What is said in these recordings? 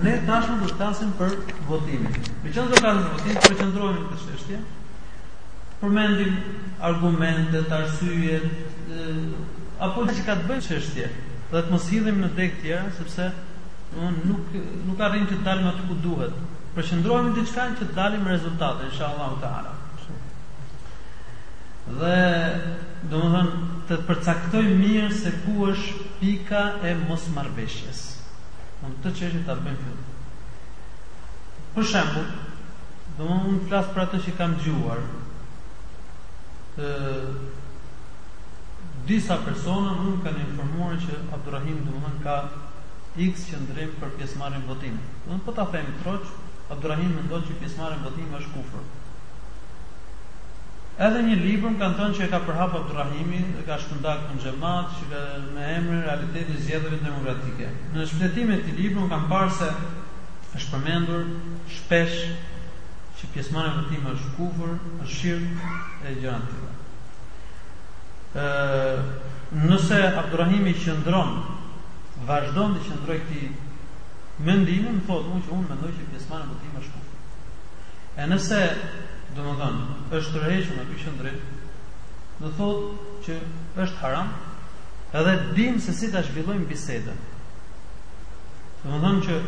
Ne tashmë do të flasim për votimin. Meqenëse do të flasim për votimin, përqendrohemi te kjo çështje, përmendim argumentet, arsyjet, apo që ka të bëjë me çështje, dhe të mos hidhemi në degë të tjera, sepse unë nuk, nuk arrijmë që të dalim aty ku duhet. Përqendrohemi në diçka që të dalim rezultate, insha Allah u teala. Dhe, domethënë, të përcaktojmë mirë se ku është pika e mosmarrëveshjes. Në këtë çështje ta bëjmë fillim. Për shembull, domethënë unë flas për atë që kam dëgjuar. ë disa persona më kanë informuar që Abdurrahim Duman ka X qëndrim për pjesëmarrjen në votim. Unë po ta them troç, Abdurrahim mendon që pjesëmarrja në votim është kufër. Edhe një libër më kanë thënë që e ka përhap Abdurrahimi, e ka shpërndarë në xhamat, që ka me emrin realiteti i zgjedhjeve demokratike. Në shfletimin e këtij libri unë kam parë se është përmendur shpesh që pjesëmarrja në votim është kufër, është shirk e gjëra të tilla. Ë, nëse Abdurrahimi qëndron, vazhdon të qëndrojë këtij mendimi, më thotë unë që unë mendoj që pjesëmarrja në votim është kufër. E nëse, domethënë, është tërhequr nga ky qëndrim, dhe thotë që është haram Edhe të dimë se si ta zhvillojmë bisedën. Domethënë që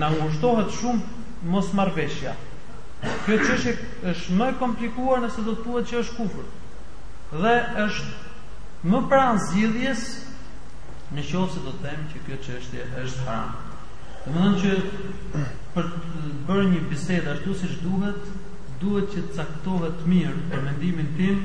na ngushtohet shumë mosmarrëveshja. Kjo çështje është më e komplikuar nëse do të thuhet që është kufër. Dhe është më pranë zgjidhjes në qoftë se do të them që kjo çështje është haram. Domethënë që për të bërë një bisedë ashtu siç duhet, duhet që të caktohet mirë për mendimin tim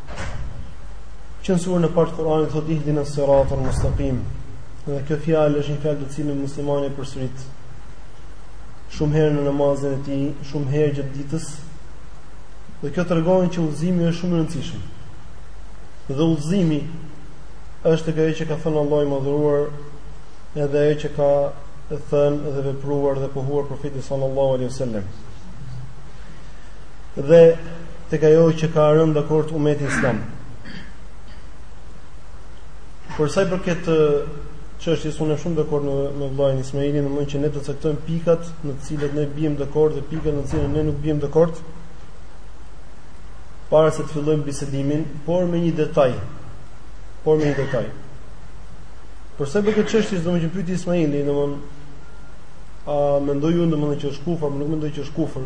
Që në surën e parë të Kur'anit thotë ihdina siratal mustaqim. Dhe kjo fjalë është një fjalë të cilën muslimani e përsërit shumë herë në namazin e tij, shumë herë gjatë ditës. Dhe kjo tregon që udhëzimi është shumë i rëndësishëm. Dhe udhëzimi është tek ajo që ka thënë Allahu i Madhëruar, edhe ajo që ka thënë dhe vepruar dhe pohuar profeti sallallahu alaihi wasallam. dhe tek ajo që ka rënë dakord umeti islam. Por sa i përket çështjes jam shumë dakord me me vëllain, Ismailin, në mënyrë që ne të caktojmë pikat në të cilat ne biem dakord dhe pikat në të cilat ne nuk biem dakord para se të fillojmë bisedimin, por me një detaj. Por me një detaj. Por sa i përket çështjes, domethënë që pyeti Ismaili, domethënë a mendoj unë domethënë që është kufër, nuk mendoj që është kufër.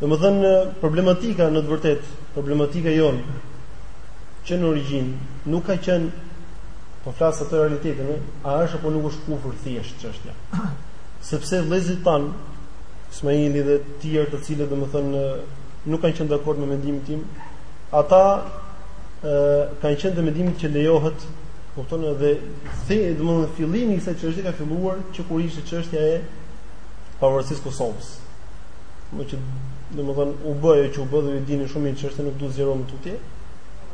Domethënë problematika në të vërtetë, problematika jonë që në origjinë nuk ka qenë po flas atë realitetin, a është apo nuk është kufër thjesht çështja. Sepse vëllezërit tan Ismaili dhe të tjerë të cilët domethënë nuk kanë qenë dakord me mendimin tim, ata kanë qenë të mendimit që lejohet kupton edhe domethënë fillimi i kësaj çështje ka filluar që kur ishte çështja e pavarësisë Kosovës. Meqë domethënë u bë ajo që u bë dhe ju e dini shumë mirë çështjen nuk do të zgjeroj më tutje.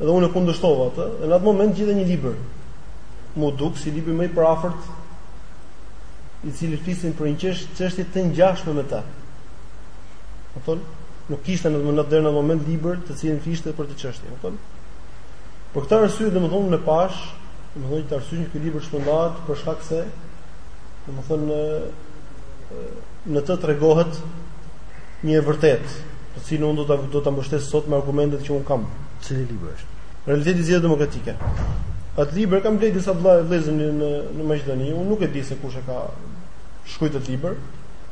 Dhe unë e kundërshtova atë, dhe në atë moment gjeta një libër. M'u duk si libri më i përafërt i cili fliste për një çështje të ngjashme me të. Kupton? Nuk kishte në atë moment libër i cili fliste për këtë çështje, kupton? Për këtë arsye domethënë e pashë, domethënë të arsyeshme që ky libër të shpërndahet për shkak se Domethënë, në të tregohet një e vërtetë, të cilën unë do ta mbështes sot me argumentet që unë kam. Cili libër është? Realiteti i zgjedhjeve demokratike. Atë libër kanë blerë disa vëllezër në, në, në Maqedoni, unë nuk e di se kush e ka shkruajtur atë libër,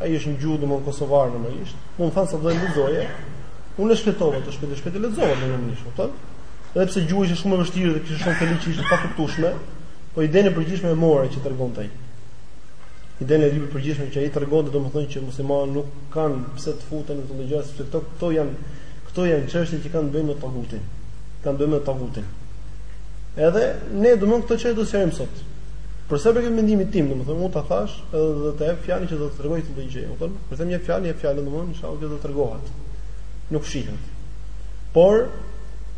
ai është në gjuhë domethënë kosovare normalisht, më më thanë se do e lexoje, unë e shfletova shpejt e shpejt, e lexova normalisht, edhe pse gjuha ishte shumë e vështirë dhe kishte shumë fjalë që ishin të pakuptueshme, Po idenë e përgjithshme e mora që tregonte ai. Idenë e librit të përgjithshme që ai tregonte, domethënë që muslimanët nuk kanë pse të futen në këto gjëra, sepse këto këto janë këto janë çështje që kanë të bëjnë me tagutin. Kanë të bëjnë me tagutin. Edhe ne domethënë këto çështje do i sjellim sot. Për sa i përket mendimit tim, domethënë unë ta thashë edhe të jap fjalën që do të tregoj këtë gjë. Domethënë, po të jap fjalën, jap fjalën domethënë, inshallah do të tregohet. Nuk shihet. Por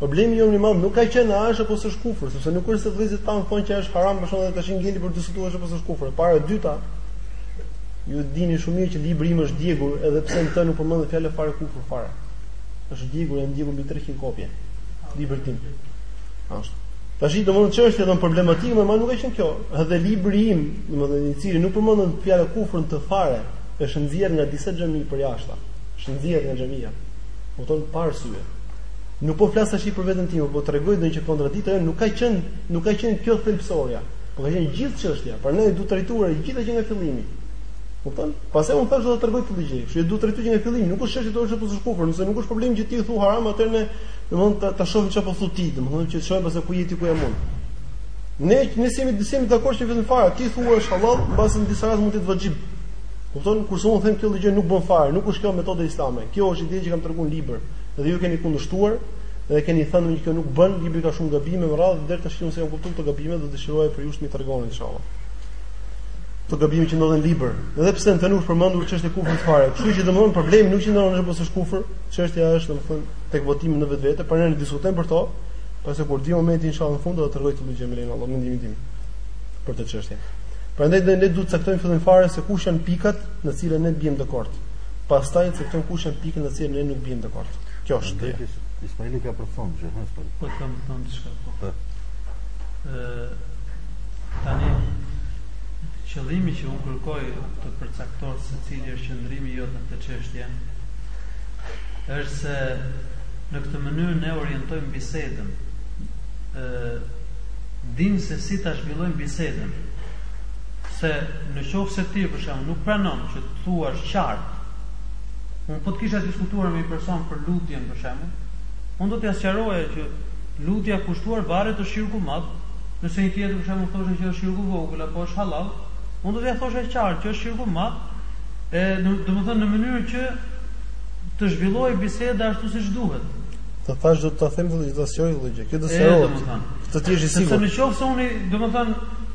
Problemi jonë më i madh nuk ka qenë a është apo s'është kufër, sepse nuk është se vëllezërit tanë thonë që është haram për shkak se tashi ngeli për të diskutuar apo s'është kufër. E para, e dyta, ju e dini shumë mirë që libri im është djegur edhe pse në të nuk përmendet fjala fare kufër fare. Është djegur, janë djegur mbi 300 kopje. Librit tim. Ashtu. Tashi domethënë çështja domethënë problematika, më nuk ka qenë kjo. Edhe libri im, domethënë i cili nuk përmendet fjala kufër në të fare, është nxjerrë nga disa xhami përjashta. Është nxjerrë nga xhamia. Kupton pa arsye. Nuk po flas tash për veten time, po tregoj domethënë që kontradikta jonë nuk ka qenë, nuk ka qenë kjo thelbësorja. Po ka qenë gjithë çështja, prandaj duhet trajtuar e gjitha që nga fillimi. Kupton? Pastaj unë thashë do të tregoj këtë gjë. Kështu që duhet trajtuar që nga fillimi, nuk është çështja a është apo s'është kufër, sepse nuk është problem që ti thua haram atëherë, domthonë ta, ta shohim çfarë po thua ti, domthonë që të shohim pastaj ku je ti ku jam unë. Ne ne s'jemi, ne s'jemi dakord që vetëm fare ti thua është halal, mbase në disa raste mund të jetë vajib. Kupton? Kurse unë them kjo gjë nuk bën fare, nuk është kjo metoda islame. Kjo është ideja që kam treguar në libër. Dhe ju keni kundërshtuar dhe keni thënë që kjo nuk bën, libri ka shumë gabime me radhë, deri tash unë s'kam kuptuar këto gabime, do të dëshiroja prej jush të më tregoni inshallah. Këto gabime që ndodhen në libër, edhe pse në të nuk përmendet çështja e kufrit fare. Kështu që domthon problemi nuk qëndron në është apo s'është kufër, çështja është domthon tek votimi në vetvete, por ne diskutojmë për to, pastaj kur të vijë momenti inshallah në fund do të tregoj këtë gjë me lejen e Allahut, mendimin tim për këtë çështje. Prandaj ne duhet të caktojmë fillim fare se kush janë pikat në të cilat ne biem dakord. Pastaj të caktojmë kush janë pikat në të cilat ne nuk biem dakord. Kjo është ideja. Ismaili ke për të thënë gjë ha Ismail. Po kam të them diçka po. Po. Ë tani qëllimi që unë kërkoj të përcaktoj se cili është qëndrimi jot në këtë çështje është se në këtë mënyrë ne orientojmë bisedën. Ë dim se si ta zhvillojmë bisedën. Se në qoftë se ti për shembull nuk pranon që ta thuash qartë. Unë po të kisha diskutuar me një person për lutjen për shembull, unë do t'ia sqaroja që lutja e kushtuar varreve është shirku madh, nëse një tjetër për shembull thoshte që është shirku vogël apo është hallall, unë do t'ia thosha qartë që është shirku madh, e domethënë në mënyrë që të zhvillohej biseda ashtu siç duhet. Të thash do të ta them këtë gjë, do ta sqaroj këtë gjë. Kjo do të sqarohet. Këtë ti je i sigurt. Sepse në qoftë se unë, domethënë,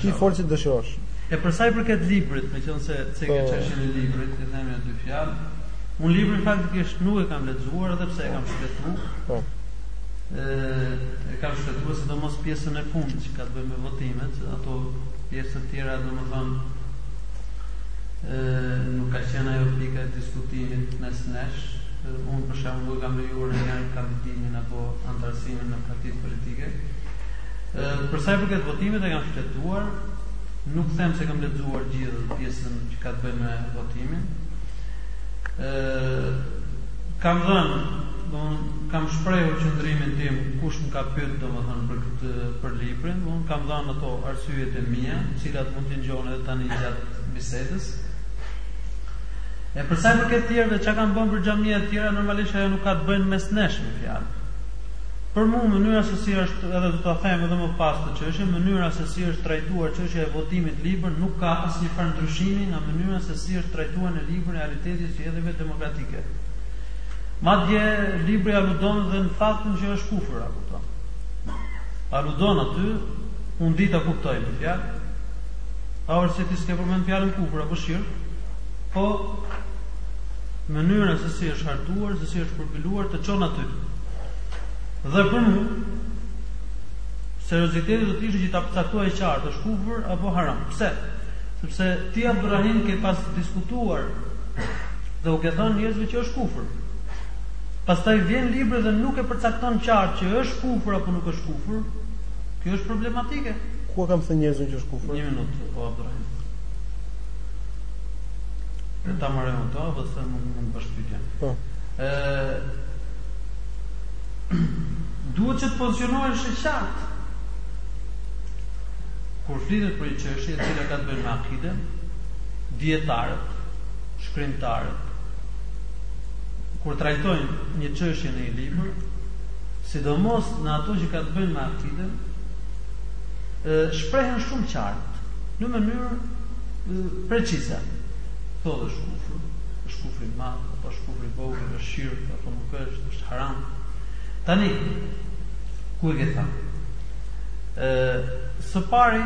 Ti fol si të dëshirosh. E për sa i përket librit, meqenëse ceke çështjen e librit, t'i them edhe dy fjalë. Unë librin faktikisht nuk e kam lexuar edhe pse e kam shfletuar. E kam shfletuar sidomos pjesën e fundit që ka të bëjë me votimet, ato pjesë të tjera domethënë nuk ka qenë ajo pika e diskutimit mes nesh. Unë për shembull nuk e kam lejuar ndonjëherë kandidimin apo anëtarësimin në partitë politike. Për sa i përket votimit e kam shfletuar, nuk them se kam lexuar gjithë pjesën që ka të bëjë me votimin. Ë kam dhënë, domthonë kam shprehur qëndrimin tim kush më ka pyet domthonë për këtë për librin, domthonë kam dhënë ato arsyet e mia, të cilat mund t'i ngjoni edhe tani gjatë bisedës. E për sa i përket të tjerëve çka kanë bon nëpër xhamia të tjera, normalisht ajo nuk ka të bëjë mes nesh me fjalë. Për mua mënyra se si është, edhe do ta them edhe më pas këtë çështje, mënyra se si është trajtuar çështja e votimit në libër nuk ka asnjë farë ndryshimi nga mënyra se si është trajtuar në librin realiteti i zgjedhjeve demokratike. Madje libri aludon edhe në faktin që është kufër, a kupton? Aludon aty, unë di ta kuptoj atë fjalë, pavarësisht se ti s'ke përmend fjalën kufër apo shirk, po mënyra se si është hartuar, se si është përpiluar të çon aty. Dhe për mua, serioziteti do të ishte që ta përcaktoje qartë, është kufër apo haram. Pse? Sepse ti Abdurrahim ke pas diskutuar dhe u ke thënë njerëzve që është kufër. Pastaj vjen libri dhe nuk e përcakton qartë që është kufër apo nuk është kufër. Kjo është problematike. Ku e kam thënë njerëzve që është kufër? Një minutë, o Abdurrahim. Le ta mbaroj unë këta, dhe se më më më bashkë të Po. Duhet që të pozicionoheshe qartë. Kur flitet për një çështje e cila ka të bëjë me akiden, dijetarët, shkrimtarët kur trajtojnë një çështje në një libër, sidomos në ato që ka të bëjnë me akiden, shprehen shumë qartë, në mënyrë precize. Thotë është kufri. është kufri i madh apo është kufri i vogël është shirk apo nuk është, është haram. Tani, ku e ke thënë? Ë, së pari,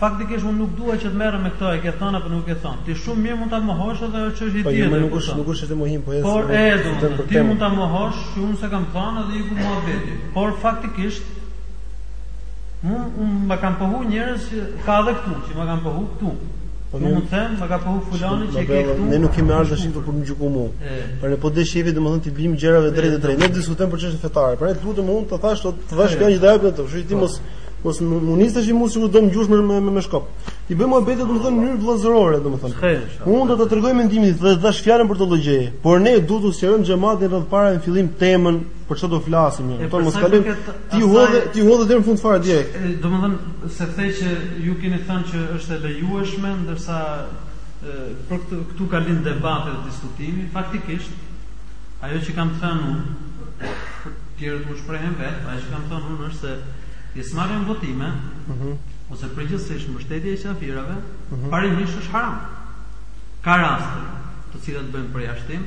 faktikisht unë nuk dua që të merrem me këto, e ke thënë apo nuk e ke thënë. Ti shumë mirë mund ta mohosh edhe është çështje po, jo, tjetër. Po, nuk është nuk është edhe mohim, po është. Por e do, ti mund ta mohosh, që unë s'e kam thënë edhe iku muhabeti. Por faktikisht unë unë ma kanë pohu njerëz që ka edhe këtu, që ma kanë pohu këtu. Po nuk më them, më ka pohu filani që ke këtu. Ne nuk kemi ardhur tashi këtu për të gjykuar mua. Por ne po deshe ti domethënë t'i biem gjërave drejt e drejt. Ne diskutojmë për çështje fetare. Pra të lutem unë të thash të të dhash këngë dhe hapet ato. Kështu që ti mos mos m'u nis tashi mua sikur do më gjush me me, me shkop. T'i bëjmë muhabetet domethënë në mënyrë vëllazërore domethënë. Unë do të tregoj mendimin se të dhash fjalën për Allahun. Por ne duhet të sqarojmë xhamatin rreth para në fillim temën Për çfarë do flasim ne? Të mos kalojmë. Ti u hodhe, ti u hodhe deri në fund fare direkt. Domethënë se the që ju keni thënë që është e lejueshme, ndërsa për këtu, këtu ka lind debati dhe diskutimi, faktikisht ajo që kam thënë unë për të tjerët le të shprehen vetë, ajo që kam thënë unë është se pjesëmarrja në votime, ëh, mhm. ose përgjithësisht mbështetja e qafirave, ëh, mhm. parimisht është haram. Ka raste të cilat bëjmë përjashtim,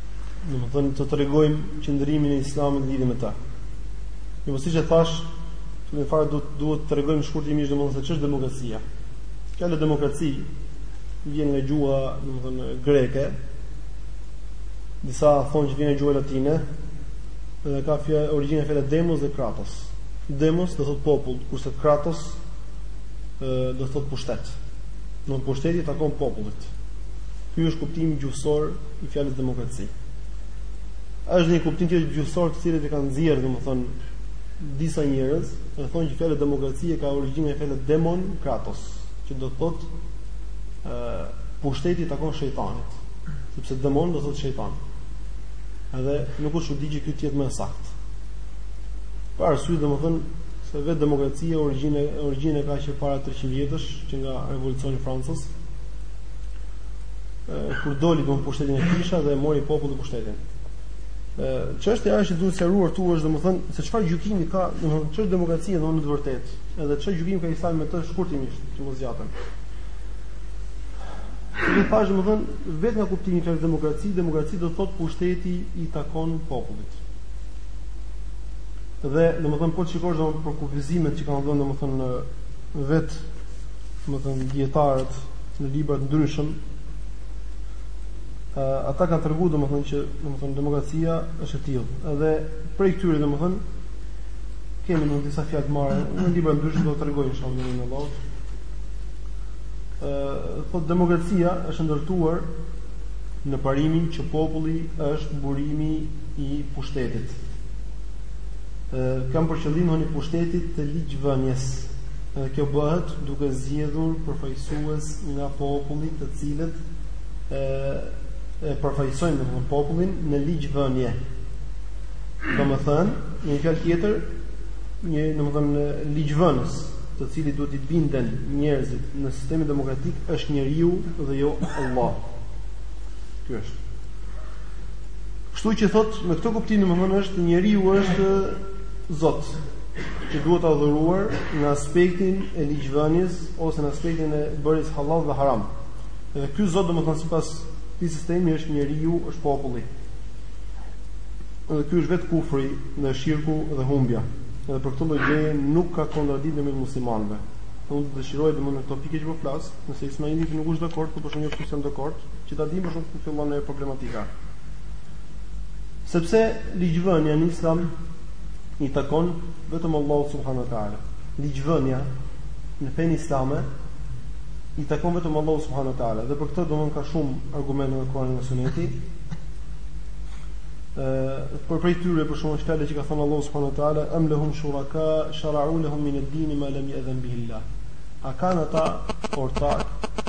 domethënë të tregojmë qëndrimin e Islamit lidhur me të. Po siç e thash, më parë duhet të tregojmë shkurtimisht domethënë se ç'është demokracia. Fjala demokraci vjen nga gjuha, domethënë greke. Disa thonë që vjen nga gjuha latine dhe ka fja origjinën te fjala demos dhe kratos. Demos do thotë popull, kurse kratos ë do thotë pushtet. Në pushteti i takon popullit. Ky është kuptimi gjuhësor i fjalës demokraci. Është një kuptim tjetër gjuhësor të cilët e kanë nxjerrë, domethënë, disa njerëz, që thonë që fjala demokraci e ka origjinën e fjalës demon kratos, që do të thotë ë pushteti i takon shejtanit, sepse demon do të thotë shejtan. Edhe nuk është çudi që ky të jetë më saktë. Për arsye domethënë se vetë demokracia origjinën origjinën e ka që para 300 vjetësh që nga revolucioni francez kur doli domethënë pushteti nga kisha dhe mori populli pushtetin. Ë çështja është që duhet sqaruar këtu është domethënë se çfarë gjykimi ka, domethënë ç'është demokracia domethënë në të vërtetë, edhe çfarë gjykimi ka Islami me të shkurtimisht, që mos zgjatem. Në fakt domethënë vetë nga kuptimi i fjalës demokraci, demokraci do të thotë pushteti i takon popullit. Dhe domethënë po shikosh domethënë për kufizimet që kanë dhënë domethënë vetë domethënë dijetarët në libra të ndryshëm, ata kanë treguar domethënë që domethënë demokracia është e tillë. Edhe prej këtyre domethënë kemi në disa fjalë marrë, në libra të ndryshëm do t'i tregoj inshallah në Allah. Ë, po demokracia është e ndërtuar në parimin që populli është burimi i pushtetit. Ë, kam për qëllim në pushtetit të ligjvënies. Dhe kjo bëhet duke zgjedhur përfaqësues nga populli, të cilët e e përfaqësojnë popullin në ligjvënie. Domethënë, në një fjalë tjetër, një domethënë ligjvënës, të cilit duhet t'i binden njerëzit në sistemin demokratik është njeriu dhe jo Allah. Ky është. Kështu që thotë, me këtë kuptim domethënë është njeriu është Zot. që duhet adhuruar në aspektin e ligjvënies ose në aspektin e bërjes halal dhe haram. Dhe ky Zot domethënë sipas këtij sistemi është njeriu, është populli. Dhe ky është vetë kufri dhe shirku dhe humbja. Dhe për këtë lloj nuk ka kontradiktë mes muslimanëve. Unë do të dëshiroja domethënë në këtë pikë që po flas, nëse Ismaili nuk është dakord, për shembull nuk është dakord, që ta dimë për shembull ku fillon ajo problematika. Sepse ligjvënia në Islam i takon vetëm Allahut subhanahu wa taala. Ligjvënia në fenë islame i takon vetëm Allahut subhanahu wa taala dhe për këtë domethënë ka shumë argumente nga Kur'ani dhe Suneti. Ëh, për prej tyre për shembull fjala që ka thënë Allahu subhanahu wa taala, "Am lahum shuraka shara'u lahum min ad-din ma lam ya'dhan bihi Allah." A kanë ata ortak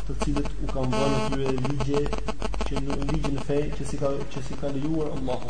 të cilët u kanë vënë atyre ligje që në ligje në fe që s'i ka që s'i ka lejuar Allahu.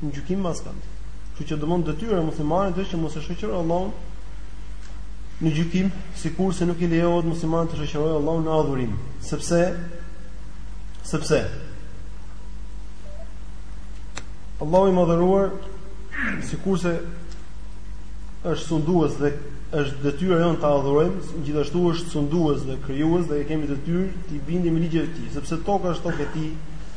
Në gjykim me askënd. Kështu që domon detyra e muslimanit është që mos e shoqërojë Allahun në gjykim, sikurse nuk i lejohet muslimanit të shoqërojë Allahun në adhurim, sepse sepse Allahu i madhëruar sikurse është sundues dhe është detyra jonë ta adhurojmë, gjithashtu është sundues dhe krijues dhe e kemi detyrë t'i bindemi ligjeve të tij, sepse toka është tokë e tij,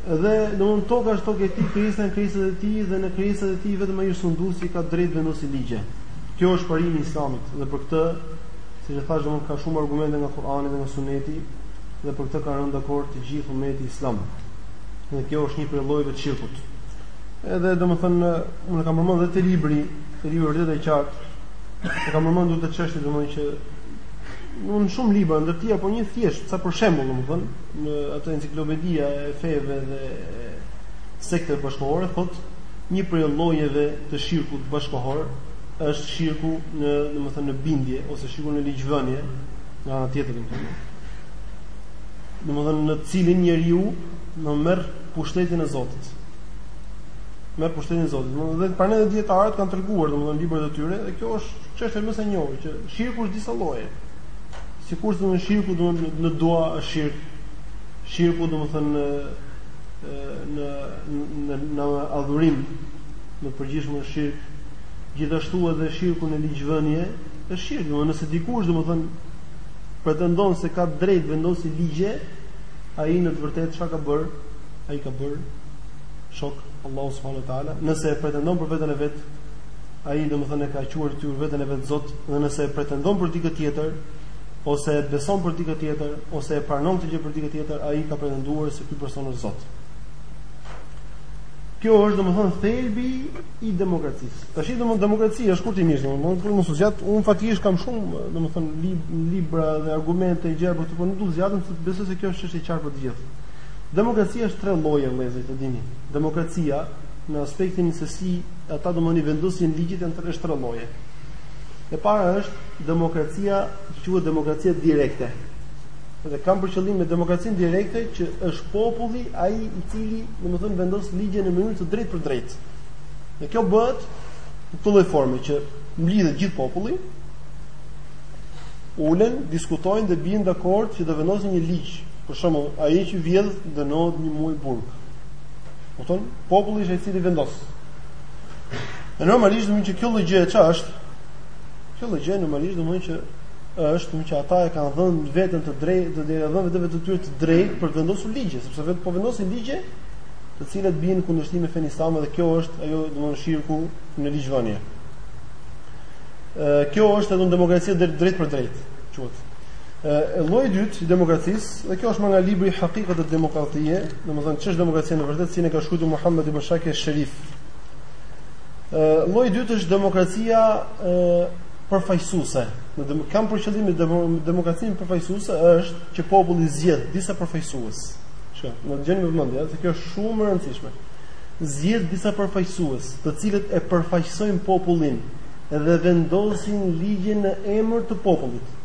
Dhe domthon toka është tokë e tij, krijesat janë krijesat e tij dhe në krisat e tij vetëm ai është sunduesi ka drejt vendosi ligje. Ky është parimi i Islamit dhe për këtë, siç e thashë domthon ka shumë argumente nga Kur'ani dhe nga Suneti dhe për këtë kanë rënë dakord të gjithë ummeti islam. Dhe kjo është një prej llojeve të shirkut. Edhe domthon unë kam përmendur edhe te libri, te libri E vërteta e qartë. E kam përmendur këtë çështje domthon që në shumë libra ndër tija po një thjesht sa për shembull domthon në atë enciklopedia e feve dhe sekteve bashkëkohore thotë një prej llojeve të shirkut bashkëkohor është shirku në, domethënë në bindje ose shirku në ligjvënie, nga ana tjetër domethënë. Domethënë në të cilin njeriu merr pushtetin e Zotit. Merr pushtetin e Zotit. Domethënë dhe prandaj dijetarët kanë treguar domethënë në librat e tyre dhe kjo është çështje më se e njohur që shirku është disa lloje. Sikurse shirku domethënë në dua është shirk. Shirku domethënë në në në adhurim në përgjithësi është shirk. Gjithashtu edhe shirku në ligjvënie është shirk, domethënë nëse dikush domethënë pretendon se ka drejt vendosi ligje, ai në të vërtetë çka ka bërë? Ai ka bërë shok Allahut subhanahu wa taala, nëse e pretendon për veten e vet, ai domethënë e ka quajtur atëherë veten e vet Zot dhe nëse e pretendon për dikë tjetër ose e beson për dikë tjetër ose e pranon këtë gjë për dikë tjetër ai ka pretenduar se ky person është Zot. Kjo është domethënë thelbi i demokracisë. Tashi domon demokracia shkurtimisht domon, për mos u zgjat, un faktikisht kam shumë domethënë lib, libra dhe argumente e gjëra për të, por nuk do të zgjatem se besoj se kjo është çështje e qartë për të gjithë. Demokracia është tre lloje vëllezër, të dini. Demokracia në aspektin se si ata domon i vendosin ligjet janë tre, është tre lloje. E para është demokracia, që quhet demokracia direkte. Dhe kam për qëllim me demokracinë direkte që është populli ai i cili, domethënë, vendos ligje në mënyrë të drejtpërdrejtë. Dhe kjo bëhet në këtë lloj forme që mblidhet gjithë populli, ulen, diskutojnë dhe bien dakord që të vendosin një ligj. Për shembull, ai që vjedh dënohet një muaj burg. Kupton? Populli është ai i cili vendos. Normalisht domethënë që kjo lloj gjë ç'është? Kjo lloj gjë normalisht domethënë që është që ata e kanë dhënë vetes të drejtë, domethënë dhënë vetëve të tyre të drejtë për të vendosur ligje, sepse vetë po vendosin ligje të cilat bien në kundërshtim me fenë islame dhe kjo është ajo domethënë shirku në ligjvënie. Ë kjo është edhe demokracia e drejtpërdrejtë, quhet. E lloji i dytë i demokracisë, dhe kjo është marrë nga libri Haqiqat ad-Demokratie, domethënë ç'është demokracia në vërtetë, cilin e ka shkruar Muhamed ibn Shakir al-Sharif. Ë lloji i dytë është demokracia ë përfaqësuese. Me dem kam për qëllim demokracinë përfaqësuese është që populli zgjedh disa përfaqësues. Shë, dëgjoni me vëmendje, se kjo është shumë e rëndësishme. Zgjedh disa përfaqësues, të cilët e përfaqësojnë popullin dhe vendosin ligjin në emër të popullit.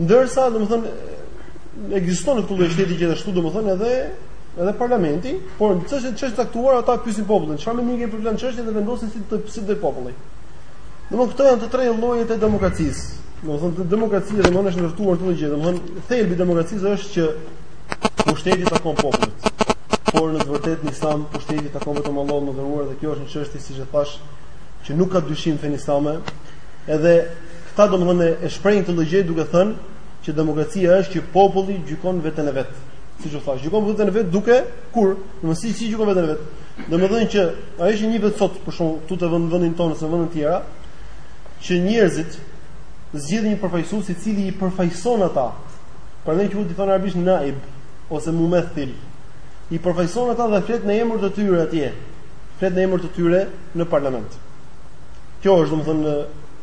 Ndërsa, domethënë, ekziston ky lloj shteti gjithashtu, domethënë edhe edhe parlamenti, por në çështje çështje të caktuara ata pyesin popullin, çfarë mendimi keni për këtë çështje dhe vendosin si të si do populli. Domethënë këto janë të tre llojet e demokracisë. Domethënë demokracia domethënë është ndërtuar në këtë gjë, domethënë thelbi i demokracisë është që pushteti i takon popullit. Por në të vërtetë në Islam pushteti i takon vetëm Allahut të madhëruar dhe kjo është një çështje siç e thashë që nuk ka dyshim në fenë islame. Edhe Këta domethënë e shprehin këtë lloj gjëje duke thënë që demokracia është që populli gjykon veten e vet. Siç e thashë, gjykon veten e vet duke kur, domethënë si si gjykon veten e vet. Domethënë që ajo që ndodh vetë sot për shembull këtu në vendin tonë ose vende të tjera, që njerëzit zgjedhin një përfaqësues i cili i përfaqëson ata. Prandaj quhet i thonë arabisht naib ose mumethil. I përfaqëson ata dhe flet në emër të tyre atje. Flet në emër të tyre në parlament. Kjo është domethënë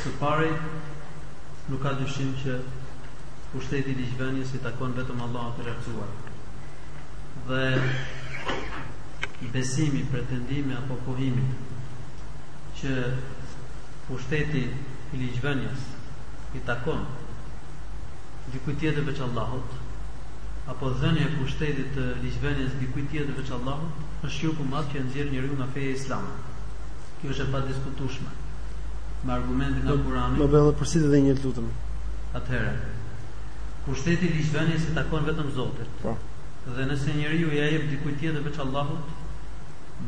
Së pari, nuk ka dyshim që pushteti i ligjvënies i takon vetëm Allahut të lartësuar. Dhe besimi, pretendimi apo pohimi që pushteti i ligjvënies i takon dikujt tjetër veç Allahut apo dhënia e pushtetit të ligjvënies dikujt tjetër veç Allahut është shirk i madh që e nxjerr njeriun nga feja islame. Kjo është e padiskutueshme. Me argumente nga Kurani. Ma përsërit edhe një herë të lutem. Atëherë, pushteti i ligjvënies i takon vetëm Zotit. Po. Dhe nëse njeriu ia jep dikujt tjetër veç Allahut,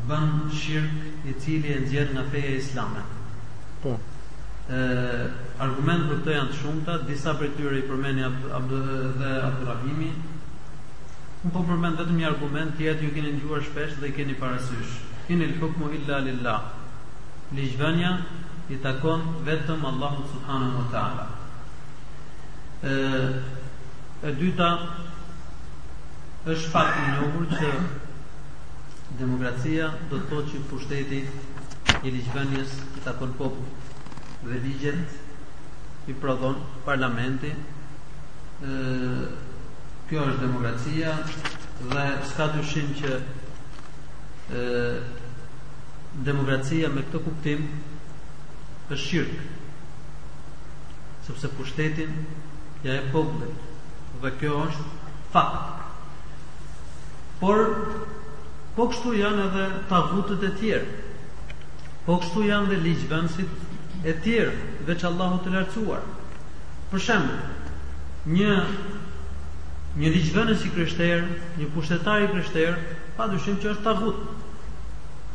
bën shirk i cili e nxjerr nga feja islame. Po. Ë argumentet për këtë janë të shumta, disa prej tyre i përmendi edhe Abdurrahimi. Unë po përmend vetëm një argument, të tjerat ju i keni dëgjuar shpesh dhe i keni parasysh. In el hukmu illa lillah, Ligjvënia i takon vetëm Allahu subhanehu ve teala. E e dyta është fakt i njohur që demokracia do të thotë që pushteti i ligjvënies i takon popullit dhe ligjet i prodhon parlamenti ë kjo është demokracia dhe s'ka dyshim që ë demokracia me këtë kuptim është shirk sepse pushtetin ja jep popullit dhe kjo është fakt por po kështu janë edhe tagutët e tjerë po kështu janë dhe ligjvensit e tjerë veç Allahu të lartësuar për shembull një një ligjvenës i krishterë një pushtetar i krishterë Pa dyshim që është tagut,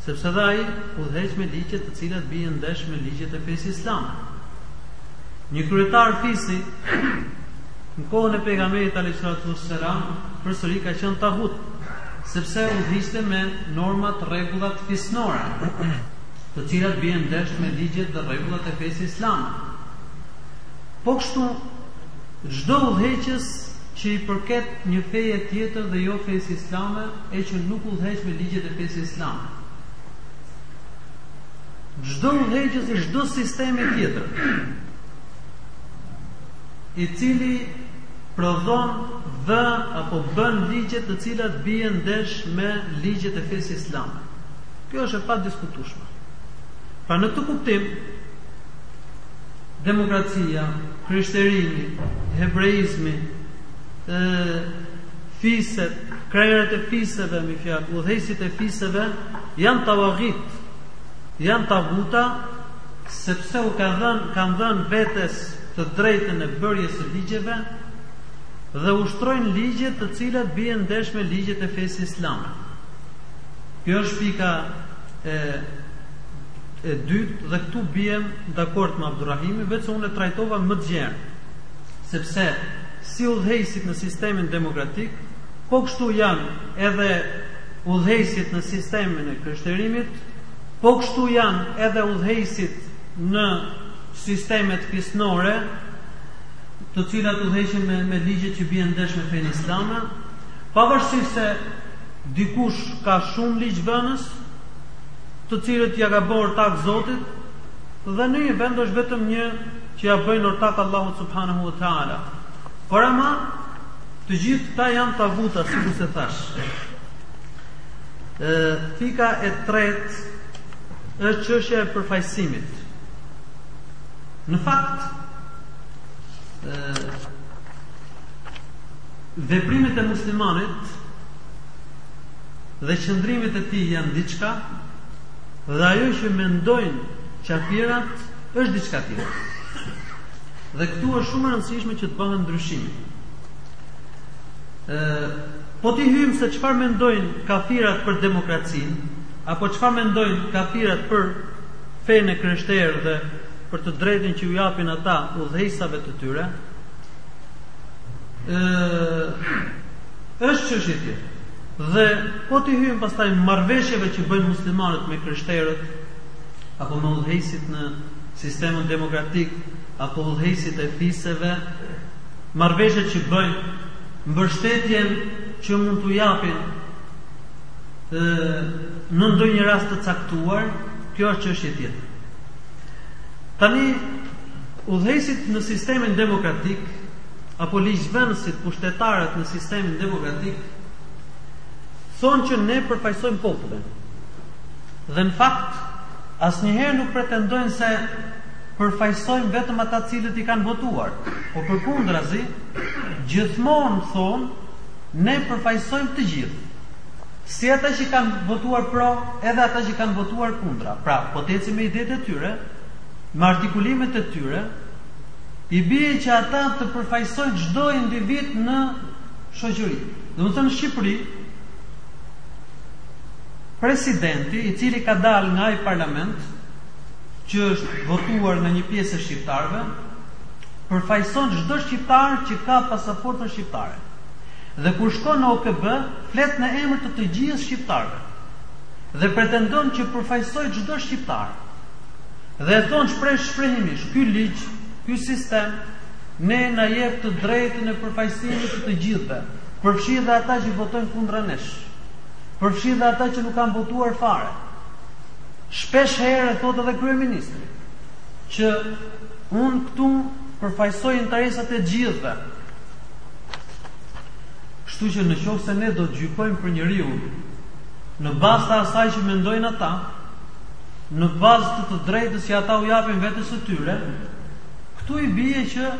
sepse dhe ai udhëheq me ligje të cilat bien ndesh me ligjet e fesë islame. Një kryetar fisi në kohën e pejgamberit alayhis salatu wassalam përsëri ka qenë tagut, sepse udhëhiqte me normat rregullat fisnore, të cilat bien ndesh me ligjet dhe rregullat e fesë islame. Po kështu çdo udhëheqës që i përket një feje tjetër dhe jo fesë islame e që nuk udhëheq me ligjet e fesë islame. Çdo udhëheqës i çdo sistemi tjetër, i cili prodhon dhe apo bën ligje të cilat bien ndesh me ligjet e fesë islame. Kjo është e padiskutueshme. Pra në këtë kuptim Demokracia, krishterimi, hebraizmi, e, fiset, krerët e fiseve, me një fjalë, udhëheqësit e fiseve janë tawaghit, janë taguta sepse u kanë dhënë kanë dhënë vetes të drejtën e bërjes së ligjeve dhe ushtrojnë ligje të cilat bien ndesh me ligjet e fesë islame. Kjo është pika e E dytë, dhe këtu biem dakord me Abdurrahimin, veçse unë e trajtova më gjerë, sepse si udhëheqësit në sistemin demokratik, po kështu janë edhe udhëheqësit në sistemin e krishterimit, po kështu janë edhe udhëheqësit në sistemet fisnore, të cilat udhëheqin me, me ligje që bien ndesh me fenë islame, pavarësisht se dikush ka shumë ligjvënës, të cilët ia ka bërë ortak Zotit, dhe në një vend është vetëm një që ia bëjnë ortak Allahut subhanehu ve teala. Por ama të gjithë këta janë taguta, sikur se thash. Ë pika e tretë është çështja e përfaqësimit. Në fakt, veprimet e muslimanit dhe qëndrimet e tij janë diçka dhe ajo që mendojnë kafirat është diçka tjetër. Dhe këtu është shumë e rëndësishme që të bëhen ndryshime. Ë po t'i hyjmë se çfarë mendojnë kafirat për demokracinë, apo çfarë mendojnë kafirat për fenë e krishterë dhe për të drejtën që u japin ata udhëheqësave të tyre, ë është çështje tjetër. Dhe po t'i hyjmë pastaj marrëveshjeve që bëjnë muslimanët me krishterët apo me udhëheqësit në sistemin demokratik apo udhëheqësit e fiseve, marrëveshjet që bëjnë mbështetjen që mund t'u japin ë në ndonjë rast të caktuar, kjo është çështje tjetër. Tani udhëheqësit në sistemin demokratik apo ligjvënësit pushtetarët në sistemin demokratik thonë që ne përfaqësojmë popullin. Dhe në fakt asnjëherë nuk pretendojnë se përfaqësojmë vetëm ata të cilët i kanë votuar, por përkundrazi gjithmonë thonë ne përfaqësojmë të gjithë. Si ata që kanë votuar pro, edhe ata që kanë votuar kundra. Pra, po të ecim me idetë e tyre, me artikulimet e tyre, i bie që ata të përfaqësojnë çdo individ në shoqëri. Domethënë në Shqipëri presidenti i cili ka dalë nga ai parlament që është votuar nga një pjesë e shqiptarëve përfaqëson çdo shqiptar që ka pasaportën shqiptare. Dhe kur shkon në OKB, flet në emër të të gjithë shqiptarëve dhe pretendon që përfaqësoj çdo shqiptar. Dhe e thonë shpreh shprehimisht, ky ligj, ky sistem, ne na jep të drejtën e përfaqësimit të të gjithëve, përfshirë dhe ata që votojnë kundra nesh, përfshirë dhe ata që nuk kanë votuar fare. Shpesh herë e thotë edhe kryeministri, që unë këtu përfaqësoj interesat e të gjithëve. Kështu që në qoftë se ne do të gjykojmë për njeriu në bazë të asaj që mendojnë ata, në bazë të të drejtës që ata u japin vetes së tyre, këtu i bie që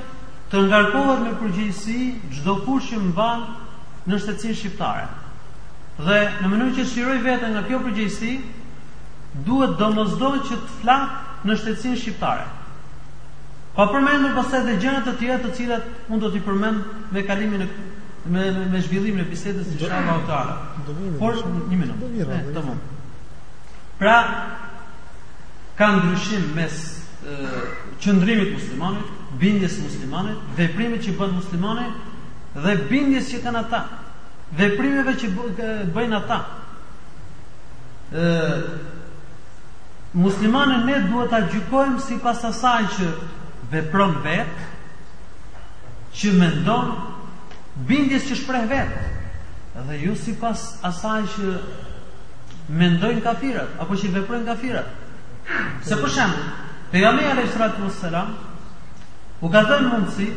të ngarkohet me përgjegjësi çdo kush që mban nënshtetësinë shqiptare. Dhe në mënyrë që të liroj veten nga kjo përgjegjësi, duhet domosdo që të flak nënshtetësinë shqiptare. Pa përmendur pastaj dhe gjëra të tjera të cilat unë do t'i përmend me kalimin e me me zhvillimin e bisedës inshallah taala. Por një minutë. Tamam. Pra, ka ndryshim mes qëndrimit të muslimanit, bindjes së muslimanit, veprimit që bën muslimani dhe bindjes që kanë ata, veprimeve që bëjnë ata. Ë muslimanin ne duhet ta gjykojmë sipas asaj që vepron vet, që mendon bindjes që shpreh vet dhe jo sipas asaj që mendojnë kafirat apo që veprojnë kafirat. Se për shembull, pejgamberi alayhi salatu wassalam u ka dhënë mundësi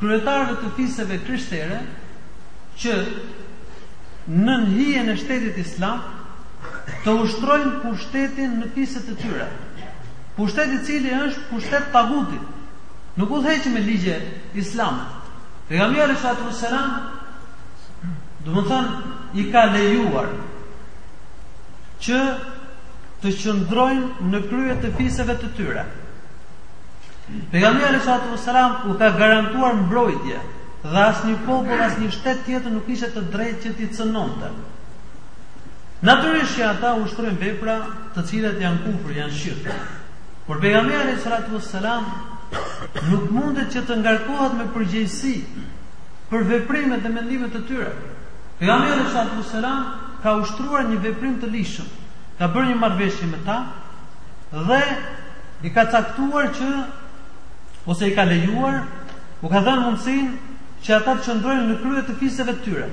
kryetarëve të fiseve krishtere që nën hijen e shtetit islam të ushtrojnë pushtetin në fiset e tyre. Pushtet i cili është pushtet i tagutit. Nuk udhëheq me ligje islame. Pejgamberi alayhi salatu wassalam Domethënë i ka lejuar që të qëndrojnë në krye të fiseve të tyre. Pejgamberi alayhi salatu wasalam u ka garantuar mbrojtje dhe asnjë popull, asnjë shtet tjetër nuk kishte të drejtë që t'i cënonte. Natyrisht që ata ushtrojnë vepra të cilat janë kufër, janë shirk. Por pejgamberi alayhi salatu wasalam nuk mundet që të ngarkohet me përgjegjësi për veprimet dhe mendimet e tyre. Pejgamberi alejhi salatu vesselam ka ushtruar një veprim të ligjshëm. Ka bërë një marrëveshje me ta dhe i ka caktuar që ose i ka lejuar, u ka dhënë mundësinë që ata të qëndrojnë në krye të fiseve të tyre.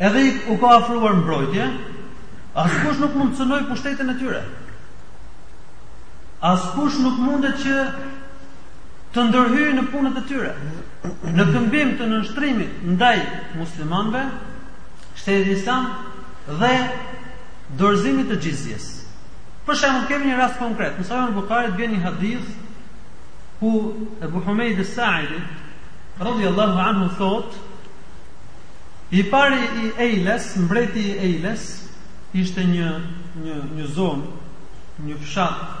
Edhe i u ka afruar mbrojtje, askush nuk mund të cënoj pushtetin e tyre. Askush nuk mundet që të ndërhyjë në punët e tyre në këmbim të nënshtrimit ndaj muslimanëve, shtetit islam dhe dorëzimit të xhizjes. Për shembull, kemi një rast konkret. Në Sahihul Buhari vjen një hadith ku Abu Humayd al-Sa'idi radiyallahu anhu thot i pari i Eiles, mbreti i Eiles ishte një një një zonë, një fshat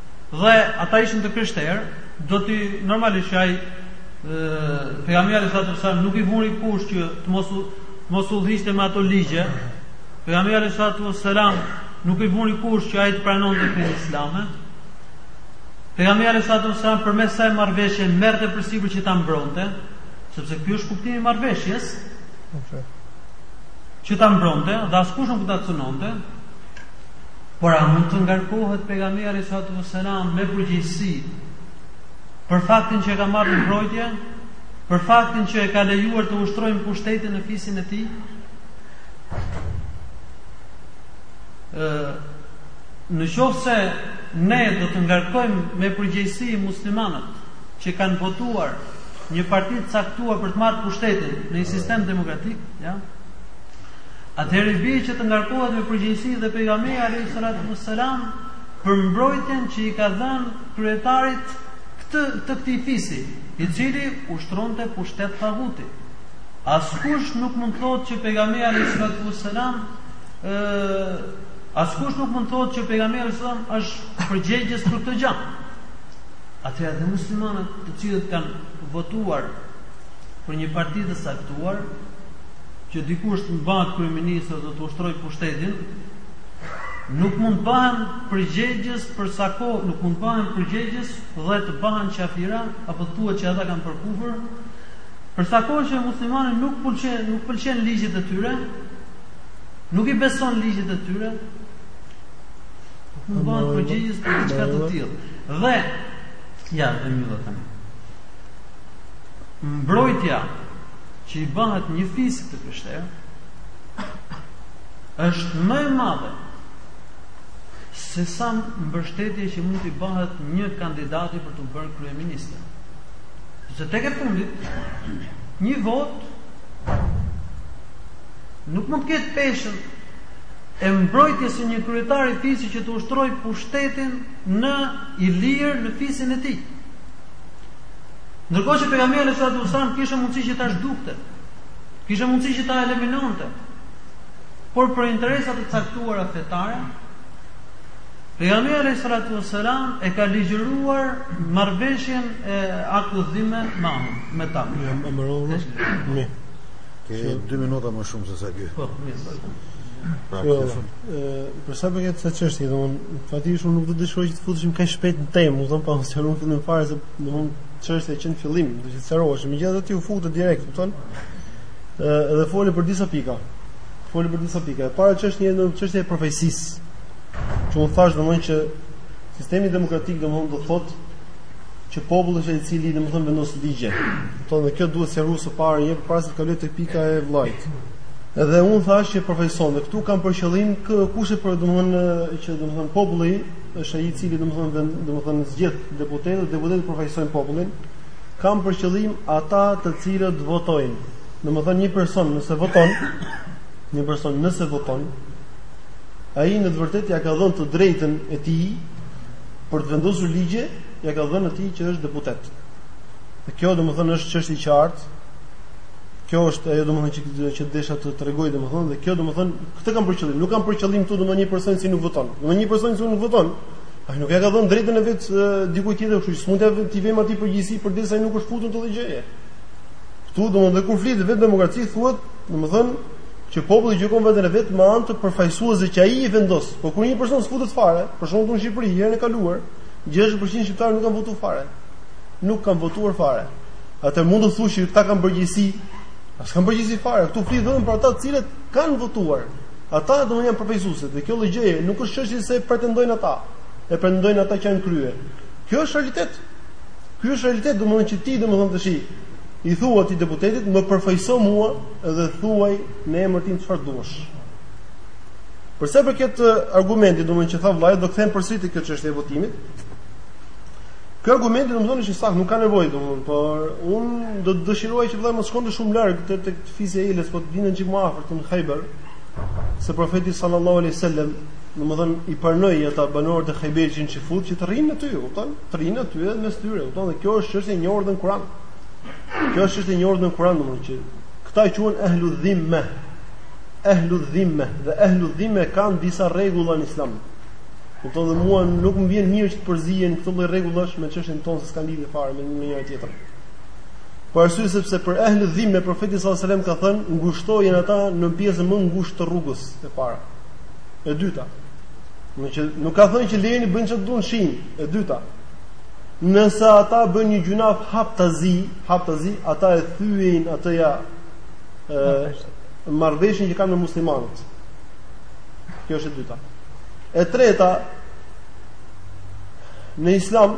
dhe ata ishin të krishterë, do thotë normalisht që ai pejgamberi alayhi salatu wasallam nuk i vuri kusht që të mos mos udhëhiqte me ato ligje. Pejgamberi alayhi salatu wasallam nuk i vuri kusht që ai të pranonte fenë islame. Pejgamberi alayhi salatu wasallam përmes kësaj marrëveshje merrte përsipër që ta mbronte, sepse ky është kuptimi i marrëveshjes. Që ta mbronte, dhe askush nuk ta cënonte, Por a mund të ngarkohet pejgamberi alayhi salatu vesselam me përgjegjësi për faktin që e ka marrë në mbrojtje, për faktin që e ka lejuar të ushtrojë pushtetin në fisin e tij? Ë në qoftë se ne do të ngarkojmë me përgjegjësi muslimanët që kanë votuar një parti të caktuar për të marrë pushtetin në një sistem demokratik, ja, Atëherë i bie që të ngarkohet me përgjegjësi dhe pejgamberi alayhi salatu wassalam për mbrojtjen që i ka dhënë kryetarit të të këtij fisi, i cili ushtronte pushtet taguti. Askush nuk mund të thotë që pejgamberi alayhi salatu wassalam askush nuk mund të thotë që pejgamberi alayhi salam është përgjegjës për këtë gjë. Atëherë edhe muslimanët të cilët kanë votuar për një parti të caktuar, që dikush të bahet kryeministër dhe të ushtrojë pushtetin, nuk mund të bëhen përgjegjës për sa kohë nuk mund të bëhen përgjegjës dhe të bëhen qafira apo të thuhet që ata kanë bërë kufër për sa kohë që muslimani nuk pëlqen nuk pëlqen ligjet e tyre nuk i beson ligjet e tyre nuk mund të bëhen përgjegjës për diçka të tillë dhe ja e mbyll tani mbrojtja që i bëhet një fisi të krishterë, është më e madhe se sa mbështetja që mund t'i bëhet një kandidati për t'u bërë kryeministër. Sepse tek e fundit një votë nuk mund të ketë peshën e mbrojtjes së një kryetari fisi që të ushtrojë pushtetin i lirë në fisin e tij. Ndërkohë që pejgamberi alayhi salatu wasallam kishte mundësi që ta zhdukte, kishte mundësi që ta eliminonte, por për interesa të caktuara fetare, pejgamberi alayhi salatu wasallam e ka ligjëruar marrëveshjen e akuzime me me ta. Ja, e mbarova. Mirë. Ke 2 minuta më shumë se sa kjo. Po, mirë. Pra, jo, për sa përket kësaj çështje, domthonë, faktikisht unë nuk do të dëshiroja që të futeshim kaq shpejt në temë, domethënë pa mos harruar fare se Domethënë çështja që në fillim do të sqarohesh, megjithatë ti u futë direkt, kupton? Ë dhe foli për disa pika. Foli për disa pika. E para çështja është çështja e përfaqësisë. Që unë thash domthonjë që sistemi demokratik domthonjë do thotë që populli është ai i cili domthonjë vendos ligje. Kupton? Dhe kjo duhet sqaruar së pari, pra para se të kaloj te pika e vllajt. Edhe unë thashë që përfaqëson, dhe këtu kam për qëllim kush e për domthonjë që domthonjë populli është ai i cili domethënë domethënë zgjedh deputetët, deputetët përfaqësojnë popullin, kam për qëllim ata të cilët votojnë. Domethënë një person nëse voton, një person nëse voton, ai në të vërtetë ja ka dhënë të drejtën e tij për të vendosur ligje, ja ka dhënë atij që është deputet. Dhe kjo domethënë është çështje e qartë. Kjo është ajo domethënë që që desha të tregoj domethënë dhe kjo domethënë Këtë kam për qëllim, nuk kam për qëllim këtu domthonjë një person që nuk voton. Domthonjë një person që nuk voton, ai nuk ia ka dhënë të drejtën e vet dikujt tjetër, kështu që s'mund t'i vëmë aty përgjegjësi përderisa ai nuk është futur në këtë gjëje. Ktu domthonjë kur flitet për demokraci thuhet, domthonjë që populli gjykon veten e vet me anë të përfaqësuesve që ai i vendos. Po kur një person s'futet fare, për shembull në Shqipëri herën e kaluar, 60% shqiptarë nuk kanë votuar fare. Nuk kanë votuar fare. A mund të thuash që këta kanë përgjegjësi, a s'kanë përgjegjësi fare. Ktu flitet vetëm për ata të cilët Kanë votuar. Ata do të kenë përfaqësuesit dhe kjo lloj gjëje nuk është çështje se pretendojnë ata. E pretendojnë ata që janë krye. Kjo është realitet. Ky është realitet, domethënë që ti domethënë tash i thua ti deputetit, më përfaqëso mua dhe thuaj në emër tim çfarë duash. Për sa i përket argumentit, domethënë që tha vllai, do kthehemi përsëri te kjo çështje e votimit. Ky argument domethënë është i saktë, nuk ka nevojë domethënë, por unë do të dëshiroja që vllai mos shkonte shumë larg te Fisi i Ilës po të vinte diçka më afër në Khaybar, se profeti sallallahu alaihi wasallam, domethënë i pranoi ata banorët e Khayberit që ishin çifut që të rrinë aty, e kupton? Të rrinë aty edhe mes tyre, e kupton? Dhe kjo është çështje e njohur në Kur'an. Kjo është çështje e njohur në Kur'an, domethënë që këta quhen ehlu dhimme. Ehlu dhimme dhe ehlu dhimme kanë disa rregulla në Islam. Kupton dhe mua nuk më vjen mirë që të përzihen këto lloj rregullash me çështjen tonë se s'ka lidhje fare me njëra tjetrën. Për arsye sepse për ehlu dhimme profeti sallallahu alajhi wasallam ka thënë ngushtojeni ata në pjesën më ngushtë të rrugës e para. E dyta. Në që nuk ka thënë që lejeni bëjnë ç'të duan, shih. E dyta. Nëse ata bëjnë një gjynaf haptazi, haptazi, ata e thyejn atë ë marrëveshjen që kanë me muslimanët. Kjo është e dyta. E treta, në Islam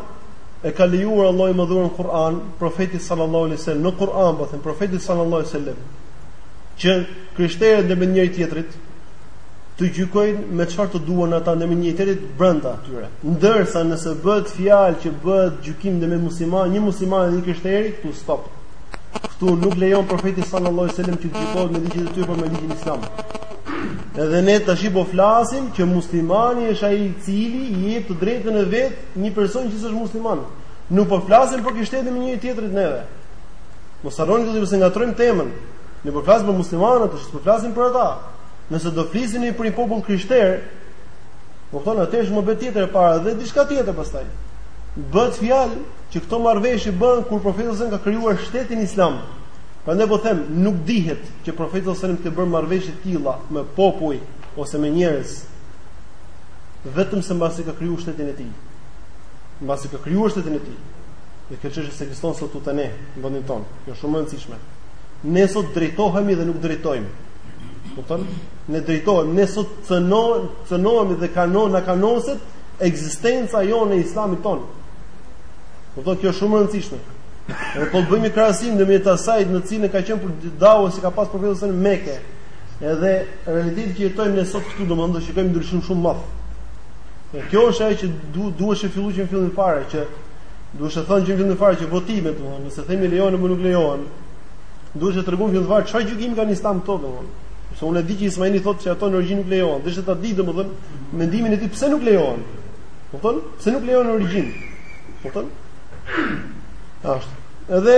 e ka lejuar Allahu i Madhëruar në Kur'an, profeti sallallahu alaihi wasallam në Kur'an, po them profeti sallallahu alaihi wasallam, që krishterët dhe me njëri-tjetrin të gjykojnë me çfarë të duan ata me njëri-tjetrin brenda atyre. Ndërsa nëse bëhet fjalë që bëhet gjykim me musliman, një musliman dhe një krishter, këtu stop. Këtu nuk lejon profeti sallallahu alajhi wasallam të gjykohet me ligjin e tyre, por me ligjin islam. Edhe ne tash po flasim që muslimani është ai i cili i jep të drejtën e vet Një person që është musliman, nuk po flasim për krishterët me njëri-tjetrin neve. Mos harroni këtë sepse ngatrojmë temën. Ne po flasim për muslimanët, s'po flasim për ata. Nëse do flisni për një popull krishter, do thonë atëherë bëhet tjetër para dhe diçka tjetër pastaj. Bëhet fjalë që këto marrëveshje bëhen kur profeti sallallahu alajhi wasallam ka krijuar shtetin islam. Prandaj po them, nuk dihet që profeti sallallahu alajhi wasallam të ketë bërë marrëveshje të tilla me popuj ose me njerëz vetëm se mbasi ka krijuar shtetin e tij. Mbasi ka krijuar shtetin e tij. Dhe kjo çështje se ekziston sot te ne në vendin tonë, është shumë e rëndësishme. Ne sot drejtohemi dhe nuk drejtojmë. Kupton? Ne drejtohemi, ne sot cënohemi, cënohemi dhe kanon na kanoset ekzistenca jonë e Islamit tonë. Kupton? Kjo është shumë e rëndësishme. Dhe po bëjmë krahasim ndërmjet asaj në të cilën ka qenë periudhës që ka pas profeti në Mekë, Edhe realitetit që jetojmë ne sot këtu domethënë do shikojmë ndryshim shumë të madh. Dhe kjo është ajo që duhet duhet të fillojë në fillim fare që duhet të thonë që në fillim fare që votimet, domethënë nëse themi lejohen apo nuk lejohen, duhet të tregojmë në fillim fare çfarë gjykimi kanë në Islam këto domethënë. Sepse unë e di që Ismaili thotë se ato në origjinë nuk lejohen, dhe ta di domethënë mendimin e tij pse nuk lejohen. Kupton? Pse nuk lejohen në origjinë? Kupton? Është. Edhe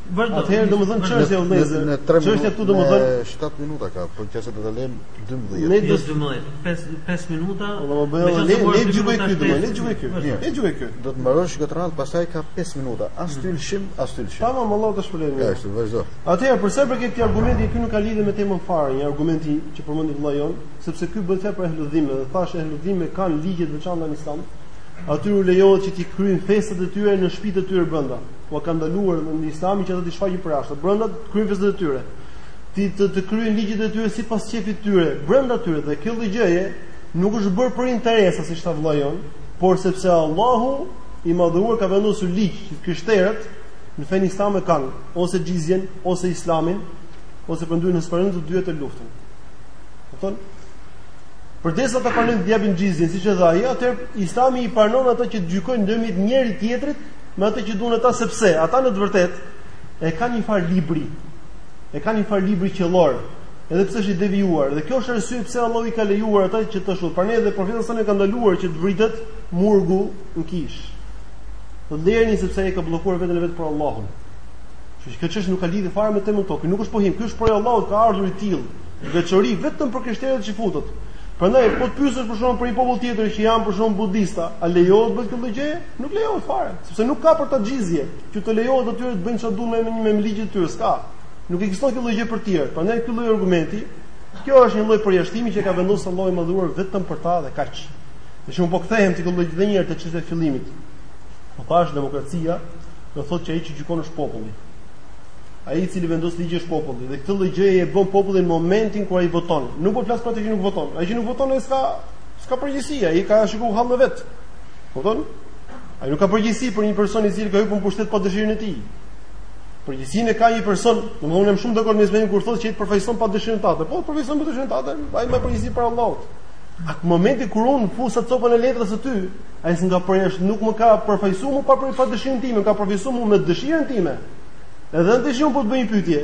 Vazhdo. Atëherë domethënë çështja e vëllezër. Çështja këtu domethënë 7 minuta ka, por që s'do ta lëm 12. Në 12, 5 5 minuta. Po më bëj edhe ne, ne gjykojmë këtu domethënë, ne gjykojmë këtu. Ne gjykojmë këtu. Do të mbarosh këtë radhë, pastaj ka 5 minuta. As mm. tylshim, as tylshim. Tamam, Allahu të shpërbleftë. Ja, është, vazhdo. Atëherë, për sa i përket këtij argumenti, ky nuk ka lidhje me temën fare, argumenti që përmendi vëllai jonë, sepse ky bëhet fjalë për ehlu dhimme, dhe thashë ehlu dhimme kanë ligje të veçanta në Islam. Atyre u lejohet që t'i kryejnë festat e tyre në shtëpitë e tyre brenda. Ua ka ndaluar Islami që ata të shfaqin përjashta, brenda të kryejnë festat e tyre. T'i, të, të kryejnë ligjet e tyre sipas qejfit të tyre, brenda tyre dhe kjo lloj gjëje nuk është bërë për interesa siç tha vëllai jonë, por sepse Allahu i madhëruar ka vendosur ligj që krishterët në fenë islame kanë ose xhizjen ose islamin ose përndryshe nëse s'pranon të dyja, luftën. Do thonë Përderisa ata kanë të japin xhizjen siç e dha ai, atëherë Islami i pranon ata që të gjykojnë ndërmjet njëri tjetrit me atë që duan ata sepse ata në të vërtetë e kanë një farë libri. E kanë një farë libri qiellor, edhe pse është i devijuar. Dhe kjo është arsye pse Allahu i ka lejuar ata që të shohin. Prandaj edhe profeti na ka ndaluar që të vritet murgu në kishë. Po lëreni sepse ai ka bllokuar veten e vet për Allahun. Kështu që kjo çështje nuk ka lidhje fare me temën tonë, nuk është pohim, ky është prej Allahut ka ardhur i tillë, veçori vetëm për krishterët, çifutët. Prandaj po të pyesësh për shembull për një popull tjetër që janë për shembull budista, a lejohet të bëjnë këtë gjë? Nuk lejohet fare, sepse nuk ka për ta xhizje, që të lejohet atyre të bëjnë çfarë duan me me, me ligjin e tyre, s'ka. Nuk ekziston kjo lloj gjë për të tjerët. Prandaj ky lloj argumenti, kjo është një lloj përjashtimi që ka vendosur Allahu i Madhëruar vetëm për ta dhe kaq. Dhe unë po kthehem te kjo edhe një herë te çështja e fillimit. Po thashë demokracia do të thotë që ai që gjykon është populli. Ai i cili vendos ligj është populli dhe këtë lloj gjëje e bën populli në momentin kur ai voton. Nuk po flas për atë që nuk voton. Ai që nuk voton ai s'ka s'ka përgjegjësi, ai ka shikuar hallin e vet. Kupton? Ai nuk ka përgjegjësi për një person i cili ka hyrë në pushtet pa dëshirën e tij. Përgjegjësinë e ka një person, domthonë jam shumë dakord me Ismailin kur thotë se ai përfaqëson pa dëshirën tate. Po, përfaqëson pa dëshirën tate, ai mban përgjegjësi para Allahut. Në momentin kur unë fusa copën e letrës aty, ai s'ka përgjegjësi, nuk më ka përfaqësuar më pa për pa dëshirën time, ka përfaqësuar më me dëshirën time. Edhe unë tashi po të bëj një pyetje.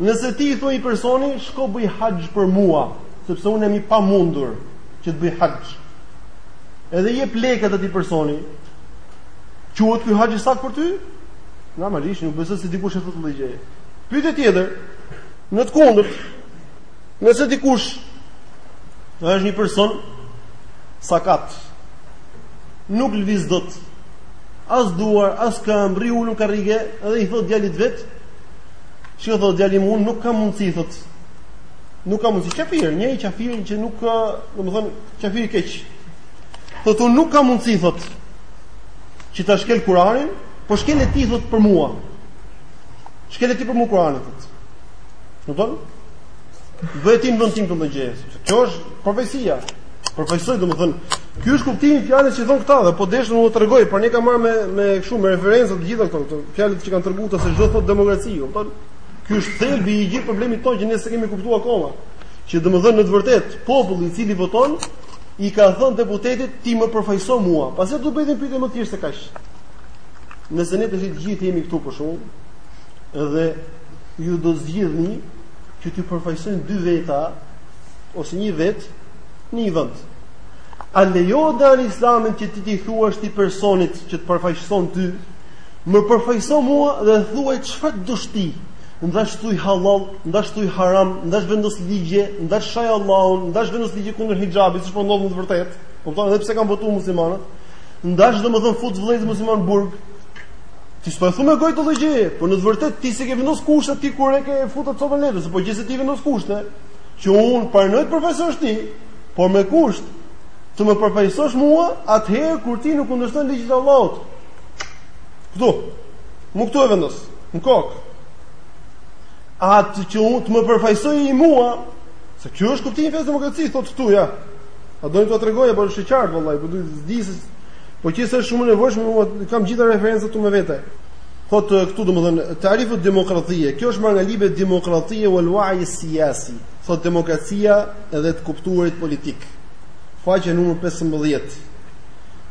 Nëse ti i thua një personi, shko bëj haxh për mua, sepse unë jam i pamundur që të bëj haxh. edhe i jep lekët atij personi, quhet ky haxh i saktë për ty? Normalisht nuk besoj se dikush e thotë këtë lloj gjëje. Pyetja tjetër, në të kundërt, nëse dikush është një person sakat, nuk lviz dot as duar, as këmbë, rri ulur në karrige, edhe i thot djalit të vet, Çi thot djali im unë nuk kam mundësi thot. Nuk kam mundësi. Qafir, një qafir që nuk, domethënë, Qafir i keq. Thotë unë nuk kam mundësi thotë që ta shkel Kur'anin, po shkele ti thotë për mua. Shkele ti për mua Kur'anin thotë. Kupton? Dhe ti më dhënë tim të më gjesë. Kjo është përfaqësia. Përfaqësoj, domethënë, ky është kuptimi i fjalës që thonë këta dhe po deshët mund t'ju tregoj, por unë i kam marrë me, me kështu, me referenca të gjitha këto, fjalët që kanë treguar se ç'do të thotë demokraci. Ky është thelbi i gjithë problemit tonë që ne s'e kemi kuptu akoma. Që domethënë në të vërtetë populli i cili voton i ka thënë deputetit ti më përfaqëso mua. Pastaj do t'ju bëj një pyetje më të thjeshtë se kaq. Nëse ne të gjithë jemi këtu për shembull dhe ju do zgjidhni që t'ju përfaqësojnë dy veta ose një vet në një vend. A lejohet nga ana islame që ti t'i thuash atij personit që të përfaqëson ty, më përfaqëso mua dhe thuaj çfarë të duash ti, ndash thuj hallall, ndash thuj haram, ndash vendos ligje, ndash shaj Allahun, ndash vendos ligje kundër hijabit, siç po ndodh në të vërtetë. Kupton edhe pse kanë votuar muslimanët. Ndash domethën fut vëllezër muslimanë në burg. Ti s'po e thu me gojë këtë gjë, por në të vërtetë ti s'i ke vendos kushtet ti kur e ke futur copën e letrës, po gjithsesi ti vendos kushte që un pranoj të më përfaqësosh ti, por me kusht të më përfaqësosh mua atëherë kur ti nuk kundërshton ligjin e Allahut. Këtu. Mu këtu e vendos. në kokë. Atë që unë të më përfaqësojë mua, se kjo është kuptimi i fesë demokracisë, thotë këtu ja. A do me ta tregu apo është e qartë vëllai, po duhet edhe se po qe se është shumë e nevojshme, unë kam gjithë referencat tu me vete. Thotë këtu domethënë tarifu demokratie, kjo është marrë nga libri Demokratia wal wa'i siyasi, thotë demokracia edhe të kuptuarit politik. Faqja numër 15.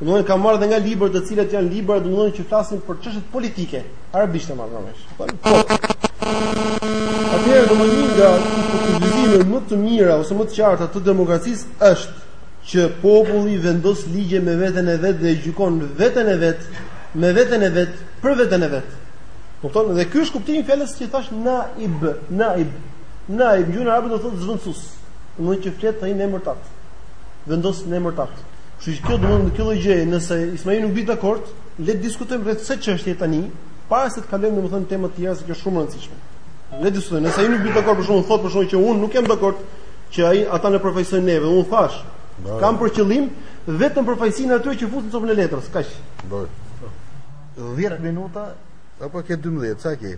Domethënë kam marrë edhe nga libra të cilët janë libra domethënë që flasin për çështje politike. Arabisht e marrë normalisht. Atëherë domethënë një nga përkufizimet më të mira ose më të qarta të demokracisë është që populli vendos ligje me veten e vet dhe e gjykon veten e vet me veten e vet për veten e vet. Kupton? Dhe ky është kuptimi i fjalës që thash naib, naib. Naib në gjuhën arabe do të thotë zvendësues. Domethënë që flet ai në emër tat. Vendos në emër tat. Kështu që kjo domethënë kjo lloj gjëje, nëse Ismail nuk bie dakord, Le të diskutojmë rreth kësaj çështje tani, para se të kalojmë domethënë në tema të tjera se kjo është shumë e rëndësishme. Le të diskutojmë, nëse ai nuk bie dakord për shkakun, thotë për shkakun që unë nuk jam dakord që ai ata na përfaqësojnë neve, unë thash, kam për qëllim vetëm përfaqësinë e atyre që futën copën e letrës, kaq. 10 minuta apo ke 12, sa ke?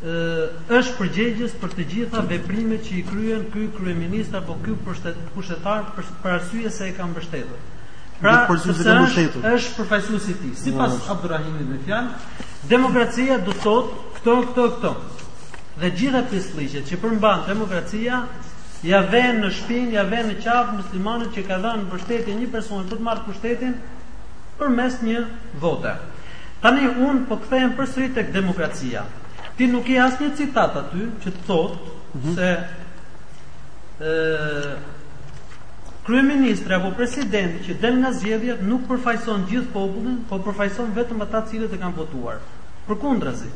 është përgjegjës për të gjitha veprimet që i kryen ky kryeministër apo ky pushtetar për, për arsye se e ka mbështetur. Pra, sepse është, është përfaqësuesi i tij. Sipas Abdurrahimit me fjalë, demokracia do të thotë këto, këto, këto. Dhe gjitha pislliqet që përmban demokracia ja vë në shpinë, ja vë në qafë muslimanit që ka dhënë mbështetje një personi për të marrë pushtetin përmes një vote. Tani unë po kthehem përsëri tek demokracia. Ti nuk ke asnjë citat aty që të thotë mhm. se ë kryeministri apo presidenti që del nga zgjedhjet nuk përfaqëson gjithë popullin, po përfaqëson vetëm ata të cilët e kanë votuar. Përkundrazi,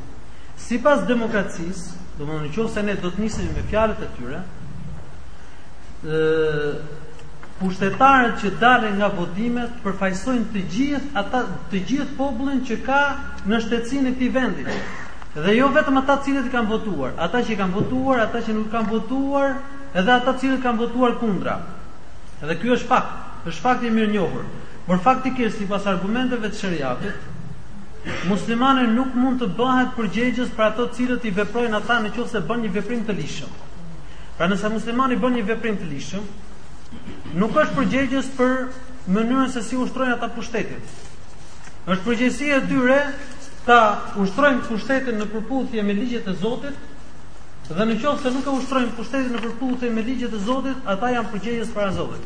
sipas demokracisë, domthonë në qoftë se ne do të nisemi me fjalët e tyre, ë Pushtetarët që dalin nga votimet përfaqësojnë të gjithë ata të gjithë popullin që ka në shtetësinë e këtij vendi. Dhe jo vetëm ata të cilët i kanë votuar, ata që i kanë votuar, ata që nuk i kanë votuar, edhe ata të cilët kanë votuar kundra. Dhe ky është fakt, është fakt i mirënjohur. Por faktikisht sipas argumenteve të shariatit, muslimani nuk mund të bëhet përgjegjës për ato të cilët i veprojnë ata në qoftë se bën një veprim të ligjshëm. Pra nëse muslimani bën një veprim të ligjshëm, nuk është përgjegjës për mënyrën se si ushtrojnë ata pushtetin. Është përgjegjësi e tyre ta ushtrojnë pushtetin në përputhje me ligjet e Zotit, dhe në qoftë se nuk e ushtrojnë pushtetin në përputhje me ligjet e Zotit, ata janë përgjegjës para Zotit.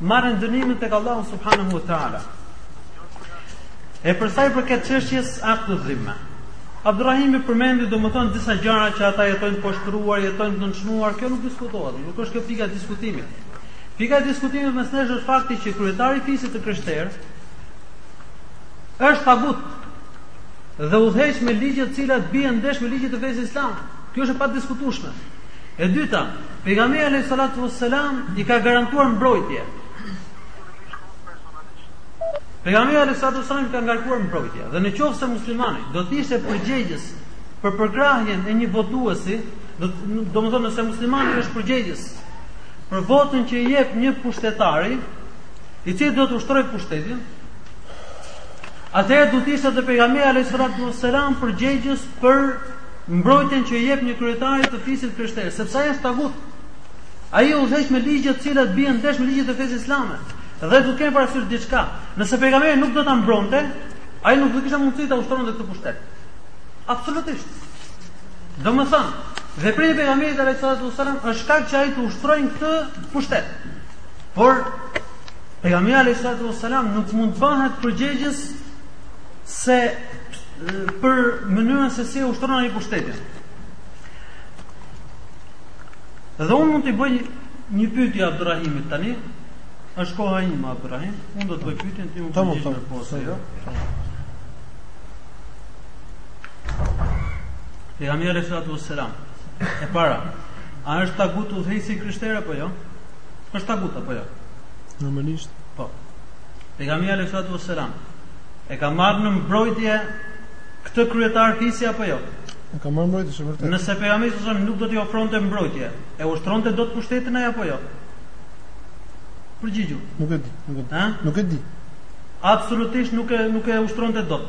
Marrin dënimin tek Allahu subhanahu wa taala. E për sa i përket çështjes aktu dhimme. Abdurrahimi përmendi domethënë disa gjëra që ata jetojnë të poshtruar, jetojnë të nënçmuar, kjo nuk diskutohet. Nuk është kjo pika e diskutimit. Pika e diskutimit mes nesh është fakti që kryetari i fisit të krishterë është tagut dhe udhëheq me ligje të cilat bien ndesh me ligjet e fesë islam. Kjo është e padiskutueshme. E dyta, pejgamberi alayhi salatu wassalam i ka garantuar mbrojtje. Pejgamberi alayhi salatu wassalam i ka garantuar mbrojtje dhe në qoftë se muslimani do të ishte përgjegjës për përkrahjen e një votuesi, Domethënë nëse muslimani është përgjegjës për votën që i jep një pushtetari, i cili do të ushtrojë pushtetin, atëherë do të ishte dhe pejgamberi alayhis salatu wassalam përgjegjës për mbrojtjen që i jep një kryetari të fisit krishter, sepse ai është tagut. Ai udhëheq me ligje të cilat bien ndesh me ligjet e fesë islame dhe duhet të kemi parasysh diçka. Nëse pejgamberi nuk do ta mbronte, ai nuk do të kishte mundësi ta ushtronte këtë pushtet. Absolutisht. Domethënë, veprimi i pejgamberit alayhis salatu wasallam është shkak që ai të ushtrojnë këtë pushtet. Por pejgamberi alayhis salatu wasallam nuk mund të bëhet përgjegjës se për mënyrën se si e ushtron ai pushtetin. Dhe unë mund t'i bëj një pyetje Abdurrahimit tani. Është koha ime Abdurrahim, unë do të bëj pyetjen ti mund të bësh një pyetje. Pejgamberi alayhi salatu wassalam. E para, a është tagut udhëheqësi i krishterë apo jo? Është tagut apo jo? Normalisht. Po. Pejgamberi alayhi salatu wassalam e ka marrë në mbrojtje këtë kryetar fisi apo jo? E ka marrë mbrojtje, është e vërtetë. Nëse pejgamberi sa nuk do t'i ofronte mbrojtje, e ushtronte dot pushtetin ai apo jo? Përgjigju. Nuk e di, nuk e di. Nuk e di. Absolutisht nuk e nuk e ushtronte dot.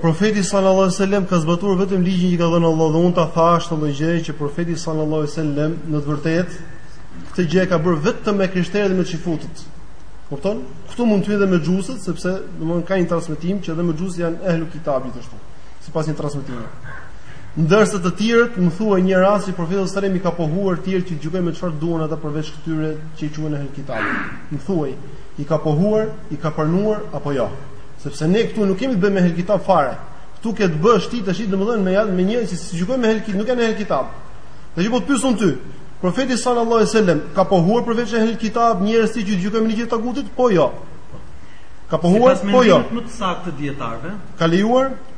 Profeti sallallahu alajhi wasallam ka zbatuar vetëm ligjin që ka dhënë Allahu dhe unë ta thashë këtë gjë që profeti sallallahu alajhi wasallam në të vërtetë këtë gjë e ka bërë vetëm me krishterët dhe me çifutët. Kupton? Këtu mund të hyjë edhe mexhusët sepse domthonë ka një transmetim që edhe mexhusët janë ehlu kitabit ashtu. Sipas një transmetimi. Ndërsa të tjerët më thuaj një rast që profeti sallallahu alajhi wasallam i ka pohuar të tjerë që gjykojnë me çfarë duan ata përveç këtyre që i quhen ehlu kitabit. Më thuaj, i ka pohuar, i ka pranuar apo jo? Ja? Sepse ne këtu nuk kemi të bëjmë me ehli kitab fare. Këtu ke të bësh ti tash domethënë me me njerëz që s'gjykojnë me ehli kitab, nuk janë ehli kitab. Dhe unë po të pyes unë ty. Profeti sallallahu alajhi wasallam ka pohuar përveç ehli kitab njerëz që gjykojnë me ligjin e tagutit? Po jo. Ka pohuar po jo. Më i saktë i dijetarëve. Ka lejuar?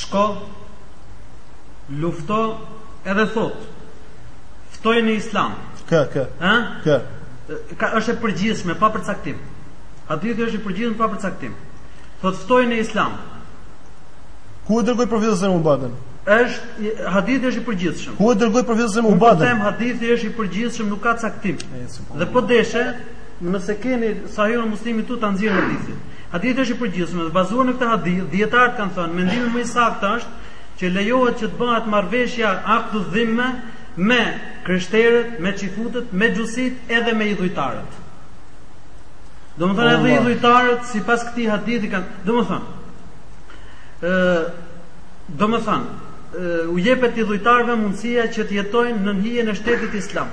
shko lufto edhe thotë ftoji në islam kë kë ë kë kë është e përgjithshme pa përcaktim hadithi është i përgjithshëm pa përcaktim thotë ftoji në islam ku e dërgoi profeti sallallahu alajhi wasallam është hadithi është i përgjithshëm. Ku e dërgoi profeti sallallahu alajhi wasallam? Po them hadithi është i përgjithshëm, nuk ka caktim. Po. Dhe po deshe, nëse keni sahihun muslimin këtu ta nxjerr hadithin. Hadithi është i përgjithshëm dhe bazuar në këtë hadith, dijetarët kanë thënë, mendimi më i saktë është që lejohet që të bëhet marrëveshja aktu dhimme me krishterët, me çifutët, mexhusit edhe me idhujtarët. Domethënë edhe idhujtarët sipas këtij hadithi kanë domethënë domethënë u jepet idhujtarëve mundësia që të jetojnë nën hijen e shtetit islam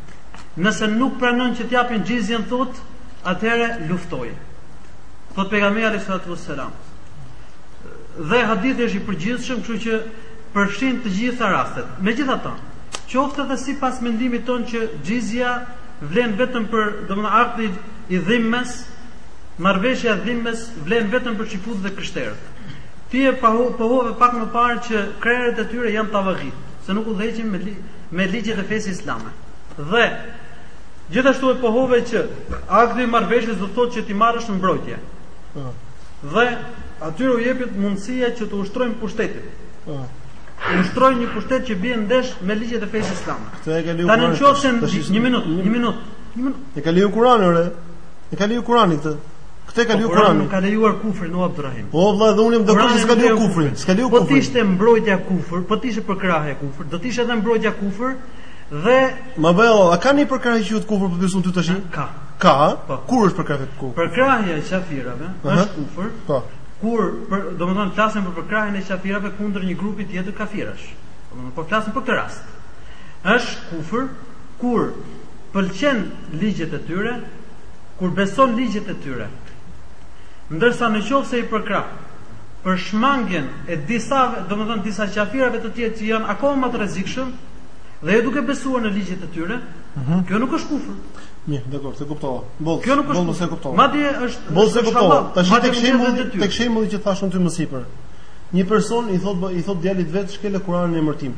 Nëse nuk pranojnë që të japin xhizjen thotë, atëherë luftoji. Thotë pejgamberi alayhi salatu wassalam. Dhe hadithi është i përgjithshëm, kështu që përfshin të gjitha rastet. Megjithatë, qoftë edhe sipas mendimit tënd që xhizja vlen vetëm për, domethënë akti i dhimmes, marrëveshja e dhimmes vlen vetëm për çifutët dhe krishterët. Ti e pohove pak më parë që krerët e tyre janë tavagitë. se nuk udhëheqin me me ligjet e fesë islame. Dhe gjithashtu e pohove që akti i marrëveshjes do të thotë që t'i marrësh në mbrojtje. Mm. Dhe atyre u jepet mundësia që të ushtrojnë pushtetin. Mm. Ushtrojnë një pushtet që bie ndesh me ligjet e fesë islame. Këtë e ka leju. Tanë çofshin një minutë, një minutë. Një minutë. E ka leju Kurani, ore. E ka leju Kurani këtë. Këtë e ka leju po, Kurani. Nuk ka lejuar kufrin o Abdurrahim. Po vëlla, edhe unë më dëgjo s'e ka leju kufrin. S'ka leju kufrin. Po të ishte mbrojtja kufër, po të ishte përkrahja kufër, do të ishte edhe mbrojtja kufër dhe Ma bëj, a ka një përkrahje që quhet kufër po pyes unë ty tash? Ka. Ka. Po. Kur është përkrahje kufër? Përkrahja e kafirave është kufër. Po. Kur, për, domethënë flasim për përkrahjen e kafirave kundër një grupi tjetër kafirash. Domethënë po flasim për këtë rast. Është kufër kur pëlqen ligjet e tyre, kur beson ligjet e tyre, ndërsa në qoftë se i përkrah për shmangjen e disa, domethënë disa qafirave të tjerë që janë akoma më të rrezikshëm dhe jo duke besuar në ligjet e tyre, uh mhm. -huh. kjo nuk është kufër. Mirë, dakor, e kuptova. Boll, kjo nuk është kufër. Kuptova. Madje është Boll, e kuptova. Tash tek shembulli, tek shembulli që thashë un ty më sipër. Një person i thot i thot djalit vet shkelë Kur'anin në emër tim.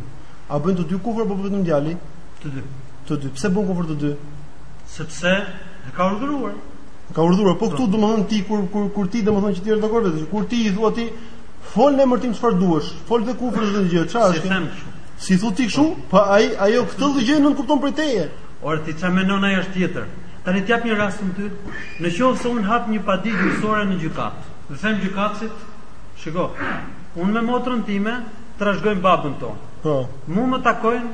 A bën të dy kufër apo vetëm djali? Të dy. Të dy. Pse bën kufër të dy? Sepse e ka urdhëruar. E ka urdhëruar. Po këtu domethënë ti kur kur kur ti domethënë që ti je dakord vetë, kur ti i thua ti fol në emër tim çfarë duash, fol dhe kufër çdo gjë, çfarë është? Si them kështu. Si thu ti kështu? Po ai ajo këtë gjë nuk kupton prej teje. Ore ti çfarë mendon ajo është tjetër. Tani të jap një rast un ty. Në qoftë se un hap një padi gjyqësore në gjykat, dhe i them gjykatësit, shiko, un me motrën time trashëgojmë babën tonë. Po. Mu më takojnë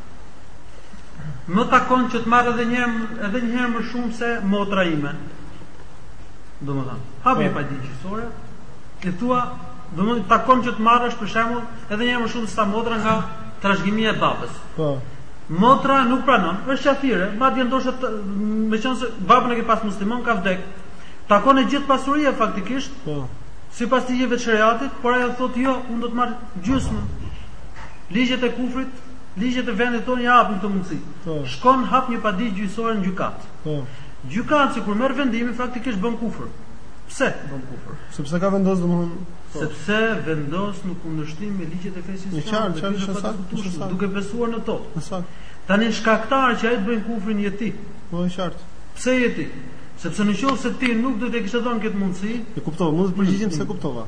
Më takon që të marr edhe njëherë edhe njëherë më shumë se motra ime. Domethënë, hap po. padi gjyqësore, i thua, domethënë takon që të marrësh për shembull edhe njëherë më shumë se sa motra nga trashëgimia e babës. Po. Motra nuk pranon, është qafire, madje ndoshta meqenëse babën e ke pas musliman ka vdek. Takon e gjithë pasuria faktikisht. Po. Sipas ligjeve të shariatit, por ajo thotë jo, unë do të marr gjysmën. Ligjet e kufrit Ligjet e vendit tonë ia japin këtë mundësi. Po. Shkon hap një padi gjyqësore në gjykatë. Po. Gjykatësi kur merr vendimin faktikisht bën kufër. Pse bën kufër? Sepse ka vendos domthonë po. sepse vendos në kundërshtim me ligjet e fesë islame. E qartë, është saktë, duke besuar në to. E saktë. Tani shkaktar që ai të bëjë kufrin je ti. Po e qartë. Pse je ti? Sepse në qoftë se ti nuk do t'ia kishe dhënë këtë mundësi, e kuptova, mund të përgjigjem se e kuptova.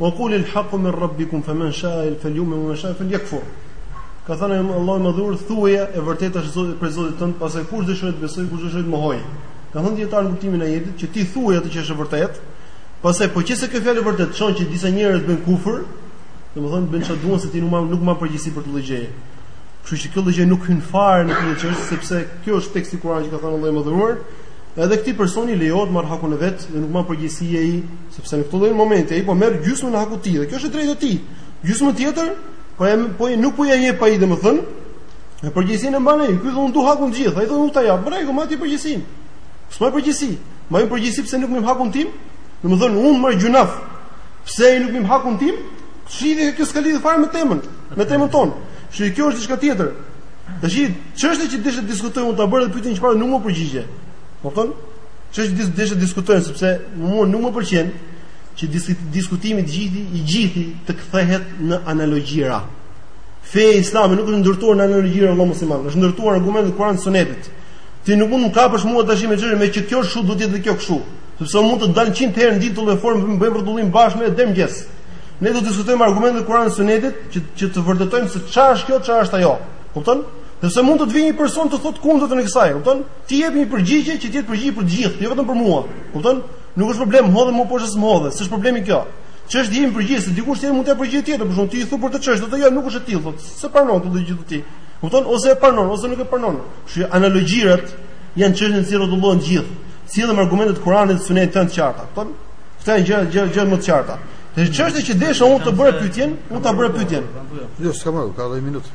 Wa qul il haqqu min rabbikum faman sha'a falyumin waman sha'a falyakfur. Ka thënë Allahu i Madhëruar, thuaj e vërteta është Zoti prej Zotit tënd, pastaj kush dëshiron të besojë, kush dëshiron të mohojë. Kanë thënë dijetarët në kuptimin e ajetit që ti thuaj atë që është e vërtetë, pastaj po qe se kjo fjalë e vërtetë çon që disa njerëz bëjnë kufër, domethënë bëjnë çfarë duan se ti nuk ma nuk ma përgjegjësi për këtë lloj gjëje. Kështu që kjo lloj gjë nuk hyn fare në këtë çështje sepse kjo është tekst i Kur'anit që ka thënë Allahu i Madhëruar, edhe këtij personi i lejohet të marrë hakun e vet dhe nuk ma përgjegjësi ai Sepse në këtë lloj momenti ai po merr gjysmën e hakut të tij dhe kjo është e drejtë e tij. Gjysmën tjetër po e po e nuk po ja jep ai domethën. Përgjegjësinë e mban ai, ky thotë unë du hakun gjithë, ai thotë unë ta jap. Bre, ma ti përgjegjësinë. S'ma përgjegjësi. Ma unë përgjegjësi pse nuk m'ep hakun tim? Domethën unë marr gjynah. Pse ai nuk m'ep hakun tim? Çlidhje kjo s'ka lidhje fare me temën, me temën tonë. Kështu kjo është diçka tjetër. Tash çështja që deshe të diskutojmë ta bëra pyetjen çfarë nuk m'u përgjigje. Kupton? Çështja që desha të diskutojmë sepse mua nuk më pëlqen që diskutimi të gjithë i gjithë të kthehet në analogjira. Feja islame nuk është ndërtuar në analogjira vëllai musliman, është ndërtuar në argumentet Kur'an dhe Sunetit. Ti nuk mund të kapësh mua tash me çështjen meqë kjo është kështu do të jetë kjo kështu. Sepse mund të dalë 100 herë në ditë në formë të bëjmë rrotullim bashkë deri në mëngjes. Ne do të diskutojmë argumentet Kur'an dhe Sunetit që që të vërtetojmë se çfarë është kjo, çfarë është ajo. Kupton? Sepse mund të të vijë një person të thotë kundërtën e kësaj, kupton? Ti jep një përgjigje që të jetë përgjigje për të gjithë, jo vetëm për mua. Kupton? Nuk është problem më hodhe më poshtë s'më hodhe, s'është problemi kjo. Çështja jep përgjigje se dikush tjetër mund të përgjigjet tjetër, për shembull ti i thu për këtë çështje, thotë jo, nuk është e tillë, thotë, s'e pranon përgjigjen ti. Kupton? Ose e pranon, ose nuk e pranon. Kështu që analogjirat janë çështje në cilën rrotullohen gjithë. Sillmë argumentet e Kuranit dhe Sunetit të qarta. Kupton? Këta janë gjëra gjëra gjëra më të qarta. Dhe çështja që desha unë të bëra pyetjen, unë ta bëra pyetjen. Jo, s'ka më, ka 10 minutë.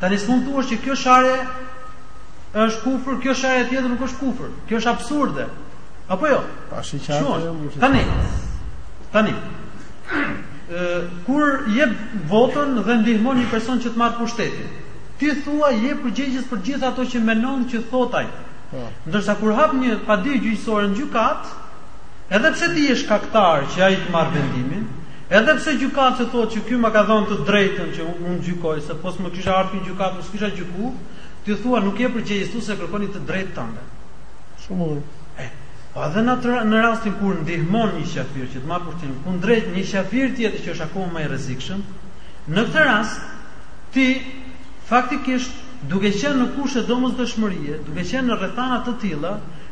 Tani s'mund të thuash që kjo sharje është kufër, kjo sharje tjetër nuk është kufër. Kjo është absurde. Apo jo? Je shumë i qartë. Tani. Tani. Ë kur jep votën dhe ndihmon një person që të marr pushtetin. Ti thua je përgjegjës për gjithë ato që mendon që thot ai. Po. Ndërsa kur hap një padi gjyqësore në gjykatë, edhe pse ti je shkaktar që ai të marr vendimin, Edhe pse gjykatësi thotë që ky ma ka dhënë të drejtën që unë gjykoj, se po s'më kishe ardhur në gjykatë unë s'kisha gjyku, ti thua nuk je përgjegjës se kërkon të drejtën tënde. Shumë bukur. E, po edhe në, në rastin kur ndihmon një qafir që të marrë pushtetin, kundrejt një qafir tjetër që është akoma më i rrezikshëm, në këtë rast ti faktikisht duke qenë në kushte domosdoshmërie, duke qenë në rrethana të tilla,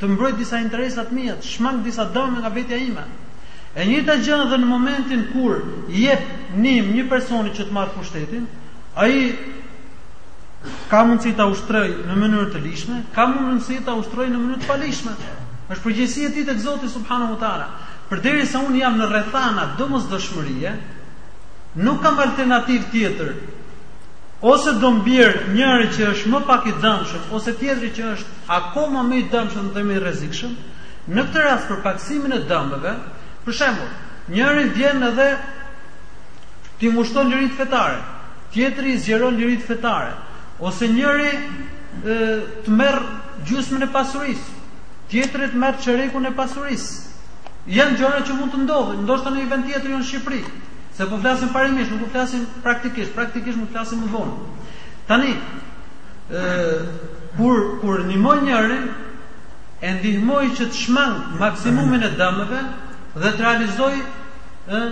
të mbroj disa interesa të mia, të shmang disa dëme nga vetja ime. E njëjta gjë edhe në momentin kur i jep ndihmë një personi që të marr pushtetin, ai ka mundësi ta ushtroj në mënyrë të ligjshme, ka mundësi ta ushtroj në mënyrë të paligjshme. Është përgjegjësi e tij tek Zoti subhanahu wa taala. Përderisa un jam në rrethana domosdoshmërie, nuk kam alternativë tjetër. Ose do m'vijë njëri që është më pak i dëmshëm, ose tjetri që është akoma më i dëmshëm dhe më i rrezikshëm, në këtë rast për pakësimin e dëmeve, për shembull, njëri vjen edhe t'i ngushton liritë fetare, tjetri i zgjeron liritë fetare, ose njëri e, të merr gjysmën e pasurisë, tjetri të merr çerekun e pasurisë. Janë gjëra që mund të ndodhin, ndoshta në një vend tjetër jo në Shqipëri, se po flasim parimisht, nuk po flasim praktikisht, praktikisht mund të flasim më vonë. Tani, Kur kur ndihmoj njërin, e ndihmoj që të shmang maksimumin e dëmeve dhe të realizoj ë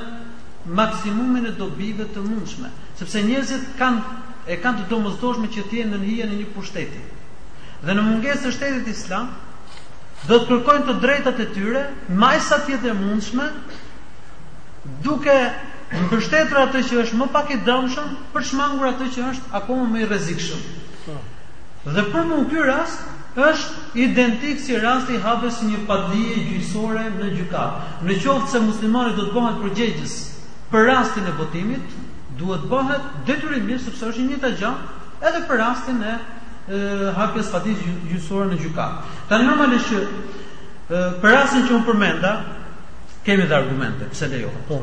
maksimumin e dobive të mundshme, sepse njerëzit kanë e kanë të domosdoshme që të jenë nën hijen e një pushteti. Dhe në mungesë të shtetit islam do të kërkojnë të drejtat e tyre me aq sa të jetë e mundshme duke mbështetur atë që është më pak i dëmshëm Për të shmangur atë që është akoma më i rrezikshëm. Po. Dhe për mua ky rast është identik si rasti i hapjes së një padie gjyqësore në gjykatë. Në qoftë se muslimani do të bëhet përgjegjës për rastin e votimit, duhet të bëhet detyrimisht sepse është e njëjta gjë edhe për rastin e hapjes padisë gjyqësore në gjykatë. Tani normalisht që për rastin që un përmenda kemi dhe argumente pse lejohet. Po.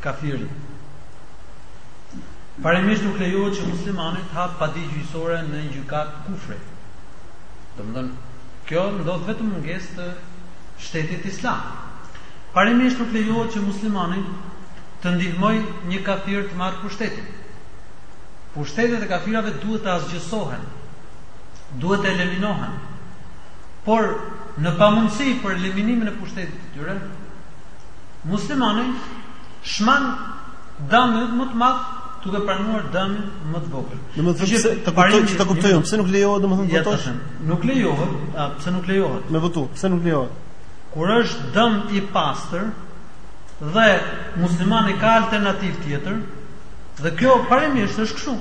kafiri. Parimisht nuk lejohet që muslimani të hap padi gjyqësore në një gjykatë kufri. Domthon kjo ndodh vetëm në mungesë të shtetit islam. Parimisht nuk lejohet që muslimani të ndihmojë një kafir të marrë pushtetin. Pushtetet e kafirave duhet të asgjësohen, duhet të eliminohen. Por në pamundësi për eliminimin e pushtetit të tyre, Muslimani shmang dëmin më të madh duke pranuar dëmin më të vogël. Domethënë se të kuptoj, të kuptoj, pse nuk lejohet domethënë të votosh? Nuk lejohet, a pse nuk lejohet? Me votu, pse nuk lejohet? Kur është dëm i pastër dhe muslimani ka alternativë tjetër, dhe kjo parimisht është kështu.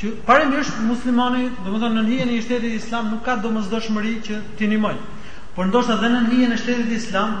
Që parimisht muslimani, domethënë në hijen e shtetit islam nuk ka domosdoshmëri që t'i ndihmojë. Por ndoshta dhe në hijen e shtetit islam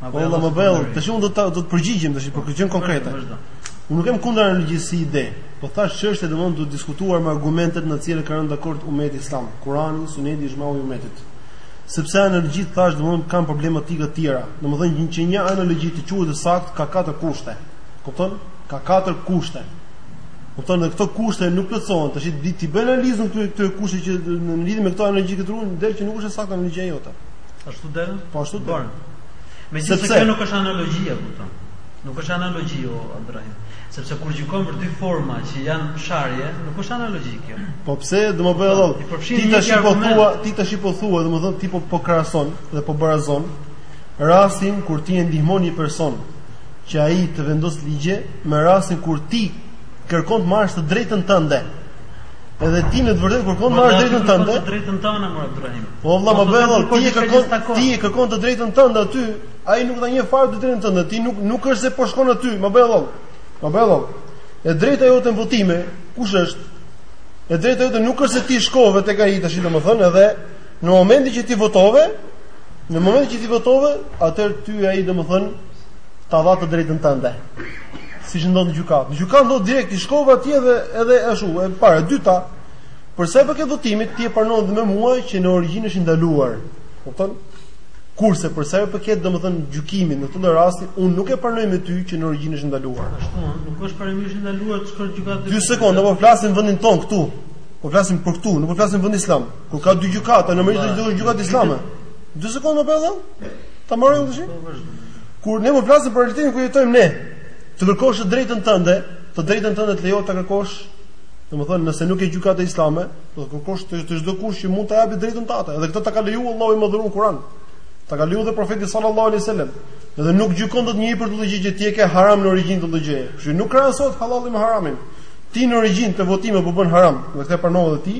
Ma bëj Allah më bëj. Tash unë do të do të përgjigjem tash për gjën konkrete. Unë nuk kam kundër analogjisë si ide, po thashë çështja domethënë duhet diskutuar me argumentet në të cilat kanë rënë dakord ummeti islam, Kurani, Suneti, Ijmau i ummetit. Sepse analogjitë thashë domethënë kanë problematika të tjera. Domethënë që një analogji të quhet e saktë ka katër kushte. Kupton? Ka katër kushte. Kupton se këto kushte nuk plotësohen. Tash t'i bëj analizën këtyre këtyre kushteve në lidhje me këto analogji këtu del që nuk është e saktë analogjia jote. Ashtu del? Po ashtu del. Megjithëse kjo nuk është analogjia, kupton? Nuk është analogji o Ibrahim, sepse kur gjykon për dy forma që janë sharje, nuk është analogji kjo. Po pse do më bëj rrot? Ti tash po thua, ti tash po thua, domethënë ti po po krahason dhe po barazon rastin kur ti e ndihmon një person që ai të vendos ligje me rastin kur ti kërkon të marrësh të drejtën tënde. Edhe ti në të vërtetë kërkon marr drejtën tënde. Të drejtën tënde mor Ibrahim. Po vlla më bre vlla ti e kërkon ti e kërkon të drejtën tënde aty. Ai nuk dha një farë të drejtën tënde. Ti nuk nuk është se po shkon aty, more vlla. More vlla. E drejta jote në votime, kush është? E drejta jote nuk është se ti shkove tek ai tash domethënë edhe në momentin që ti votove, në momentin që ti votove, atëherë ty ai domethënë ta dha të drejtën tënde. Siç ndodh në gjykatë. Në gjykatë ndodh direkt i shkova atje dhe edhe ashtu, e para, e dyta, për sa i përket votimit, ti e pranon dhe me mua që në origjinë është i ndaluar. Kupton? Kurse për sa i përket domethënë gjykimit në këtë rasti, unë nuk e pranoj me ty që në origjinë është ndaluar. Ashtu, nuk është parimisht ndaluar të shkosh gjykatë. Dy sekonda, po flasim vendin ton këtu. Po flasim për këtu, nuk po flasim vend islam. Kur ka dy gjykata, normalisht do te gjykata islame. Dy sekonda po e dëgjon? Ta marrim tash? Po, Kur ne po flasim për realitetin ku jetojmë ne, të kërkosh të drejtën tënde, të drejtën tënde të lejohet ta kërkosh, domethënë nëse nuk ke gjykatë islame, do të kërkosh te, te çdokush që mund ta japë drejtën tënde. Dhe këtë ta ka lejuar Allahu i Madhëruar Kur'an. Ta ka lejuar dhe profeti sallallahu alaihi wasallam. Dhe nuk gjykon dot njeri për çdo gjë që ti e ke haram në origjinë këtë lloj gjëje. Kështu nuk krahasohet hallalli me haramin. Ti në origjinë te votimet po bën haram, dhe këtë pranove edhe ti,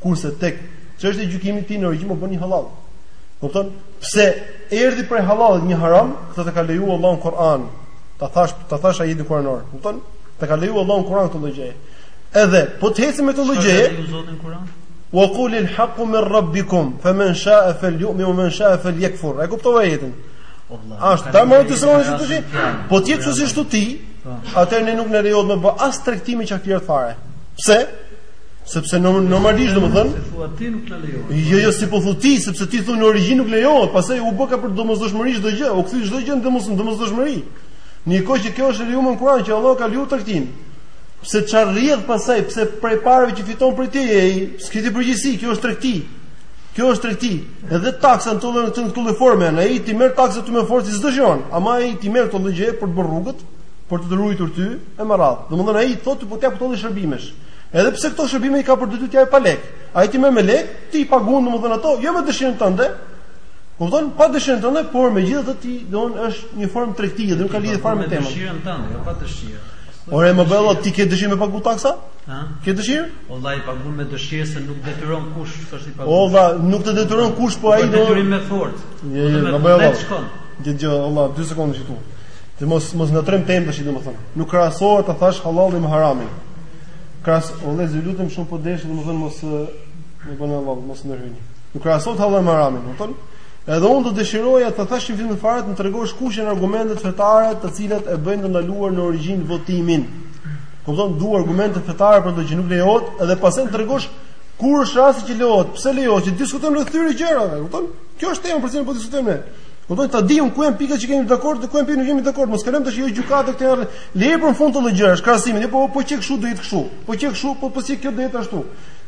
kurse tek çështja e gjykimit ti në origjinë po bën një hallall. Kupton? Pse erdhi prej halalit një haram, këtë ta ka lejuar Allahu në Kur'an. Ta thash, ta thash ajetin kuranor, kupton? Ta ka lejuar Allahu në Kur'an këtë gjë. Edhe po të ecim me këtë gjë. Wa qul al haqq min rabbikum faman sha'a falyu'min wa man sha'a falyakfur. E kuptove ajetin. Ashtë ta më të sëroni si thu ti Po të ishte si thu ti po. Atër ne nuk na lejohet me bë As tregti me qafirë fare Pse? Sepse ne normalisht domethën, se thua ti nuk na lejohet. Jo, jo, si po thu ti, sepse ti thon në origjinë nuk lejohet, pastaj u bëka prap domosdoshmëri çdo gjë, u kthy çdo gjë në domos domosdoshmëri. Në kohë që kjo është lejuar në Kur'an që Allah ka lejuar tregtin. Pse çfarë rrjedh pastaj, pse prej pareve që fiton prej teje ai, s'ke ti përgjegjësi, kjo është tregti. Kjo është tregti. Edhe taksa në të tillën këtu në këtë lloj forme, ne ai t'i merr taksat me forcë si çdo gjë. Ama ai ta merr këtë gjë për të bërë rrugët, për të ruajtur ty e më radh. Domethënë ai thotë po të jap këto lloj shërbimesh. Edhe pse këto shërbime i ka për detyrë t'i japë pa lekë. Ai t'i merr me lekë, ti i paguan domethënë ato, jo me dëshirën tënde. Kupton? Pa dëshirën tënde, por megjithatë ti domon është një formë tregtie, nuk ka lidhje fare me temën. Dëshirën tënde, jo pa dëshirë. Ore more vlla, ti ke dëshirë me pagu taksa? Ha? Ke dëshirë? O vlla i pagun me dëshirë se nuk detyron kush, shkosh t'i pagush. O vlla, nuk të detyron kush, po ai do. Detyrim me forcë. Jo, jo, more vlla. Gjithë gjë, o vlla, 2 sekonda këtu. Të mos mos ngatrrojmë temën tash domethënë. Nuk krahasohet ta thash hallalli me haramin. Krahaso, lëri ju lutem shumë po desh domethën mos më bëni vallahi mos ndërhyni. Nuk krahasohet hallalli me haramin, domethënë. Edhe unë do dëshiroja të thashë në fillim fare të tregosh kush janë argumentet fetare të cilat e bëjnë të ndaluar në origjinë votimin. Kupton du argumente fetare për atë që nuk lejohet edhe pastaj të tregosh kur është rasti që lejohet, pse lejohet, që diskutojmë rreth këtyre gjërave, kupton? Kjo është tema për cilën po diskutojmë ne. Kupton ta dimë ku janë pikat që jemi dakord dhe ku janë pikat që nuk jemi dakord. Mos kalojmë tash jo gjykatë këtu Lëre për në fund këto lloj gjërash, krahasimin, e po po qe kshu do jetë kshu. Po qe kshu, po po si kjo do jetë ashtu.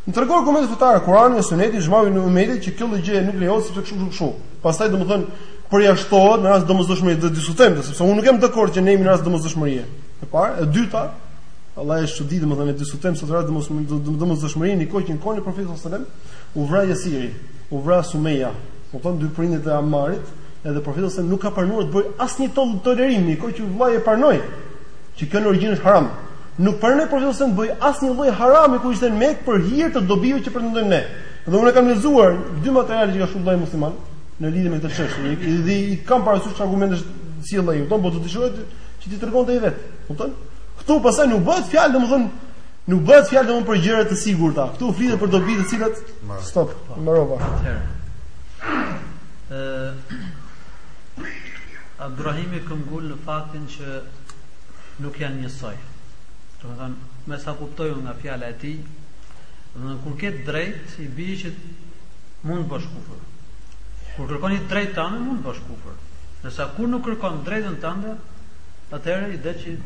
Na trego argumente fetare Kurani e Suneti ixhmau i umetit që kjo lloj gjëje nuk lejohet sepse kshu kshu kshu. Pastaj domethën përjashtohet në rast domosdoshmërie do diskutojmë sepse unë nuk jam dakord që ne jemi në rast domosdoshmërie. E para, e dyta, vallah është çudi domethën të diskutojmë sot rast domosdoshmëri domosdoshmëri në kohë që në kohën e profetit sallallahu alajhi wasallam u vra Yasiri, u vra Sumeja, domethënë dy prindit e Ammarit, Edhe profeti sallallahu nuk ka pranuar të bëj asnjë lloj tolerimi, kjo që vllai e pranoi, që kjo në origjinë është haram. Nuk pranoi profeti sallallahu të bëj asnjë lloj harami kur ishte në Mekë për hir të dobive që pretendojmë ne. Dhe unë kam lexuar dy materiale që ka shkru vllai musliman në lidhje me këtë çështje. I, i, i kam parasysh argumentet, o vlla, kupton, po do të dëshiroja që t'i tregonte ai vet, kupton? Ktu pastaj nuk bëhet fjalë, domethënë nuk bëhet fjalë domethënë për gjëra të sigurta. Ktu flitet për dobi të cilat stop, mbarova. Atëherë Abdurrahimi këmbgul në faktin që nuk janë njësoj. Domethënë, me sa kuptoj unë nga fjala e tij, domethënë kur ke të drejt i bie që mund të bësh kufër. Kur kërkon një të drejt tande mund të bësh kufër. Ndërsa kur nuk kërkon të drejtën tënde, atëherë i bie që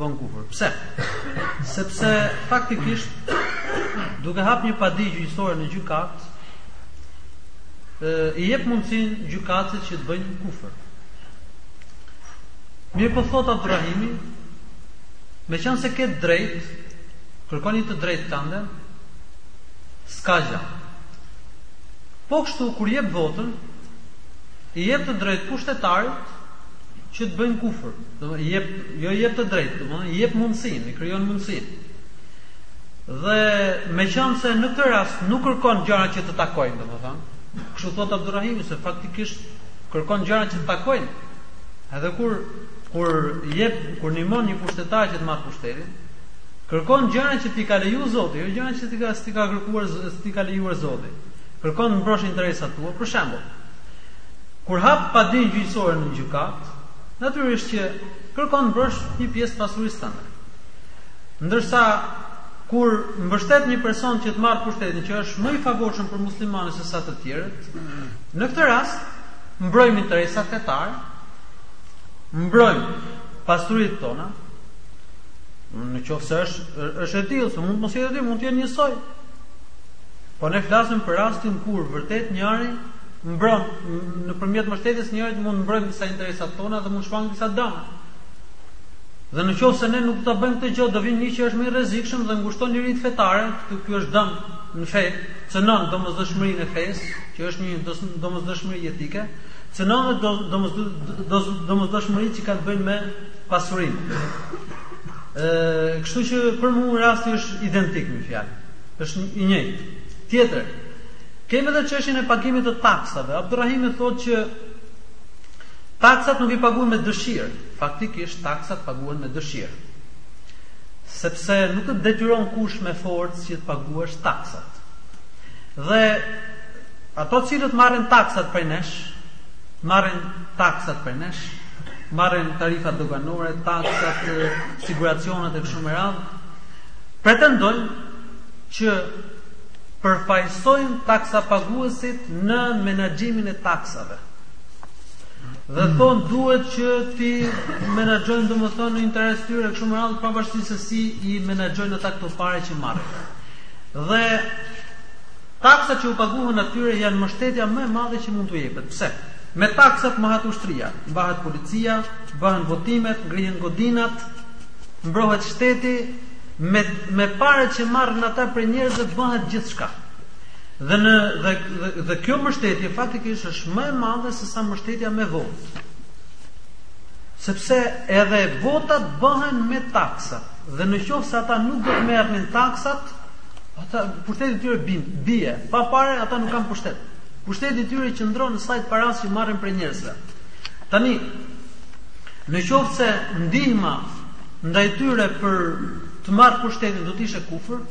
bën kufër. Pse? Sepse faktikisht duke hap një padi gjyqësore në gjykatë, i jep mundësinë gjykatësit që të bëjë kufër. Mirëpo thot Abdurrahimi, meqënëse ke të drejt, kërkon një të drejt tande, s'ka gja. Po kështu, kur jep votën, i jep të drejt pushtetarit që të bëjë kufër. Domethënë, i jep, jo i jep të drejt, domethënë, i jep mundësin, i krijon mundësin. Dhe meqënëse në këtë rast nuk kërkon gjëra që të takojnë, domethënë, kështu thot Abdurrahimi se faktikisht kërkon gjëra që të takojnë. Edhe kur kur jep kur nimon një pushtetar që të marrë pushtetin, kërkon gjëra që t'i ka leju Zoti, jo gjëra që t'i ka t'i ka kërkuar, t'i ka lejuar Zoti. Kërkon të mbrosh interesat tua, për shembull. Kur hap padi gjyqësore në gjykat, natyrisht që kërkon të mbrosh një pjesë të pasurisë tënde. Ndërsa kur mbështet një person që të marrë pushtetin që është më i favorshëm për muslimanët se sa të tjerët, në këtë rast mbrojmë interesat fetare, mbrojmë pasuritë tona, në qoftë se është është e tillë, se mund të mos jetë e tillë, mund të jenë njësoj. Po ne flasim për rastin kur vërtet njëri mbron nëpërmjet mbështetjes së njërit mund të mbrojmë disa interesat tona dhe mund të shmangim disa dëme. Dhe në qoftë se ne nuk do ta bëjmë këtë gjë, do vijë një që është më i rrezikshëm dhe ngushton liritë fetare, këtu ky është dëm në fe, cënon domosdoshmërinë e fesë, që është një domosdoshmëri jetike, cënon domosdoshmërinë që ka të bëjë me pasurinë. Ë, kështu që për mua rasti është identik me fjalë. Është i njëjtë. Tjetër, kemi edhe çështjen e pagimit të taksave. Abdurrahimi thotë që Taksat nuk paguhen me dëshirë. Faktikisht taksat paguhen me dëshirë. Sepse nuk të detyron kush me forcë që të paguash taksat. Dhe ato cilët marrin taksat prej nesh, marrin taksat prej nesh, marrin tarifat doganore, taksat, siguracionet e kështu me radhë, pretendojnë që përfaqësojnë taksa paguesit në menaxhimin e taksave. Dhe thonë duhet që t'i menaxhojnë domethënë në interes tyre kështu me radhë pavarësisht se si i menaxhojnë ata këto pare që marrin. Dhe taksat që u paguhen atyre janë mbështetja më e madhe që mund t'u jepet. Pse? Me taksat mbahet ushtria, mbahet policia, bëhen votimet, ngrihen godinat, mbrohet shteti, me, me pare që marrin ata prej njerëzve bëhet gjithçka. Dhe në dhe, dhe, dhe kjo mbështetje faktikisht është më e madhe se sa mbështetja me votë. Sepse edhe votat bëhen me taksat dhe në qoftë se ata nuk do të merrnin taksat, ata pushteti i tyre bin, bie. Pa pare ata nuk kanë pushtet. Pushteti i tyre qëndron në sajë të parave që marrin prej njerëzve. Tani në qoftë se ndihma ndaj tyre për të marrë pushtetin do të ishte kufër,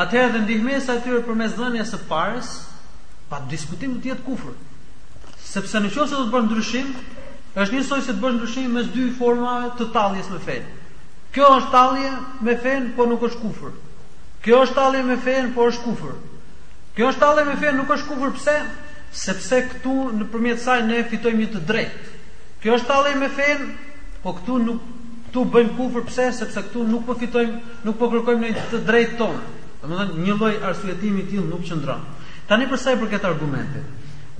atëherë dhe ndihmesa e tyre përmes dhënies së pares, pa diskutim do të jetë kufër. Sepse në qoftë se do të bësh ndryshim, është njësoj si të bësh ndryshim mes dy formave të talljes me fenë. Kjo është tallje me fenë, por nuk është kufër. Kjo është tallje me fenë, por është kufër. Kjo është tallje me fenë, nuk është kufër pse? Sepse këtu nëpërmjet saj ne fitojmë një të drejtë. Kjo është tallje me fenë, po këtu nuk këtu bëjmë kufër pse? Sepse këtu nuk po fitojmë Nuk po kërkojmë një të drejtë tonë. Domethënë, një lloj arsyetimi i tillë nuk qëndron. Tani për sa i përket argumentit.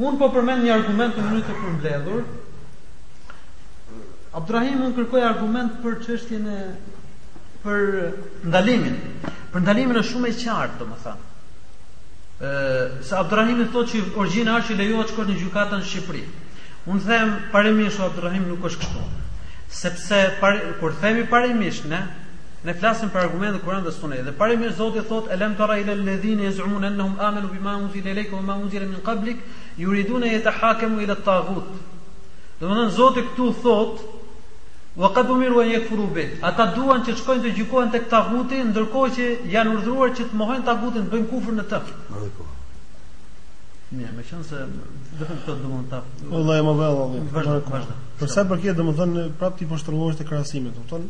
Unë po përmend një argument në mënyrë të përmbledhur. Abdurrahimi më kërkoi argument për çështjen e për ndalimin. Për ndalimin është shumë e qartë, domethënë. Ë, se Abdurrahimi thotë që origjina është që lejohet të shkosh në gjykatë në Shqipëri. Unë them parimisht o Abdurrahim nuk është kështu. Sepse par, kur themi parimisht ne, Ne flasim për argumente Kur'an dhe Sunet. Dhe parimisht Zoti thotë alam tara ila alladhina yaz'umuna annahum amanu bima unzila ilayka wama unzila min qablik yuriduna an yatahakamu ila at-taghut. Domethënë Zoti këtu thotë wa qad umiru an yakfuru bi. Ata duan që të shkojnë të gjykohen tek taghuti, ndërkohë që janë urdhëruar që të mohojnë taghutin, të bëjnë kufër në të. Po. Mirë, më qenë se vetëm këto do mund ta. Vallai më vjen vallai. Për sa i përket domethënë prapë ti po pështillesh te krahasimet, kupton?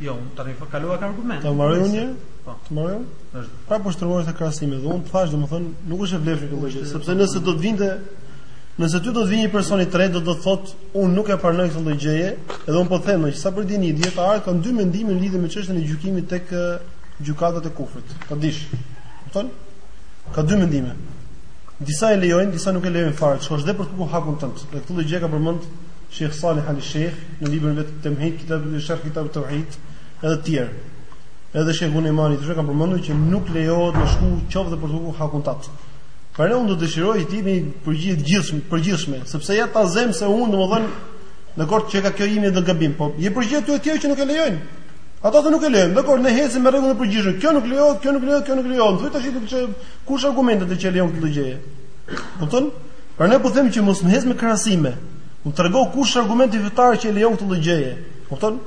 Jo, unë tani po kalova te argumenti. Të marrë unë. Po. Të marrë unë. Prapë pështillesh te krahasimet dhe unë thashë domethënë nuk është e vlefshme kjo gjë, sepse nëse do të vinte nëse ty do të vinte një person i tretë do të thoshte unë nuk e pranoj këtë lloj gjëje, edhe unë po them që sa për dijeni dijetarët kanë dy mendime lidhur me çështjen e gjykimit tek gjykatat e kufrit. Po dish. Kupton? Ka dy mendime. Disa e lejojnë, disa nuk e lejojnë fare, qoftë edhe për të kërku hakun tënd. Dhe këtë lloj gjëje e ka përmend Sheikh Salih Ali Sheikh në librin e vet Temhid Kitab Sharh Kitab Tauhid edhe të tjerë. Edhe Sheikh Gunejmani e kanë përmendur që nuk lejohet të shkosh qoftë për të kërku hakun tat. Por ne unë do të dëshiroj të jepni përgjigje të gjithë përgjithshme, sepse ja ta zëm se unë domethënë dakord që kjo imja është gabim, po jep përgjigje të tjerëve që nuk e lejojnë. Ata që nuk e lejojnë, dakor, ne hecim me rregullin e përgjithshëm. Kjo nuk lejohet, kjo nuk lejohet, kjo nuk lejohet. Thuaj tash ti kush është argumenti që lejon këtë gjë. Kupton? Pra ne po them që mos më hec me krahasime. Më trego kush është argumenti fetar që e lejon këtë lloj gjëje. Kupton?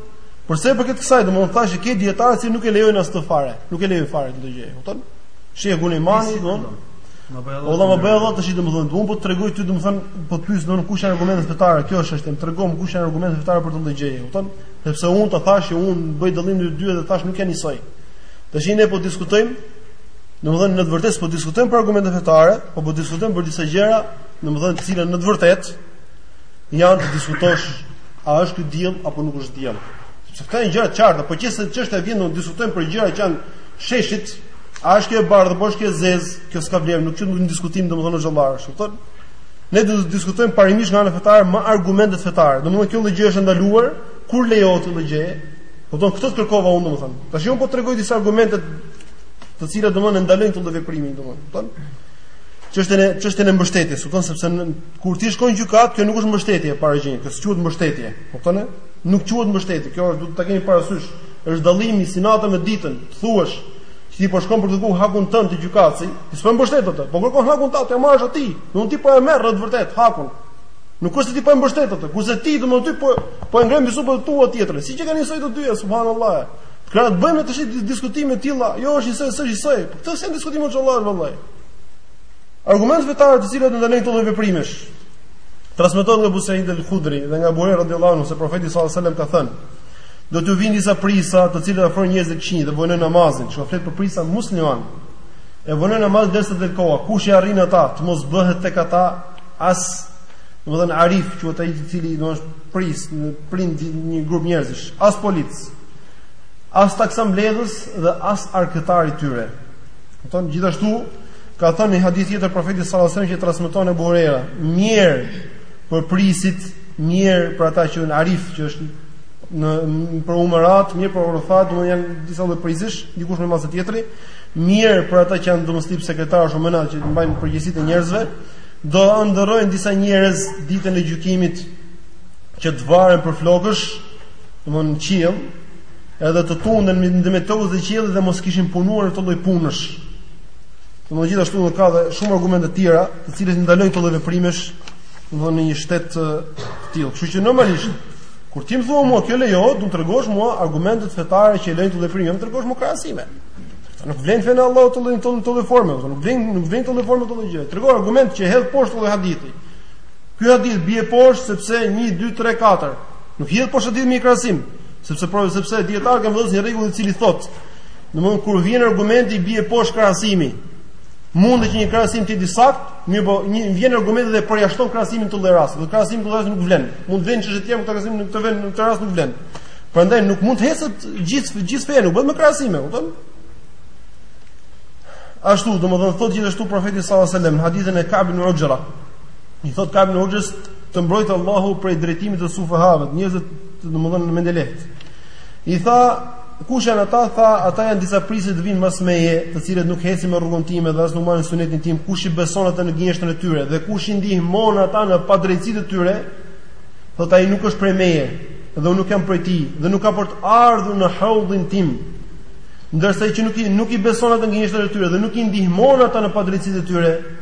Për sa i përket kësaj, domethënë thashë ke dijetarë që nuk e lejojnë as të fare. Nuk e lejojnë fare këtë gjë, kupton? Sheikh Gunejmani, domethënë. Po të më bëjë Allahu tashi domethënë Unë po të tregoj ty domethënë Po të pys domethënë kush janë argumentet fetare Kjo është është Më trego kush janë argumentet fetare për këtë lloj gjëje Kupton Sepse unë ta thashë Unë bëj dallim në dy dhe thashë nuk janë njësoj Tashi ne po diskutojmë Domethënë në të vërtetë s'po diskutojmë për argumente fetare, po po diskutojmë për disa gjëra, domethënë të cilat në të vërtetë janë si të diskutosh a është ky diell apo nuk është diell. Sepse këto janë gjëra të qarta, po qe se çështja vjen do të diskutojmë për gjëra që janë sheshit, a është kjo e bardhë apo është kjo e zezë, kjo s'ka vlerë, nuk qëndron në diskutim domethënë në gjallë, e kupton? Ne do të diskutojmë parimisht nga ana fetare me argumente fetare. Domethënë kjo lloj gjë është e ndaluar kur lejohet kjo lloj gjë. Pra këtë kërkova unë domethënë. Tash unë po tregoj disa argumente të cilat domon e ndalojnë këtë veprim, domon. Kupton? Çështjen e çështjen e mbështetjes, kupton sepse në, kur ti shkon gjykatë, kjo nuk është mbështetje para gjë, kjo s'quhet mbështetje. Kupton? Nuk quhet mbështetje, kjo është duhet ta kemi parasysh. Është dallimi si natën me ditën, thuash, ti po shkon për të kërkuar hakun tënd te gjykatësi, ti s'po mbështet atë, po kërkon hakun tënd, ta marrësh aty, do ti po e merr në të vërtetë hakun. Nuk është se ti po mbështet atë, kurse ti domon ti po po e ngre mbi supet e tua tjetrin. Si qenkan njësoj të dyja, subhanallahu. Pra të bëjmë tashi diskutime të tilla, jo është njësoj, është njësoj. Po këto janë diskutime të xhallar vëllai. Argumentet fetare të cilat ndalojnë këto veprimesh. Transmetohet nga Abu Said al-Khudri dhe nga Abu Huraira radhiyallahu anhu se profeti sallallahu alajhi wasallam ka thënë: Do të vinë disa prijësa, të cilët afrojnë njerëzit e këqinj dhe vonojnë namazin, çka flet për prijësa muslimanë. E vonojnë namazin derisa të koha. Kush i arrin ata, të mos bëhet tek ata as, domethënë arif, quhet ai i cili domon është prijës, prin një grup njerëzish, as polic. as taksambledhës dhe as arkëtar i tyre. Kupton gjithashtu ka thënë një hadith tjetër profeti sallallahu alajhi wasallam që transmeton Abu Huraira, mjerë për prijësit, mjerë për ata që janë arif, që është në për umerat, mjerë për urefat, do janë disa lloj prijësish, dikush më i madh se tjetri, mjerë për ata që janë domon tip sekretarë ose umena që mbajnë përgjegjësitë e njerëzve, do ëndërrojnë disa njerëz ditën e gjykimit që të varen për flokësh, do në qiell, edhe të tunden me ndërmjet tokës dhe qiellit dhe mos kishin punuar këto lloj punësh. Do të gjithashtu do ka dhe shumë argumente të tjera, të cilat ndalojnë këto lloj veprimesh, do në një shtet të tillë. Kështu që normalisht kur ti më thua mua kjo lejohet, do të tregosh mua argumentet fetare që lejojnë këto veprime, jo të më tregosh mua krahasime. Nuk vlen në fenë e Allahut të llojin tonë në këtë formë, nuk vlen nuk vlen në këtë formë të llojit. Trego argument që hedh poshtë këtë lloj hadithi. Ky hadith bie poshtë sepse 1 2 3 4. Nuk hidhet poshtë hadithi me krahasim, sepse por sepse dijetarët kanë vendosur një rregull i cili thotë, domthonë kur vjen argumenti bie poshtë krahasimi. Mundet që një krahasim të jetë i saktë, mirëpo një vjen argumenti dhe përjashton krahasimin në këtë lloj rasti. Dhe krahasimi në këtë lloj rasti nuk vlen. Mund të vlejë në çështje tjetër, por krahasimi nuk të vlen, në këtë rast nuk vlen. Prandaj nuk mund të ecet gjithë gjithë fenë, nuk bëhet me krahasime, kupton? Ashtu, domthonë thotë gjithashtu profeti sallallahu alajhi wasallam në hadithin e Ka'b ibn Ujra, I thot Ka'b ibn Ujras të mbrojtë Allahu prej drejtimit të sufehave, njerëzve domethënë mendjelehtë. I tha, kush janë ata, tha, ata janë disa prijës që do vinë mas meje, të cilët nuk ecin me rrugën time dhe as nuk marrin sunetin tim, kush i beson ata në gënjeshtrën e tyre, dhe kush i ndihmon ata në padrejtësitë e tyre, thot ai nuk është prej meje, dhe unë nuk jam prej tij, dhe nuk ka për të ardhur në haudhin tim, ndërsa që nuk i, nuk i beson ata në gënjeshtrën e tyre, dhe nuk i ndihmon ata në padrejtësitë e tyre,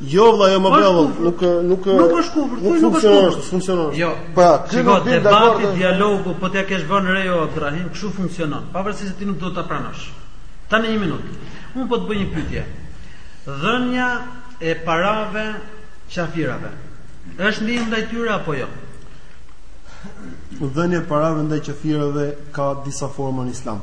Jo vëlla, jo më bëvë, nuk nuk nuk është kufër, nuk funksionon, funksionon. Jo. Pra, ky nuk bën dakord. Debati, dialogu, po t'ia kesh vënë re o Ibrahim, kshu funksionon. Pavarësisht se ti nuk do ta pranosh. Tani një minutë. Unë po të bëj një pyetje. Dhënia e parave qafirave. Është ndihmë ndaj tyre apo jo? Dhënia e parave ndaj qafirave ka disa forma në Islam.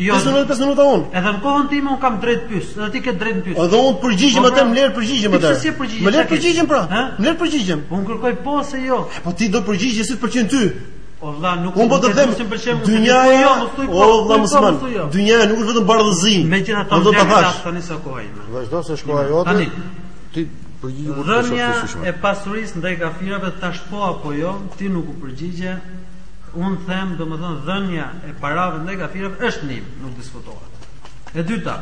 Jo, 5 minuta, 5 minuta unë. Edhe në kohën time un kam drejt t'pyes, edhe ti ke drejt t'pyes. Edhe un përgjigjem po, atë, pra, më lër përgjigjem atë. Pse si përgjigjem? Më lër përgjigjem pra. Hë? Më lër përgjigjem. Po un kërkoj po ose jo. E, po ti do përgjigjesh si të pëlqen ty. O vlla, nuk un po të them. Dynja po jo, mos thuj po. O vlla, mos thuaj. Jo. Dynja nuk është vetëm bardh e zi. Megjithatë, do ta thash tani sa koha ime. Vazhdo se shkoi e jotja. Tani ti përgjigje kur të shohësh. Dhënia e pasurisë ndaj kafirëve thash po apo jo, ti nuk u përgjigje, Unë them, domethënë, dhënja e parave ndaj kafirëve është ndihmë, nuk diskutohet. E dyta,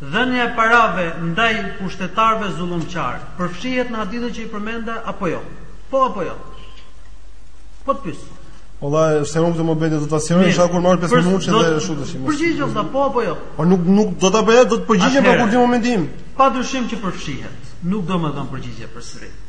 dhënja e parave ndaj pushtetarëve zullumqarë, përfshihet në hadithet që i përmenda, apo jo? Po, apo jo? Po të pyes. O vlla, se nuk të më bëjë, do të asirë, kur të marr 5 minutë që dhe shumë të shimë. Përgjigju, o vlla, po, apo jo? Po, nuk, nuk, do të bëjë, do të përgjigjë për kur të momenti im. Pa dyshim që përfshihet, nuk do më japë përgjigje përsëri.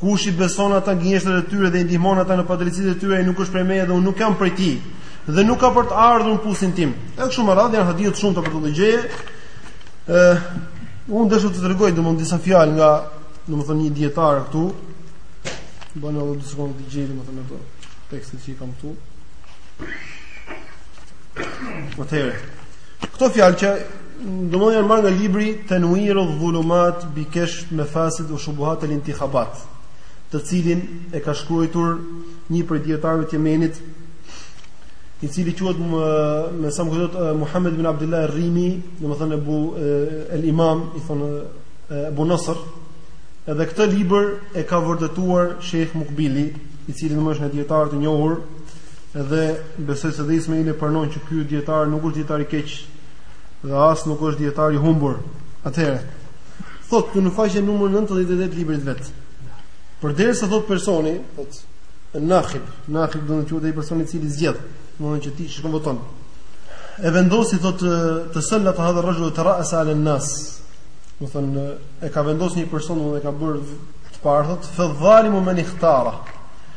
Kush i beson ata gënjeshtrat e tyre dhe i ndihmon ata në padrejtësitë e tyre, ai nuk është prej meje dhe unë nuk jam prej tij. Dhe nuk ka për të ardhur në pusin tim. Edhe kështu me radhë janë hadithe të shumta për këtë gjë. ë Unë dëshiroj të tregoj domthonë disa fjalë nga domthonë një dietar këtu. Bënë edhe dy sekonda të gjej domthonë ato tekstet që i kam këtu. Atëherë, Këto fjalë që domethënë janë marrë nga libri Tanwir al-Zulumat bi Kashf Mafasid wa Shubuhat al-Intikhabat, të cilin e ka shkruar një prej dietarëve të Yemenit, i cili quhet me sa më kujtohet eh, Muhammed ibn Abdullah al-Rimi, domethënë Abu eh, al-Imam, i thonë eh, Abu Nasr. Edhe këtë libër e ka vërtetuar Sheikh Mukbili, i cili domethënë është një dietar i njohur Edhe besoj se dhe Ismaili e pranon që ky dietar nuk është dietar i keq dhe as nuk është dietar i humbur. Atëherë, thot këtu në faqen numër 98 të librit vet. Përderisa thot personi, thot Nakhib, Nakhib do të thotë ai personi i cili zgjedh, domethënë që ti shkon voton. E vendosi thot sallata hadha rajul tara'asa alan-nas. Domethënë e ka vendosur një person dhe e ka bërë të parë thot, "Fadhalimu man ikhtara."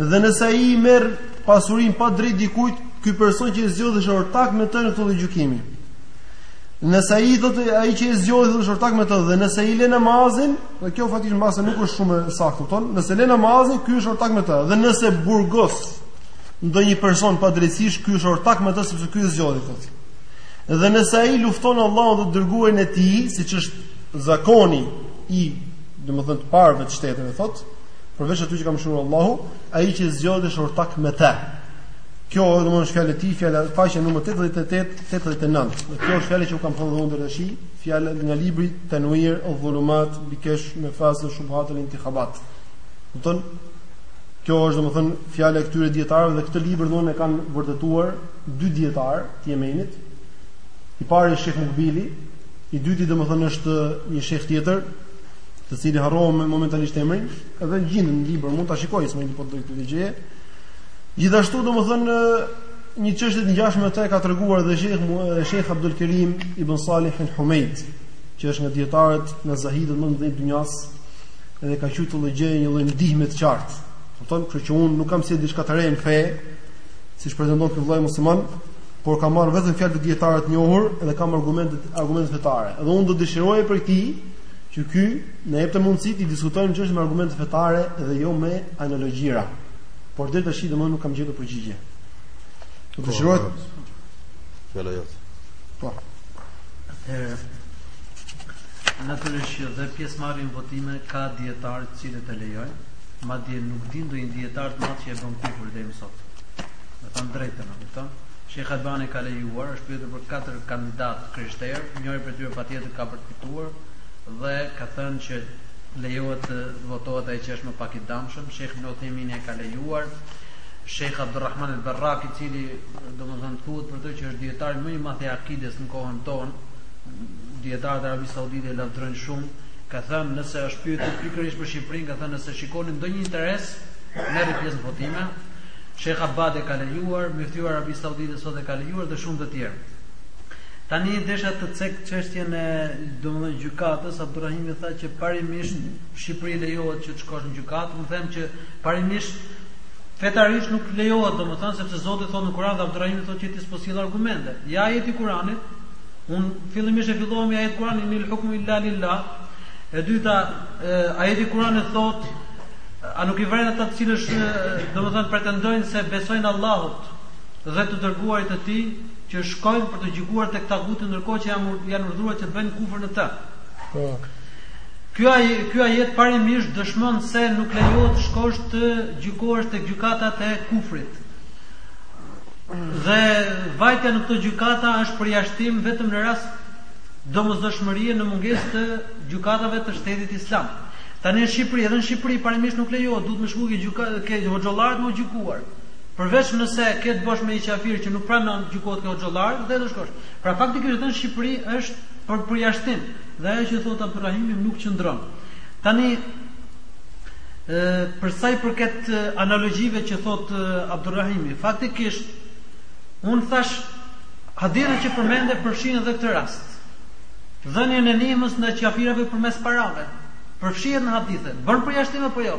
Dhe nëse ai i merr pasurinë pa drejt dikujt, ky person që e zgjodhi është ortak me të në këtë gjykim. Nëse ai thotë ai që e zgjodhi është ortak me të dhe nëse i lë namazin, dhe kjo fatisht mbase nuk është shumë e saktë, kupton? Nëse lë namazin, ky është ortak me të. Dhe nëse burgos ndonjë person pa drejtësisht, ky është ortak me të sepse ky e zgjodhi këtë. Dhe nëse ai lufton Allahun dhe dërguarin e tij, siç është zakoni i, domethënë të parëve të shteteve thotë, përveç atij që ka mëshiruar Allahu, ai që zgjodhi është ortak me të. Kjo është domethënë është fjala e tij, fjala faqja numër 88, 89. Dhe kjo është fjala që u kam thënë deri tash, fjala nga libri Tanwir al-Zulumat bi kashf mafasid shubhat al-intikhabat. Do të Kjo është domethënë fjala e këtyre dietarëve dhe këtë libër domethënë e kanë vërtetuar dy dietarë të Jemenit. I pari është Sheikh Mukbili, i dyti domethënë është një sheh tjetër, të cilin ia harrova momentalisht emrin, edhe gjendet në libër mund ta shikojë secili po këtë gjë. Gjithashtu domethënë një çështje të ngjashme e ka treguar edhe Sheikh Sheikh Abdul Karim ibn Salih al-Humayd, që është nga dietarët në Zahidun më të dynjas, edhe ka qenë këtë gjë një lloj ndihme të qartë. Kupton, kështu që unë nuk kam sjell diçka të re në fe, siç pretendon ky vëllai musliman, por kam marrë vetëm fjalët e dietarëve të njohur dhe kam argumente argumente fetare. Dhe unë do dëshiroj për këtë që ky në qoftë mundësi të diskutojmë çështjen me argumente fetare dhe jo me analogjira. Por deri tash domethënë nuk kam gjetur përgjigje. Do të shkruaj. Fjala jot. Po. Atëherë natyrisht që dhe pjesëmarrjen në votime ka dietar të cilët e lejojnë, madje nuk di ndonjë dietar të madh që e bën kufër deri më sot. Me thënë të drejtën, e kupton? Sheikh Albani ka lejuar, është pyetur për katër kandidatë të krishterë, njëri prej tyre patjetër ka për fituar dhe ka thënë që lejohet të votohet ai që është më pak i damshëm, Shejh Ibn Uthejmini e ka lejuar, Shejh Abdurrahman al-Barrak i cili domethënë thuhet për të që është dietari më i madh i akides në kohën tonë, dietarët e Arabisë Saudite e lavdërojnë shumë, ka thënë nëse është pyetur pikërisht për Shqipërinë, ka thënë nëse shikoni ndonjë interes, merrni pjesë në votime. Shejh Abad e ka lejuar, Myftiu i Arabisë Saudite sot e ka lejuar dhe shumë të tjerë. Tani desha të cek çështjen e domethënë gjykatës, Abdurrahimi tha që parimisht në Shqipëri lejohet që të shkosh në gjykatë, unë them që parimisht fetarisht nuk lejohet domethënë sepse Zoti thotë në Kur'an dhe Abdurrahimi thotë që ti s'po sjell argumente. Ja ajeti Kur'anit, un fillimisht e fillova me ajeti Kur'anit inil hukmu illa lillah. E dyta, ajeti Kur'anit thotë a nuk i vren ata të cilët domethënë pretendojnë se besojnë Allahut dhe të dërguarit të tij Që shkojnë për t'u gjykuar tek taguti ndërkohë që janë urdhëruar që të bëjnë kufër në të. Po. Ky ky ajet parimisht dëshmon se nuk lejohet të shkosh të gjykohesh tek gjykatat e kufrit. Dhe vajtja në këto gjykata është përjashtim vetëm në rast domosdoshmërie në mungesë të gjykatave të shtetit islam. Tani në Shqipëri, edhe në Shqipëri parimisht nuk lejohet, duhet me shku ke gjykatë, ke hoxhollarët m'u gjykuar. Përveç nëse ke të bësh me një qafir që nuk pranon të gjykohet ke hoxhollarë, dhe do të shkosh. Pra faktikisht edhe në Shqipëri është për përjashtim dhe ajo që thotë Abdurrahimi nuk qëndron. Tani ë për sa i përket analogjive që thotë Abdurrahimi, faktikisht unë thashë hadithin që përmende përfshin edhe këtë rast. Dhënien e ndihmës ndaj qafirave përmes parave. Përfshihet në hadithe. Bën përjashtim apo jo?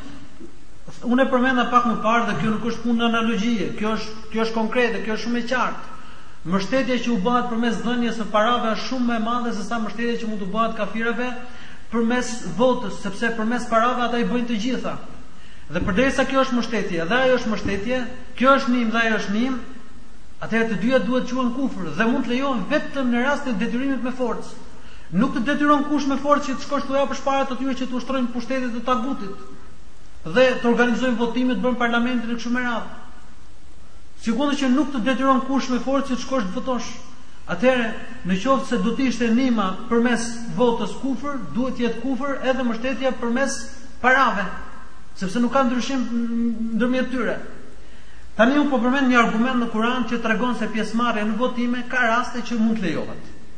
Unë e përmenda pak më parë dhe kjo nuk është punë analogjie, kjo është kjo është konkrete, kjo është shumë e qartë. Mbështetja që u bëhet përmes dhënies së parave është shumë më e madhe se sa mbështetja që mund t'u bëhet kafirëve përmes votës, sepse përmes parave ata i bëjnë të gjitha. Dhe përderisa kjo është mbështetje, dhe ajo është mbështetje, kjo është nim dhe ajo është nim, atëherë të dyja duhet të quhen kufër dhe mund të lejohen vetëm në rastin e detyrimit me forcë. Nuk të detyron kush me forcë që të shkosh t'u japësh paratë e tyre që të ushtrojnë pushtetet e tagutit dhe të organizojnë votime të bëjnë parlamentin e kështu me radhë. Sikundër që nuk të detyron kush me forcë që të shkosh të votosh. Atëherë, në qoftë se do të ishte nima përmes votës kufër, duhet të jetë kufër edhe mbështetja përmes parave, sepse nuk ka ndryshim ndërmjet tyre. Tani unë po përmend një argument në Kur'an që tregon se pjesëmarrja në votime ka raste që mund të lejohet.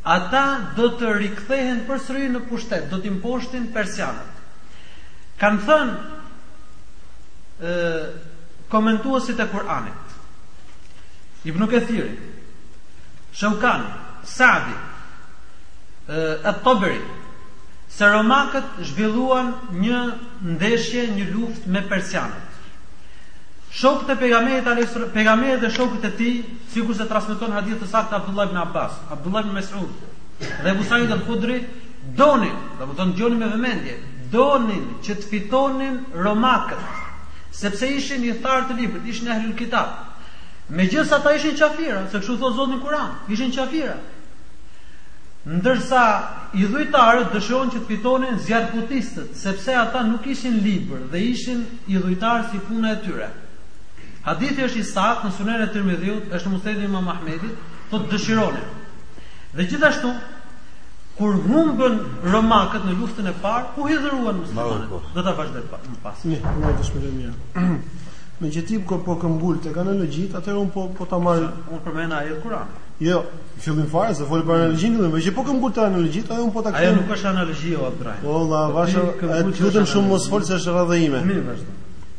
Ata do të rikthehen përsëri në pushtet, do t'i mposhtin persianët. Kanë thënë ë komentuesit e Kur'anit. Ibn Kethiri, Sheukani, Sa'di, e Taberi, se romakët zhvilluan një ndeshje, një luftë me persianët. Shokët e pejgamberit, pejgamberi dhe shokët e tij Sikurse transmeton hadith të saktë Abdullah ibn Abbas, Abdullah ibn Mes'ud dhe Abu Sa'id al-Khudri, donin, domethënë dëgjoni me vëmendje, donin që të fitonin romakët, sepse ishin ithtarë të librit, ishin ehlul kitab. Megjithëse ata ishin qafira, se kështu thotë Zoti në Kur'an, ishin qafira. Ndërsa idhujtarët dëshironin që të fitonin zjarrputistët, sepse ata nuk kishin libër dhe ishin idhujtarë si puna e tyre. Hadithi është i saktë në Sunen e Tirmidhiut, është në Musnedin e Imam Ahmedit, po të dëshironi. Dhe gjithashtu kur humbën romakët në luftën e parë, u hidhëruan muslimanët? Po. Do ta vazhdoj pa, më pas. Allahu të shpërbleftë mirë. Me që ti po këmbëngul tek analogjitë, atëherë un po po ta marr un përmend ajet Kur'an. Jo, fillim fare s'e fola për analogjin, dhe me që po këmbëngul te analogjitë, ajo un po ta kthej. Ajo nuk është analogji o Abdrahim. Po, vëlla, po, vazhdo, lutem shumë mos fol se është radha ime. Mirë, vazhdo.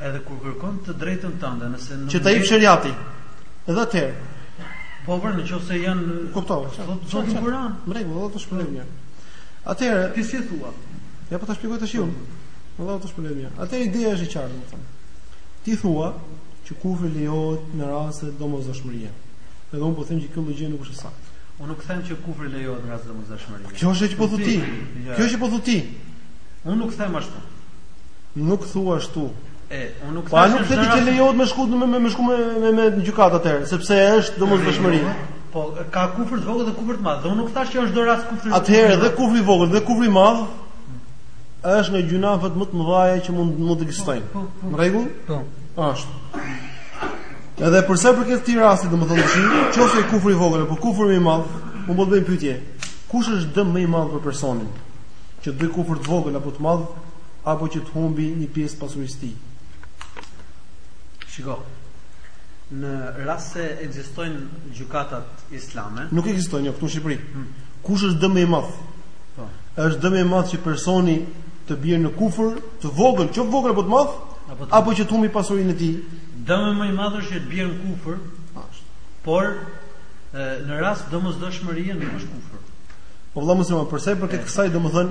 Edhe kur kërkon të drejtën tënde, nëse nuk Që ta jep shariati. Edhe atëherë. Po vëlla, në qoftë se janë Kuptova. Thotë Zoti në Kur'an. Në rregull, Allahu të shpërbleftë mirë. Atëherë, ti si thua? Ja po ta shpjegoj tash unë. Allahu të shpërbleftë mirë. Atëherë ideja është e qartë, domethënë. Ti thua që kufri lejohet në raste domosdoshmërie. Edhe unë po them që kjo logjikë nuk është e saktë. Unë nuk them që kufri lejohet në raste domosdoshmërie. Kjo është që po thua ti. Kjo është që po thua ti. Unë nuk them ashtu. Nuk thua ashtu. E, unë nuk thashë. Po nuk the ti që lejohet me shku me me shku me me në gjykatë atëherë, sepse është domosdoshmëri. Po ka kufër të vogël dhe kufër të madh. Dhe unë nuk thashë që është çdo rast kufër. Atëherë dhe kufri i vogël dhe kufri i madh është nga gjynahet më të mëdha që mund mund të ekzistojnë. Po, po, po. Në rregull? Po. Është. Edhe për sa përket këtij rasti, domethënë ti, nëse kufri i vogël apo kufri më i madh, unë po të bëj pyetje. Kush është dëmi më i madh për personin? Që të bëjë kufër të vogël apo të madh, apo që të humbi një pjesë të pasurisë së tij. Shiko. Në rast se ekzistojnë gjykatat islame, nuk ekzistojnë jo, këtu në Shqipëri. Hmm. Kush është dëmi i madh? Po. Është dëmi i madh që personi të bjerë në kufër, të vogël, qoftë vogël apo të madh, apo, apo që të humbi pasurinë e tij. Dëmi më i madh është që të bjerë në kufër, Por në rast domosdoshmërie nuk është kufër. Po vëlla mos e merr për sa i përket kësaj domethën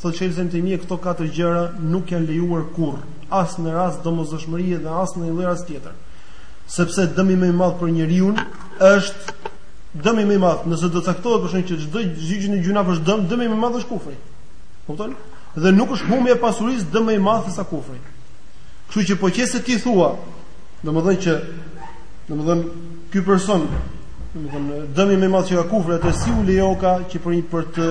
Thotë Shejh Ibn Tejmije këto katër gjëra nuk janë lejuar kurrë, as në rast domosdoshmërie dhe as në ndonjë rast tjetër. Sepse dëmi më i madh për njeriun është dëmi më i madh, nëse do të caktohet për shkak që çdo gjë në gjynaf është dëm, dëmi më i madh është kufri. Kupton? Dhe nuk është humbja e pasurisë dëm më i madh se sa kufri. Kështu që po qe se ti thua, domethënë që domethënë ky person, domethënë dëmi më i madh që ka kufri atëherë si u lejoka që për për të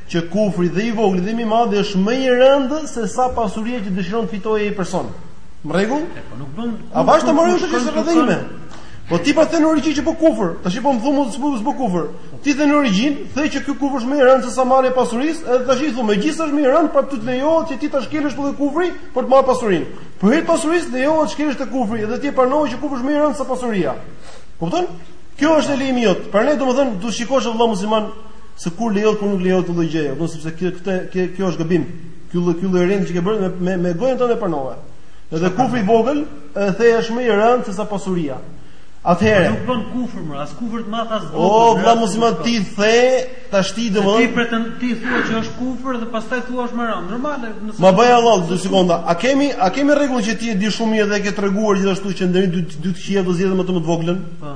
që kufri dhe i vogli dhe më i madhi është më i rëndë se sa pasuria që dëshiron të fitojë ai person. Në rregull? Po nuk bën. Avash të mbaroj, është radha ime. Po ti ke thënë në origjinë që po kufër. Tash po më thua s'po s'po kufër. Ti the në origjinë, the që ky kufër është më i rëndë se sa marrja e pasurisë, edhe tash ti thua, megjithëse është më i rëndë, prapë ty të lejohet që ti ta shkelësh këtë kufrin për të marrë pasurinë. Për hir të pasurisë lejohet të shkelësh te kufri dhe ti pranon që kufri është më i rëndë se pasuria. Kupton? Kjo është e lejmi jot. Prandaj domethënë duhet të shikosh vëllai musliman Se kur lejohet kur nuk lejohet këtë gjë, do sepse kjo këtë kjo kjo është gabim. Ky lloj ky lloj rendi që ke bërë me me gojën tënde pranove. Edhe kufri i vogël, edhe the është më i rëndë se sa pasuria. Atëherë. Nuk bën kufër më, as kufër të madh as vogël. O vëlla musliman ti the, tash ti do Ti pretendon ti thua që është kufër dhe pastaj thua është më rëndë. Normale, nëse Ma bëj Allah dy sekonda. A kemi a kemi rregull që ti e di shumë mirë dhe e ke treguar gjithashtu që ndër dy dy të këqija do zgjedhim më të më të voglën? Po.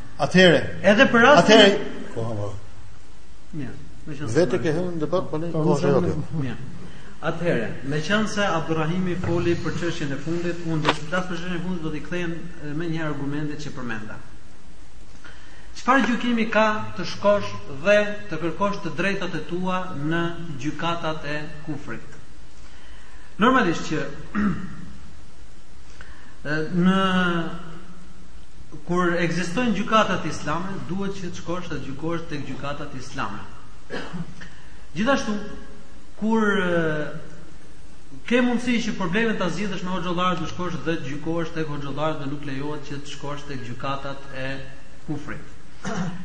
Atëherë, edhe për rastin e kohë. Mirë, meqenë. Vetë ke hyrë në debat, po ne po është ajo. Mirë. Atëherë, meqenëse Abdurrahimi foli për çështjen e fundit, unë do të flas për çështjen e fundit, do t'i kthehem me një argumenteve që përmenda. Çfarë gjykimi ka të shkosh dhe të kërkosh të drejtat e tua në gjykatat e kufrit? Normalisht që në Kur ekzistojnë gjykatat islame, duhet që të shkosh të gjykohesh tek gjykatat islame. Gjithashtu, kur ke mundësi që problemin ta zgjidhësh me hoxhallarët, të shkosh dhe të gjykohesh tek hoxhallarët dhe nuk lejohet që të shkosh tek gjykatat e kufrit.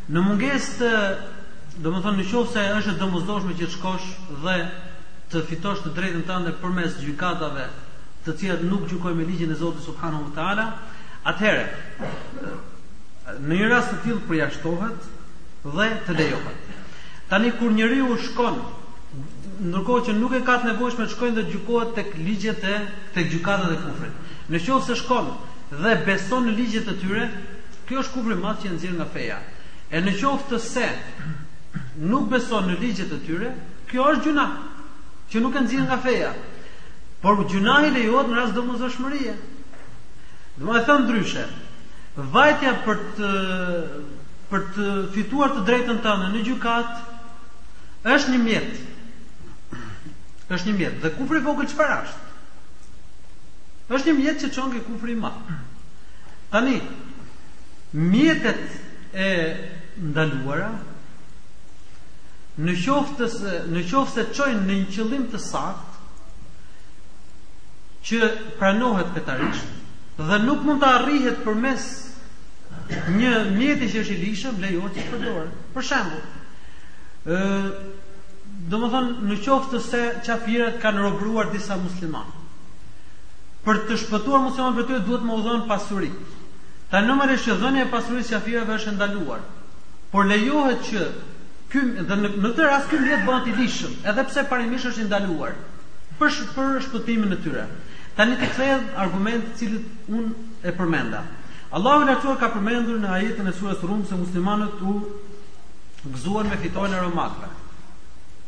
Në mungesë të, domethënë në qoftë se është e domosdoshme që të shkosh dhe të fitosh të drejtën tënde përmes gjykatave, të cilat nuk gjykojnë me ligjin e Zotit subhanahu wa taala, Atëherë, në një rast të tillë përjashtohet dhe të lejohet. Tani kur njeriu shkon ndërkohë që nuk e ka të nevojshme të shkojë dhe gjykohet tek ligjet e tek gjykatat e kufrit. Në qoftë se shkon dhe beson në ligjet e tyre, kjo është kufër i madh që e nxjerr nga feja. E në qoftë se nuk beson në ligjet e tyre, kjo është gjynah që nuk e nxjerr nga feja. Por gjynahi lejohet në rast domosdoshmërie. Domethënë ndryshe, vajtja për të, për të fituar të drejtën tënde në gjykatë, është një mjet. Është një mjet. Dhe kufri i vogël çfarë është? është një mjet që çon ke kufri i madh. Tani, mjetet e ndaluara, në qoftë se në qoftë se çojnë në një qëllim të saktë që pranohet fetarisht dhe nuk mund të arrihet përmes një mjeti që është i ligjshëm, lejohet të përdoret. Për shembull, ë domethënë në qoftë se qafirat kanë robëruar disa muslimanë. Për të shpëtuar muslimanët prej tyre duhet me u dhënë pasuri. Tash normalisht që dhënia e pasurisë qafirave është e ndaluar. Por lejohet që ky dhe në këtë rast ky mjet bëhet i ligjshëm, edhe pse parimisht është i ndaluar. për për shpëtimin e tyre. Tani të kthehem te argumenti të cilin unë e përmenda. Allahu i Lartësuar ka përmendur në ajetin e surës Rum se muslimanët u gëzuan me fitoren e romakëve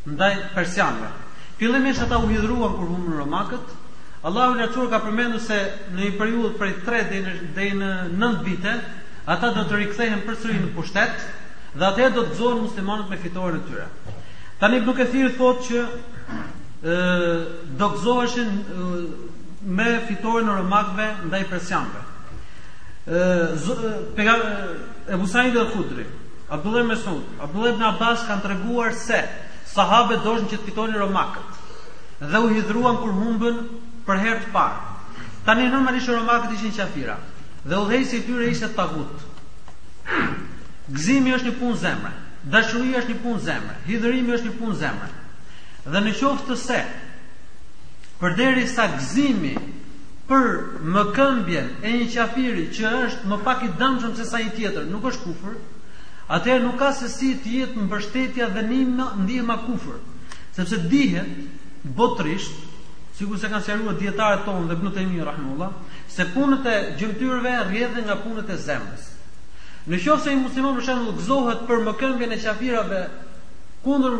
ndaj persianëve. Fillimisht ata u hidhruan kur humbën romakët. Allahu i Lartësuar ka përmendur se në një periudhë prej 3 deri në 9 vite ata do të rikthehen përsëri në pushtet dhe atëherë do të gëzohen muslimanët me fitoren e tyre. Tani Ibn Kathir thotë që do gëzoheshin me fitoren e romakëve ndaj persianëve. Ebu Said el Khudri, Abdullah ibn Mesud, Abdullah ibn Abbas kanë treguar se sahabët doshin që të fitonin romakët dhe u hidhruan kur humbën për herë të parë. Tani normalisht romakët ishin qafira dhe udhëheqësi i tyre ishte tagut. Gëzimi është një punë zemre, dashuria është një punë zemre, hidhërimi është një punë zemre. Dhe në qoftë se përderisa gëzimi për mëkëmbjen e një qafiri që është më pak i dëmshëm sesa një tjetër, nuk është kufër, atëherë nuk ka se si të jetë mbështetja dhe ndihma ndihma kufër, sepse dihet botërisht, sikurse kanë sqaruar dijetarët tanë dhe Ibn Taymi rahimullah, se punët e gjymtyrëve rrjedhin nga punët e zemrës. Në qoftë se një musliman për shembull gëzohet për mëkëmbjen e qafirave kundër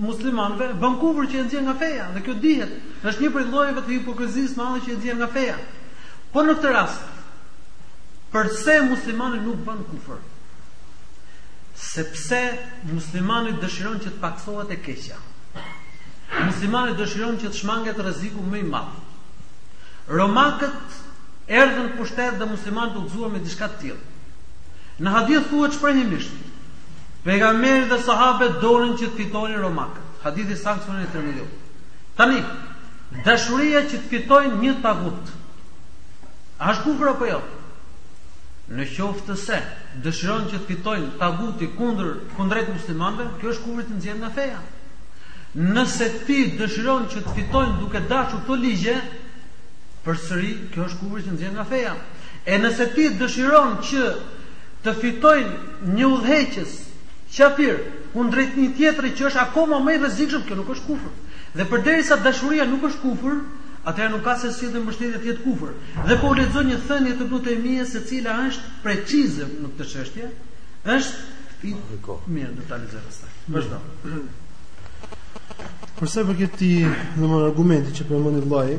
muslimanëve, bën kufër që e nxjerr nga feja dhe kjo dihet. Është një prej llojeve të hipokrizisë së madhe që e nxjerr nga feja. Po në këtë rast, përse muslimani nuk bën kufër? Sepse muslimani dëshiron që të paksohet e keqja. Muslimani dëshiron që të shmanget rreziku më i madh. Romakët erdhën në pushtet dhe muslimanët u gëzuan me diçka të tillë. Në hadith thuhet shprehimisht, Pejgamberi dhe sahabët donin që të fitonin romakët. Hadith i saktë sunen e Tirmidhiut. Tani, dashuria që të fitojnë një tagut. A është kufër apo jo? Në qoftë se dëshiron që të fitojnë taguti kundër kundrejt muslimanëve, kjo është kufër që nxjerr nga feja. Nëse ti dëshiron që të fitojnë duke dashur këto ligje, përsëri kjo është kufër që nxjerr nga feja. E nëse ti dëshiron që të fitojnë një udhëheqës qafir kundrejt një tjetri që është akoma më i rrezikshëm, kjo nuk është kufër. Dhe përderisa dashuria nuk është kufër, atëherë nuk ka se si mbështetja të jetë kufër. Dhe po lexoj një thënie të Ibn Taymiyes, e cila është precize në këtë çështje, është mirë do ta lexoj pastaj. Vazhdo. Për sa i përket ti, domthonë argumentit që përmendi vllai,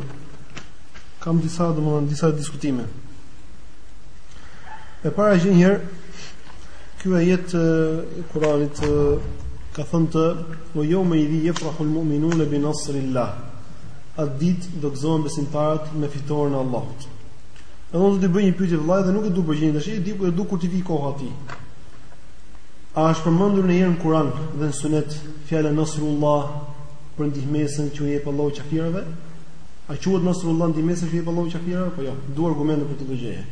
kam disa domthonë disa diskutime. E para gjë një herë ky ajet i Kur'anit ka thënë të ue jeumeidhin jefrahul mu'minune bi nasrillah atë dit do gëzohen besimtarët me fitoren e Allahut e do të të bëj një pyetje vëllai dhe nuk e du përgjigjen tashi, e e du kur t'i vi koha tij a është përmendur ndonjëherë në Kur'an dhe në sunet fjala nasrullah për ndihmesën që u jep Allahu qafirëve a quhet nasrullah ndihmesa që u jep Allahu qafirëve apo jo, du argumente për këtë gjë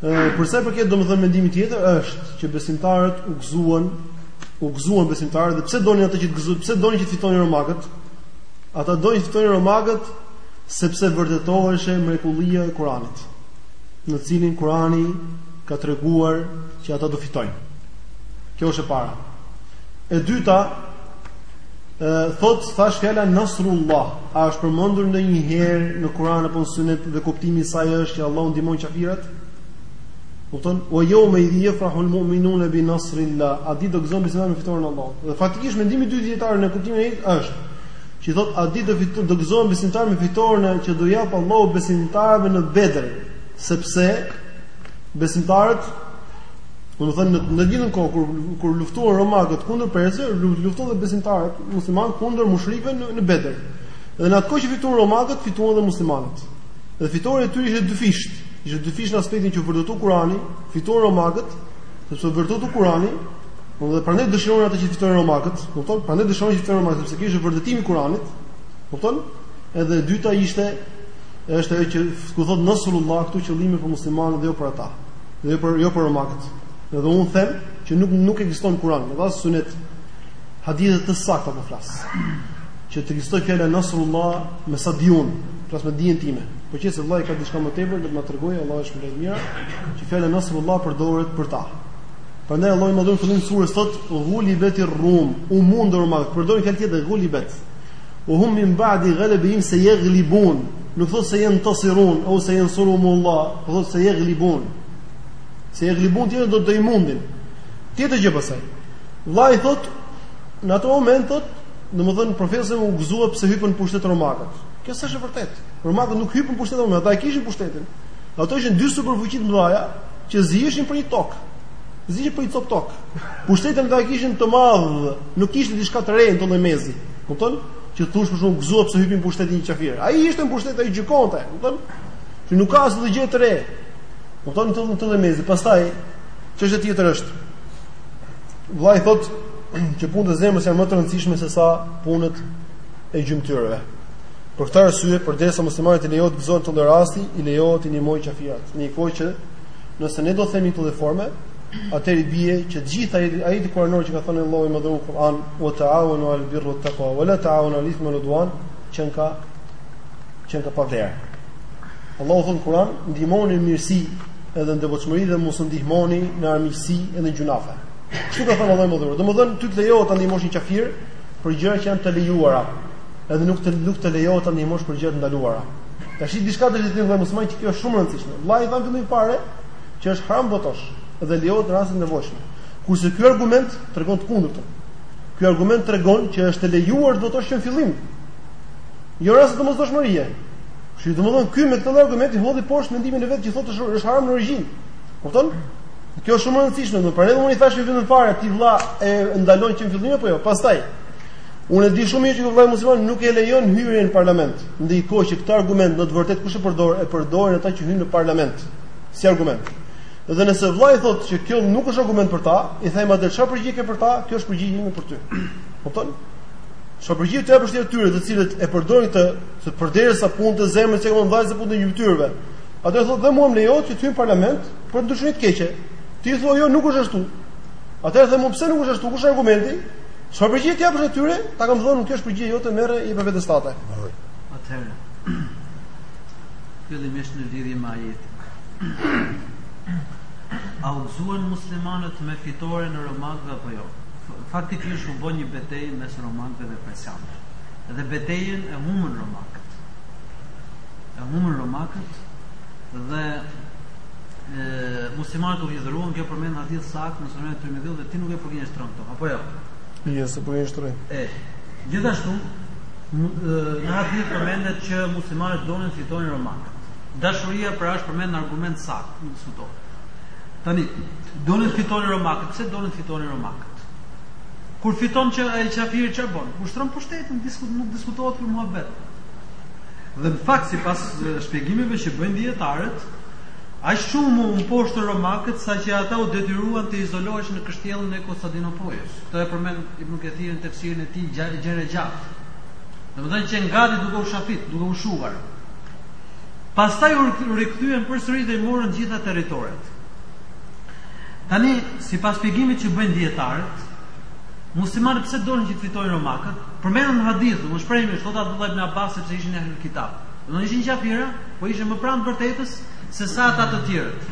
Për sa i përket domethënë mendimi tjetër është që besimtarët u gëzuan, u gëzuan besimtarët dhe pse donin ata që të gëzohen, pse donin që të fitonin romakët? Ata donin të fitonin romakët sepse vërtetoheshe mrekullia e Kuranit, në cilin Kurani ka treguar që ata do fitojnë. Kjo është e para. E dyta, Thot thash fjala Nasrullah, a është përmendur ndonjëherë në Kur'an apo në Sunet dhe kuptimi i saj është që Allahu ndihmon qafirat? Kupton? Ue jeumeidhin jefrahul mu'minune bi nasrillah. At dit do gëzohen besimtarët me fitoren e Allahut. Dhe faktikisht mendimi i dijetarëve në kuptimin e ajetit është që thot at dit do fitojn do gëzohen besimtarët me fitoren që do jap Allahu besimtarëve në Bedër, sepse besimtarët Domethënë në të njëjtën kohë kur kur luftuan romakët kundër persëve, luftuan dhe besimtarët muslimanë kundër mushrikëve në, në Bedër. Dhe në atë kohë që fituan romakët, fituan dhe muslimanët. Dhe fitorja e tyre ishte dyfish. Ishte dyfish në aspektin që u vërtetu Kurani, fituan romakët, sepse u vërtetu Kurani, dhe prandaj dëshironin ata që fitonin romakët, kupton? Prandaj dëshironin që fitonin romakët, sepse ishte vërtetim i Kuranit, kupton? Edhe e dyta ishte është ajo që ku thot Nasrullah këtu qëllimi për muslimanët dhe jo për ata. dhe për jo për romakët. Dhe unë them që nuk nuk ekziston në Kur'an, as në sunet, hadithet të sakta po flas. Që të ekzistoj fjala Nasrullah me sa di un, flas me dijen time. Po qe se vllai ka diçka më tepër, le të na tregojë, Allahu ja shpërbleftë me të mira, që fjala Nasrullah përdoret për ta. Prandaj Allahu në fillim të sures thot, "Ghulibeti rrum", u mundën romakët, përdori fjalë tjetër, "Ghulibet" Ue hum min ba'di ghalabihim sayaghlibun. Nuk thotë sejentesirun ose sejensuruhumu Allah, po thotë sejaglibun. Sejaglibun, domethënë do t'i mundin. Tjetër gjë pastaj. Vllai thotë në atë moment thotë, domethënë Profeti u gëzua pse hypën në pushtet romakët. Kjo s'është e vërtetë. Romakët nuk hypën në pushtet romakët, ata e kishin pushtetin. Ato ishin dy superfuqi të mëdha që ziheshin për një tok. Ziheshin për një cop tok. Pushtetin ata e kishin të madh, nuk kishte diçka të re në këtë mes. Kupton? Që thosh për shkak gëzohet se hypin pushtetin e qafir. Ai ishte në pushtet ai gjykonte, kupton? Që nuk ka asnjë gjë të re. Do të thotë të mezi. Pastaj çështja tjetër është vllai thotë që punët e zemrës janë më të rëndësishme se sa punët e gjymtyrëve. Për këtë arsye, përderisa muslimanit i lejohet të gëzohet në atë rast, i lejohet të ndihmojë qafirët. Në një kohë që nëse ne do themi këto forma, Atëherë i bie që të gjithë ajeti, ajeti kuranor që ka thënë Allahu i Madhëruar në Kur'an, "Wa ta'awanu 'alal birri wat taqwa wa la ta'awanu 'alal ithmi wal 'udwan", qenka qenka pa vlerë. Allahu thotë në Kur'an, "Ndihmoni në mirësi edhe në devotshmëri dhe mos u ndihmoni në armiqësi e në gjynahe." Kështu ka thënë Allahu i Madhëruar. Domethënë ty të lejohet të ndihmosh një kafir për gjëra që janë të lejuara, edhe nuk të nuk të lejohet të ndihmosh për gjëra të ndaluara. Tash diçka do të thonë musliman që kjo është shumë e rëndësishme. Vllai e tha në fillim fare, që është haram të votosh dhe lejohet në raste të nevojshme. Kurse ky argument tregon të kundërtën. Ky argument tregon që është e lejuar të votosh në fillim. Jo rast domosdoshmërie. Kështu që domethënë ky me këtë argument i hodhi poshtë mendimin e vet që thotë është është haram në origjinë. Kupton? Kjo është shumë e rëndësishme, prandaj edhe unë i thashë në fillim fare ti vlla e ndalon që në fillim apo jo. Pastaj unë e di shumë mirë që vëllai musliman nuk e lejon hyrjen në parlament. Ndërkohë që këtë argument në të vërtetë kush e përdor, e përdorin ata që hyjnë në parlament. si argument. Dhe nëse vllai thotë që kjo nuk është argument për ta, i them atëherë çfarë përgjigje ke për ta, kjo është përgjigje ime për ty. Kupton? Çfarë përgjigje t'u japësh ti atyre, të cilët e përdorin këtë, se përderisa punët e zemrës qenkan mbi punët e gjymtyrëve. Atëherë thotë dhe mua më lejohet të hyj në parlament për të ndryshuar të keqen. Ti thua jo, nuk është ashtu. Atëherë them unë pse nuk është ashtu, kush është argumenti? Çfarë përgjigje t'u japësh atyre? Ta kam thënë unë kjo është përgjigje jote merre për veten tënde. Atëherë fillimisht në lidhje me ajetin. A u gëzuan muslimanët me fitoren e romakëve apo jo? Faktikisht u bë një betejë mes romakëve dhe persianëve. Dhe betejën e humbën romakët. E humbën romakët dhe e muslimanët u hidhëruan kjo përmendet në hadith të saktë në Sunenin e Tirmidhiut dhe ti nuk e përgënjeshtron këtë, apo jo? Jo, s'e përgënjeshtroj. E. Gjithashtu, Në hadith përmendet që muslimanët donin të fitonin romakët. Dashuria pra është përmend në argument të saktë, nuk diskutohet. Tani, donin të fitonin romakët, pse donin të fitonin romakët? Kur fiton qafiri ça bën? Ushtron pushtetin, diskut nuk diskutohet ky muhabet. Dhe në fakt sipas shpjegimeve që bëjnë dijetarët, aq shumë u mposhtën romakët saqë ata u detyruan të izoloheshin në kështjellën e Konstantinopojës. Këtë e përmend Ibn Kathiri në tefsirin e tij gja, gjerë e gjatë. Domethënë qenë gati duke u shafit, duke u shuar. Pastaj u rikthyen përsëri dhe i morën gjitha territoret. Tani, sipas shpjegimit që bëjnë dijetarët, muslimanët pse donin që të fitojnë romakët, përmendet në hadith, shprehimisht, thot Abdullah ibn Abbas, sepse ishin ehlul kitab. Domethënë ishin qafira, po ishin më pranë të vërtetës, se sa ata të tjerët.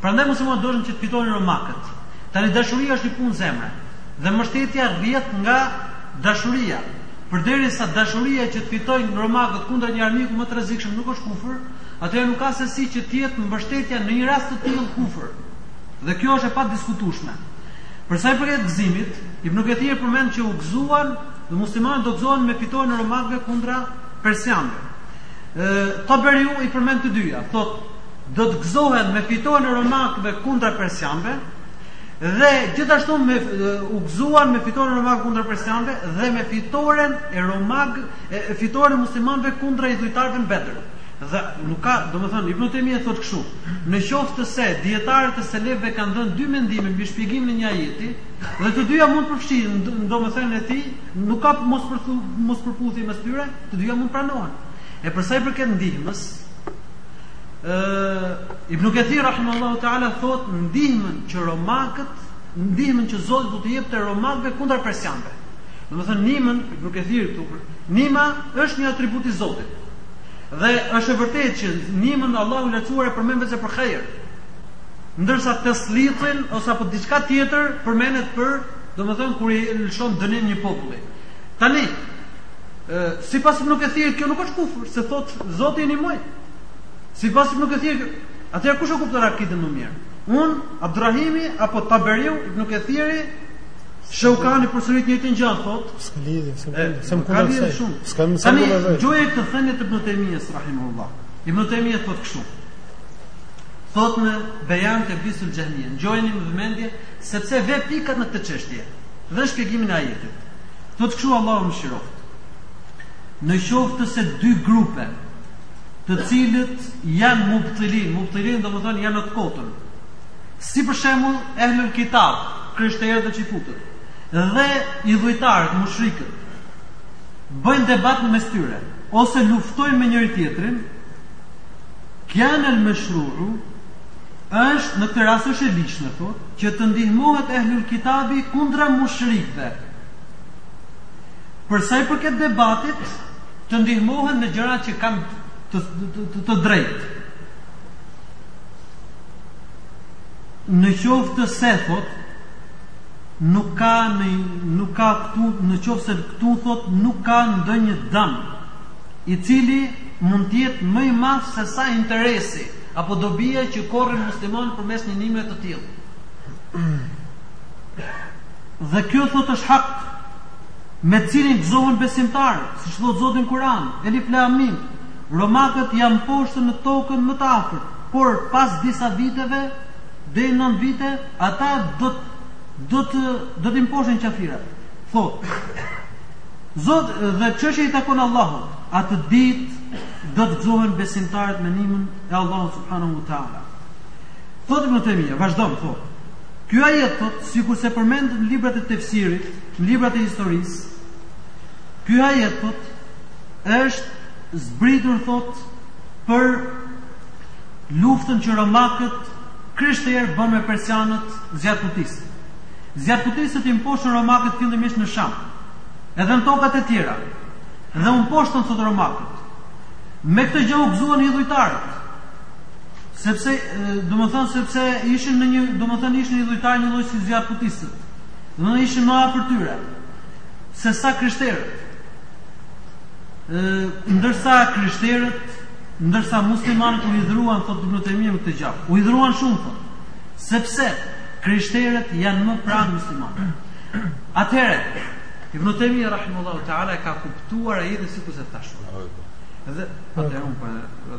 Prandaj muslimanët donin që të fitojnë romakët. Tani dashuria është një punë zemre dhe mbështetja rrjedh nga dashuria. Përderisa dashuria që të fitojnë romakët kundra një armiku më të rrezikshëm nuk është kufër, atëherë nuk ka se si që të jetë mbështetja në një rast të tillë kufër. Dhe kjo është e padiskutueshme. Për sa i përket gëzimit, Ibn Kathir përmend që u gëzuan dhe muslimanët do gëzohen me fitoren e romakëve kundra persianëve. Ë Taberiu i përmend të dyja, thotë do të gëzohen me fitoren e romakëve kundra persianëve dhe gjithashtu me u gëzuan me fitoren e romakëve kundra persianëve dhe me fitoren e romak e fitoren e muslimanëve kundra idhujtarëve në Bedër. Dhe nuk ka, domethënë Ibn Tejmije thotë kështu, në qoftë se dijetarët e selefëve kanë dhënë dy mendime mbi shpjegimin e një ajeti, dhe të dyja mund të përfshihen, domethënë ajeti, nuk ka mos mos përputhje mes tyre, të dyja mund pranohen. E për sa i përket ndihmës, Ibn Kathir rahimahullahu taala thot ndihmën që romakët, ndihmën që Zoti do të jepte romakëve kundër persianëve. Domethënë ndihmën Ibn Kathir këtu, ndihma është një atribut i Zotit. Dhe është e vërtetë që ndihmën e Allahu i Lartësuar e përmend vetëm për hajr. Ndërsa taslitin ose apo diçka tjetër përmendet për, domethënë kur i lëshon dënim një populli. Tani, E, sipas Ibn Kathir, kjo nuk është kufër, se thot, Zoti i ndihmoi. Sipas Ibn Kathir, atëherë kush e kupton akidën më mirë? Unë, Abdurrahimi, apo Taberiu, Ibn Kathiri, Sheukani përsërit të njëjtën gjë, thot. S'ka lidhje, s'ka lidhje, së më kundër të sejë. Shumë. Së kam nësë më dëgjoje këtë thënie të Ibn Tejmijes, rahimahullah. Ibn Tejmijes, thot kështu. Thot në Bejan Telbisul Xhehmije. Dëgjojeni me vëmendje, sepse vë pikat në këtë çështje. Dhe në shpjegimin e ajetit. Thotë kështu Allahu e mëshiroftë. Në qoftë se dy grupe, të cilët janë mubtilin, mubtilin domethënë janë në të kotën. Si për shembull Ehlul Kitab, krishterët dhe çifutët, dhe idhujtarët mushrikët bëjnë debat në mes tyre ose luftojnë me njëri-tjetrin, kane el mashru'u është në këtë rast është e ligjshme thotë që të ndihmohet ehlul kitabi kundra mushrikëve Për sa i përket debatit, të ndihmohen në gjëra që kanë të të, të, të drejtë. Në qoftë se thot, nuk ka nuk ka këtu në qoftë se këtu thot nuk ka ndonjë dëm i cili mund të jetë më i madh se sa interesi apo dobia që korrin muslimanët përmes një nime të tillë. Dhe kjo thotë është hak, me të cilin gëzohen besimtarët, siç thotë Zoti në Kur'an, Elif Lam Mim, Romakët janë mposhtur në tokën më të afërt, por pas disa viteve, deri në nëntë vite, ata do të do të do t'i mposhtin qafirat. Thotë Zoti dhe çështja i takon Allahut. Atë ditë do të gëzohen besimtarët me ndihmën e Allahut subhanahu wa taala. Thotë Ibn Tejmija, vazhdon thotë. Ky ajet thotë, sikurse përmendet në librat e tefsirit, në librat e historisë, ky ajet thotë, është zbritur thotë për luftën që romakët krishterë bënë me persianët zjarrputistë. Zjarrputistët i mposhtën romakët fillimisht në Sham, edhe në tokat e tjera. Dhe u mposhtën thotë romakët. Me këtë gjë u gëzuan idhujtarët. Sepse, domethënë, sepse ishin në një, domethënë, ishin idhujtarë njëlloj si zjarrputistët. Domethënë, ishin më afër tyre. Se sa krishterët. Ndërsa krishterët, ndërsa muslimanët u hidhëruan, thotë Ibn Tejmija më të gjabë. U hidhëruan shumë, thotë. Sepse, krishterët janë më pranë muslimanëve. Atëhere, Ibn Tejmija, rahimullahu ta'ala, ka kuptuar ai dhe sikurse të tashurë. Dhe, atëhere, unë për... Po,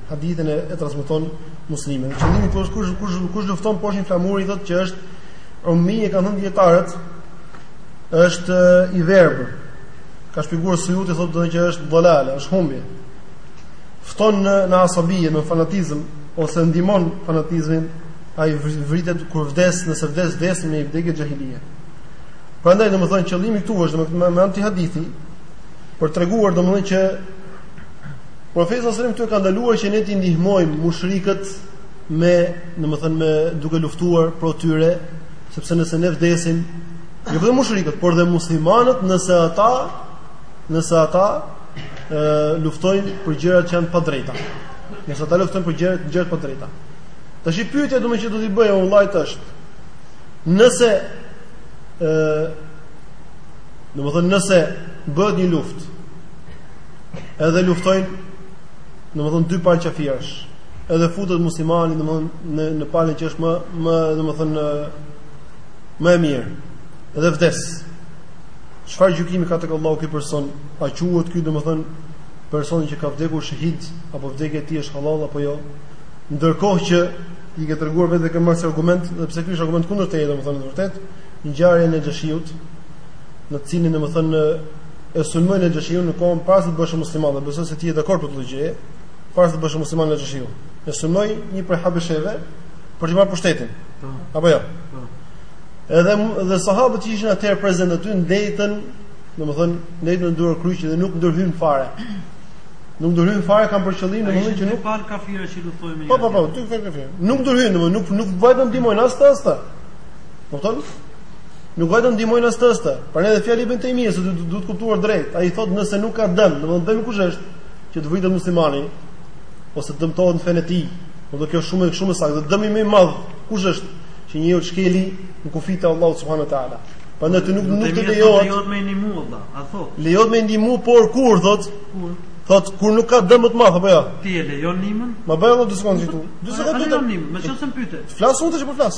Hadithin e, e transmeton Muslimi. Dhe që kush kush kush kush lufton poshtë një flamuri thotë që është umije kanë thënë dietarët është i verbër. Ka shpjeguar Sujuti thotë që është dalale, është humbje. Fton në në asabije, në fanatizëm ose ndihmon fanatizmin, ai vritet kur vdes, nëse vdes vdes me vdekje xhahilie. Prandaj domethënë qëllimi këtu është domethënë me anti hadithi për treguar domethënë që Profeti sallallahu alajhi wasallam këtu ka ndaluar që ne t'i ndihmojmë mushrikët me, domethënë me duke luftuar pro tyre, sepse nëse ne vdesim, jo vetëm mushrikët, por dhe muslimanët, nëse ata, nëse ata ë luftojnë për gjëra që janë padrejta. Nëse ata luftojnë për gjëra, gjëra padrejta. Tashi pyetja domethënë që do t'i bëj vëllait është, nëse ë domethënë nëse bëhet një luftë Edhe luftojnë, domethënë dy palë qafirash. Edhe futet muslimani domethënë në në palën që është më më domethënë më e mirë. Edhe vdes. Çfarë gjykimi ka tek Allahu ky person? A quhet ky domethënë personi që ka vdekur shahid apo vdekja e tij është halal apo jo? Ndërkohë që i ke treguar vetë këtë si argument, edhe pse ky është argument kundër teje domethënë vërtet, ngjarjen e Nexhashiut, në të cilin domethënë e sulmoi Nexhashiun në kohën para se të bëhej musliman dhe besoj se ti je dakord për këtë gjë, para se të bëhej musliman Nexhashiu. E sulmoi një prej habesheve për të marrë pushtetin. Po. Apo jo. Po. Edhe dhe sahabët që ishin atëherë prezent aty ndejtën, domethënë ndejtën duarkryq dhe nuk ndërhynë fare. Nuk ndërhynë fare kam për qëllim domethënë që nuk pa kafira që luftojnë me. Po po po, dy kafira. Nuk ndërhynë domethënë nuk nuk vajtën të ndihmojnë as këta as këta. Kupton? Nuk vajtën të ndihmojnë as këta as këta. Por edhe fjala e ibn Taymijes domethënë duhet kuptuar drejt. Ai thotë nëse nuk ka dëm, domethënë dëmi kush është që të vritet muslimani ose të dëmtohet në fenë e tij. Domethënë kjo shumë shumë saktë. Dëmi më i madh kush është që njeriu të shkeli kufijtë e Allahut subhanehu teala. Prandaj ti nuk nuk të lejohet. Lejohet me ndihmu, a thot. Lejohet me ndihmu, por kur thot? Kur? Thot kur nuk ka dëm më të madh apo jo? Ti e lejon ndihmën? Ma bëj edhe 2 sekonda këtu. 2 sekonda. Meqenëse pyte. Flas unë tash po flas.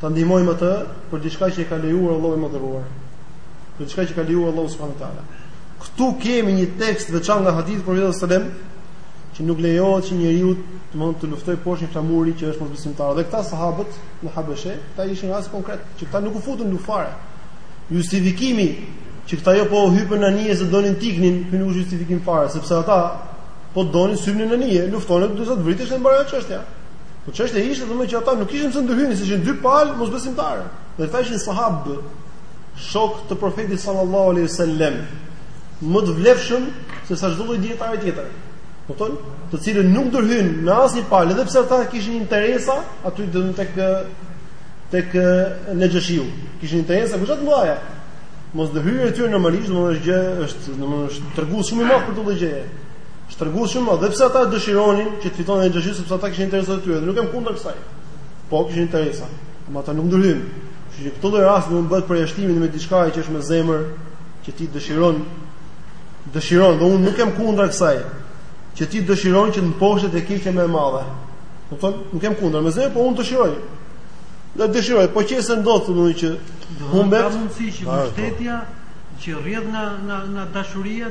ta ndihmojmë atë për diçka që e ka lejuar Allahu i madhëruar. Për diçka që ka lejuar Allahu subhanahu wa taala. Ktu kemi një tekst të veçantë nga hadithi i profetit sallallahu alajhi wasallam që nuk lejohet që njeriu të mund të luftojë poshtë një flamuri që është mosbesimtar. Dhe këta sahabët në Habeshe, këta ishin rast konkret, që këta nuk u futën në fare. Justifikimi që këta jo po hypën në anije se donin të iknin, ky nuk është justifikim fare, sepse ata po donin s'hypnin në anije, luftonin do të vritesh në mbarë çështja. Po çështja ishte domethënë që ata nuk kishin pse ndërhynin, se ishin dy palë mosbesimtarë. Dhe ata ishin sahabë, shok të profetit sallallahu alaihi wasallam, më të vlefshëm se sa çdo lloj dijetari tjetër. Kupton? Të cilët nuk ndërhynë në asnjë palë, edhe pse ata kishin interesa aty domethënë tek tek Nexhashiu. Kishin interesa kështu që prandaj mosndërhyrja e tyre normalisht, domethënë është gjë, është domethënë është tregues shumë i madh për këtë lloj gjëje. Është tregues shumë, edhe pse ata dëshironin që të fitonte Nexhashiu sepse ata kishin interesat e tyre dhe nuk jam kundër kësaj. Po kishin interesa, por ata nuk ndërhynë. Kështu që në këtë lloj rasti mund të bëhet përjashtimi me diçka që është me zemër, që ti dëshiron dëshiron dhe unë nuk jam kundër kësaj që ti dëshiron që të mposhtet e keqja më e madhe. Kupton? Nuk jam kundër, me zemër, po unë dëshiroj. Dhe dëshiroj, po që se ndodh thonë që humbet mundësi që mbështetja që rrjedh nga nga nga dashuria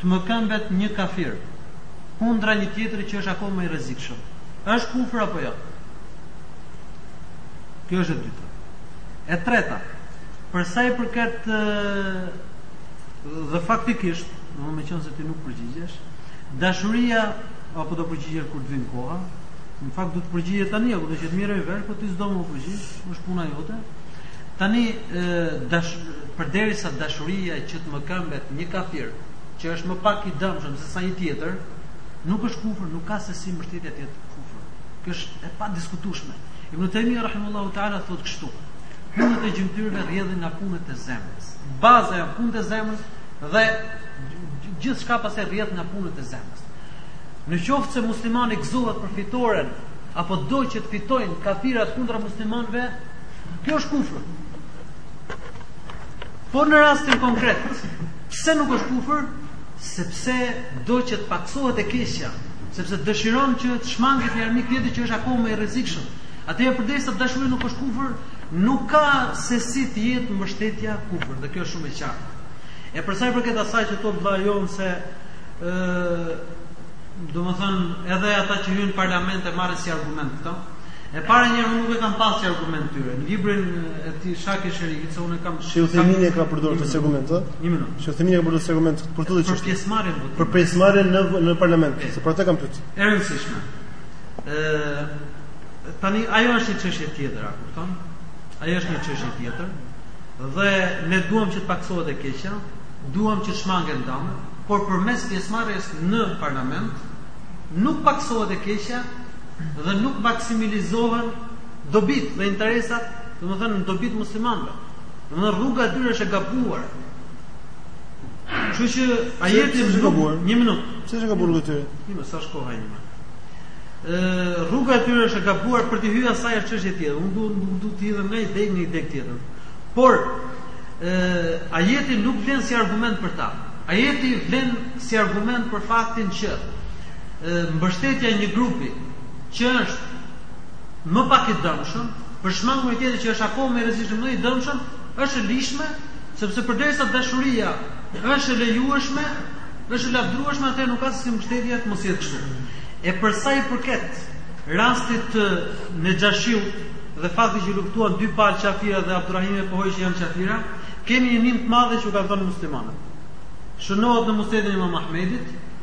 të mëkëmbet një kafir kundra një tjetri që është akoma më i rrezikshëm. Është kufër apo jo? Kjo është e dyta. E treta, për sa i përket dhe faktikisht, do meqenëse ti nuk përgjigjesh, dashuria apo do përgjigjesh kur të vin koha? Në fakt dua të përgjigjesh tani apo do të jetë mirë i vesh, po ti s'do më përgjigjesh, është puna jote. Tani dash Përderisa dashuria që të mëkëmbet një kafir, që është më pak i dëmshëm se sa një tjetër, nuk është kufër, nuk ka se si mbështetja të jetë kufër. Kjo është e padiskutueshme. Ibn Tejmija rahimehullahu ta'ala thotë kështu: Punët e gjymtyrëve rrjedhin nga punët e zemrës. Baza janë punët e zemrës dhe gjithçka pastaj rrjedh nga punët e zemrës. Në qoftë se muslimani gëzohet për fitoren apo do që të fitojnë kafirat kundra muslimanëve, kjo është kufër. Por në rastin konkret, pse nuk është kufër? Sepse do që të pakësohet e keqja, sepse dëshiron që të shmanget një armik tjetër që është akoma më i rrezikshëm. Atëherë përderisa dashuria nuk është kufër, nuk ka se si të jetë mbështetja kufër, dhe kjo është shumë e qartë. E për sa i përket asaj që thotë vllai jon se ë domethënë edhe ata që hyjnë në parlament e marrin si argument këto, E para njëherë unë nuk e kam pasë që argument tyre. Në librin e ti Shake Sherikit, se unë e kam... Shë themin e ka përdorur këtë argument, të? Një minutë. Shë themin e ka përdorur këtë argument për të dhe që... Për pjesëmarrjen. Për pjesëmarrjen në, në parlament, se për atë kam pytë. E rëndësishme. E, tani, ajo është një çështje tjetër, a kupton? Ajo është një çështje tjetër. Dhe ne duam që të paksohet e keqja, duam që shmangen dëme, por përmes pjesëmarrjes në parlament, nuk paksohet e keqja, dhe nuk maksimalizohen dobitë dhe interesat, domethënë dobitë e muslimanëve. Domethënë rruga e tyre është e gabuar. Kështu që ajeti është gabuar. Një minutë. Pse është gabuar rruga e tyre? Një minutë, sa shkoha një minutë. Ë rruga e tyre është e gabuar për të hyrë asaj është çështje tjetër. Unë duhet nuk duhet të hidhem në ide në ide tjetër. Por ë ajeti nuk vlen si argument për ta. Ajeti vlen si argument për faktin që mbështetja e një grupi që është më pak i dëmshëm, për shmangur një tjetër që është akoma më i rrezikshëm, më i dëmshëm, është e ligjshme, sepse përderisa dashuria është e lejueshme, është e lavdërueshme, atëherë nuk ka se si mbështetja të mos jetë kështu. E për sa i përket rastit të Nexhashiu dhe fakti që luftuan dy palë qafira dhe Abdurrahimi e pohoi që janë qafira, kemi një ndihmë të madhe që u kanë dhënë muslimanët. Shënohet në Musnedin e Imam Ahmedit,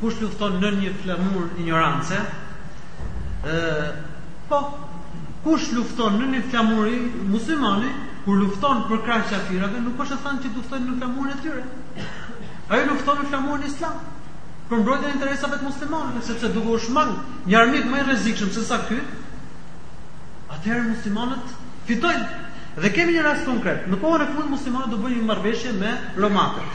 Kush lufton nën një flamur injorance? Ë, po, kush lufton nën një flamur, muslimani, kur lufton përkrah kafirëve, nuk është e thënë që lufton në flamurin e tyre. Ai lufton në flamurin islam për mbrojtjen e interesave të muslimanëve, sepse duke u shmang një armik më i rrezikshëm se sa ky, atëherë muslimanët fitojnë. Dhe kemi një rast konkret. Në kohën e fundit muslimanët do bëjnë një marrëveshje me romakët.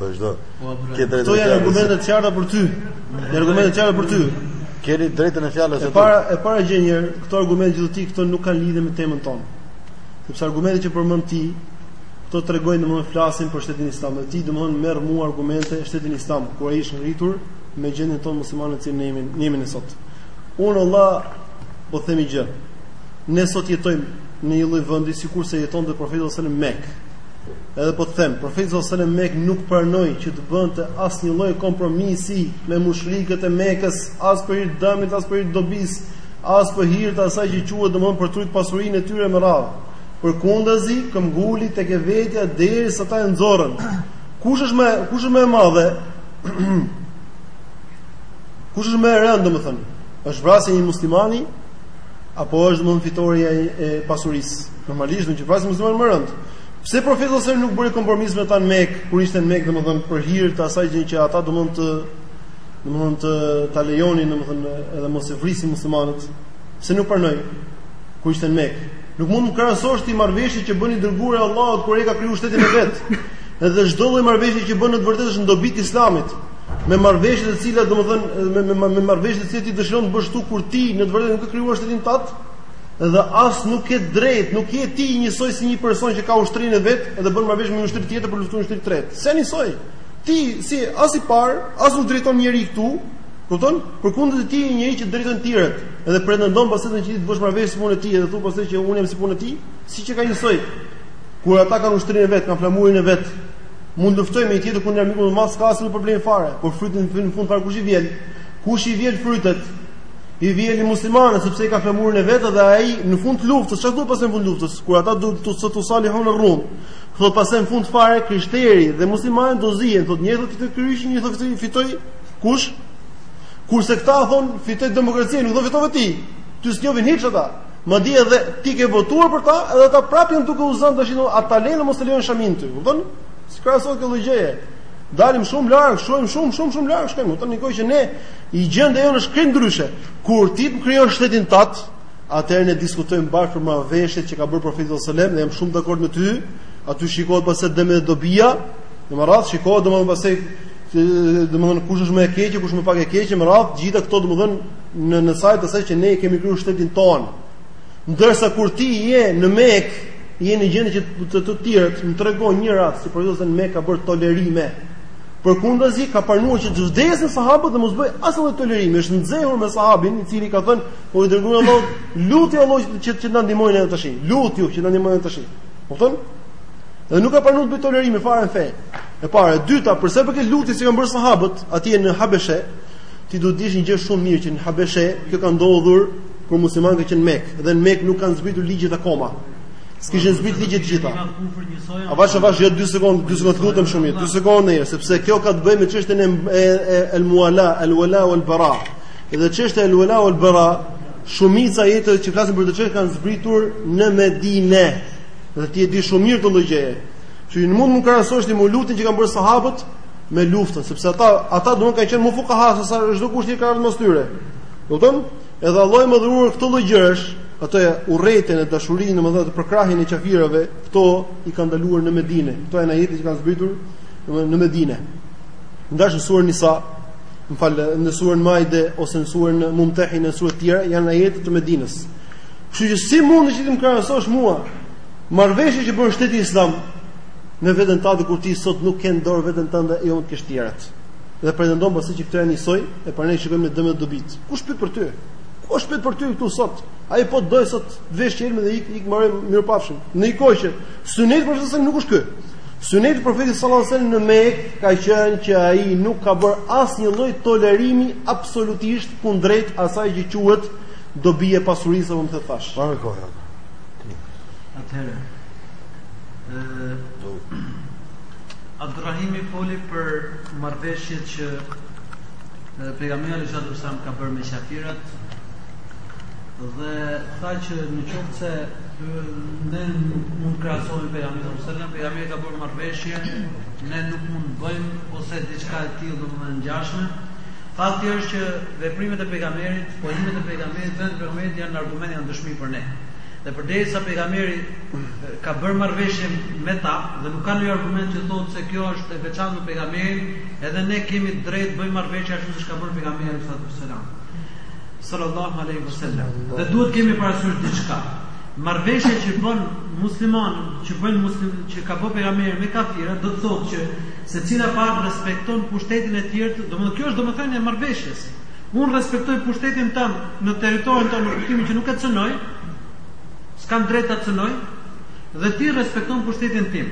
Vazhdo. Këto janë argumente të qarta për ty. Janë argumente të qarta për ty. Keni të drejtën e fjalës. Së pari. E para, e para gjë njëherë, këto argumente që ti këto nuk kanë lidhje me temën tonë. Sepse argumentet që përmend ti, këto tregojnë domosdoshmë flasin për shtetin islam. Dhe ti domosdoshmë merr mua argumente shtetin islam, kur ai është ngritur me gjendjen tonë muslimane që ne jemi, ne jemi ne sot. Unë Allah po them një gjë. Ne sot jetojmë në një lloj vendi sikurse jetonte profeti sallallahu alajhi wasallam në Mekë. Edhe po të them, profeti sallallahu alajhi wasallam në Mekë nuk pranoi që të bënte asnjë lloj kompromisi me mushrikët e Mekës, as për hir të dëmit, as për hir të dobisë, as për hir të asaj që quhet domthon për t'rujt pasurinë e tyre me radhë. Përkundazi, këmbguli tek e vetja derisa ata e nxorrën. Kush është më kush është më e madhe? kush është më e rëndë domthon? Është vrasja e një muslimani apo është domthon fitorja e pasurisë? Normalisht që vrasja është më e rëndë. Pse profeti sallallahu alajhi wasallam nuk bëri kompromis me ta në Mekë, kur ishte në Mekë, domethënë për hir të asaj gjë që ata domund të domthon të ta lejonin domthon edhe mos e vrisin muslimanët, pse nuk pranoi kur ishte në Mekë. Nuk mund të krahasosh ti marrveshjet që bën i dërguari i Allahut kur ai ka krijuar shtetin e vet. Edhe çdo lloj marrveshje që bën në të vërtetë është në dobi të Islamit. Me marrveshje të cilat domthon me me, me marrveshje të cilat ti dëshiron të bësh ti kur ti në të vërtetë nuk ke krijuar shtetin tat, dhe as nuk ke drejt, nuk je ti njësoj si një person që ka ushtrinë e vet dhe bën marrëveshje me një ushtri tjetër për të luftuar një ushtri të tretë. S'je njësoj. Ti s'je as i parë, as nuk drejton njeri këtu, kupton? Përkundrazi ti je njeri që të drejtojnë të tjerët dhe pretendon pastaj ti që të bësh marrëveshje si punë e tij dhe thua pastaj që unë jam si punë e tij, s'jeni njësoj. Kur ata kanë ushtrinë e vet, kanë flamurin e vet, mund të luftojnë me një tjetër kundër armikut të madh, s'ka asnjë problem fare, por frytin në fund fare kush e vjel? Kush i vjel frytet? I vjelin muslimanët sepse ai ka flamurin e vet dhe ai në fund të luftës, çfarë thuhet pastaj në fund të luftës? Kur ata do thotë satusalihuna Rum, thotë pastaj në fund fare krishteri dhe muslimani do zihen, thotë një thotë fitoi kryqi, një thotë fitoi fitoi kush? Kurse këta thon fitoi demokracia, nuk thonë fitove ti. Ty s'të njohin hiç ata. Madje edhe ti ke votuar për ta, edhe ata prapë janë duke u zënë tash a ta lenë mos ta lejojnë shamin ty. Kupton? Si krahasohet kjo gjë. Dalim shumë larg, shkojmë shumë shumë shumë larg, shkojmë. Kupton? Nikoj që ne I gjendja jonë është krejt ndryshe. Kur ti më krijon shtetin tat, atëherë ne diskutojmë bashkë për marrëveshjet që ka bërë profeti sallallahu alajhi wasallam dhe jam shumë dakord me ty. Aty shikohet pastaj dëmi dhe dobia. Me radhë shikohet domethënë pastaj domethënë kush është më e keqe, kush më pak e keqe, me radhë gjitha këto domethënë në në saje të asaj që ne kemi krijuar shtetin tonë. Ndërsa kur ti je në Mekë, je në gjendje që të të tjerët më trego një rast si profeti sallallahu alajhi wasallam ka bërë tolerime Përkundrazi ka pranuar që të vdesin sahabët dhe mos bëjë asnjë lloj tolerimi. Është nxehur me sahabin i cili ka thënë, "O i dërguar i Allahut, lute Allahun që që, që na ndihmojë edhe tash. Lutju që na ndihmojë tash." Kupton? Dhe nuk ka pranuar të bëjë tolerime fare në fe. E para, e dyta, për sa i përket lutjes që kanë bërë sahabët atje në Habeshe, ti duhet të dish një gjë shumë mirë që në Habeshe kjo ka ndodhur kur muslimanët kanë qenë në Mekë dhe në Mekë nuk kanë zbritur ligjet akoma. S'kishin zbrit ligjet të gjitha. Avash avash jo 2 sekondë, 2 sekondë lutem shumë, 2 sekondë jo, sepse kjo ka të bëjë me çështjen e el muala, el wala wal bara. Dhe çështja el wala wal bara, shumica e ajeteve që flasin për këtë çështje kanë zbritur në Medinë. Dhe ti e di shumë mirë këtë gjë. Që nuk mund të më krahasosh ti mua lutjen që kanë bërë sahabët me luftën, sepse ata ata domethënë kanë qenë më fukaha sa çdokush që ka ardhur mbas tyre. Kupton? Edhe Allahu i Madhëruar këto lloj gjërash, ato urrejtjen e dashurinë, domethënë përkrahjen e qafirëve, këto i ka ndaluar në Medinë. Këto janë ajete që kanë zbritur në Medinë. Në daç në suren Nisa, më fal, në suren Maide ose në suren Mumtehine e suret tjera janë ajete të Medinës. Kështu që si mund të më krahasosh mua marrveshje që bën shteti islam me veten tënde kur ti sot nuk ke në dorë veten tënde e jo të kesh të tjerat. Dhe pretendon pastaj që këto janë njësoj e prandaj shikojmë dëmet e dobitë. Kush pyet për ty? Kush pyet për ty këtu sot? Ai po të dojë sot të vë shqelmin dhe ik ik more mirupafshim. Në një kohë që suneti i profetit nuk është ky. Suneti i profetit sallallahu alajhi wasallam në Mekë ka qenë që ai nuk ka bër asnjë lloj tolerimi absolutisht kundrejt asaj që quhet dobi e pasurisë apo më the të thashë. Pa në kohë. Atëherë. Ë Abdurrahimi foli për marrëveshjet që Pejgamberi sallallahu alajhi wasallam ka bërë me qafirat dhe tha që në qoftë se ne nuk mund krahasohemi me pejgamberin sallallahu alajhi pejgamberi ka bërë marrëveshje ne nuk mund të bëjmë ose diçka e tillë domethënë e ngjashme fakti është që veprimet e pejgamberit pohimet e pejgamberit dhe pejgamberit janë argument janë dëshmi për ne dhe përderisa pejgamberi ka bërë marrëveshje me ta dhe nuk ka një argument që thotë se kjo është e veçantë për pejgamberin Edhe ne kemi të drejtë të bëjmë marrëveshje ashtu siç ka bërë pejgamberi alayhi salatu wasalam. Sallallahu alaihi wasallam. Dhe duhet kemi parasysh diçka. Marrëveshja që bën musliman, që bën muslim, që ka bërë pejgamberi me kafira, do të thotë që secila palë respekton pushtetin e tjetrit, domethënë kjo është domethënë e marrëveshjes. Unë respektoj pushtetin tan në territorin tan, në kuptimin që nuk e cënoj, s'kam drejt ta cënoj, dhe ti respekton pushtetin tim.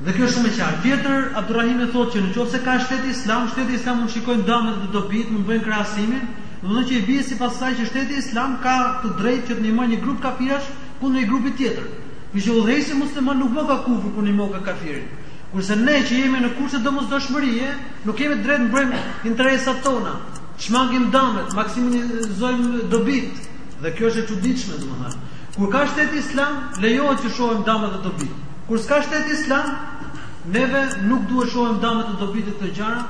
Dhe kjo është shumë e qartë. Tjetër, Abdurrahimi thotë që në qoftë se ka shteti islam, shteti islam mund të shikojë dëmet dhe dobitë, mund të bëjë krahasimin, domethënë që i bie sipas asaj që shteti islam ka të drejtë që të ndihmojë një grup kafirash kundër një grupi tjetër. Kështu që udhëheqësi musliman nuk boka kufër kur ndihmoka kafirin. Kurse ne që jemi në kushte domosdoshmërie, nuk kemi të drejtë të bëjmë interesat tona, shmangim dëmet, maksimizojmë dobitë. Dhe kjo është e çuditshme, domethënë. Kur ka shteti islam, lejohet që shohim dëmet e dobitë. Kur s'ka shteti islam, neve nuk duhet shohim dëmet e dobitë këto gjëra,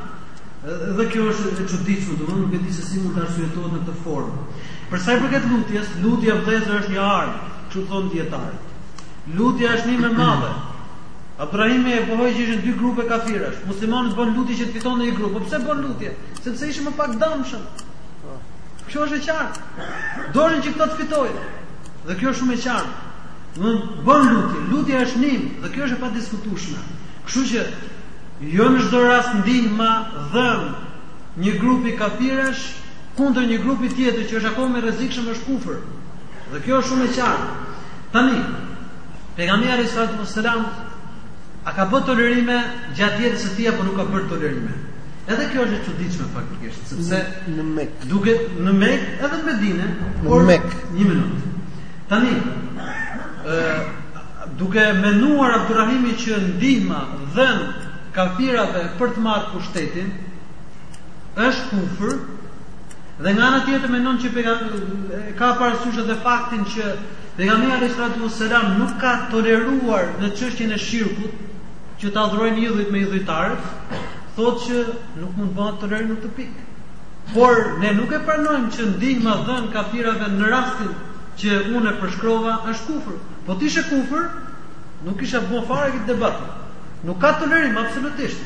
dhe kjo është e çuditshme, domethënë nuk e di se si mund të arsyetohet në këtë formë. Për sa i përket lutjes, lutja vëllezër është një armë, kshu thon dietarët. Lutja është nimë e madhe. Abdurrahimi e pohoi që ishin dy grupe kafirash. Muslimanët bën lutje që të fitonte një grup. Po pse bën lutje? Sepse ishin më pak të dëmshëm. Kjo është e qartë. Donin që këta të fitojnë. Dhe kjo është shumë e qartë. Domethënë bën lutje, lutja është nim dhe kjo është e padiskutueshme. Kështu që jo në çdo rast ndihma dhënë një grupi kafirash kundër një grupi tjetër që është akoma më i rrezikshëm është kufër. Dhe kjo është shumë e qartë. Tani, pejgamberi alayhi salatu wasalam a ka bërë tolerime gjatë jetës së tij apo nuk ka bërë tolerime? Edhe kjo është e çuditshme faktikisht. Sepse në Mekë. Duke në Mekë edhe në Medinë, por në Mekë. Një minutë. Tani, ë duke menduar Abdurrahimi që ndihma dhënë kafirave për të marrë pushtetin është kufër dhe nga ana tjetër mendon që pega, ka parasysh edhe faktin që pejgamberi alayhi salatu wasalam nuk ka toleruar në çështjen e shirkut që të adhurojnë idhujt me idhujtarët thotë që nuk mund të bëhet tolerim në këtë pikë. Por ne nuk e pranojmë që ndihma dhënë kafirave në rastin që unë e përshkrova është kufër. Po të ishte kufër, nuk kisha bërë fare këtë debat. Nuk ka tolerim absolutisht.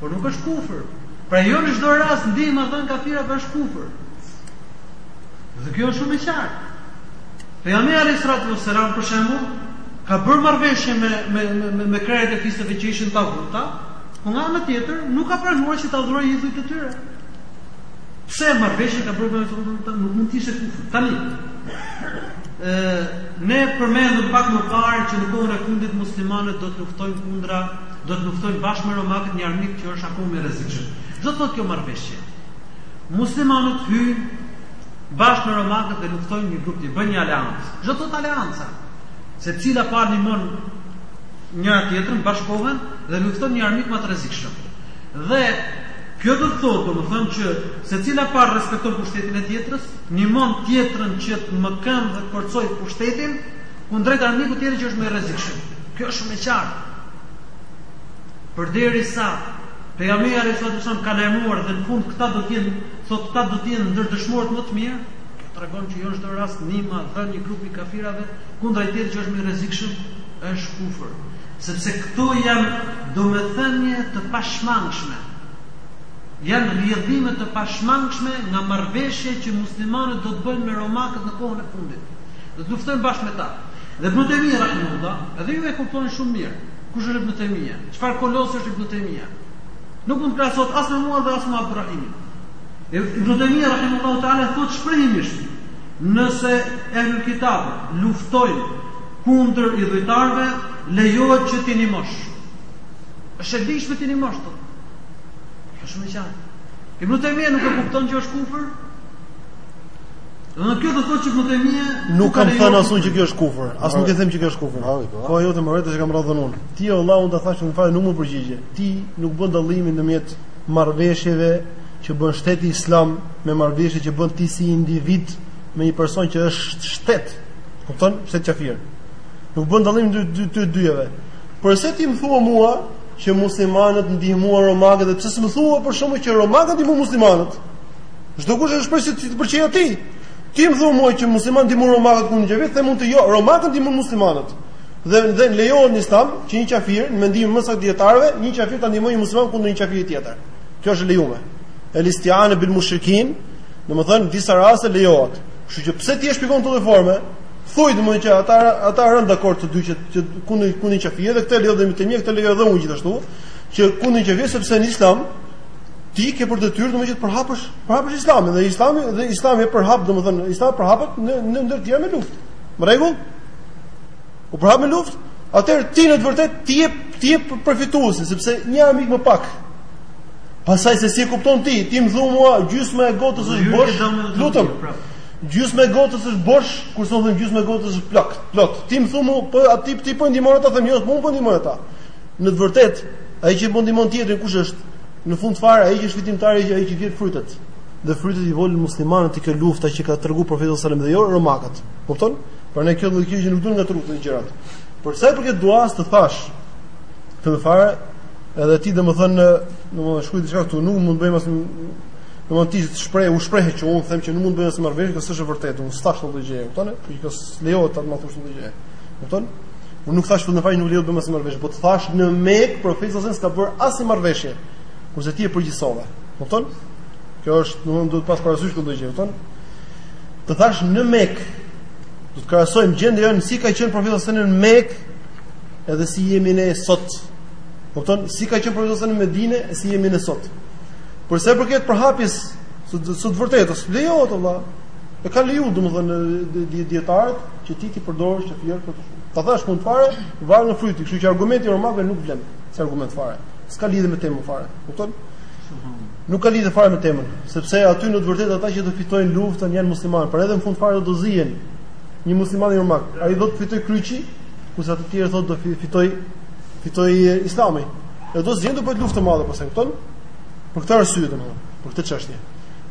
Por nuk është kufër. Pra jo në çdo rast ndihma dhënë kafirave është kufër. Dhe kjo është shumë e qartë. Pejgamberi alayhis salatu wassalam për shembull ka bërë marrëveshje me me me, me krerët e fiseve që ishin taguta, Por nga ana tjetër, nuk ka pranuar që të adhurojë idhujt e tyre. Pse marrëveshje ka bërë me ta nuk mund të ishte kufër. Tani, ne përmendëm pak më parë që në kohën e fundit muslimanët do të luftojnë kundra, do të luftojnë bashkë me romakët një armik që është akoma më i rrezikshëm. Ç'do të thotë kjo marrëveshje? Muslimanët hyjnë bashkë me romakët dhe luftojnë një grup, bëjnë një aleancë. Ç'do të thotë aleanca? Secila palë ndihmon njëra tjetrën, bashkohen dhe luftojnë një armik më të rrezikshëm. Dhe kjo do të thotë, domethënë që secila palë respekton pushtetin e tjetrës, ndihmon tjetrën që të mëkëmbë dhe të forcojë pushtetin kundrejt armikut tjetër që është më i rrezikshëm. Kjo është shumë e qartë. Përderisa pejgamberi alayhi salatu wasallam ka lajmëruar dhe në fund këta do të jenë, thotë këta do të jenë ndër dëshmorët më të mirë, tregon që jo në çdo rast ndihma dhënë një grupi kafirave kundrejt tjetrit që është më i rrezikshëm Është kufër, sepse këto janë domethënie të pashmangshme, janë rrjedhime të pashmangshme nga marrëveshja që muslimanët do të bëjnë me romakët në kohën e fundit. Do të luftojnë bashkë me ta. Dhe Ibn Taymija rahimehullah, edhe ju e kuptoni shumë mirë. Kush është Ibn Taymija? Çfarë kolosi është Ibn Taymija? Nuk mund të krahasohet as me mua dhe as me Abdurrahimin. Ibn Taymija rahimehullahu teala thotë shprehimisht, nëse ehli kitab luftojnë Kundër idhujtarëve lejohet që t'i nimosh. Është e ligjshme t'i nimosh. Kjo është shumë e qartë. Ibn Taymija nuk e kupton që është kufër? Dhe në kjo të thotë që Ibn Taymija... Nuk kam thënë as unë që kjo është kufër. As nuk e them që kjo është kufër. Po ajo ç'të mbetet që kam radhën unë. Ti vallah unë të thashë në fakt nuk më përgjigje. Ti nuk bën dallimin ndërmjet marrëveshjes që bën shteti islam me marrëveshje që bën ti si individ me një person që s'është shtet Kupton? Shtet kafir? Nuk bën dallim të dy dy dyjave. Përse ti më thua mua që muslimanët ndihmuan romakët dhe pse s'më thua për shembull që romakët ndihmuan muslimanët? Çdokush e shpreh si t'i pëlqejë atij. Ti më thua mua që muslimanët ndihmuan romakët kundër këtyre, them unë ty jo, romakët ndihmuan muslimanët. Dhe dhe lejohet në Islam që një kafir, në mendim të disa dijetarëve, një kafir ta ndihmojë një musliman kundër një kafiri tjetër. Kjo është e lejuar. El istiane bil mushrikin, domethënë disa raste lejohet. Kështu që pse ti e shpjegon në këtë formë? Thuaj domethënë që ata ranë dakord të dy që që kundër kundër qafirëve dhe këtë e lejon dhe Ibn Taymija, këtë e lejoj dhe unë gjithashtu që kundër qafirëve sepse në islam ti ke për detyrë domethënë që të përhapësh përhapësh islamin dhe islami dhe islami përhap domethënë islam përhapet në në ndër të tjera me luftë. Në rregull? U përhap me luftë, atëherë ti në të vërtetë ti je ti je përfituesi, sepse një armik më pak. Pastaj se si e kupton ti, ti më thua mua gjysma e gotës është bosh, lutem. Gjysma e gotës është bosh, kurse unë them gjysma e gotës është plot. Plot. Ti më thua mua po aty ti po ndihmon ata, them jo, mua po ndihmon ata. Në të vërtetë, ai që po ndihmon tjetrin kush është? Në fund fare ai që është fitimtari është ai që vjel frytet. Dhe frytet i volën muslimanët te kjo lufta që ka treguar profeti sallallahu alajhi wasallam dhe jo romakët. Kupton? Por në këtë lloj gjëje nuk duhet ngatërruar gjërat. Por sa i përket duas të thash, më parë, edhe ti domethën, domethën shkruaj diçka këtu, nuk mund të bëjmë asnjë domethën ti u shpreh, u shpreh që unë them që nuk mund të bëjmë asnjë marrëveshje, kjo s'është e vërtetë, unë s'thash këtë gjë, e kupton? Kjo s'lejohet të më thosh këtë gjë. E kupton? Unë nuk thash për në fakt nuk lejohet të bëjmë asnjë marrëveshje, po të thash në Mekë profeti sa s'ka bërë asnjë marrëveshje. Kurse ti e përgjithësove. E kupton? Kjo është, domethën duhet pas parasysh këtë gjë, e kupton? Të thash në Mekë Do të krahasojmë gjendjen si ka qenë profeti sallallahu alajhi wasallam në Mekë edhe si jemi ne sot. Kupton? Si ka qenë profeti sallallahu alajhi wasallam në Medinë e si jemi ne sot. Për sa i përket përhapjes së të vërtetës, lejohet Allah. E ka lejuar domethënë dietarët që ti t'i përdorësh të fjalë për të. Ta thash në fund fare, varet nga fryti, kështu që argumenti i romakëve nuk vlen si argument fare. S'ka lidhje me temën fare. Kupton? Nuk ka lidhje fare me temën, sepse aty në të vërtetë ata që do fitojnë luftën janë muslimanë, por edhe në fund fare do zihen një musliman e një romak. Ai do thotë fitoi kryqi, kurse ai tjetri thotë do të fitojë fitojë Islami. Edhe do zihen do bëhet luftë e madhe pas, kupton. Për këtë arsye domethënë, për këtë çështje.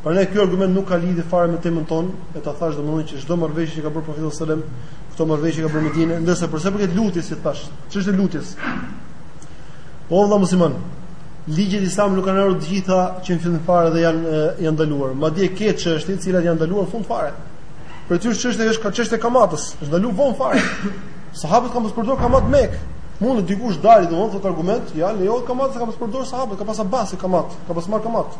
Prandaj ky argument nuk ka lidhje fare me temën tonë, e ta thash domethënë që çdo marrëveshje që ka bërë profeti sallallahu alajhi wasallam, këto marrëveshje ka bërë në Medinë, ndërsa për sa i përket lutjes si thash, çështja e lutjes. O vëlla musliman, Ligjet islame nuk kanë ardhur të gjitha që në fillim fare dhe janë janë ndaluar. Madje ke çështje të cilat janë ndaluar në fund fare. Prej këtyre çështjeve është çështja e kamatës, është ndaluar von fare. Sahabët kanë përdorur kamat në Mekë. Mund të dikush dalë domethënë thot argument, ja lejohet kamata se ka përdorur sahabët, ka pas Abasi kamat, ka pas marr kamat.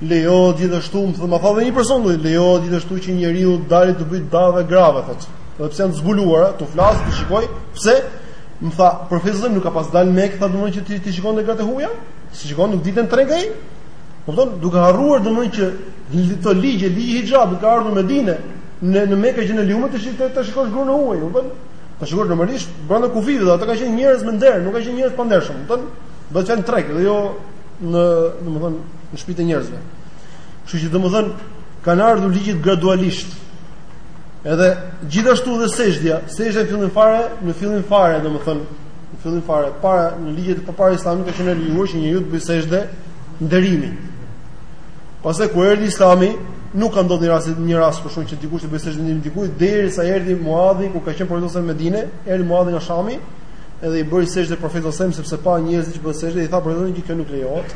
Lejohet gjithashtu, më thotë, ma tha dhe një person, lejohet gjithashtu që njeriu dalë të bëj dave grave thot. Edhe pse janë zbuluara, t'u flas, t'i shikoj, pse? Më tha, profeti zëmë nuk ka pas dalë më tha domethën që ti, t'i shikon dhe gratë e huaja, si shikon nuk dilte në treg ai, kupton, duke harruar domethën që këto ligje, ligji i hixhabit ka ardhur në Medinë, në, në Mekë qenë lejuar të, të, të shikosh gruan e huaj, domethën, të shikon normalisht, brenda kufijve, dhe ata ka qenë njerëz me nder, nuk ka qenë njerëz të pandershëm, domethën, do të qenë treg, dhe jo në, në domethën, në shpit e njerëzve. Kështu që domethën kanë ardhur ligjet gradualisht. Edhe gjithashtu dhe sexhdja, sexhdja në fillim fare, në fillim fare, domethënë, në fillim fare, para në ligjet e përpara islamit ka qenë e lejuar që njeriu të bëjë sexhde nderimi. Pastaj kur erdhi Islami, nuk ka ndodhur një rast një rast për shkak që dikush të bëjë sexhde nderimi dikujt derisa erdhi Muadhi kur ka qenë profeti në Medinë, erdhi Muadhi nga Shami, edhe i bëri sexhde profetit sallallahu alajhi wasallam sepse pa njerëz që bëjnë sexhde, i tha profeti që kjo nuk lejohet.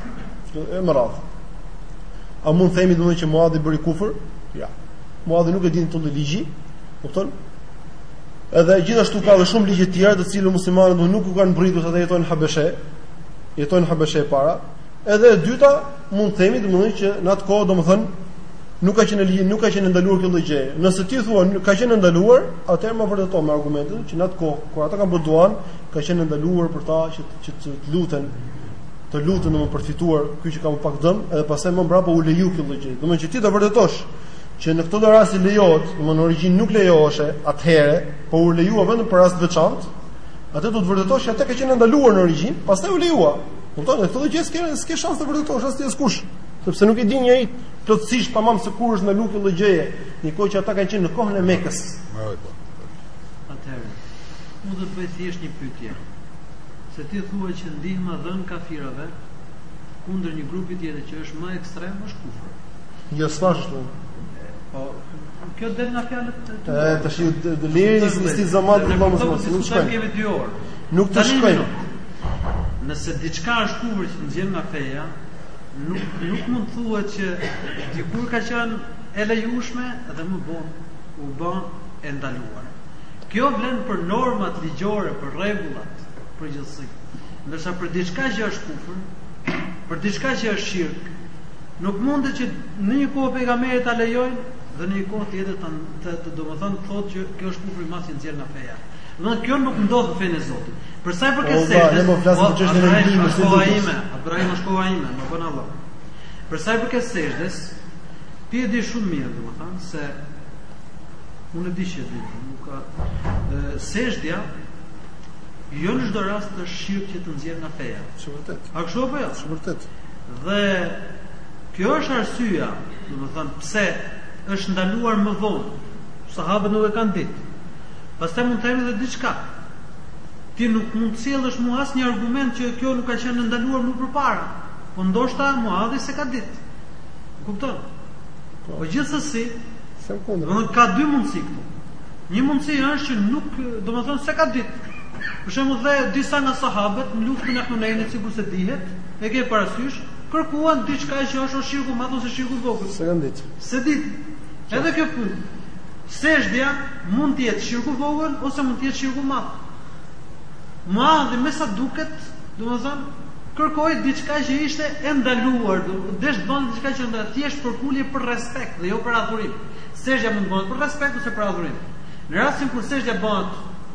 Është më radh. A mund të themi domethënë që Muadhi bëri kufër? Jo. Muadhi nuk e dinte këtë ligj, kupton? Edhe gjithashtu ka dhe shumë ligje të tjera të cilën muslimanët nuk u kanë mbritur atyre që jetojnë në Habeshe, jetojnë në Habeshe para. Edhe e dyta, mund të themi domthonjë që në atë kohë domthonjë nuk ka qenë ligj, nuk ka qenë ndaluar kjo lloj gjëje. Nëse ti thua ka qenë ndaluar, atëherë më vërteto me argumentin që në atë kohë kur ata kanë bërë duan, ka qenë ndaluar për ta që që të luten, të luten domthonjë për fituar, ky që ka më pak dëm, edhe pastaj më mbrapa u leju kjo lloj gjëje. Domthonjë që ti do vërtetosh që në këtë rast lejohet, domethënë në origjinë nuk lejoheshe atëherë, po u lejua vetëm për rast të veçantë, ti do të vërtetosh që atë ka qenë ndaluar në origjinë, pastaj u lejua. Kupton? Në këtë gjë s'ke s'ke shans të vërtetosh as ti as kush, sepse nuk e di njeri plotësisht tamam se kur është ndaluar kjo lloj gjëje, në një kohë që ata kanë qenë në kohën e Mekës. Po. Atëherë, unë do të bëj thjesht një pyetje. Se ti thua që ndihma dhënë kafirave kundër një grupi tjetër që është më ekstrem është kufër. Jo, s'thashë ashtu. Po, kjo del nga fjalët e tua. Ë, tash të lirë një misti zamat të bëmë zonë, nuk shkoj. Ne kemi 2 orë. Nuk të shkoj. Nëse diçka është kufër që nxjerr nga feja, nuk nuk mund të thuhet që dikur ka qenë e lejushme dhe më vonë u bë e ndaluar. Kjo vlen për normat ligjore, për rregullat, për gjithësi. Ndërsa për diçka që është kufër, për diçka që është shirk, Nuk mundet që në një kohë pejgamberi ta lejojë dhe në një kohë tjetër ta të, të domethënë të thotë që kjo është kufër i madh, nxjerr nga feja. Do kjo nuk ndodh në fenë e Zotit. Për sa i përket po, sexhdes, ne po flasim për çështjen e ndihmës, është koha ime, Ibrahim është koha ime, më bën Allah. Për sa i përket sexhdes, ti e di shumë mirë, domethënë se unë e di që di, nuk ka sexhdja jo në çdo rast është shirk që të nxjerr nga feja. Është vërtet. A kështu apo jo? Është vërtet. Dhe kjo është arsyeja, domethënë pse është ndaluar më vonë. Sahabët nuk e kanë ditë. Pastaj mund të them edhe diçka. Ti nuk mund të sjellësh mua asnjë argument që kjo nuk ka qenë ndaluar më përpara. Po ndoshta Muadhi s'e ka ditë. Kupton? Po, po gjithsesi, se kundër. Domethënë ka dy mundësi këtu. Një mundësi është që nuk, domethënë s'e ka ditë. Për shembull dhe disa nga sahabët në luftën e Hunejnit, sikur se dihet, e ke parasysh, kërkuan diçka që është o shirk i madh ose shirk i vogël. S'e kanë ditë. S'e ditën. Edhe kjo punë. Sexhdja mund të jetë shirk i vogël ose mund të jetë shirk i madh. Muadhi me sa duket, domethënë kërkoi diçka që ishte e ndaluar, do të desh të bënte diçka që ishte thjesht përkulje për respekt dhe jo për adhurim. Sexhdja mund të bëhet për respekt ose për adhurim. Në rastin kur sexhdja bëhet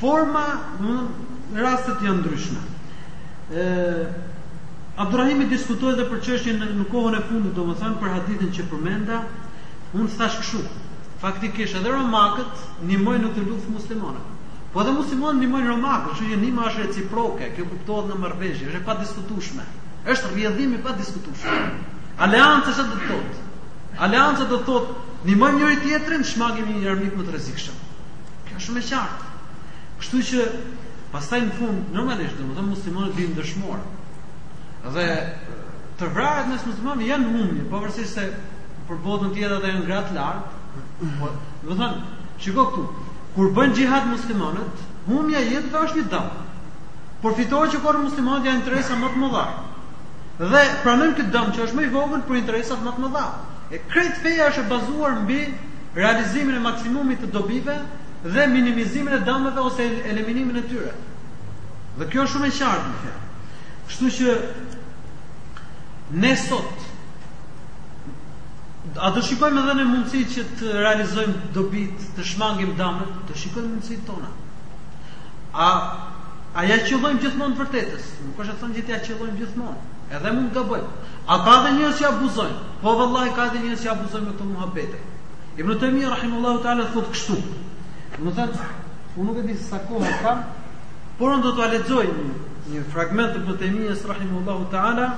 Forma në rastet janë të ndryshme. Ë Abdurrahimi diskutoi edhe për çështjen në, në kohën e fundit, domethënë për hadithin që përmenda, unë thash kështu. Faktikisht edhe romakët ndihmojnë në këtë luftë muslimanët. Po edhe muslimanët ndihmojnë romakët, kështu që ndihma është reciproke, kjo kuptohet nga marrëveshja, është e padiskutueshme. Është rrjedhim i padiskutueshëm. Aleanca çfarë do të thotë? Aleanca do të thotë ndihmojmë njëri tjetrin, shmangim një armik më të rrezikshëm. Kjo është shumë e qartë. Kështu që pastaj në fund normalisht domethënë muslimanët bien dëshmorë. Dhe të vrarët mes muslimanëve janë humbje, pavarësisht se për botën tjetër ata janë gradë e lartë. Po, domethënë, shiko këtu, kur bëjnë xhihad muslimanët, humbja e jetëve është një dëm. Por fitorja që korrin muslimanët janë interesa më të mëdha. Dhe pranojnë këtë dëm që është më i vogël për interesat më të mëdha. E krejt feja është bazuar mbi realizimin e maksimumit të dobive dhe minimizimin e dëmeve ose eliminimin e tyre. Dhe kjo është shumë e qartë në fe. Kështu që ne sot a do shikojmë edhe ne mundësi që të realizojmë dobitë, të shmangim dëmet, do shikojmë mundësitë tona. A a ia qëllojmë gjithmonë të vërtetës? Nuk është e thënë që t'ia qëllojmë gjithmonë. Edhe mund të gabojmë. A ka dhe njerëz që abuzojnë? Po vallahi ka edhe njerëz që abuzojnë me këto muhabete. Ibn Tejmije rahimehullahu taala thotë kështu. Do të thotë, unë nuk e di sa kohë kam, por unë do ta lexoj një fragment të Ibn Tejmijes rahimehullahu taala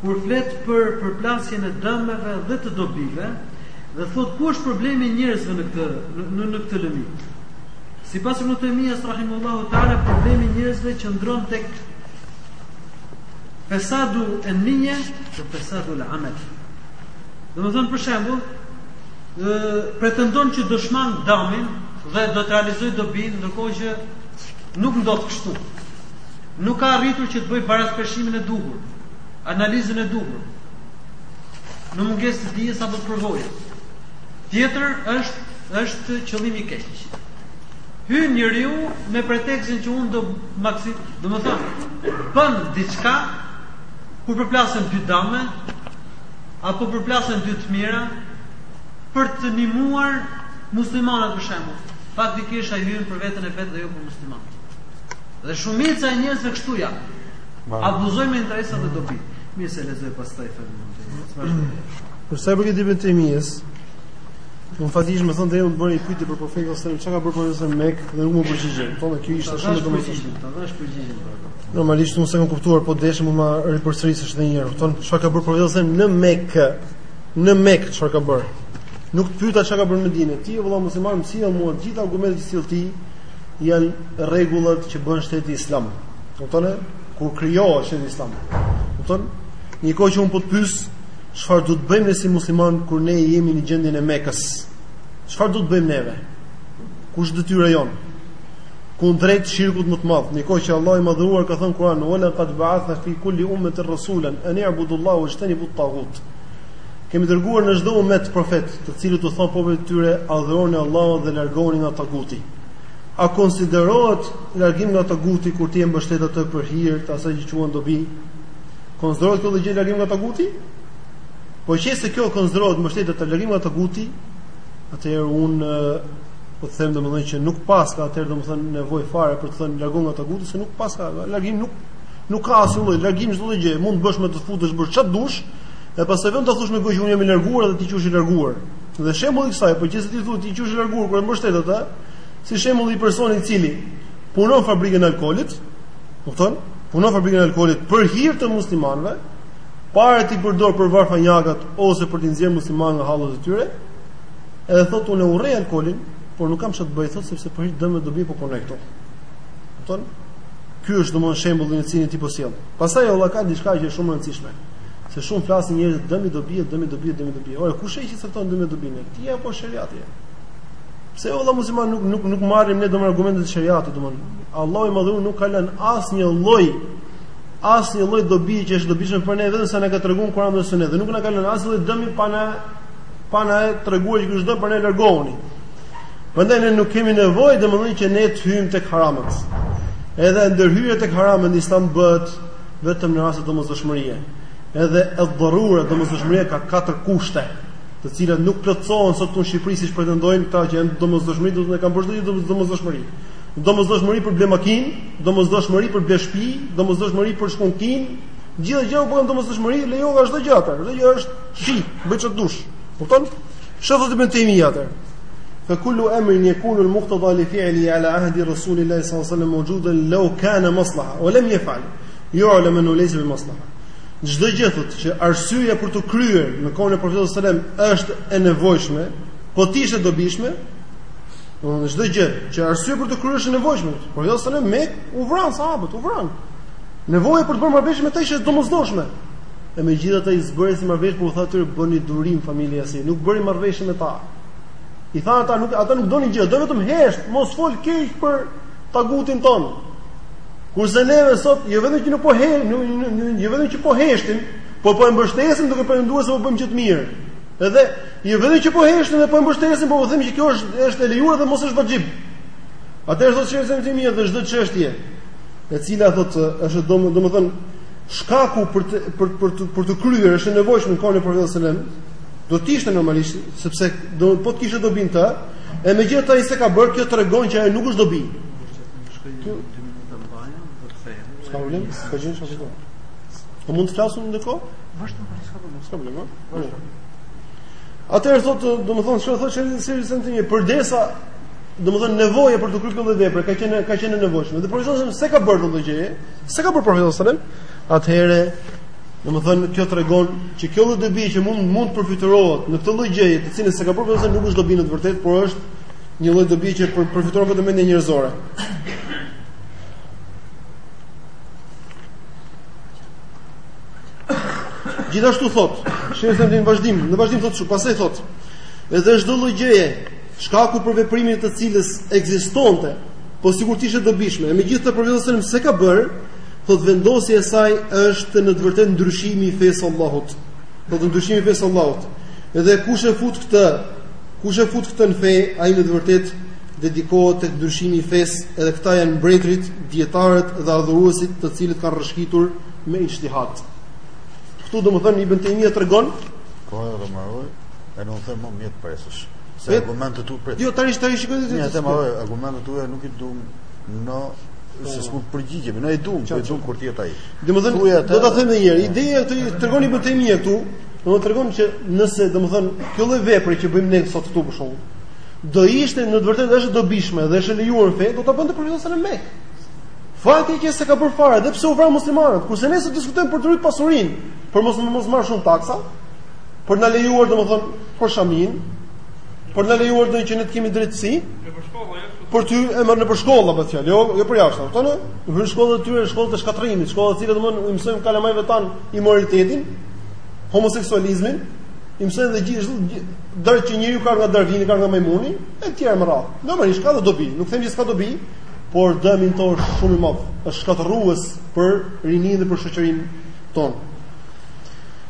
kur flet për përplasjen e dëmeve dhe të dobive dhe thotë ku është problemi i njerëzve në këtë në, në, në këtë lëmi. Sipas Ibn Tejmijes rahimehullahu taala problemi i njerëzve qëndron tek Fesadu en-nije dhe fesadu el-amel. Domethënë për shembull, pretendon që do shmang dëmin dhe do të realizojë dobinë ndërkohë që nuk ndodh kështu. Nuk ka arritur që të bëjë baraspeshimin e duhur, analizën e duhur, në mungesë të dijes apo të përvojës. Tjetër është, është qëllimi i keq. Hyn njeriu me pretekstin që unë do maksimum, Domethënë, bën diçka kur përplasen dy dëme apo përplasen dy të mira për të ndihmuar muslimanët për shembull. Faktikisht ai hyn për veten e vet dhe jo për muslimanët. Dhe shumica e njerëzve kështu janë. Abuzojnë me interesa dhe dobi. Mirë se lexoj pastaj fjalën. Për sa i përket Ibn Taymijes, Unë faktikisht me thënë të drejtën të bëra pyetje për profetin alejhi selam, çka ka bërë profeti në Mekë dhe nuk m'u përgjigje. Po dhe kjo ishte shumë të më përgjigjeshe. Ta dhashë përgjigjen. Normalisht unë s'e kam kuptuar, po deshe ma ripërsërit edhe një herë. Kupton, çka ka bërë profeti në Mekë, në Mekë çka ka bërë? Nuk të pyta çka ka bërë në Medine. Ti, vëlla musliman, më sjell mua, gjithë argumentet që sjell ti, janë rregullat që bën shteti islam. Kupton, kur krijohet shteti islam. Kupton, në një kohë që unë po të pys, Çfarë duhet të bëjmë ne si musliman kur ne jemi në gjendjen e Mekës? Çfarë duhet të bëjmë neve? Kush është detyra jonë? Kundrejt shirkut më të madh, në një kohë që Allahu i madhëruar ka thënë në Kur'an, "Wala qad ba'athna fi kulli ummatin rasulan an i'budu Allaha wajtanibu at-taghut." Kemi dërguar në çdo umet profet, të cilët u thonë popullit të tyre, "Adhuroni Allahun dhe largohuni nga taguti." A konsiderohet largim nga taguti kur ti e mbështet atë për hir të asaj që quhet dobi? Konsiderohet kjo gjë largim nga taguti? Po qe se kjo konsiderohet mbështetje, largim nga taguti, atëherë un po të them domethënë që nuk paska atëherë domethënë nevojë fare për të thënë largim nga taguti, se nuk paska largim nuk nuk ka asnjë lloj largim çdo gjë, mund të bësh me të futesh bësh çfarë të dush, e pastaj vetëm ta thosh me gojë unë jam i larguar dhe ti qenke i larguar. Dhe shembulli i kësaj, po qe se ti thua ti qenke i larguar kur e mbështet atë, si shembulli i personit i cili punon në fabrikën e alkoolit, Kupton? Punon në fabrikën e alkoolit për hir të muslimanëve, paratë i përdor për varfanjakët ose për të nxjerrë muslimanë nga hallet e tyre. Edhe thotë unë urrej alkoolin, por nuk kam çfarë të bëj thotë sepse për hir të dëmeve dobive po punoj këtu. Kupton? Ky është domethënë shembulli të cilin ti po sjell. Pastaj vlla ka diçka që është shumë e rëndësishme. Se shumë flasin njerëzit dëmi dobia, dëmi dobia, dëmi dobia. Ore kush është që cakton dëmin dobinë? Ti apo sheriati? Pse vëlla musliman nuk nuk nuk marrim ne domethënë argumentet e sheriatit domethënë. Allahu i madhëruar nuk ka lënë asnjë lloj asnjë lloj dobi që është e dobishme për ne vetëm se na ka treguar Kurani dhe Suneti. Nuk na ka lënë asnjë lloj dëmi pa na pa na treguar që kush do për ne largohuni. Prandaj ne nuk kemi nevojë domethënë që ne të hyjmë tek haramat. Edhe ndërhyrja tek haramat në Islam bëhet vetëm në raste të domosdoshmërie. Edhe darura domosdoshmëria ka katër kushte. të cilat nuk plotësohen sot në Shqipëri siç pretendojnë këta që janë domosdoshmëri, do të thonë kanë bërë çdo domosdoshmëri. Domosdoshmëri për t'ble makinë, domosdoshmëri për t'ble shtëpi, domosdoshmëri për shkollën, gjithë gjë u bë domosdoshmëri, lejon çdo gjë atë. Çdo gjë është shi, bëj ç'të dush. Kupton? Çfarë thotë Ibn Tejmija? Fa kullu amrin yakunu al-muqtada li fi'li ala ahdi Rasulillahi sallallahu alaihi wasallam mawjudan law kana maslaha wa lam yaf'al. Yu'lamu annahu laysa bi maslaha. Çdo gjë thotë që arsyeja për t'u kryer në kohën e Profetit sallallahu alajhi wasallam është e nevojshme, po t'ishte e dobishme, Domthonë çdo gjë që arsyeja për t'u kryer është e nevojshme. Por jo se në Mekë u vran sahabët, u vran. Nevoja për të bërë marrëveshje me ta ishte e domosdoshme. E megjithatë ai s'bëri asnjë marrëveshje, por u tha atyre bëni durim familja Jasir, nuk bëri marrëveshje me ta. I tha ata nuk, ata nuk donin gjë, donin vetëm hesht, mos fol keq për tagutin tonë. Kurse neve sot jo vetëm që nuk po he, jo vetëm që po heshtim, po po e mbështesim duke pretenduar se po bëjmë gjë të mirë. Edhe jo vetëm që po heshtim dhe po e mbështesim, por po themi që kjo është është e lejuar dhe mos është vaxhib. Atëherë thotë shejhul islam Ibn Tejmija dhe çdo çështje e cila thotë është domë domethën shkaku për të, për për të, për t'u kryer është e nevojshme në kohën e profetit sallallahu alajhi wasallam do të ishte normalisht sepse do po të kishte dobi në të e megjithatë ai s'e ka bërë kjo tregon që ajo nuk është dobi Shkojnë dy minuta mbaja, do të thejë. S'ka problem, s'ka gjë çka fito. Po mund të flasim ndërkohë? Vazhdo të përgjë, s'ka problem. S'ka problem, ha? Vazhdo. Atëherë thotë, domethënë çfarë thotë shejhul islam Ibn Tejmija, përderisa domethënë nevoja për të kryer këtë vepër ka qenë ka qenë e nevojshme. Dhe profeti s'e ka bërë këtë gjë, s'e ka bërë profeti, atëherë domethënë kjo tregon që kjo lloj dobie që mund mund të përfitohet në këtë lloj gjëje, të cilën s'e ka bërë profeti nuk është dobi në të vërtetë, por është Një lloj dobie që përfiton vetëm mendja njerëzore. Gjithashtu thot, shehu në vazhdim, në vazhdim thot çu, pastaj thot, edhe çdo lloj gjëje, shkaku për veprimin e të cilës ekzistonte, po sikur t'ishte e dobishme, e megjithatë profeti s'e ka bër, thot vendosja e saj është në të vërtetë ndryshimi i fesë Allahut. Thot ndryshimi i fesë Allahut. Edhe kush e fut këtë Kush e fut këtë në fe, ai në të vërtetë dedikohet tek ndryshimi i fesë, edhe këta janë mbretërit, dijetarët dhe adhuruesit, të cilët kanë rrëshqitur me ixhtihad. Ktu domethënë Ibn Taymija tregon, po e mbaroj, e nuk them më mjet presësh. Se argumentet tu prit. Jo, tani tani shikoj ti. Ja, them ajo, argumentet tuaja nuk i dum ne po. se s'mund përgjigjemi, na i dum, po i dum kur ti ai. Domethënë, do ta them edhe një herë, ideja këtu tregon Ibn Taymija këtu, Domethënë tregon që nëse, domethënë, kjo lloj vepre që bëjmë ne sot këtu për shkakun, do ishte në të vërtetë e dobishme dhe është e lejuar në fe, do ta bënte profeti a.s. në Mekë. Fakti që s'e ka bërë fare, edhe pse u vranë muslimanët, kurse ne sot diskutojmë për të rrit pasurinë, për mos mos marr shumë taksa, për na lejuar domethën për shamin, për na lejuar domethën që ne të kemi drejtësi. Nëpër shkolla, jo. Për ty e marr nëpër shkolla apo fjalë, jo, jo për jashtë. Kupton? Në shkollën e tyre, shkollën e shkatërrimit, shkolla e cila domethën u mëson kalamajve tanë imoralitetin, homoseksualizmin, i mësojnë domethënë që njeriu ka ardh nga Darwini, nga majmuni, e tjerë me radhë. Normalisht ka dhe dobi, nuk themi se s'ka dobi, por dëmi në to është shumë i madh, është shkatërrues për rininë dhe për shoqërinë tonë.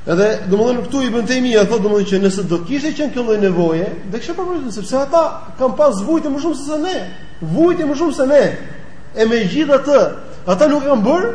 Edhe domethënë këtu Ibn Tejmija thotë domethënë që nëse do kishte qenë kjo lloj nevoje, do ishin përpjekur sepse ata kanë pas vujtë më shumë se ne. Vujtë më shumë se ne. E megjithatë, ata nuk e kanë bërë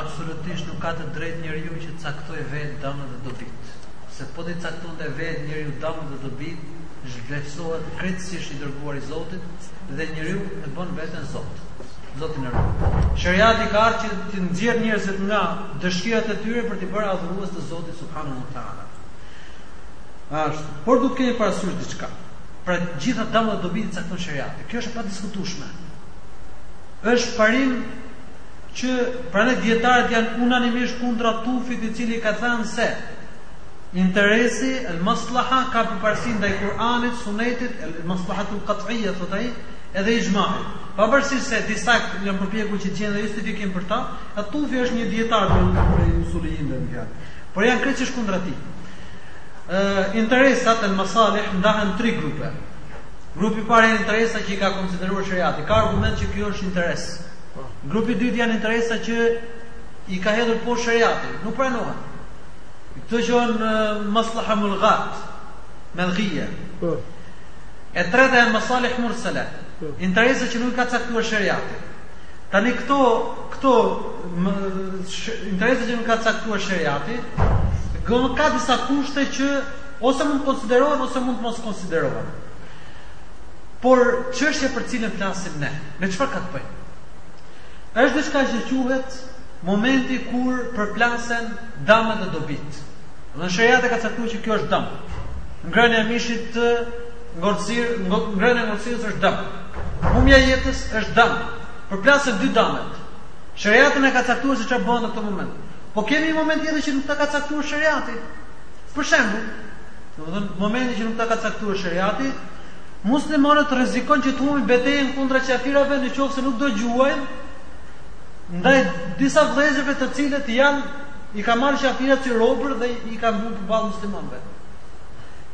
Absolutisht nuk ka të drejtë njeriu që të caktojë vetë dëmet dhe dobitë. Se po t'i caktonte vetë njeriu dëmet dhe dobitë, zhvlefësohet krejtësisht i dërguari i Zotit dhe njeriu e bën veten Zot. Zoti na ruaj. Sheriati ka ardhur që të nxjerrë njerëzit nga dëshirat e tyre për t'i bërë adhurues të Zotit subhanehu ue teala. Ashtu, por duhet të kemi parasysh diçka. Pra të gjitha dëmet dhe dobitë i cakton sheriati. Kjo është e padiskutueshme. Është parim që prandaj dijetarët janë unanimisht kundra Tufit i cili ka thënë se interesi el maslaha ka përparësi ndaj Kur'anit, Sunetit, el maslahatul qat'iyya thot ai, edhe ixhmait. Pavarësisht se disa janë përpjekur që t'i gjejnë justifikim për ta, et-Tufi është një dijetar prej muslimanëve me një fjalë. Por janë krejtësisht kundra tij. Ë interesat el masalih ndahen në tri grupe. Grupi i parë janë interesa që i ka konsideruar sheriati. Ka argument që kjo është interes. Grupi i dytë janë interesa që i ka hedhur poshtë sheriati, nuk pranohen. Këto quhen maslaha mulghat, melghije. Po. E treta janë masalih mursale, po, interesa që nuk i ka caktuar sheriati. Tani këto, këto interesa që nuk i ka caktuar sheriati, ëë ka disa kushte që ose mund të konsiderohen ose mund të mos konsiderohen. Por çështja për cilën flasim ne, Me çfarë ka të bëjë? Është diçka që quhet momenti kur përplasen dëmet dhe dobitë. Dhe sheriati e ka caktuar që kjo është dëm. Ngrënia e mishit të ngordhësir, ngrënia e ngordhësirës është dëm. Humbja e jetës është dëm. Përplasen dy dëmet. Sheriati e ka caktuar se ça bëhet në këtë moment. Po kemi një moment tjetër që nuk ta ka caktuar sheriati. Për shembull, domethënë momenti që nuk ta ka caktuar sheriati, Muslimanët rrezikojnë që të humbin betejën kundra qafirave në qoftë se nuk do gjuajnë ndaj disa vëllezërve të cilët janë i kanë marrë qafirat si robër dhe i kanë vënë përballë muslimanëve.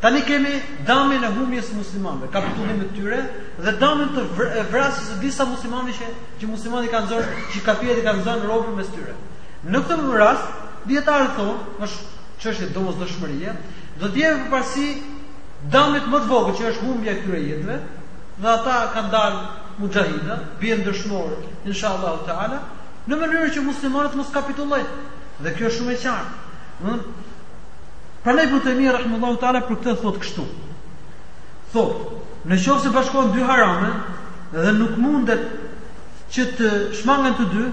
Tani kemi damin e humbjes së muslimanëve, kapitullin e tyre dhe damin të vrasjes së disa muslimanëve që, që muslimanët kanë zënë, që kafirat i kanë zënë robër mes tyre. Në këtë rast, dijetarët thonë, është çështje domosdoshmërie, do t'i jepet përparësi Dëmit më të vogël që është humbja e këtyre jetëve dhe ata kanë dalë muxhahida, bien dëshmorë inshallahu teala, në mënyrë që muslimanët mos kapitullojnë. Dhe kjo është shumë e qartë. Domthonë Prandaj Ibn Taymija rahimullahu teala për këtë thotë kështu. Thotë, në qoftë se bashkohen dy harame dhe nuk mundet që të shmangen të dy,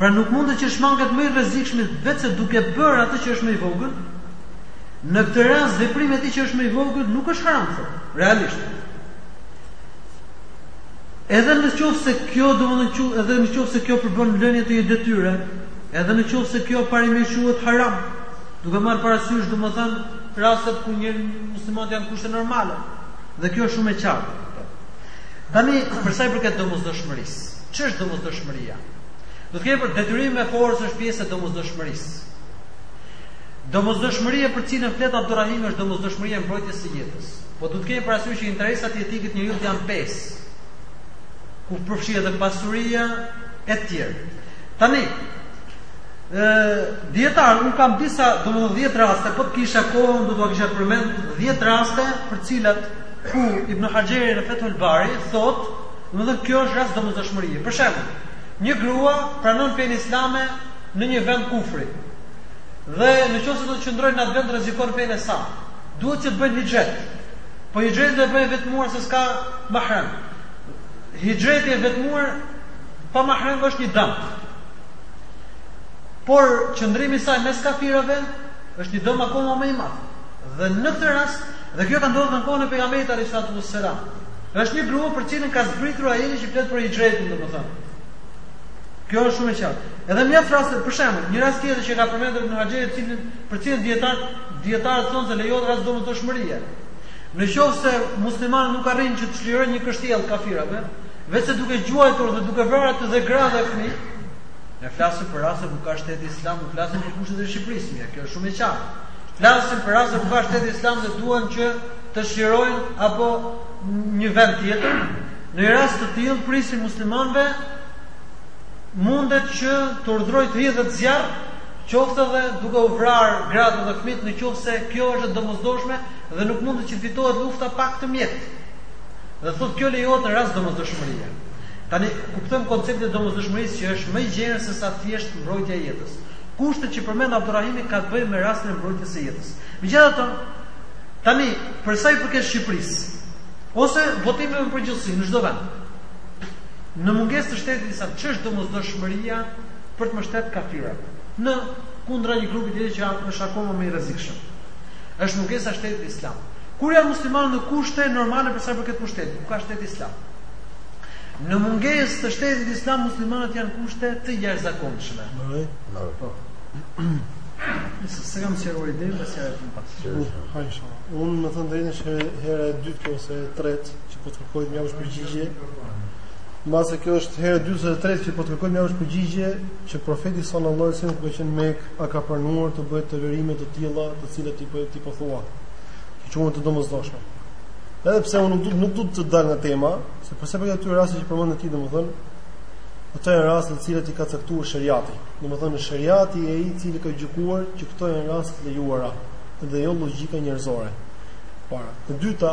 pra nuk mundet që shmanget më i rrezikshmi veçse duke bërë atë që është më i vogël, Në këtë rast veprimi i tij që është më i vogël nuk është haram thotë, realisht. Edhe në qoftë se kjo domethënë që edhe në qoftë se kjo përbën lënie të një detyre, edhe në qoftë se kjo parimisht quhet haram, duke marrë parasysh domethënë rastet ku një musliman janë kushte normale. Dhe kjo është shumë e qartë. Tani për sa i përket domosdoshmërisë, ç'është domosdoshmëria? Do të kemi për detyrimi me forcë është pjesë e domosdoshmërisë. Domosdoshmëria për të cilën flet Abdurrahimi është domosdoshmëria e mbrojtjes së jetës. Po do të kemi parasysh që interesat jetike të njeriut janë pesë, ku përfshihet edhe pasuria e tjerë. Tani, ë dijetarë unë kam disa domethënë 10 raste, po të kisha kohën do t'ua kisha përmend 10 raste për të cilat ku Ibn Haxheri në Fethul Bari thotë, domethënë kjo është rast domosdoshmërie. Për shembull, një grua pranon fenë islame në një vend kufri. Dhe në qoftë se do të qëndrojë në atë vend rrezikon fenë e saj. Duhet që të bëjë hixhret. Po hixhretin do e bëjë e vetmuar se s'ka mahrem. Hixhreti e vetmuar pa mahrem është një dëm. Por qëndrimi i saj mes kafirëve është një dëm akoma më i madh. Dhe në këtë rast, dhe kjo ka ndodhur në kohën e pejgamberit sallallahu alaihi wasallam. Është një grua për cilën ka zbritur ajeti që flet për hixhretin, domethënë. Kjo është shumë e qartë. Edhe mjaft raste, për shembull, një rast tjetër që ka përmendur Ibn Haxheri, të cilin për cilin dijetar dijetarët thonë se lejohet rast domosdoshmërie. Në qoftë se muslimanët nuk arrijnë që të çlirojnë një kështjellë të kafirave, veçse duke gjuajtur dhe duke vrarë aty dhe gra dhe fëmijë, ne flasim për raste ku ka shtet islam, nuk flasim për kushtet e Shqipërisë, mirë, kjo është shumë e qartë. Flasim për raste ku ka shtet islam dhe duan që të çlirojnë atë një vend tjetër. Në rast të tillë prijësi i muslimanëve Mundet që të urdhërojë të hidhet zjarr, qoftë edhe duke u vrarë gratë dhe fëmijët në qoftë se kjo është e domosdoshme dhe nuk mundet që të fitohet lufta pa këtë mjet. Dhe thotë kjo lejohet në rast domosdoshmërie. Tani kuptojmë konceptin e domosdoshmërisë që është më i gjerë se sa thjesht mbrojtja e jetës. Kushtet që përmend Abdurrahimi ka të bëjë me rastin e mbrojtjes së jetës. Megjithatë, tani për sa i përket Shqipërisë, ose votimeve në përgjithësi në çdo vend. Në mungesë të shtetit islam, ç'është domosdoshmëria për të mbështetur kafirat kundra një grupi tjetër që është akoma më i rrezikshëm. Është mungesa e shtetit islam. Kur janë muslimanë në kushte normale për sa i përket pushtetit, ku ka shtet islam. Në mungesë të shtetit islam muslimanët janë në kushte të jashtëzakonshme. Po. po. Nëse s'e kam sqaruar idenë, pasi ajo të më pasë. Hajë shumë. Unë me thënë të drejtën është hera e dytë ose e tretë, që po të kërkoj më japësh përgjigje. Mbase kjo është hera e katërt a e tretë që po të kërkoj më japësh përgjigje që profeti sallallahu alajhi wasallam kur ka qenë në Mekë, a ka pranuar të bëjë tolerime të tilla, të cilat ti po ti po thua. Që quhen të domosdoshme. Edhe pse unë nuk du nuk du të dal nga tema, se për sa i përket këtyre rasteve që përmende ti domethënë, ato janë raste të cilat i ka caktuar shariati. Domethënë shariati ai i cili ka gjykuar që këto janë raste të lejuara dhe jo logjika njerëzore. E para. E dyta,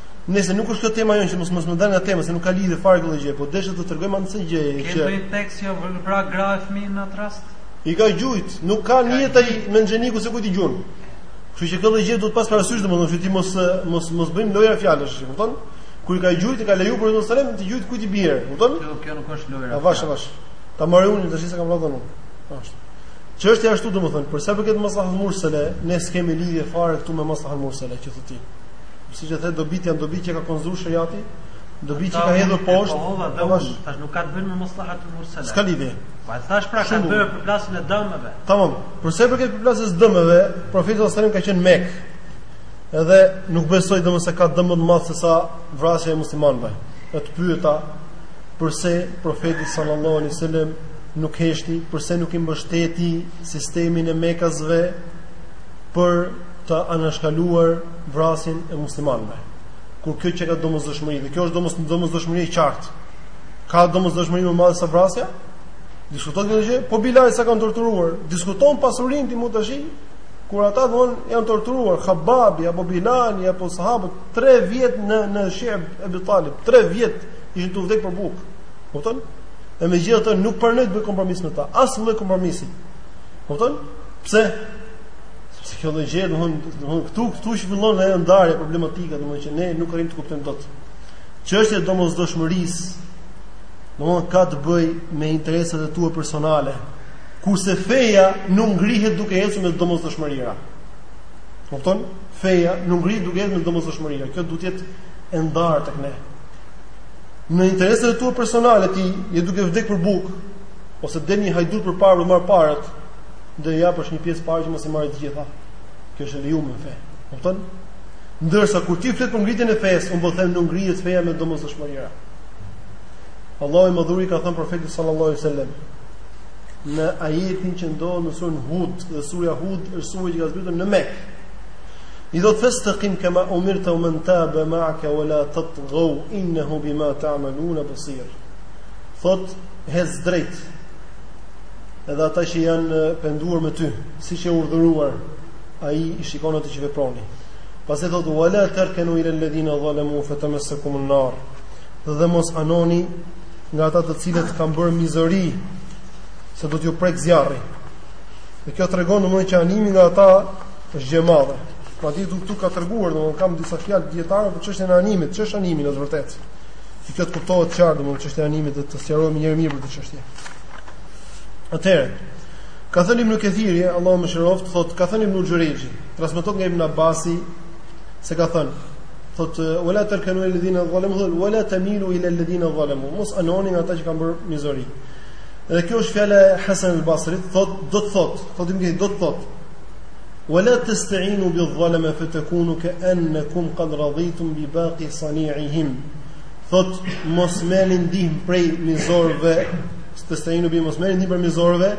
Nëse nuk është kjo tema jonë që mos mos më dalë nga tema se nuk ka lidhje fare kjo gjë, po desha të tregoj më një gjë që Ke ndonjë tekst që me vra gra e fëmijë në atë rast? I ka gjujt, nuk ka njohur ai menxheniku se kujt i gjun. Kështu që këtë gjë duhet pas parasysh domethënë që ti mos mos mos bëjmë lojra fjalësh, e kupton? Kur i ka gjujt, i ka leju profeti alejhi selam të gjujt kujt i bie, kupton? Kjo kjo nuk është lojra. A vash vash. Ta marr unë tash se kam radhën unë. Ashtu. Çështja ashtu domethënë, për sa i përket Masalihul Mursele, ne s'kemi lidhje fare këtu me Masalihul Mursele, që thotë ti. Siç e the dobit janë dobit që ka konsideru shariati, dobit që ka hedhur poshtë. Po valla, dhe tash, tash nuk ka të bëjë me maslahat e mursale. S'ka lidhje. Po e thash pra ka të bëjë përplasjen e dëmeve. Tamam. Për sa i përket përplasjes së dëmeve, profeti sallallahu alajhi wasallam ka qenë në Mekë. Edhe nuk besoj domethënë se ka dëm më të madh se sa vrasja e muslimanëve. E të pyeta përse profeti sallallahu alajhi wasallam nuk heshti, përse nuk i mbështeti sistemin e Mekasve për të anashkaluar vrasjen e muslimanëve. Kur kjo qenka domosdoshmëri, dhe kjo është domos domosdoshmëri e qartë. Ka domosdoshmëri më të madhe se vrasja? Diskuton këtë gjë? Po Bilalin s'e kanë torturuar? Diskuton pasurinë ti mu tash? Kur ata domethënë janë torturuar, Khababi apo Bilali apo sahabët 3 vjet në në Shib Ebi Talib, 3 vjet ishin tu vdekë për bukë. Kupton? E megjithatë nuk pranoi të bëjë kompromis me ta, asnjë lloj kompromisi. Kupton? Pse? Sepse kjo lloj gjë, domthonë, domthonë këtu këtu që fillon ajo ndarje problematika, domthonë që ne nuk arrim të kuptojmë dot. Çështja e domosdoshmërisë, domthonë ka të bëj me interesat e tua personale. Kurse feja nuk ngrihet duke ecur me domosdoshmëria. Kupton? Feja nuk ngrihet duke ecur me domosdoshmëria. Kjo duhet të jetë e ndarë tek ne. Në interesat e tua personale ti je duke vdekur për bukë ose del një hajdut përpara të marr paret, dhe i japësh ti një pjesë pare që mos i marrë të gjitha. Kjo është lejuar në fe. Kupton? Ndërsa kur ti flet për ngritjen e fesë, unë po them nuk ngrihet feja me domosdoshmëria. Allahu i Madhëruar i ka thënë profetit sallallahu alaihi wasallam në ajetin që ndodhet në surën Hud, dhe sureja Hud është sureja që ka zbritur në Mekë. I thotë festekim kema umirte ue men tabe meake ue la tetgau, innehu bima teamelune besir. Thot, ec drejt, edhe ata që janë penduar me ty, siç je urdhëruar, ai i shikon ato që veproni. Pastaj thotë, uala terkenu ile ledhina dhalemu, fetemessekumun nar, dhe mos anoni nga ata të cilët kanë bërë mizori, se do t'ju prek zjarri. Dhe kjo tregon domethënë që animi nga ata është gjë madhe. Mandej këtu ka treguar, domethënë kam disa fjalë dijetarësh, për çështjen e animit, ç'është animi në të vërtetë. Që të kuptohet qartë domethënë ç'është animi dhe të sqarohemi një herë mirë për këtë çështje. Atëherë, ka thënë Ibn Kathiri, Allahu e mëshiroft, thotë, ka thënë Ibn Xhurejxhi, transmeton nga Ibn Abbasi se ka thënë, thotë, "Wala tarkanu ila alladina zalamu wala tamilu ila alladina zalamu." Mos anoni nga ata që kanë bërë mizori. Dhe kjo është fjala e Hasan al-Basrit, thotë, do të thotë, thotë Ibn Kathiri, do të thotë, Wa la tasta'inu bi dhalama fa takunu ka annakum qad raditum bi baqi sani'ihim. Thot mos merrni ndihmë prej mizorëve, tasta'inu bi mos merrni ndihmë prej mizorëve,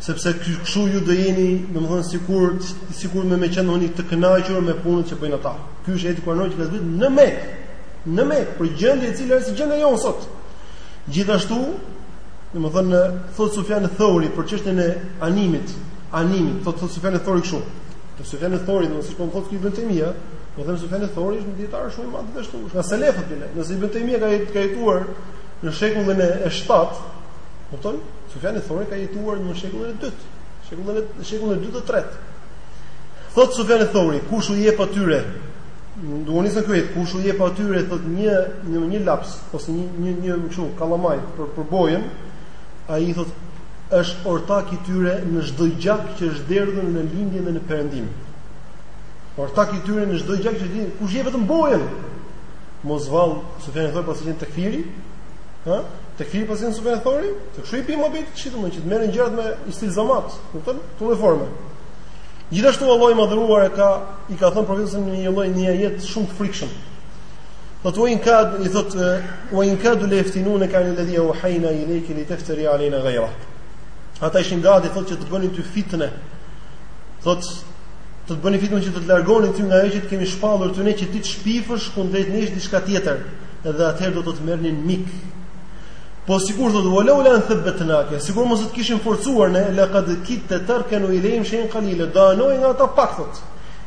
sepse kështu ju do jeni, domethënë sikur sikur me me qenë jeni të kënaqur me punën që bëjnë ata. Ky është ajeti kuranor që ka zbritur në Mekë. Në Mekë, për gjendjen e cila është gjendja jonë sot. Gjithashtu, domethënë thot Sufjan Thauri për çështjen e animit, animit, thotë thot Sufjan Thauri kështu. Po Sufjan Thauri, domethënë, sikur thotë Ibn Taymija, po them Sufjan Thauri është një dijetar shumë i madh gjithashtu, nga selefët bile. Nëse Ibn Taymija ka ka jetuar në shekullin e 7, kupton? Sufjan Thauri ka jetuar në shekullin e 2, shekullin e shekullin e 2 të 3. Thot Sufjan Thauri, kush u jep atyre? Do unë sa kujt, kush u jep atyre thot një një një laps ose një një një kështu kallamaj për për bojën, ai thot është ortak i tyre në çdo gjak që është derdhur në lindje dhe në perëndim. Ortak i tyre në çdo gjak që dinë, kush jep vetëm bojën. Mos vallë, Sufjan Theuri paska qenë tekfiri, ha? Tekfiri paska qenë Sufjan Theuri, të kush i bë mobet, çitë më që të merren gjërat me istilzamat, kupton? Tu në formë. Gjithashtu Allahu i madhëruar e ka i ka thënë profetit në një lloj një ajet shumë të frikshëm. Po thot ue in kadu thot ue in kadu lejeftinuneke anil-ledhi euhajna ilejke li tefterije alejna gajra. Ata ishin gati thot që të të bënin ty fitne. Thot të të bënin fitne që të të largonin ty nga ajo që të kemi shpallur ty ne që ti të shpifësh kundrejt nesh diçka tjetër dhe atëherë do të të merrnin mik. Po sikur thotë wa lawla an thabatnaka, sikur mos të kishim forcuar ne laqad kitta tarkanu ilayhim shay'an qalila, do anoje nga ata pak thot.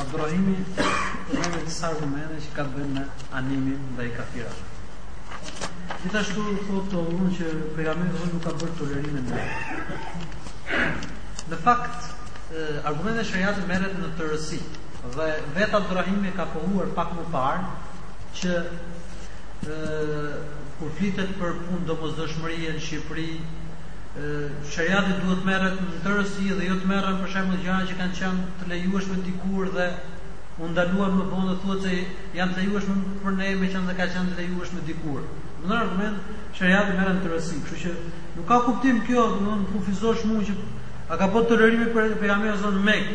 Abdurrahimi me me disa argumente që ka të bëjnë me animin ndaj kafirave. Gjithashtu thotë që pejgamberi dhe nuk ka bërë tolerime në Në fakt, argumentet, sheriati merret në tërësi. Dhe vetë Abdurrahimi ka pohuar pak më parë që kur flitet për punë domosdoshmërie në Shqipëri, Shariati duhet të merret në tërësi dhe jo të merren për shembull gjëra që kanë qenë të lejueshme dikur dhe u ndaluan më vonë dhe thuhet se janë të lejueshme për ne meqenëse kanë qenë të lejueshme dikur. Nuk është argument, shariati merret në tërësi, kështu që nuk ka kuptim kjo, do të thotë të kufizosh mua që a ka bërë tolerime pejgamberi i Zotit në Mekë.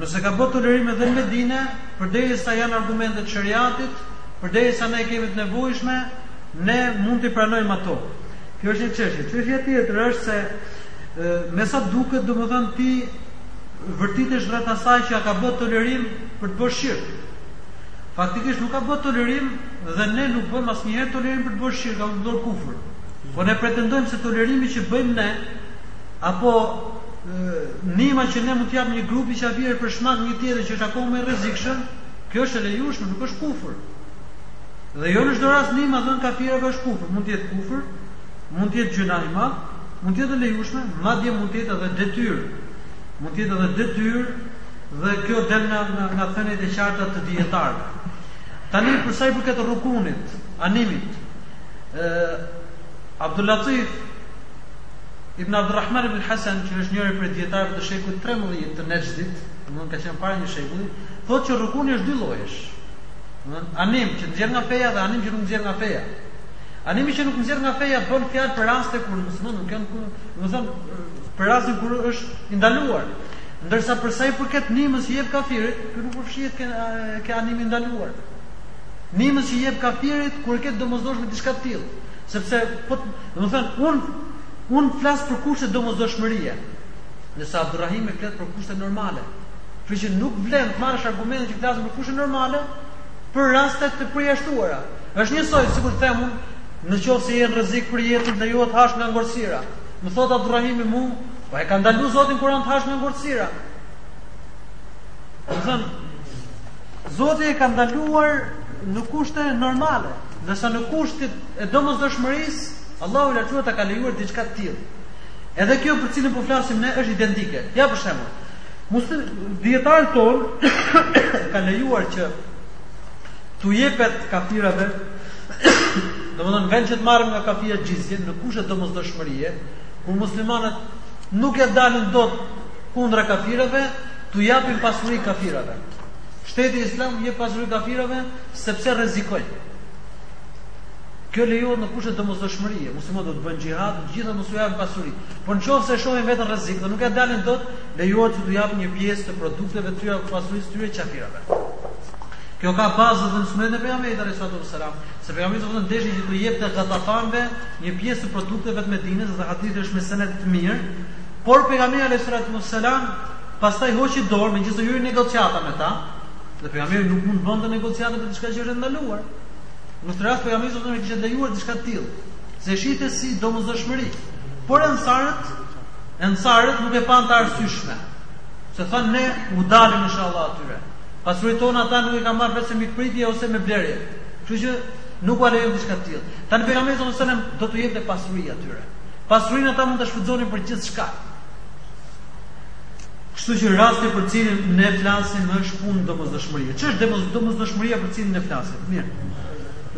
Nëse ka bërë tolerime dhe në Medinë, përderisa janë argumentet e shariatit, përderisa ne kemi të nevojshme, ne mund t'i pranojmë ato. Kjo është një çështje. Çështja tjetër është se me sa duket, domethënë ti vërtitesh rreth asaj që a ka bërë tolerim për të bërë shirk. Faktikisht nuk ka bërë tolerim dhe ne nuk bëjmë asnjëherë tolerim për të bërë shirk, apo bërë kufër. Po ne pretendojmë se tolerimi që bëjmë ne apo ndihma që ne mund t'i japim një grupi qafir për të shmangur një tjetër që është akoma më i rrezikshëm, kjo është e lejueshme, nuk është kufër. Dhe jo në çdo rast ndihma dhënë kafirëve është kufër, mund të jetë kufër, mund të jetë gjynah i madh, mund të jetë e lejushme, madje mund të jetë edhe detyrë. Mund të jetë edhe detyrë dhe kjo del nga nga, nga thëniet e qarta të dijetarëve. Tani për sa i përket rrukunit, animit, ë Abdul Latif Ibn Abdurrahman ibn Hasan, që është njëri prej dijetarëve të shekut 13 të Nexhdit, domthonë ka qenë para një shekulli, thotë që rrukuni është dy llojesh. Domethënë, anim që nxjerr nga feja dhe anim që nuk nxjerr nga feja. Animi që nuk nxjerr nga feja bën fjalë për raste kur muslimanët nuk kanë, domethënë, për rastin kur është i ndaluar. Ndërsa për sa i përket ndihmës që jep kafirit, ky nuk përfshihet ke ke animi i ndaluar. Ndihmës që i jep kafirit kur e ke të domosdoshme diçka të tillë, sepse po, domethënë, un un flas për kushte domosdoshmërie. Ndërsa Abdurrahimi flet për kushte normale, Kështu që nuk vlen të marrësh argumente që flasin për kushte normale për raste të përjashtuara. Është njësoj sikur të them unë, në qoftë se je në rrezik për jetën të lejohet të hash nga ngordhësira. Më thot Abdurrahimi mu, po e ka ndaluar Zoti në Kur'an të hash nga ngordhësira. Domethënë, Zoti e ka ndaluar në kushte normale, ndërsa në kushtet e domosdoshmërisë, Allahu i Lartësuar ta ka lejuar diçka të tillë. Edhe kjo për të cilën po flasim ne është identike. Ja për shembull, Muslim, dijetarët tanë e kanë lejuar që t'u jepet kafirave, domethënë në vend që të marrim nga kafirët xhizjen në kushte domosdoshmërie, kur muslimanët nuk ia dalin dot kundra kafirave, t'u japin pasuri kafirave. Shteti islam jep pasuri kafirave sepse rrezikon. Kjo lejohet në kushte domosdoshmërie. Muslimanët duhet të bëjnë xhihad, xhizje mos t'u japin pasuri. Por në qoftë se shohin veten në rrezik dhe nuk ia dalin dot, lejohet që t'u japin një pjesë të produkteve të tyre apo të pasurisë së tyre kafirave. Kjo ka bazë dhe në sunetin e pejgamberit alayhi salatu wasalam, se pejgamberi sa thonë deshi që t'u jepte gatafanëve një pjesë të produkteve të Medinës dhe hadithi është me sened të mirë, por pejgamberi alayhi salatu wasalam pastaj hoqi dorë megjithëse hyri në negociata me ta, dhe pejgamberi nuk mund të bënte negociata për diçka që është ndaluar. Në këtë rast pejgamberi sa thonë kishte lejuar diçka të tillë, se e shihte si domosdoshmëri. Por ensarët, ensarët nuk e panë të arsyshme. Se thanë ne u dalim inshallah atyre. Pasuritë tona ata nuk i kanë marrë vetëm me mikpritje ose me blerje. Kështu që nuk ua lejojmë diçka të tillë. Tani pejgamberi sallallahu alajhi wasallam do t'u jepte pasuri atyre. Pasurinë ata mund ta shfrytëzonin për gjithçka. Kështu që rasti për të cilin ne flasim është punë domosdoshmërie. Ç'është domosdoshmëria për të cilën ne flasim? Mirë.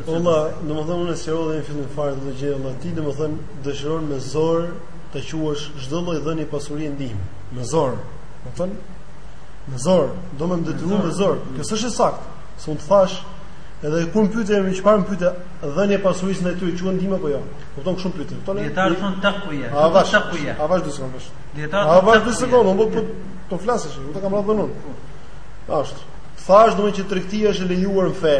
Ola, domethënë unë e sqarova edhe në fillim fare këtë gjë, ola ti domethënë dëshiron me zor të quash çdo lloj dhënie pasurie ndihmë. Me zor. Domethënë me zor, do më detyru me zor. Kjo s'është e saktë. Se unë të thash edhe kur më pyete me çfarë më pyete dhënia e pasurisë ndaj tyre quhet ndihmë apo jo. Kupton kush më pyete? Kupton? Dietar thon takuja. Avash takuja. Avash dy sekonda. Dietar. Avash dy sekonda, unë po po flasësh, unë ta kam radhën dhënë. Ashtu. Thash domethënë që tregtia është e lejuar në fe.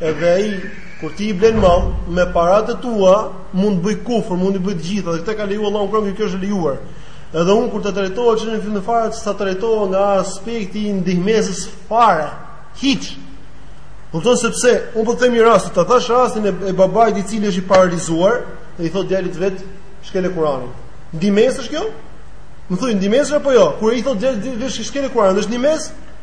Edhe ai, kur ti i blen mall, me paratë e tua, mund të bëj kufër, mund të bëj të gjitha, dhe këtë ka lejuar Allahu në Kur'an, kjo është e lejuar. Edhe unë kur të trajtova që në fillim fare s'ta trajtova nga aspekti i ndihmesës fare. Hiç. Kupton se pse? Unë po të them një rast, ta thash rastin e, e babait i cili është i paralizuar, dhe i thotë djalit vet, shkelë Kur'anin. Ndihmesë është kjo? Më thuaj ndihmesë apo jo? Kur i thotë djalit vet, shkelë Kur'anin, është ndihmesë?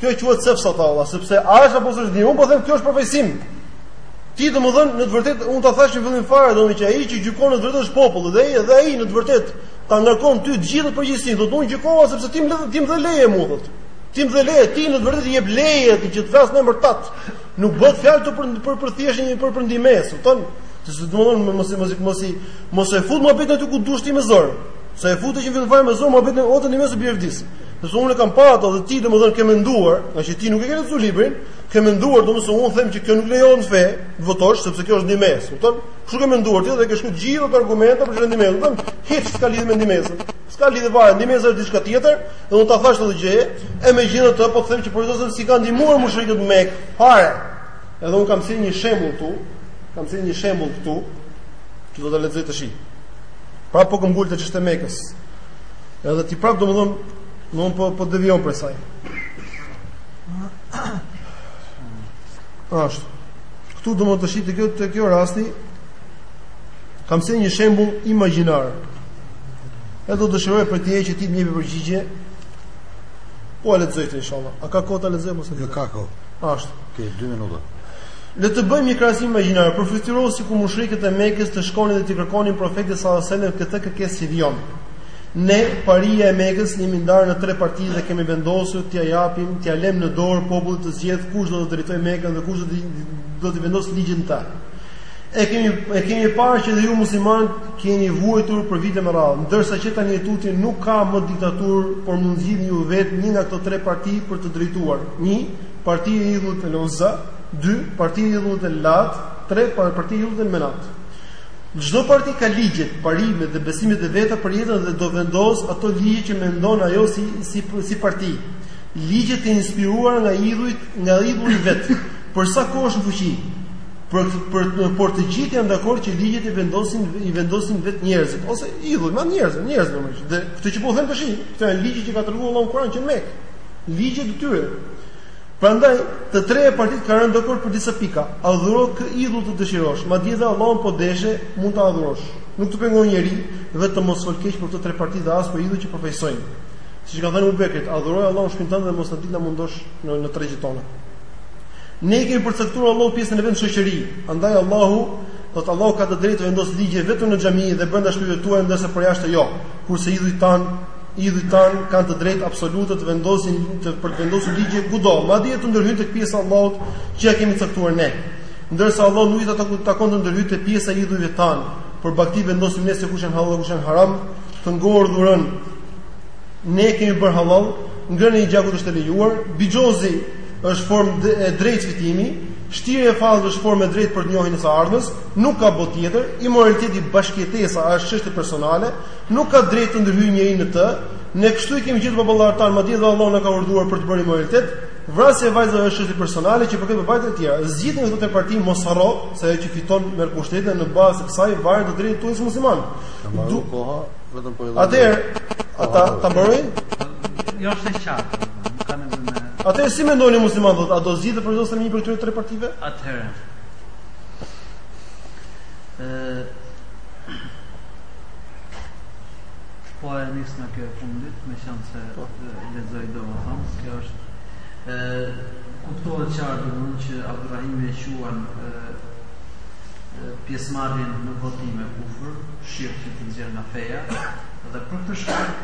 Kjo quhet safsata vallah, sepse a është apo s'është ndihmë? Unë po them kjo është përfaqësim. Ti domethënë në të vërtetë unë ta thashë në fillim fare domethënë që ai që gjykon në të vërtetë është populli dhe ai dhe ai në të vërtetë ta ngarkon ty të gjithë përgjegjësinë, thotë unë gjykova sepse ti më ti më dhe leje mua thotë. Ti më dhe leje, ti në të vërtetë i jep leje atij që të flas në emër tat. Nuk bëhet fjalë të për për për thjesht një për për ndihmesë, kupton? Se domethënë mos i mos i mos i mos e fut muhabetin aty ku dush ti me zor. Se e fute që në fillim fare me zor, muhabetin e ndihmesës bjerë vdis. Se unë i kam pa ato dhe ti domethënë ke menduar, nga që ti nuk e ke lexuar librin, ke menduar domethënë unë them që kjo nuk lejohet në fe, të votosh sepse kjo është ndihmesë, kupton? Kështu ke menduar ti dhe ke shkru gjithë ato argumente për ndihmesën, them, hiç s'ka lidhje me ndihmesën. S'ka lidhje fare, ndihmesa është diçka tjetër, dhe unë ta thash këtë gjë, e megjithatë po them që profesori s'i ka ndihmuar mushrikët më fare. Edhe unë kam si një shembull këtu, kam si një shembull këtu, që do ta lexoj tash. Pra po këmbëngul te çështja e Mekës. Edhe ti prap domthon, domthon po po devijon prej saj. Ashtu. Këtu domthon të shih te kjo te kjo rasti kam sjellë një shembull imagjinar. E do dëshiroj prej teje që ti më jep përgjigje. Po e lexoj ti inshallah. A ka kohë ta lexoj, s'e di. Jo ka kohë. Ashtu. Ke 2 minuta. Le të bëjmë një krahasim imagjinar. Përfytyro sikur mushrikët e Mekës të shkonin dhe t'i kërkonin profetit sallallahu alajhi wasallam këtë kërkesë si vijon. Ne paria e Mekës jemi ndarë në tre parti dhe kemi vendosur t'ia japim, t'ia lëmë në dorë popullit të zgjedh kush do të drejtojë Mekën dhe kush do të do të vendosë ligjin në të. E kemi e kemi parë që dhe ju muslimanët keni vuajtur për vite me radhë, ndërsa që tani e tutje nuk ka më diktaturë, por mund të zgjidhni ju vetë një nga këto tre parti për të drejtuar. Një, partia e idhullit el Uza, dy, partia e idhullit el Lat, tre, partia e idhullit el Menat. Çdo parti ka ligjet, parimet dhe besimet e veta për jetën dhe do vendos ato ligje që mendon ajo si si si parti. Ligjet e inspiruara nga idhujt, nga idhulli vet. Për sa kohë është në fuqi? Për për por të gjithë janë dakord që ligjet i vendosin i vendosin vet njerëzit ose idhujt, më njerëz, njerëz domethënë. Dhe këtë që po them tash, këto janë ligje që ka treguar Allahu në Kur'an që në Mekë ligjet e tyre. Prandaj, të treja partitë kanë rënë dakord për disa pika, Adhuro kë idhull të dëshirosh, madje edhe Allahun po deshe, mund ta adhurosh. Nuk të pengon njeri, vetëm mos fol keq për këto tre parti dhe as për idhujt që përfaqësojnë. Siç ka thënë Ebu Bekrit, adhuroj Allahun në shpinë tënde dhe mos na dil të na mundosh ne në tregjet tona. Ne i kemi përcaktuar Allahut pjesën e vet në shoqëri, andaj Allahu thotë Allahu ka të drejtë të vendosë ligje vetëm në xhami dhe brenda shtëpive tuaja ndërsa për jashtë jo. Kurse idhujt tan Idhujt tanë kanë të drejtë absolute të vendosin të për të vendosur ligje kudo, madje të ndërhyjnë tek pjesa e Allahut që ja kemi caktuar ne. Ndërsa Allahut nuk i takon takon të ndërhyjë te pjesa e idhujve tanë, për bagëti vendosim ne se kush janë hallall dhe kush janë haram, të ngordhurën ne e kemi bërë hallall, ngrënia e gjakut është e lejuar, bixhozi është formë e drejtë fitimi, shtirja e fallit është formë e drejtë për njohjen e së ardhmes, nuk ka botë tjetër, imoraliteti bashkëjetesa është çështje personale, Nuk ka të drejtë të ndërhyjë njeri në të, ne kështu i kemi gjetur baballarët tanë, madje dhe Allahu na ka urdhëruar për të bërë imoralitet. Vrasja e vajzave është çështje personale që u përket baballarëve të tyre. Zgjidh një nga këto tre parti mos harro se ajo që fiton merr pushtetin dhe në bazë të kësaj varen të drejtat tuaja si musliman. Du koha vetëm po i dha. Atëherë ata ta mbarojnë. Jo është e qartë. Nuk kanë nevojë më. Atëherë si mendoni muslimanë thotë, a do zgjidhet për njërën prej këtyre tre partive? Atëherë. Ëh Po e nis nga kjo e fundit, meqenëse po lexoj domethënë, kjo është e, kuptohet qartë tashmë që Abdurrahimi e quen pjesëmarrjen në votime kufër, shirk që të nxjerr nga feja, dhe për këtë shkak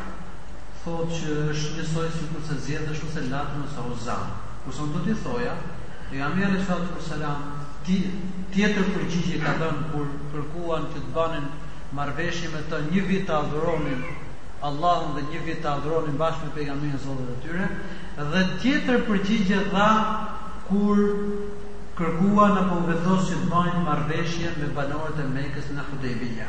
thotë që është njësoj si kur të zgjedhësh ose Latin ose Uzanë. Kurse unë do t'i thoja, alejhi salatu ves selam, tjetër përgjigje ka dhënë kur kërkuan që të banin marrëveshje me të një vit të adhuronin Allahun dhe një vit të adhuronin bashkë me pejgamberin zotat e tyre dhe tjetër përgjigje dha kur kërkuan apo u vendos që të bëjnë marrëveshje me banorët e Mekës në Hudejbija.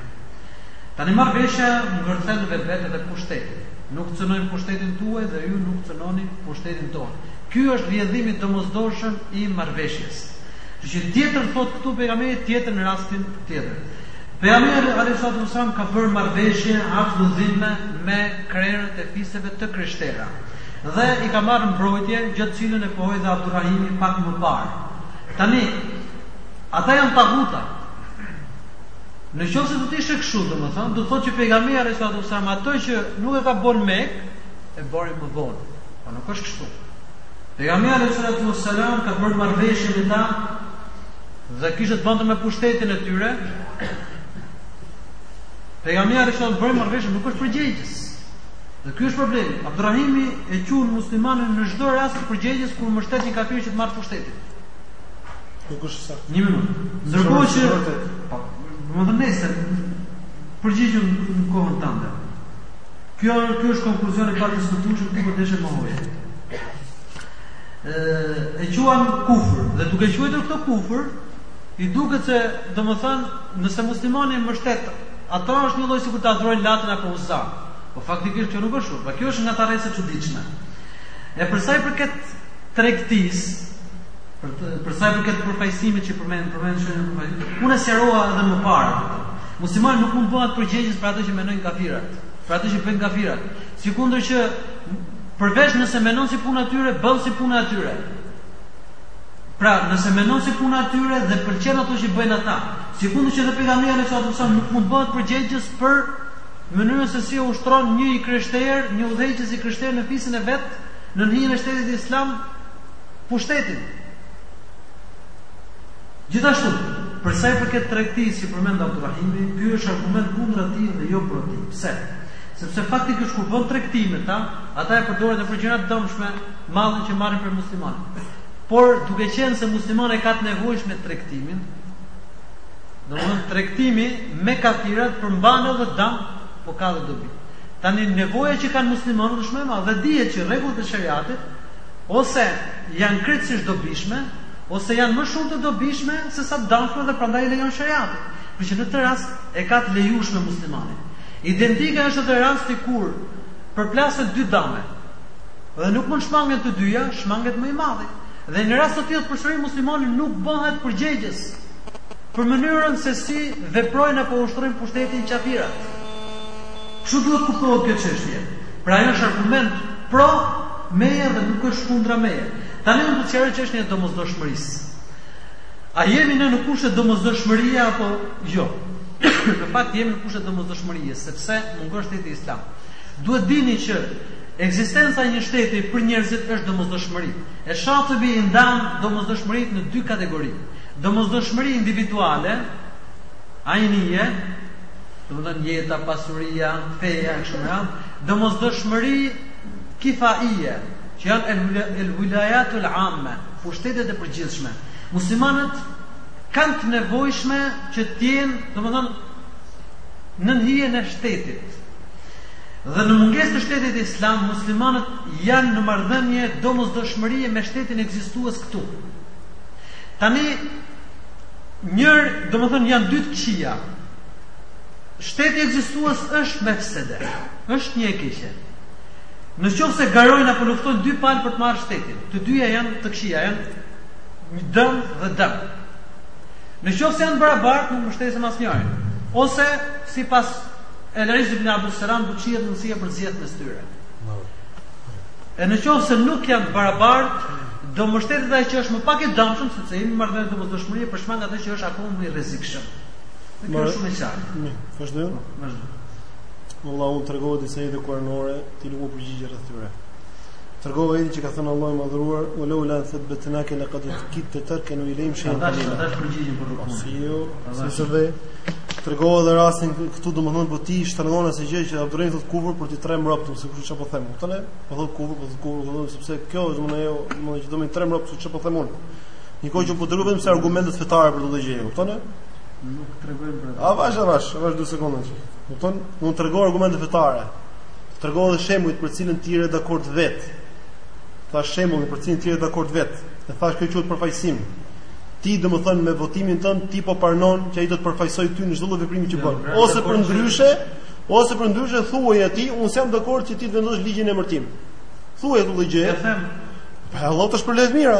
Tani marrëveshja ngërthen në vetvete dhe pushtetin. Nuk cënojmë pushtetin tuaj dhe ju nuk cënoni pushtetin tonë. Ky është rrjedhim i domosdoshëm i marrëveshjes. Që tjetër thotë këtu pejgamberi, tjetër në rastin tjetër. Pejgamberi alejhi salatu ves selam ka bërë marrëveshje aqdu dhimme me krerët e fiseve të krishtera dhe i ka marrë në mbrojtje gjë të cilën e pohoi dhe Abdurrahimi pak më parë. Tani ata janë taguta. Në qoftë se do të ishte kështu, domethënë, do të thotë që pejgamberi alejhi salatu ves selam ato që nuk e ka bërë në Mekë e bëri më vonë. Po nuk është kështu. Pejgamberi alejhi salatu ves selam ka bërë marrëveshje me ta Dhe kishte të bënte me pushtetin e tyre. Pejgamberi alayhis salam bëri marrëveshje, nuk është përgjegjës. Dhe ky është problemi. Abdurrahimi e qun muslimanin në çdo rast përgjegjës kur mbështet një kafir që të marrë pushtetin. Nuk është sa. Një minutë. Ndërkohë që po, do të nesër përgjigju në kohën tënde. Kjo kjo është konkluzion i padiskutueshëm ku po deshë mohojë. e quan kufër dhe duke quajtur këto kufër i duket se domethën nëse muslimani e mbështet ata është një lloj sikur ta adhurojë latin apo uzza po faktikisht kjo nuk është shumë pra kjo është nga ta rresa çuditshme e për sa i përket tregtisë për të, për sa i përket përfaqësimit që përmend përmend çështjen e përfaqësimit unë sqarova edhe më parë muslimani nuk mund të bëhet përgjegjës për ato që mendojnë kafirat për ato që bëjnë kafirat sikundër që Përveç nëse mendon si puna e tyre, bën si puna e tyre. Pra, nëse mendon si puna e tyre dhe pëlqen ato që bëjnë ata, sikundër që dhe pejgamberi alayhis salam nuk mund të bëhet përgjegjës për mënyrën se si ushtron një i krishterë, një udhëheqës i krishterë në fisin e vet, nën hijen e shtetit islam pushtetin. Gjithashtu, për sa i përket tregtisë që përmend Abdurrahimi, ky është argument kundër atij dhe jo për atij. Pse? Sepse faktikisht kur bën tregti me ta, ata e përdorin edhe për gjëra të dëmshme, mallin që marrin prej muslimanëve. Por duke qenë se muslimani e ka të nevojshme tregtimin, domethënë tregtimi me kafirat përmban edhe dëm, po ka edhe dobi. Tani nevoja që kanë muslimanët është më e madhe, dihet që rregullat e shariatit ose janë krejtësisht dobishme, ose janë më shumë të dobishme se sa të dëmshme dhe prandaj e lejon shariati. Prap në këtë rast e ka të lejushme muslimani. Identik është edhe rasti kur përplasen dy dame dhe nuk mund shmangen të dyja, shmanget më i madhi. Dhe në rast të tillë përsëri muslimani nuk bëhet përgjegjës për mënyrën se si veprojnë apo ushtrojnë pushtetin qafirat. Kështu duhet kuptohet kjo çështje. Pra ajo është argument pro meje dhe nuk është kundra meje. Tani unë do të sqaroj çështjen e domosdoshmërisë. A jemi ne në kushte domosdoshmërie apo jo? Në fakt jemi në kushte domosdoshmërie, sepse mungon shteti islam. Duhet dini që ekzistenca e një shteti për njerëzit është domosdoshmëri. E Shatibi i ndan domosdoshmëritë në dy kategori. Domosdoshmëri individuale, ajnije, domethënë jeta, pasuria, feja e kështu me radhë, domosdoshmëri kifaie, që janë el wilayatul amme, pushtetet e përgjithshme. Muslimanët kanë të nevojshme që të jenë, domethënë, nën hijen e shtetit. Dhe në mungesë të shtetit islam, muslimanët janë në marrëdhënie domosdoshmërie me shtetin ekzistues këtu. Tani njërë, domethënë, janë dy të këqija. Shteti ekzistues është mefsede, është një e keqe. Në qoftë se garojnë apo luftojnë dy palë për të marrë shtetin, të dyja janë të këqija, janë Një dëm dhe dëm. Në qoftë se janë barabartë, nuk mbështesim asnjërin. Ose sipas El-Izz ibn Abdus Selam do të mundësia për zgjedhje mes tyre. E në qoftë se nuk janë barabartë, do mbështetet ai që është më pak i dëmshëm sepse jemi marrëdhënie domosdoshmërie për shmangur atë që është akoma më i rrezikshëm. Në këtë shumë i qartë. Mirë, vazhdo. Vazhdo. Allahu tregoi disa ajete kuranore, ti nuk u përgjigje rreth tyre. Tregova edhe që ka thënë Allahu i Madhëruar, "Ue leu la en thebetnake lekad kidte terkenu ilejhim shejen." Tash tash përgjigjen për rrugën. Si jo, si se dhe tregova edhe rastin këtu domethënë po ti shtrëngon asaj gjë që Abdullah thot kufër për t'i tremb robt, se kush çfarë po them. Kupton e? Po thot kufër, po thot kufër, domethënë sepse kjo është domethënë ajo, domethënë që do me tremb robt, se çfarë po them unë. Ndërkohë që po tregoj vetëm se argumentet fetare për këtë gjë, kupton e? Nuk tregojmë për. Avash, avash, avash 2 sekonda. Kupton? Unë tregoj argumente fetare. Tregova edhe shembullin për të cilin ti je dakord vet. Tha shembullin për të cilin ti je dakord vet. E thash kjo quhet përfaqësim. Ti domethën me votimin tënd ti po pranon që ai do të përfaqësojë ty në çdo lloj veprimi që bën. Ose përndryshe, ose përndryshe thuaj atij, unë jam dakord që ti të vendosh ligjin e emërtim. Thuaj këtë gjë. E them. Pa Allahu të shpërbleftë mira.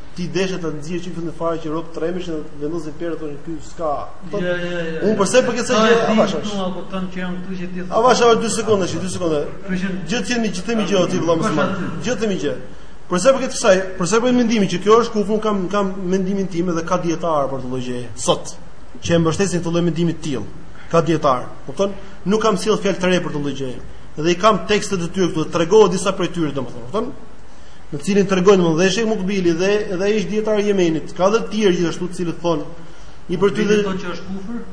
Ti deshe ta nxjerrësh çiftin në fare që robt tremben dhe vendosin perë thonë ky s'ka. Jo, jo, jo, jo. Unë për sa i përket asaj, avash? Unë nuk kupton që janë këtu që ti. Avash edhe 2 sekonda, 2 sekonda. Gjë të themi, gjë të themi gjë ti vëlla më. Gjë të themi gjë. Për sa i përket kësaj, për sa i përket mendimit që kjo është kufër, un kam kam mendimin tim edhe ka dietar për këtë gjë. Sot që e mbështesin këtë lloj mendimi të tillë. Ka dietar, kupton? Nuk kam sjell fjalë të re për këtë gjë. Dhe i kam tekstet e tyre këtu, tregova disa prej tyre domethënë, kupton? në cilin tregojnë edhe Sheh Mukbili dhe edhe ai është dietar i Jemenit. Ka dhe të tjerë gjithashtu të cilët thonë një për ty dhe thonë që është kufër.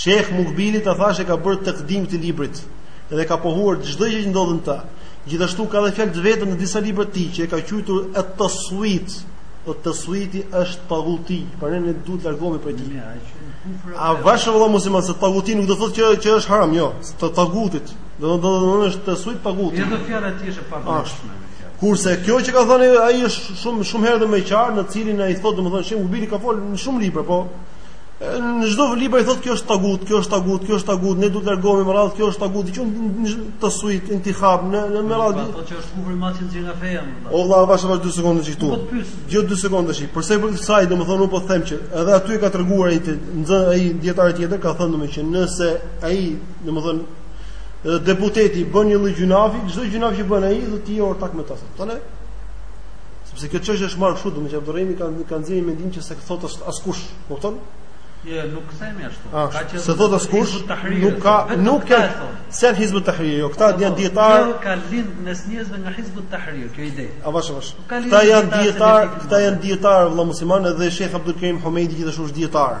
Sheikh Mukbili ta thashë ka bërë takdim të librit dhe ka pohuar çdo gjë që ndodhet n'ta. Gjithashtu ka dhe fjalë të vetën në disa libra të tij që e ka quajtur at-taswit. Et-tesuiti është taguti, pra ne duhet të largohemi prej tij. Avash vëlla musliman se taguti nuk do thotë që që është haram, jo, të tagutit. Domosdo është të su tagut. Edhe jo, fjala e tij është e paguajtshme. Kurse kjo që ka thënë ai është shumë shumë herë më e qartë në cilin ai thotë domethënë shejh Ubiri ka fol në shumë libra, po në çdo libër i thotë kjo është tagut, kjo është tagut, kjo është tagut, ne duhet të largohemi me radhë, kjo është tagut, diçun të suit intihab në në me radhë. Po që është kufër, nxjerr nga feja. O vlla, avash avash 2 sekonda që këtu. Po jo 2 sekonda që. Për sa i përket kësaj domethënë unë po them që edhe aty ka treguar ai nxë ai dietar tjetër ka thënë domethënë që nëse ai domethënë deputeti bën një lloj gjynafi, çdo gjynaf që bën ai do të jetë ortak me ta. Thonë. Sepse kjo çështje është marrë kështu, domethënë që Abdurrahimi ka ka nxjerrë mendim që s'e thot askush, kupton? Jo, nuk themi ashtu. Ah, ka që s'e thot askush, nuk ka, nuk ka se Hizbut Tahrir, jo, këta janë dietar. Kjo ka lind mes njerëzve nga Hizbut Tahrir, kjo ide. Avash avash. Këta janë dietar, këta janë dietar vëlla musliman edhe Sheikh Abdul Karim Humejdi gjithashtu është dietar.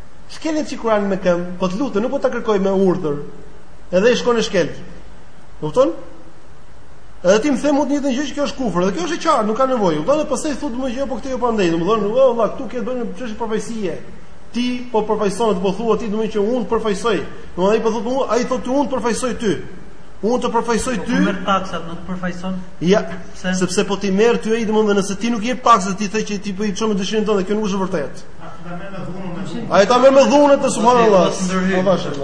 Shkel e Kur'anin me këmbë, po të lutem, nuk po ta kërkoj me urdhër. Edhe ai shkon e shkel. Kupton? Edhe ti më the mu të njëjtën gjë që kjo është kufër, dhe kjo është e qartë, nuk ka nevojë. Do të pastaj thotë më gjë, po këtë jo prandaj, domethënë, o vlla, këtu ke bën çështje përfaqësie. Ti po përfaqëson atë po thua ti domethënë që unë përfaqësoj. Domethënë ai po thotë mua, ai thotë unë përfaqësoj ty. Unë të përfaqësoj po ty. Po merr taksat, nuk përfaqëson. Ja, sepse po ti merr ty ai domethënë nëse ti nuk jep taksat, ti the që ti po i çon me dëshirën tënde, kjo nuk është e vërtetë. Ai ta merr me dhunë të subhanallah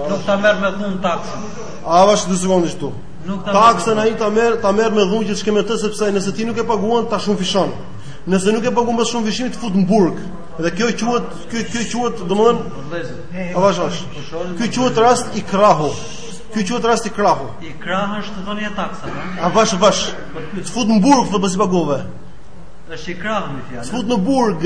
Nuk ta merr me dhunë taksën Avash të dëzëgon në gjithu Taksën ai ta merr ta merr me dhunë që që kemë të sepse nëse ti nuk e paguan ta shumëfishon Nëse nuk e paguan pas shumëfishimit të fut në burg Dhe kjo quhet, kjo, kjo quhet, domethënë Avash avash Kjo quhet rast ikrahu Kjo quhet rast ikrahu Ikrahu është dhënia e taksa Avash avash Të fut në burg po s'i pagove është ikrahu në fjalë Të fut në burg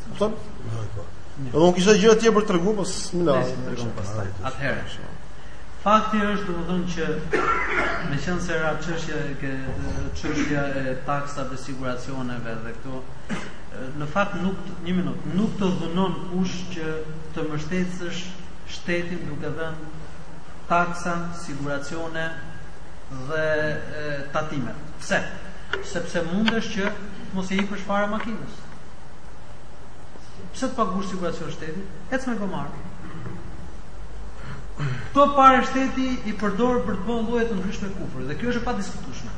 Kupton? Edhe unë kisha gjëra tjera për tregu, po s'më la. Atëherë. Fakti është domethënë që me qenë se ra çështja e çështja e taksave siguracioneve dhe këto në fakt nuk një minut, nuk të dhunon kush që të mbështetësh shtetin duke dhënë taksa, siguracione dhe tatime. Pse? Sepse mundesh që mos t'i presësh targa makinës. Pse të pagush siguracion shtetit? Ec me gomar. Këto pare shteti i përdor për të bërë lloje të ndryshme kufër dhe kjo është e padiskutueshme.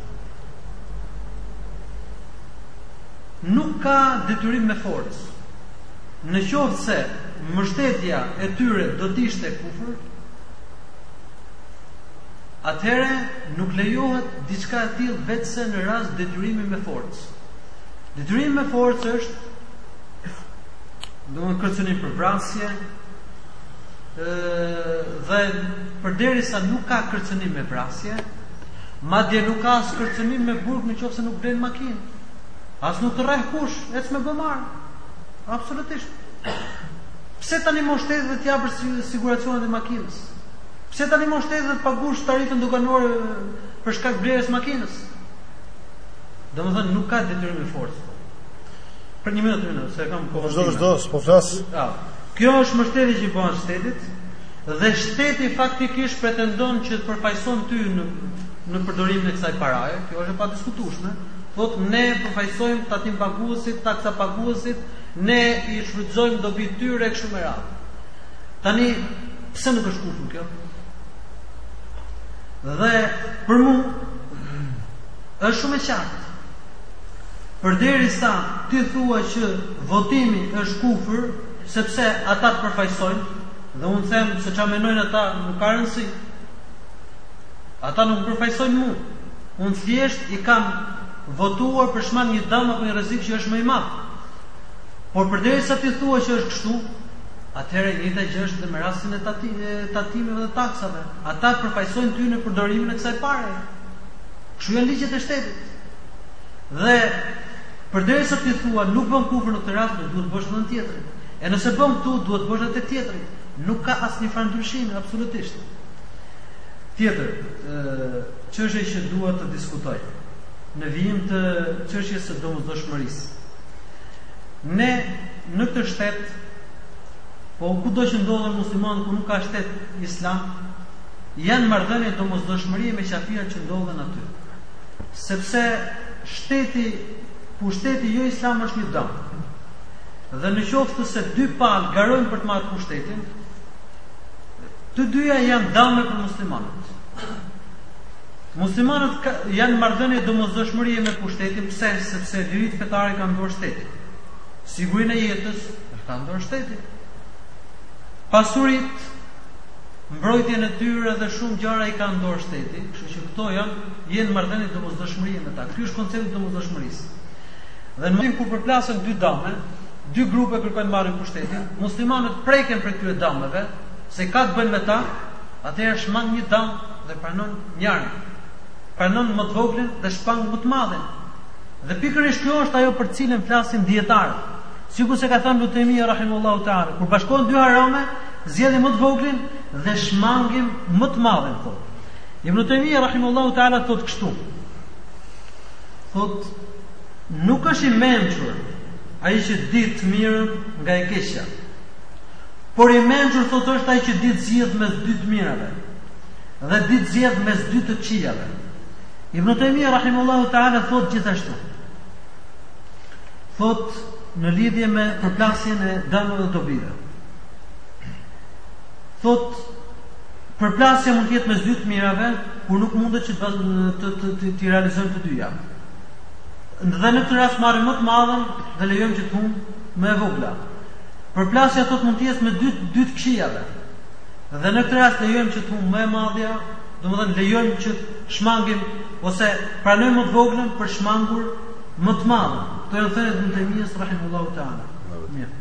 Nuk ka detyrim me forcë. Në qoftë se mbështetja e tyre do të ishte kufër, atëherë nuk lejohet diçka e tillë veçse në rast detyrimi me forcë. Detyrimi me forcë është do kërcënim për vrasje ë dhe përderisa nuk ka kërcënim me vrasje, madje nuk ka as kërcënim me burg në qoftë se nuk blen makinë. As nuk të rreh kush, ec me gomar. Absolutisht. Pse tani mos shtet dhe t'japë siguracionet e makinës? Pse tani mos shtet dhe të pagush tarifën doganore për shkak blerjes së makinës? Domethënë nuk ka detyrim me forcë. Për një minutë më, se kam kohë. Vazhdo vazhdo, s'po flas. Ja. Kjo është mbështetje që i bën shtetit dhe shteti faktikisht pretendon që të përfaqëson ty në në përdorimin e kësaj paraje. Kjo është e padiskutueshme. Thotë ne përfaqësojmë tatim paguesit, taksa paguesit, ne i shfrytëzojmë në dobi të tyre e kështu me radhë. Tani pse nuk është kufër kjo? Dhe për mua Është shumë e qartë. Përderisa ti thua që votimi është kufër, sepse ata të përfaqësojnë, dhe unë them se çfarë mendojnë ata nuk ka rëndësi. Ata nuk përfaqësojnë mua. Unë thjesht i kam votuar për të shmang një dëm apo një rrezik që është më i madh. Por përderisa ti thua që është kështu, Atëherë e njëjta gjë është dhe me rastin e tatimeve dhe taksave. Ata përfaqësojnë ty në përdorimin e kësaj pare. Kështu janë ligjet e shtetit. Dhe përderisa ti thua nuk bën kufër në këtë rast, nuk duhet të bësh as te tjetri. E nëse bën këtu, duhet të bësh edhe te tjetri. Nuk ka asnjë farë ndryshimi absolutisht. Tjetër, ë çështje që dua të diskutoj në vijim të çështjes së domosdoshmërisë. Ne në këtë shtet po kudo që ndodhen muslimanë ku nuk ka shtet islam, Janë në marrëdhënie domosdoshmërie me qafirat që ndodhen aty. Sepse shteti, pushteti jo islam është një dëm. Dhe në qoftë se dy palë garojnë për të marrë pushtetin, të dyja janë dëme për muslimanët. Muslimanët janë në marrëdhënie domosdoshmërie me pushtetin, pse? Sepse lirit fetare i ka në dorë shteti. Sigurinë e jetës e ka në dorë shteti. Pasurit Mbrojtjen e tyre dhe shumë gjëra i ka në dorë shteti, kështu që këto janë, jemi në marrëdhënie domosdoshmërie me ta. Ky është koncepti i domosdoshmërisë. Dhe në momentin kur përplasen dy dame, dy grupe kërkojnë marrin pushtetin, muslimanët preken prej këtyre dameve, se ka të bëjnë me ta, atëherë shmang një dam dhe pranon një dam. Pranon më të voglin dhe shmang më të madhin. Dhe pikërisht kjo është ajo për cilën flasin dijetarët. Sikurse ka thënë Ibn Tejmije rahimullahu ta'ala, kur bashkohen dy harame, Zgjedhim më të voglin dhe shmangim më të madhin, thotë. Ibn Taymija rahimullahu taala thotë kështu. Thotë nuk është i mençur ai që di të mirën nga e keqja. Por i mençur thotë është ai që di të zgjidh mes dy të mirave dhe di të zgjidh mes dy të këqijave. Ibn Taymija rahimullahu taala thotë gjithashtu. Thotë në lidhje me përplasjen e dëmeve dhe dobive. Thotë, përplasja mund të jetë mes dy të mirave, kur nuk mundet që të të të të, të realizojmë të dyja. Dhe në këtë rast marrim më të madhen dhe lejojmë që të humbë më e vogla. Përplasja thotë mund të jetë mes dy dy të këqijave. Dhe në këtë rast lejojmë që të humbë më e madhja, domethënë lejojmë që të shmangim ose pranojmë më të voglën për shmangur më të madhen. Këtë e ka thënë Ibn Taymija, rahimullahu ta'ala. Mirë.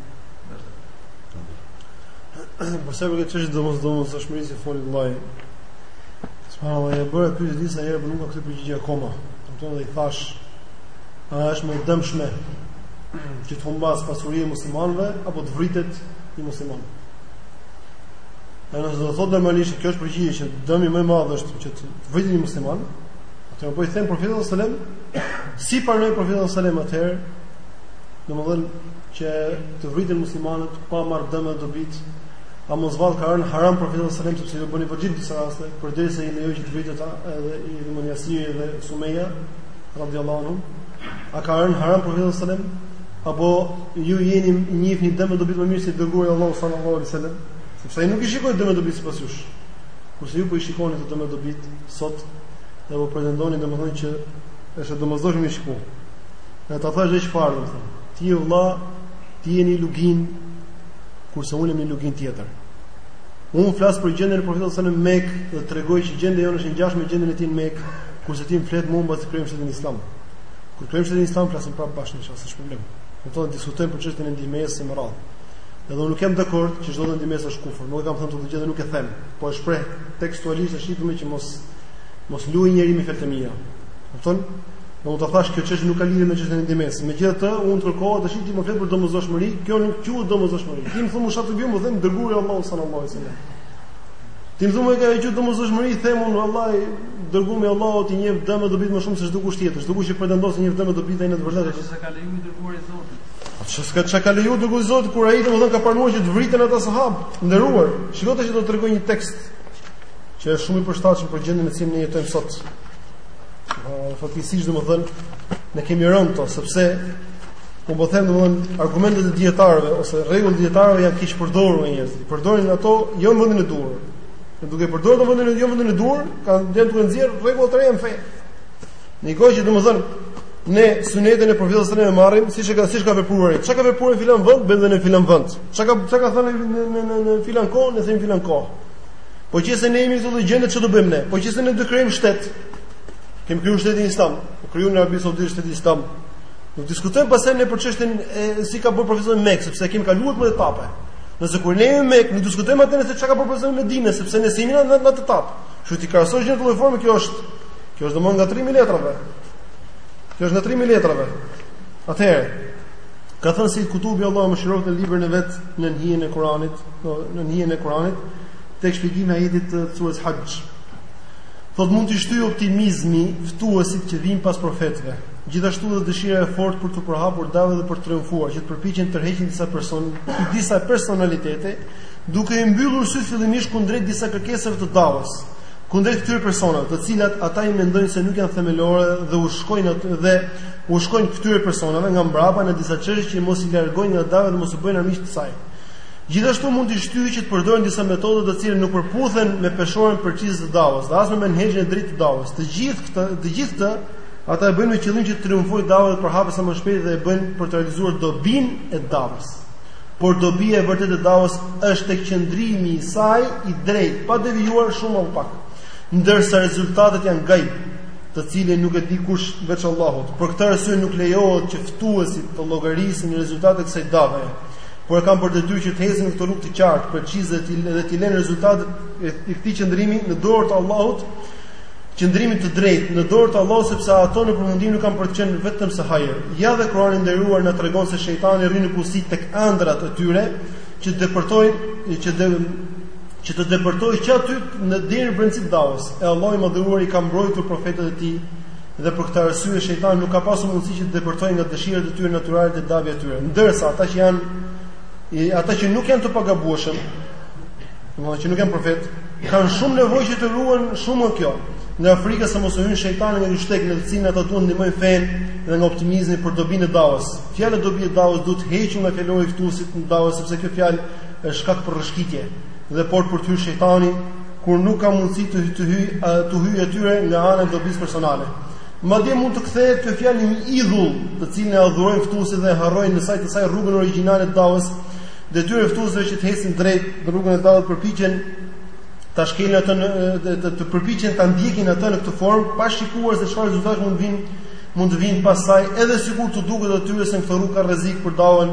Për sa i përket çështjes domos domosdoshmërisë foli vëllai. Subhanallah e bëra pyetje disa herë por nuk ka kthyer përgjigje akoma. Domethënë i thashë a është më e dëmshme që të humbas pasurinë e muslimanëve apo të vritet një musliman. Nëse do të thotë normalisht kjo është përgjigje që dëmi më i madh është që të vritet një musliman, atëherë po i them profeti sallallahu alajhi wasallam, si pranoi profeti sallallahu alajhi wasallam atëherë domethënë që të vriten muslimanët pa marrë dëm apo dobi, a mos vallë ka rënë në haram profeti alejhi selam sepse ju bëni vaxhib disa raste, përderisa i lejoi që të vriten ata edhe domethënë Jasiri dhe Sumeja radhiyallahu anhu, a ka rënë në haram profeti alejhi selam apo ju jeni njihni dëm dhe dobi më mirë se i dërguari i Allahut sallallahu alaihi wasallam, sepse ai nuk i shikoi dëm dhe dobi sipas jush. Kurse ju po i shikoni dëm dhe dobi sot dhe po pretendoni domethënë që është domosdoshmëri shikoje. Dhe ta thashë dhe që parë, domethënë, ti o vlla, ti je në një luginë, kurse unë jam në një luginë tjetër. Unë flas për gjendën e profetit alejhi selam në Mekë, dhe të tregoj që gjendja jonë është e ngjashme me gjendjen e tij në Mekë, kurse ti më flet mua mbas krijimit të shtetit islam. Kur të kemi shtetin islam, flasim prapë bashkë, nuk është problem. Kupton, diskutojmë për çështjen e ndihmesës e me radhë. Edhe unë nuk jam dakord që çdo ndihmesë është kufër. Nuk e kam thënë këtë gjë dhe nuk e them. Po e shpreh tekstualisht thjesht që mos mos luajë njeri me fjalët e mia. Kupton? Dhe të thashë kjo çështje nuk ka lidhje me çështjen e ndihmës. Megjithatë, unë kërkova të shihni, më flet për domosdoshmëri, kjo nuk quhet domosdoshmëri. Ti më thua çfarë të bëjmë, më mirë i dërguari i Allahut sallallahu alaihi wasallam. Ti më thua që ajo domosdoshmëri, të them unë vallahi i dërguari i Allahut i njeh dëmet dobitë më shumë se çdo kush tjetër. Çdo kush që pretendon se njeh dëmet dobitë ai në të vërtetë. Çfarë s'ka lejuar i dërguari i Zotit? Çfarë s'ka çka ka lejuar i dërguari i Zotit kur ai domethënë ka pranuar që të vriten ata sahabë të nderuar. Shiko tash do të tregoj një tekst që është shumë i përshtatshëm për gjendjen në cilën ne jetojmë sot. Subhanallahu fatkeqësisht domethën ne kemi rënë në to sepse po po them domthon argumentet e dietarëve ose rregullat e dietarëve janë keqpërdorur njerëz. Përdorin ato jo në vendin e duhur. Në duke përdorur në vendin e jo vendin e duhur, kanë dhënë duke nxjerr rregulla të reja në fe. Në një kohë që domthon ne sunetin e profetit sallallahu alajhi wasallam e marrim siç e ka siç ka vepruar ai. Çka ka vepruar në filan vend, bën në filan vend. Çka ka çka ka thënë në në në në filan kohë, ne themi filan kohë. Po që se ne jemi këtu te gjendja ç'do bëjmë ne? Po që se ne do krijojmë shtet. Kemë krijuar shtetin Islam. Apo krijuar në Arabi Saudite shtetin Islam. Nuk diskutojmë pastaj ne për çështën e si ka bërë profeti në Mekë, sepse kemi kaluar atë etapë. Nëse kur ne jemi Mekë, ne s'diskutojmë atë nëse çka ka bërë profeti në Medine, sepse ne s'jemi në atë etapë. Kështu t'i krahasosh gjërat në këtë formë kjo është. Kjo është domosdoshmërisht ngatërrim i letrave. Kjo është ngatërrim i letrave. Atëherë, ka thënë Sejid Kutubi Allahu e mëshiroftë në librin e vet në hijen e Kuranit, në në hijen e Kur'anit tek shpjegimi i ajetit të sures Haxh. Thotë mund t'i shtyjë optimizmi ftuesit që vijnë pas profetëve. Gjithashtu edhe dëshira e fortë për të përhapur davën dhe për të triumfuar, që të përpiqen të tërheqin disa person, disa personalitete, duke i mbyllur sytë fillimisht kundrejt disa kërkesave të davës, kundrejt këtyre personave, të cilat ata i mendojnë se nuk janë themelore dhe u shkojnë aty dhe u shkojnë këtyre personave nga mbrapa në disa çështje që mos i largojnë nga dava dhe mos u bëhen armiq të saj. Gjithashtu mund t'i shtyjë që të përdorin disa metoda të cilat nuk përputhen me peshorën precize të davës, dhe as me menhexhin e drejtë të davës. Të gjithë këtë, të gjithë këtë, ata e bëjnë me qëllim që të triumfojë dava dhe të përhapet sa më shpejt dhe e bëjnë për të realizuar dobinë e davës. Por dobia e vërtetë e davës është tek qëndrimi i saj i drejtë, pa devijuar shumë apo pak. Ndërsa rezultatet janë gajb, të cilin nuk e di kush veç Allahut. Për këtë arsye nuk lejohet që ftuesit të llogarisin rezultatet e kësaj dave. por e kanë për detyrë që të ecin në këtë rrugë të qartë, precize dhe t'i lënë rezultatet e këtij qëndrimi në dorë të Allahut, qëndrimit të drejtë në dorë të Allahut sepse ato në përfundim nuk kanë për të qenë vetëm se hajër. Ja dhe Kurani i nderuar na tregon se shejtani rrin në pusi tek ëndrrat e tyre që depërtojnë që dhe që të depërtojë që aty në deri në brendësi të davës. E Allahu i madhëruar i ka mbrojtur profetët e tij Dhe për këtë arsye shejtani nuk ka pasur mundësi që të depërtojë nga dëshirat e tyre natyrale te davja e tyre. Ndërsa ata që janë i ata që nuk janë të pagabueshëm, domethënë që nuk janë profet, kanë shumë nevojë që të ruhen shumë nga kjo, nga frika se mos u hyjë shejtani nga një shteg në të cilin ata duan ta ndihmojnë fenë dhe nga optimizmi për dobinë e davës. Fjala dobi e davës duhet hequr nga fjalori i ftuesit në davë sepse kjo fjalë është shkak për rrëshkitje dhe portë për të hyrë shejtani kur nuk ka mundësi t'u hyjë t'u hyjë atyre nga ana e dobisë personale. Madje mund të kthehet kjo fjalë një idhull, të cilin e adhurojnë ftuesit dhe harrojnë në sajë të saj rrugën origjinale të Davës. Detyra e ftuesve që të ecin drejt në rrugën e Davës përpiqen ta shkelin atë në të, të përpiqen ta ndjekin atë në këtë formë pa shikuar se çfarë rezultatesh mund të vijnë mund të vijnë pas saj edhe sikur t'u duket atyre se në këtë rrugë ka rrezik për Davën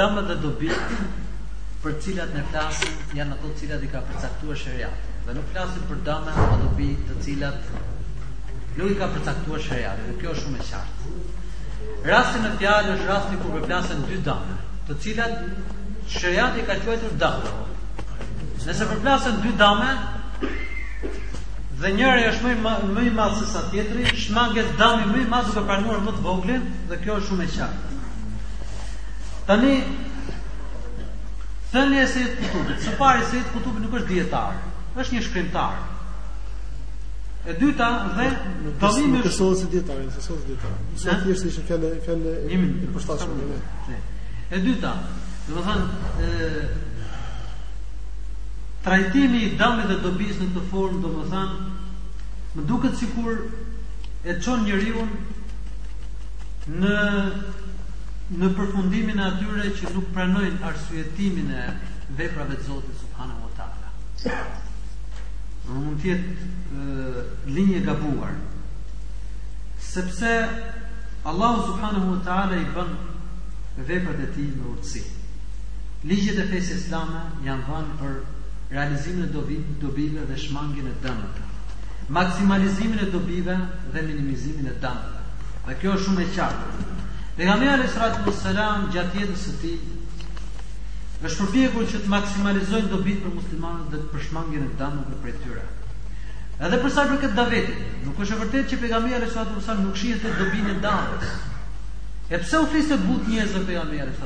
dëme dhe dobi për të cilat ne flasim janë ato të cilat i ka përcaktuar shariati. Dhe nuk flasim për dëme apo dobi të cilat nuk i ka përcaktuar shariati. Dhe kjo është shumë e qartë. Rasti në fjalë është rasti kur përplasen dy dëme, të cilat shariati i ka quajtur dëme. Nëse përplasen dy dëme, dhe njëri është më i madh, më i madh se sa tjetri, shmanget dami më i madh duke pranuar më të voglin dhe kjo është shumë e qartë. Tani thënia e Sejid Kutubit, së pari Sejid Kutubi nuk është dietar, është një shkrimtar. E dyta dhe dallimi është sot se dijetar, se sot dijetar. Sa thjesht ishte fjalë fjalë e përshtatshme. E dyta, domethënë ë Trajtimi i dëmit dhe dobisë në këtë formë, domethënë, më duket sikur e çon njeriun në përfundimin e atyre që nuk pranojnë arsyetimin e veprave të Zotit subhanahu wa taala. Ë mund të jetë linjë e gabuar. Sepse Allahu subhanahu wa taala i bën veprat e tij me urtësi. Ligjet e fesë islame janë vënë për realizimin e dobive dhe shmangien e dëmeve, maksimalizimin e dobive dhe minimizimin e dëmeve. Dhe kjo është shumë e qartë. Pejgamberi alayhi salatu wassalam gjatë jetës së tij është përpjekur që të maksimalizojë dobitë për muslimanët dhe për shmangien e dëmeve prej tyre. Edhe për sa i përket davetit, nuk është e vërtetë që pejgamberi alayhi salatu wassalam nuk shihte dobinë e davetit. E pse u fliste butë njerëzve pejgamberi alayhi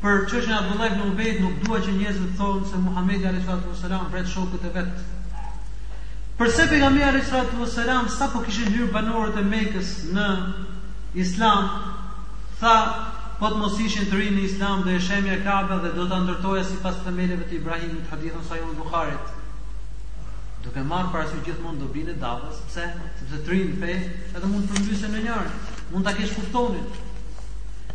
Për çështjen e Abdullah ibn Ubejit nuk dua që njerëzit të thonë se Muhamedi alejhi salatu ue selam vret shokët e vet. Përse pejgamberi alejhi salatu ue selam sapo kishin hyrë banorët e Mekës në Islam, tha po të mos ishin të rinj në Islam do e shembja Qaben dhe do ta ndërtoja sipas themeleve të Ibrahimit, hadithi në Sahihun e Buharit. Duke marrë parasysh gjithmonë dobinë e davës, pse? Sepse të rinj në fe edhe mund të përmbysen në njërin, mund ta keqkuptonin.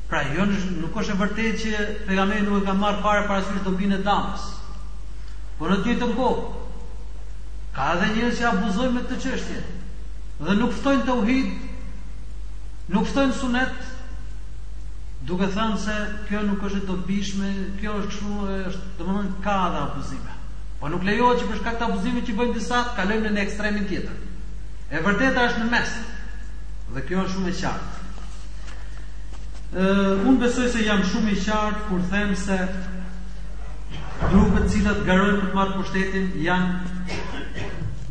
Pra jo nuk është e vërtetë që pejgamberi nuk e ka marrë fare parasysh dobinë e davës. Po në të njëjtën kohë ka edhe njerëz që abuzojnë me këtë çështje dhe nuk ftojnë tauhid, nuk ftojnë sunet, duke thënë se kjo nuk është e dobishme, kjo është kështu, është, domethënë ka edhe abuzime. Po nuk lejohet që për shkak të abuzimit që bëjnë disa, kalojmë në ekstremin tjetër. E vërteta është në mes. Dhe kjo është shumë e qartë. Unë besoj se jam shumë i qartë kur them se grupet të cilat garojnë për të marrë pushtetin janë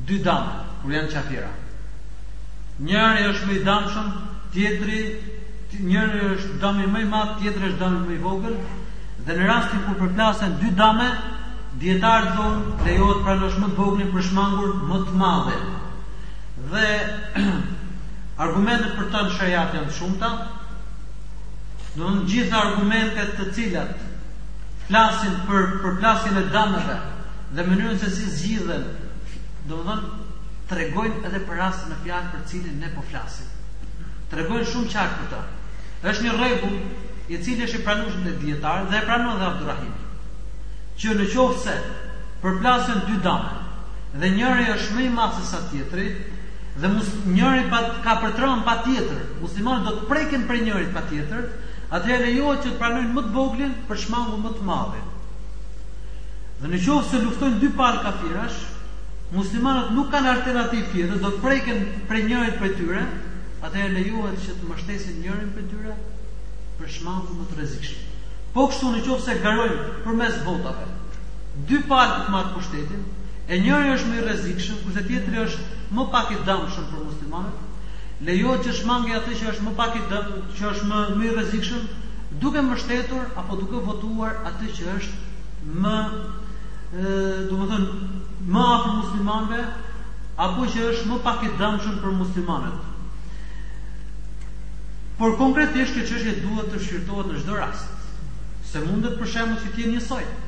dy dame, kur janë qafira. Njëri është më i damshëm, tjetri njëri është dami më i madh, tjetri është dami më i vogël, dhe në rastin kur përplasen dy dame, dijetarët thonë lejohet pranosh më të voglin për shmangur më të madhe. Dhe argumentet për ta në sheriat janë të shumta. Domthonë gjitha argumentet të cilat flasin për përplasjen e dameve dhe mënyrën se si zgjidhen, domthonë tregojnë edhe për rastin në fjalë për cilin ne po flasim. Tregojnë shumë qartë për ta. Është një rregull i cili është i pranueshëm te dijetarët dhe e pranon dhe Abdurrahimi. Që në qoftë se përplasen dy dame, dhe njëri është më i madh sesa tjetri dhe mus, njëri pa, ka për t'ranë patjetër, muslimanët do të preken prej njërit patjetër, atëherë lejohet që të pranojnë më të voglin për shmangu më të madhin. Dhe në qoftë se luftojnë dy palë kafirash, muslimanët nuk kanë alternativë tjetër, do të preken prej njërit prej tyre, atëherë lejohet që të mbështesin njërin prej tyre për shmangu më të rrezikshmin. Po kështu në qoftë se garojnë përmes votave, Dy palë për të marrë pushtetin, e njëri është më i rrezikshëm, kurse tjetri është më pak i dëmshëm për muslimanët, lejohet që shmangim atë që është më pak i dëm, që është më i rrezikshëm, duke mbështetur apo duke votuar atë që është më ë, domethënë, më afër muslimanëve apo që është më pak i dëmshëm për muslimanët. Por konkretisht kjo çështje duhet të shqyrtohet në çdo rast. Se mundet për shembull që të jenë njësoj.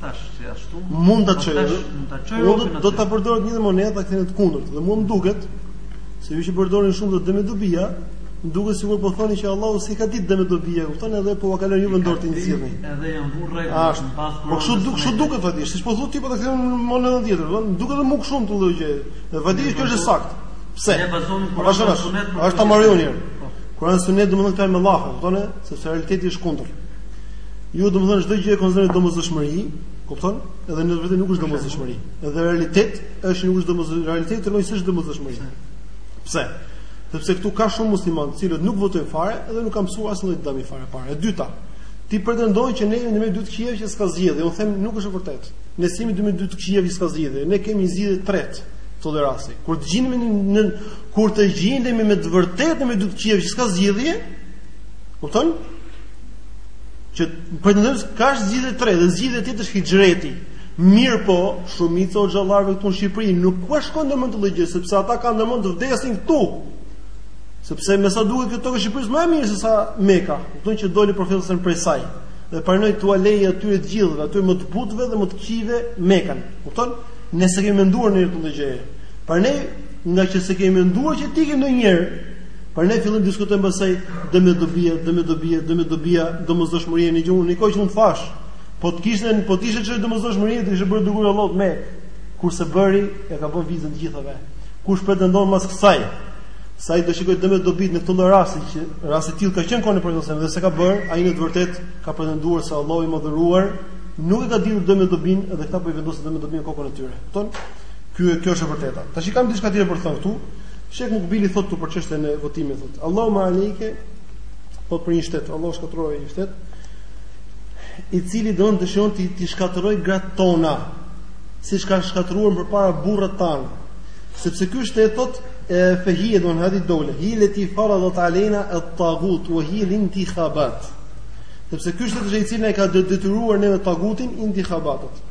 Tash si ashtu. Mund ta çojë. Mund ta çojë. Mund të do ta përdor një monedhë ta kthej të kundërt. Dhe mua më duket se ju që përdorni shumë dëm dobia, më duket sikur po thoni që Allahu s'i ka ditë dëm dobia, kupton edhe jua ka lënë juve n'dorë t'i nxirrni. Edhe janë vur rregull pas pas. Po kështu duk, kështu duket faktisht, siç po thua ti po ta kthej në monedhën tjetër, do të duket edhe më shumë të llojë. Dhe faktisht s'është e saktë. Pse? Ne bazohemi në Kur'an e Sunet. Është ta marrë unë. Kur'an e Sunet domethënë ka me Allahu, kupton? Sepse realiteti është kundër. Jo, domethënë çdo gjë e konsideroni domosdoshmëri, kupton? Edhe në vete nuk është domosdoshmëri. Edhe realiteti është nuk është domosdoshmëri, realiteti thonë është domosdoshmëri. Pse? Sepse këtu ka shumë muslimanë të cilët nuk votojnë fare dhe nuk kanë mësuar asnjë lloj dëmi fare pra. E dyta, ti pretendon që ne jemi në mes dy të këqijave që s'ka zgjedhje. Unë them nuk është e vërtetë. Ne jemi në mes dy të këqijave që s'ka zgjedhje. Ne kemi një zgjidhje të tretë çdo lloj rasti. Kur të gjendemi në, në kur të gjendemi me të vërtetë në mes dy të këqijave që s'ka zgjedhje, kupton? Që pretendojmë se ka zgjidhje të tretë, zgjidhja tjetër është hijreti. Mirëpo, shumica e hoxhallarëve këtu në Shqipëri nuk e çojnë në mend këtë lloj gjëje, sepse ata kanë ndërmend të vdesin këtu. Sepse me sa duket këto në Shqipëri më e mirë se sa Mekka, këtu që doli profeti a.s. prej saj. Dhe pranoi t'ua lerë atyre të gjithëve, atyre më të butëve dhe më të këqijve Mekën. Kupton? Ne s'e kemi menduar këtë lloj gjëje. Pra ne, ngaqë s'e kemi menduar që të ikim ndonjëherë, Por ne fillojmë diskutojmë pastaj dëm-dobia, dëm-dobia, dëm-dobia, domosdoshmëria në gjuhën, ndjekim që mund të hash. Po të kishte, po të ishte çështje domosdoshmërie, do të kishte bërë i dërguari i Allahut më. Kurse bëri, ia ka vënë vizën të gjithave. Kush pretendon mas kësaj, se ai do shikojë dëm-dobitë në këtë rast që rast i tillë ka qenë kohën e profetit dhe s'e ka bërë, ai në të vërtetë ka pretenduar se Allahu i madhëruar nuk e ka ditur dëm-dobinë dhe këta po i vendosin dëm-dobinë kokën e tyre. Kupton? Ky kjo është e vërteta. Tashi kam diçka tjetër për të thënë këtu. Shejh Mukbili thotë për çështjen e votimit thotë, Allahumme alejke, po për një shtet, Allahu shkatërroftë një shtet, i cili do të dëshiron të shkatërrojë gratë tona, siç ka shkatërruar më parë burrat tanë. Sepse ky është e thot e fe hije en hadhihi deule, hije leti faradat alena at-tagut wa hi al-intikhabat. Sepse ky është i cili na ka detyruar neve tagutin intikhabatat.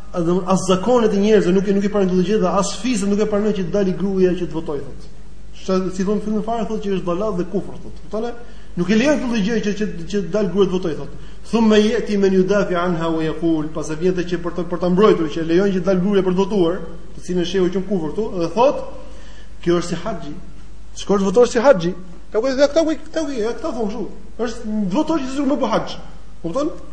Edhe as zakonet e njerëzve nuk e nuk e pranojnë një gjë dhe as fiset nuk e pranojnë që të dalë gruaja që të votojë thotë. Pasi thotë në fillim fare thotë që është dalalet dhe kufër thotë. Kuptone? Nuk e lejon këtë gjë që që që të dalë gruaja të votojë thotë. Thumma yati man yudafi anha wa yaqul, pastaj vjen dikush që për të për ta mbrojtur që lejon që të dalë gruaja për të votuar, të cilën shehu e quan kufër këtu dhe thotë kjo është si haxhi. Shkon të votosh si haxhi. Ka nga këta, këta, këta, këta thonë kështu. Është votosh si me bërë haxh. Kupton?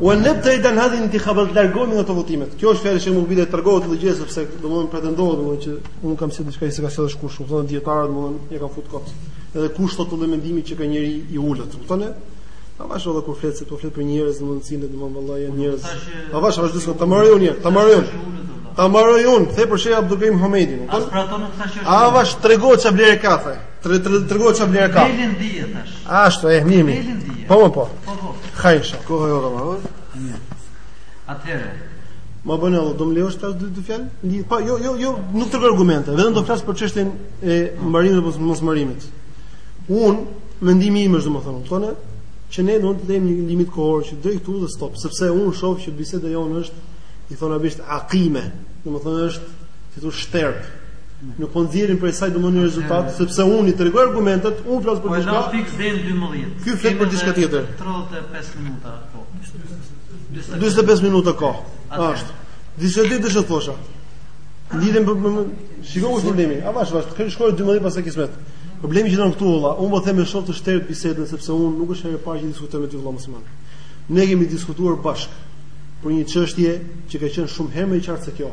Ua an nabtaida an hadhihi intikhabat largohemi nga këto votime. Kjo është fjalë që më vjen të tregoj këtë lloj gjëje sepse domthonë pretendohet domthonë që unë kam sjellë diçka që s'e ka thënë askush, domthonë dietarët domthonë e kanë fut kot. Edhe kush thotë edhe mendimin që ka njëri i ulët, kupton e? Avash edhe kur flet se po flet për njerëz domthonë të cilët domthonë vallai janë njerëz. Avash avash diçka ta mbaroj unë, ta mbaroj unë. Ta mbaroj unë, the për shejh Abdulkerim Hamedin. Avash, trego çfarë blerë kafe. Tre tre tre gojë çfarë blerë ka. Belin dietash. Ashtu e hmimi. Po po. Po po. po. Hajsha. Ku hojo do marrë? Një. Atëherë. Ma bën hallall, do më lejosh të dy, dy fjalë? Një, pa, jo, jo, jo, nuk të argumente, vetëm do flas për çështjen e mbarimit apo mos mbarimit. Un mendimi im është domethënë, kuptone, që ne duhet të lëmë një limit kohor që deri këtu dhe stop, sepse un shoh që biseda jonë është i thonë arabisht aqime, domethënë është disi shterpë, Nuk po nxjerrim prej saj domethënë rezultat, sepse unë i tregoj argumentet, unë flas për diçka. Po fiks deri në 12. Ky flet për diçka tjetër. 35 minuta po. 45 minuta ka. Është. Disa ditë desha të thosha. Lidhem për shikoj kush problemi. Avash avash, kë shkoj 12 pas sa kismet. Problemi qëndron këtu vëlla, unë po them e shoh të shterpët bisedën sepse unë nuk është hera e parë që diskutoj me ty vëlla musliman. Ne kemi diskutuar bashkë për një çështje që ka qenë shumë herë më e qartë se kjo.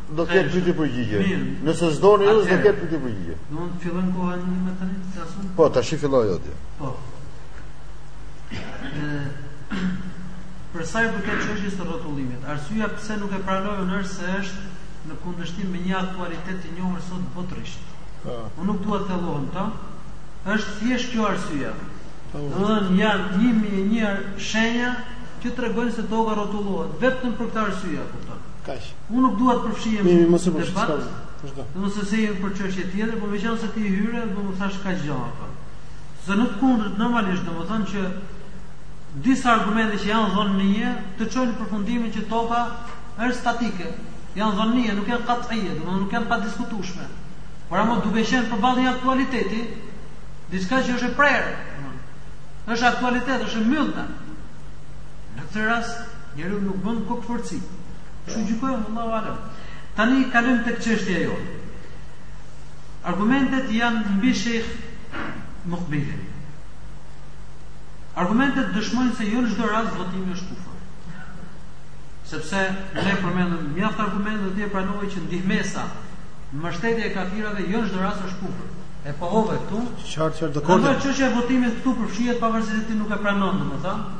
Do të ketë pyetje përgjigje. Nëse s'doni ju, do të ketë pyetje përgjigje. Do të fillojë koha ime tani, Jetçasun? Po, tash i filloj atje. Po. Për sa i përket çështjes së rrotullimit, arsyeja pse nuk e pranojë unë është se është në kundërshtim me një aktualitet të njohur sot botërisht. Po. Unë nuk dua të thellohem këtu. Është thjesht kjo arsyeja. Po. Domethënë janë 1001 shenja që tregojnë se toka rrotullohet vetëm për këtë arsye, kupton? Kaq. Unë nuk dua të përfshihem në debat. Mos e përfshihem. Domethënë se për çështje tjetër, por meqenëse se ti i hyre, do të thashë kaq gjë apo. Se në të kundërt normalisht domethënë që disa argumente që janë dhannije, të çojnë në përfundimin që toka është statike. Janë dhannije, nuk janë katije, domethënë nuk janë të padiskutueshme. Por ama duke qenë përballë një aktualiteti, diçka që është e prerë. Është aktualitet, është e mbyllta. Në këtë rast Njeriu nuk bën kokëfortësi. Kështu gjykojmë Allahu alem. Tani kalojmë tek çështja jonë. Argumentet janë mbi Shejh Mukbilin. Argumentet dëshmojnë se jo në çdo rast votimi është kufër. Sepse ne përmendëm mjaft argumente dhe ti e pranove që ndihmesa mbështetja e kafirave jo në çdo rast është kufër. E pohove këtu. Qartë, qartë, dakord. Dhe çështja e votimit këtu përfshihet pavarësisht se ti nuk e pranon, domethënë,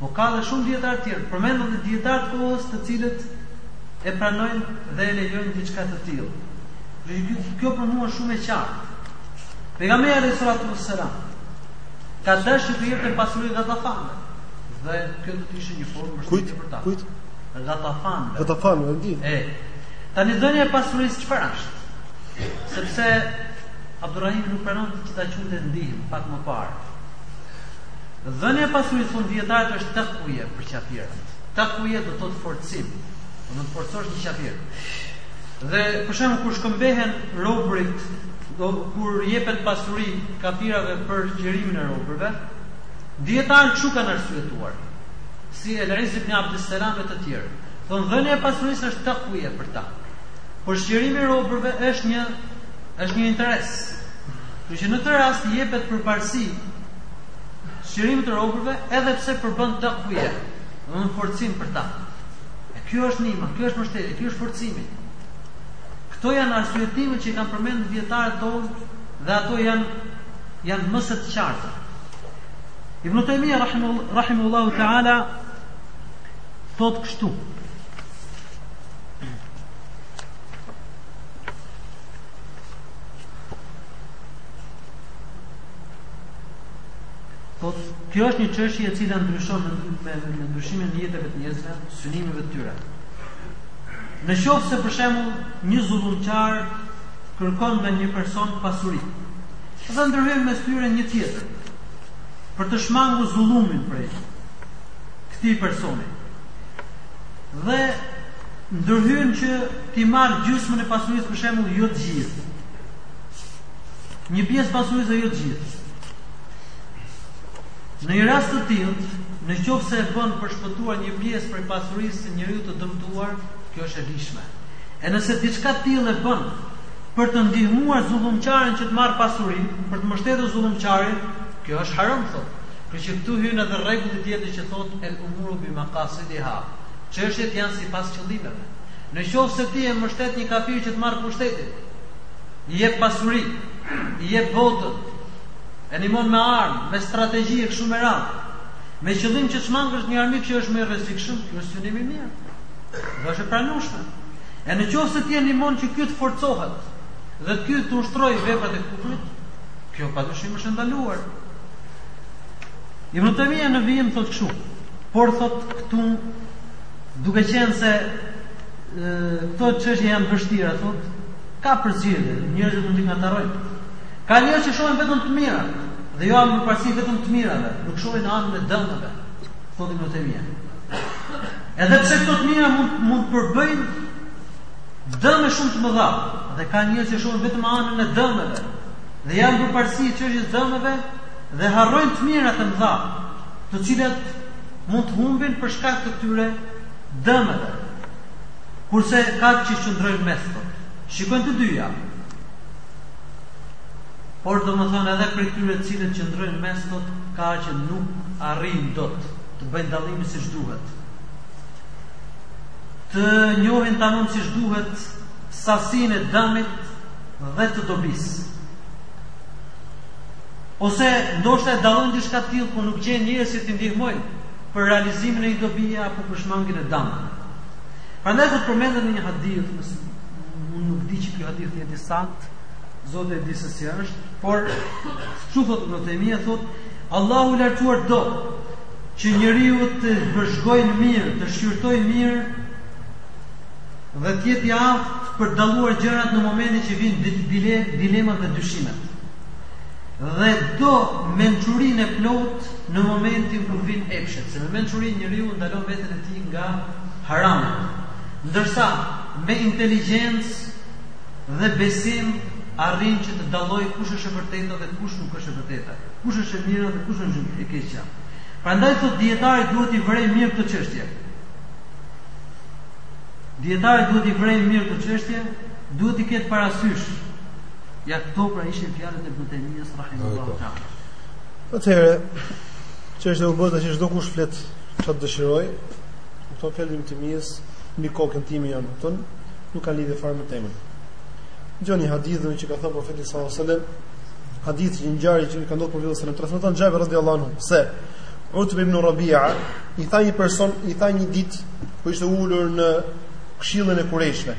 Por ka dhe shumë dijetarë të tjerë. Përmenda dhe dijetarë të kohës të cilët e pranojnë dhe e lejojnë diçka të tillë. Kjo për mua është shumë e qartë. Pejgamberi alayhi salatu wassalam ka dashur të jepte pasuri gatafanëve. Dhe kjo do të ishte një formë mbështetje për ta. Kujt? Gatafanëve. Gatafanëve, e di. E. Tani dhënia e pasurisë çfarë është? Sepse Abdurrahim nuk pranonte ta quajë ndihmë pak më parë. Dhënia e pasurisë thonë dijetarët është takuije për qafirat. Takuije do të thotë forcim. Domethënë të forcosh një qafir. Dhe për shembull kur shkëmbehen robërit, do kur jepet pasuri kafirave për çlirimin e robërve, dijetarët ç'kanë arsyetuar. Si El Izz ibn Abdul Salam e të tjerë. Thonë dhënia e pasurisë është takuije për ta. Por çlirimi i robërve është një është një interes. Kështu që në këtë rast i jepet përparësi Çlirimit të robërve edhe pse përbën takuije, domethënë forcim për ta. E kjo është ndihma, kjo është mbështetje, kjo është forcimi. Këto janë arsyetimet që i kanë përmendur dijetarët tanë dhe ato janë janë më se të qarta. Ibn Taymija rahimullahu rahimullahu taala thotë kështu. Po kjo është një çështje e cila ndryshon me me, me ndryshimin e nijeteve të njerëzve, synimeve të tyre. Në qoftë se për shembull një zullumqar kërkon nga një person pasuri, dhe ndërhyn mes tyre një tjetër për të shmangur zullumin prej këtij personi. Dhe ndërhyn që t'i marrë gjysmën e pasurisë për shembull jo të gjithë. Një pjesë pasurisë e jo të gjithë. Në një rast të tillë, në qoftë se e bën për shpëtuar një pjesë prej pasurisë së njeriu të dëmtuar, kjo është e ligjshme. E nëse diçka të tillë e bën për të ndihmuar zullumqarin që të marrë pasurinë, për të mbështetur zullumqarin, kjo është haram thotë. Kështu që këtu hyn edhe rregulli tjetër që thotë el umuru bi maqasidiha. Çështjet janë sipas qëllimeve. Në qoftë se ti e mbështet një kafir që të marrë pushtetin, i jep pasuri, i jep votën, e ndihmon me armë, me strategji e kështu me radhë. Me qëllim që të shmangësh një armik që është më i rrezikshëm, kjo është synim i mirë. Dhe është e pranueshme. E në qoftë se ti e ndihmon që ky të forcohet dhe ky të ushtrojë veprat e kufrit, kjo padyshim është e ndaluar. Ibn Taymija në vijim thotë kështu, por thotë këtu duke qenë se këto çështje janë të vështira thotë, Ka përzierje dhe njerëzit mund t'i ngatërrojnë. Ka njerëz që shohin vetëm të mira dhe u japin përparësi vetëm të mirave, nuk shohin anën e dëmeve, thotë Ibn Taymija. Edhe pse këto të mira mund mund të përbëjnë dëme shumë të mëdha, dhe ka njerëz që shohin vetëm anën e dëmeve dhe i japin përparësi çështjes së dëmeve dhe harrojnë të mira të mëdha, të cilat mund të humbin për shkak të këtyre dëmeve. Kurse ka që qëndrojnë mes tyre. Shikojnë të dyja. Por domethënë edhe prej tyre të cilët qëndrojnë mes tyre ka që nuk arrijnë dot të bëjnë dallimin siç duhet. Të njohin tamam siç duhet sasinë e damit dhe të dobisë. Ose ndoshta e dallojnë diçka të tillë, po nuk gjejnë njerëz që t'i ndihmojnë për realizimin e një dobie apo për shmangien e damit. Prandaj thotë përmendet në një hadith, unë nuk di që ky hadith është i saktë, Zoti e di se si është, por thuhet në të thotë Allahu i lartuar do që njeriu të vëzhgojë mirë, të shqyrtojë mirë dhe të jetë i aftë për të dalluar gjërat në momentin që vijnë dile, dilemat dhe dyshimet. Dhe do mençurinë e plotë në momentin kur vijnë epshet, se me mençurinë njeriu ndalon veten e tij nga Haramet. Ndërsa, me inteligjencë dhe besim arrin që të dallojë kush është e vërteta dhe kush nuk është e vërteta, kush është e mira dhe kush është e keqja. Prandaj thotë dijetari duhet ta vërejë mirë këtë çështje. Dijetari duhet ta vërejë mirë këtë çështje, duhet ta ketë parasysh. Ja këto pra ishin fjalët e Ibn Taymiyas rahimahullahu ta'ala. Atëherë, çështja u bë tash çdokush flet Çfarë dëshiron? Këto fjalët e Tejmijes mbi kokën time janë, kupton? Nuk ka lidhje fare me temën. Dëgjoni hadithin që ka thënë profeti sallallahu alajhi wasallam, hadith i ngjarjes që ka ndodhur profetit e transmeton Xhabir radhiyallahu anhu, se Utbe ibn Rabi'a i tha një person, i tha një ditë ku ishte ulur në këshillën e Kurajshëve.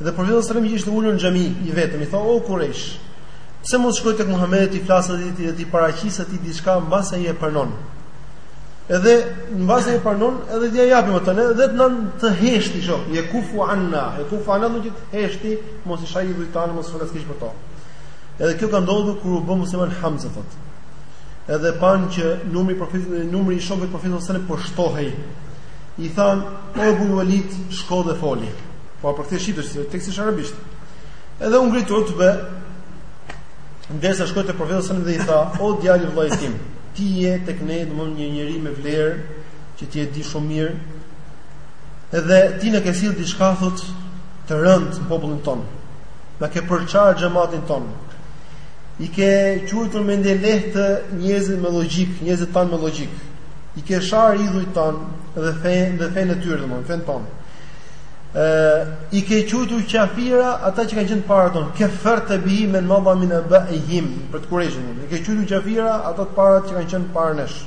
Dhe profeti alejhi selam ishte ulur në xhami i vetëm, i tha o Kurajsh, pse mos shkoj tek Muhamedi t'i flas dhe t'i dhe t'i paraqis atij diçka mbase ai e pranon. Edhe mbase ai e pranon, edhe t'ia japim atë ne dhe të na të heshti shoq, je kufu anna, je kufu anna do të heshti, mos i shajë idhujt tanë, mos flasë keq për to. Edhe kjo ka ndodhur kur u bë musliman Hamza thotë. Edhe panë që numri i profetit dhe numri i shokëve të profetit sallallahu alajhi wasallam po shtohej. I thanë, "O Abu Walid, shko dhe foli." Po përkthej se teksti është arabisht. Edhe u ngrit Utbe, ndërsa shkoi te profeti sallallahu alajhi wasallam dhe i tha, "O djali i vëllait tim, Ti je tek ne domethënë një njeri me vlerë që ti e di shumë mirë. Edhe ti na ke sjellë diçka thotë të rëndë në popullin tonë. Na ke përçarë xhematin tonë. I ke quajtur mendjelehtë njerëzit me logjikë, njerëzit tanë me logjikë. I ke sharë idhujt tanë dhe fenë dhe fenë e tyre domethënë, fenë tonë. ë i ke quajtur kafira ata që kanë qenë para tonë kefferte bihi men meda min abaihim për të kurëshin i ke quajtur kafira ata të parët që kanë qenë para nesh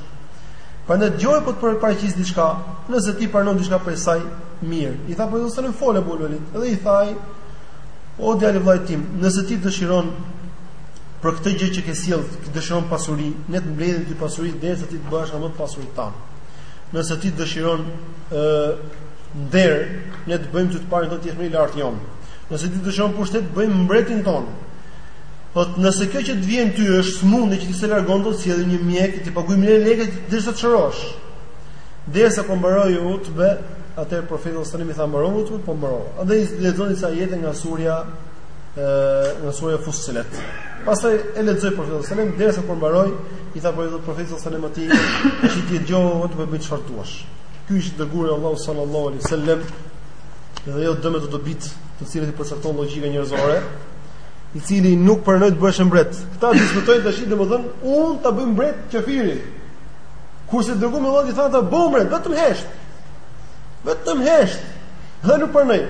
prandaj dëgjoj po të paraqis diçka nëse ti pranon diçka prej saj mirë i tha profeti sonë fol Ebul Velid dhe i thaj o djali i vllait tim nëse ti dëshiron për këtë gjë që ke sjell ti dëshiron pasuri ne të mbledhim ti pasuri derisa ti të bësh më pasuri tanë nëse ti dëshiron ë Nder, ne të bëjmë ty të parin tonë të jetë më i larti jonë. Nëse ti dëshiron pushtet, bëjmë mbretin tonë. Po nëse kjo që të vjen ty është smundje që ti s'e largon dot sjellim një mjek, t'i paguajmë ne lekët derisa të shërohesh. Derisa kur mbaroi Utbe, atëherë profeti sallallahu alajhi wasallam i tha mbarove Utbe, po mbarova. Pastaj lexoi ca ajete nga surja ë nga surja Fussilet. Pastaj e lexoi profeti sallallahu alajhi wasallam derisa kur mbaroi, i tha profeti sallallahu alajhi wasallam atij, "Ti dëgjove Utbe bëj çfarë të duash." Ky ishte i dërguari i Allahut sallallahu alaihi wasallam dhe jo dëmet e dobitë, të cilat i përcakton logjika njerëzore, i cili nuk pranoi të bëheshe mbret. Këta diskutojnë tashi domethënë, unë ta bëj mbret kafirin. Kurse të dërguarit Allahut i thonë të bëjmë mbret, vetëm hesht. Vetëm hesht. Dhe nuk pranoi.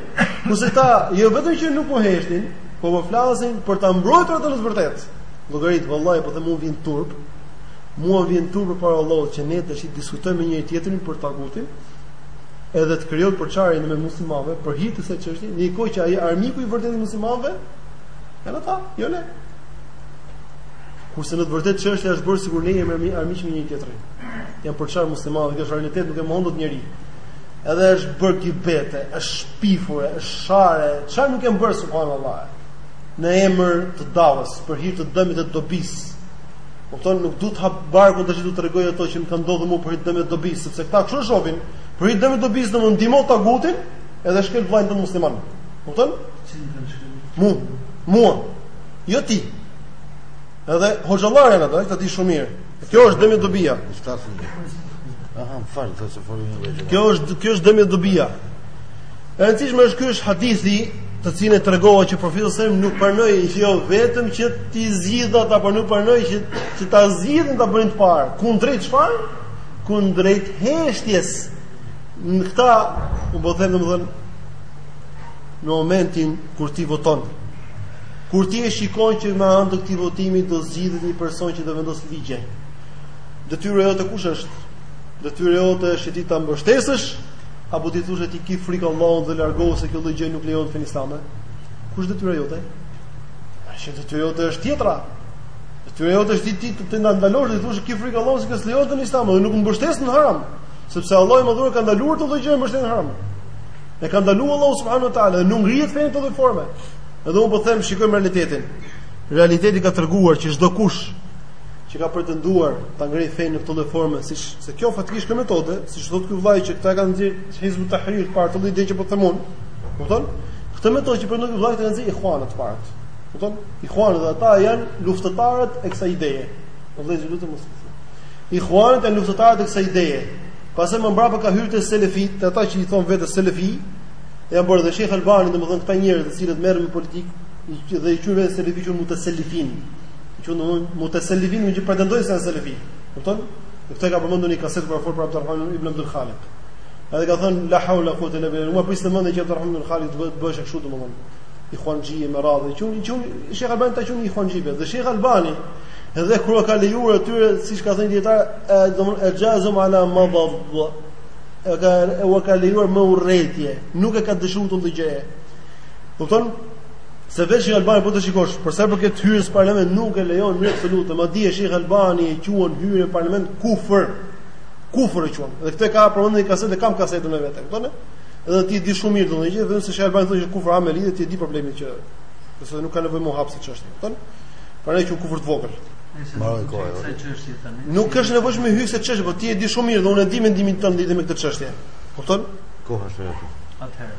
Kurse këta, jo vetëm që nuk po heshtin, po po flasin për ta mbrojtur atë në të vërtetë. Llogarit, vallahi po them mu vjen turp, Mu më vjen turp përpara Allahut që ne tashi diskutojmë me njëri tjetrin për tagutin, edhe të krijojmë përçarje në mes muslimanëve për hir të kësaj çështje, në një kohë që ai armiku i vërtetë i muslimanëve janë ata, jo ne. Kurse në të vërtetë çështja është bërë sikur ne jemi armi, armiq me njëri tjetrin. Janë përçarë muslimanët, kjo është realitet, nuk e mohon dot njeri. Edhe është bërë gibet, është shpifur, është sharë, çfarë nuk është bërë subhanallahu. Në emër të davës, për hir të dëmit të dobisë Kupton, nuk dua të hap barkun tashi të tregoj ato që më kanë ndodhur mua për hir të dëmit e dobisë, sepse këta kështu e shohin, për hir të dëmit e dobisë me ndihmo tagutin, edhe shkel vllain tënd musliman. Kupton? Mu, mua. Jo ti. Edhe hoxhallar janë ata, këta e dinë shumë mirë. Kjo është dëmi dobia. Aha, fal, thotë se fori një gjë. Kjo është kjo është dëmi dobia. E rëndësishme është ky është hadithi, të cilin e tregova që profeti sallallahu alajhi wasallam nuk pranoi jo vetëm që t'i zgjidhte ata por nuk pranoi që që ta zgjidhin ta bënin të parë. Kundrejt çfarë? Kundrejt heshtjes. Ne këtyre u po them domethënë në momentin kur ti voton. Kur ti e shikon që me anë të këtij votimi do zgjidhet një person që do vendos ligje. Detyra jote kush është? Detyra jote është që ti ta mbështesësh Apo t'i thuash se ti ki frikë Allahun dhe largohu se kjo lloj gjëje nuk lejohet në fenë islame? Kush është detyra jote? E, detyra jote është tjetra. Detyra jote është ti ta ndalosh dhe t'i thuash se ki frikë Allahun se kjo s'lejohet në islam dhe nuk mbështetet në haram, sepse Allahu azze ue xhel e ka ndaluar këtë lloj gjëje, mbështetjen në haram. E ka ndaluar Allahu subhanahu wa taala, nuk ngrihet feja në këtë lloj forme. Edhe unë po them, shikojmë realitetin. Realiteti ka treguar që çdokush që ka pretenduar ta ngrejë fenë në këtë lloj forme, siç Se kjo faktikisht kjo metodë, siç thotë ky vëllai këtë e kanë nxjerrë Hizbu Tahrir të parët, këtë lloj ideje që po them unë. Kupton? Këtë metodë që pretendon ky vëllai e kanë nxjerrë Ikhwanët të parët. Kupton? Ikhwanët ata janë luftëtarët e kësaj ideje. O vëllezër ju lutem mos. Ikhwanët janë luftëtarët e kësaj ideje. Pastaj më mbrapa ka hyrë te selefitë, ata që i thonë vetes selefi, janë bërë dhe Sheikh Albani, domethënë këta njerëz të cilët merren me politikë dhe e quajnë veten selefi i quan mutaselifin. Çfarë domethënë mutaselifin, domethënë që pretendojnë se janë selefi. Kupton? Dhe këtë e ka përmendur në një kasetë kur flet për Abdulrahman ibn Abdul Khaliq. Edhe ka thënë la haula wa la quwata illa billah. Unë s'prisja të mendoj që Abdulrahman ibn Khaliq të bëhet bëhesh kështu domethënë. Ikhwanxhi me radhë, që e quan Sheikh Albani, ta quan Ikhwanxhi vetë. Dhe Sheikh Albani edhe kur ua ka lejuar atyre siç kanë thënë dijetarët, domethënë ajazahum ala madad. E ka ua ka lejuar me urrejtje. Nuk e ka dëshiruar këtë gjë. Kupton? Se vetë Sheikh Albani po të shikosh, për sa i përket hyrjes në parlament nuk e lejon në absolut, madje Sheikh Albani e quan hyrjen në parlament kufër. Kufër e quan. Dhe këtë e ka përmendur në kasetë, kam kasetën me vete. Kupton? Edhe ti e di shumë mirë këtë gjë, vetëm se Sheikh Albani thotë që është kufër ameli dhe ti e di problemin domethënë se nuk ka nevojë me e hap këtë çështën. Kupton? Pra e quan kufër të vogël. Mbaroi koha. Nuk është nevojë me hy në këtë çështje, po ti e di shumë mirë dhe unë e di mendimin tënd lidhur me këtë çështje. Kupton? Koha është ajo. Atëherë.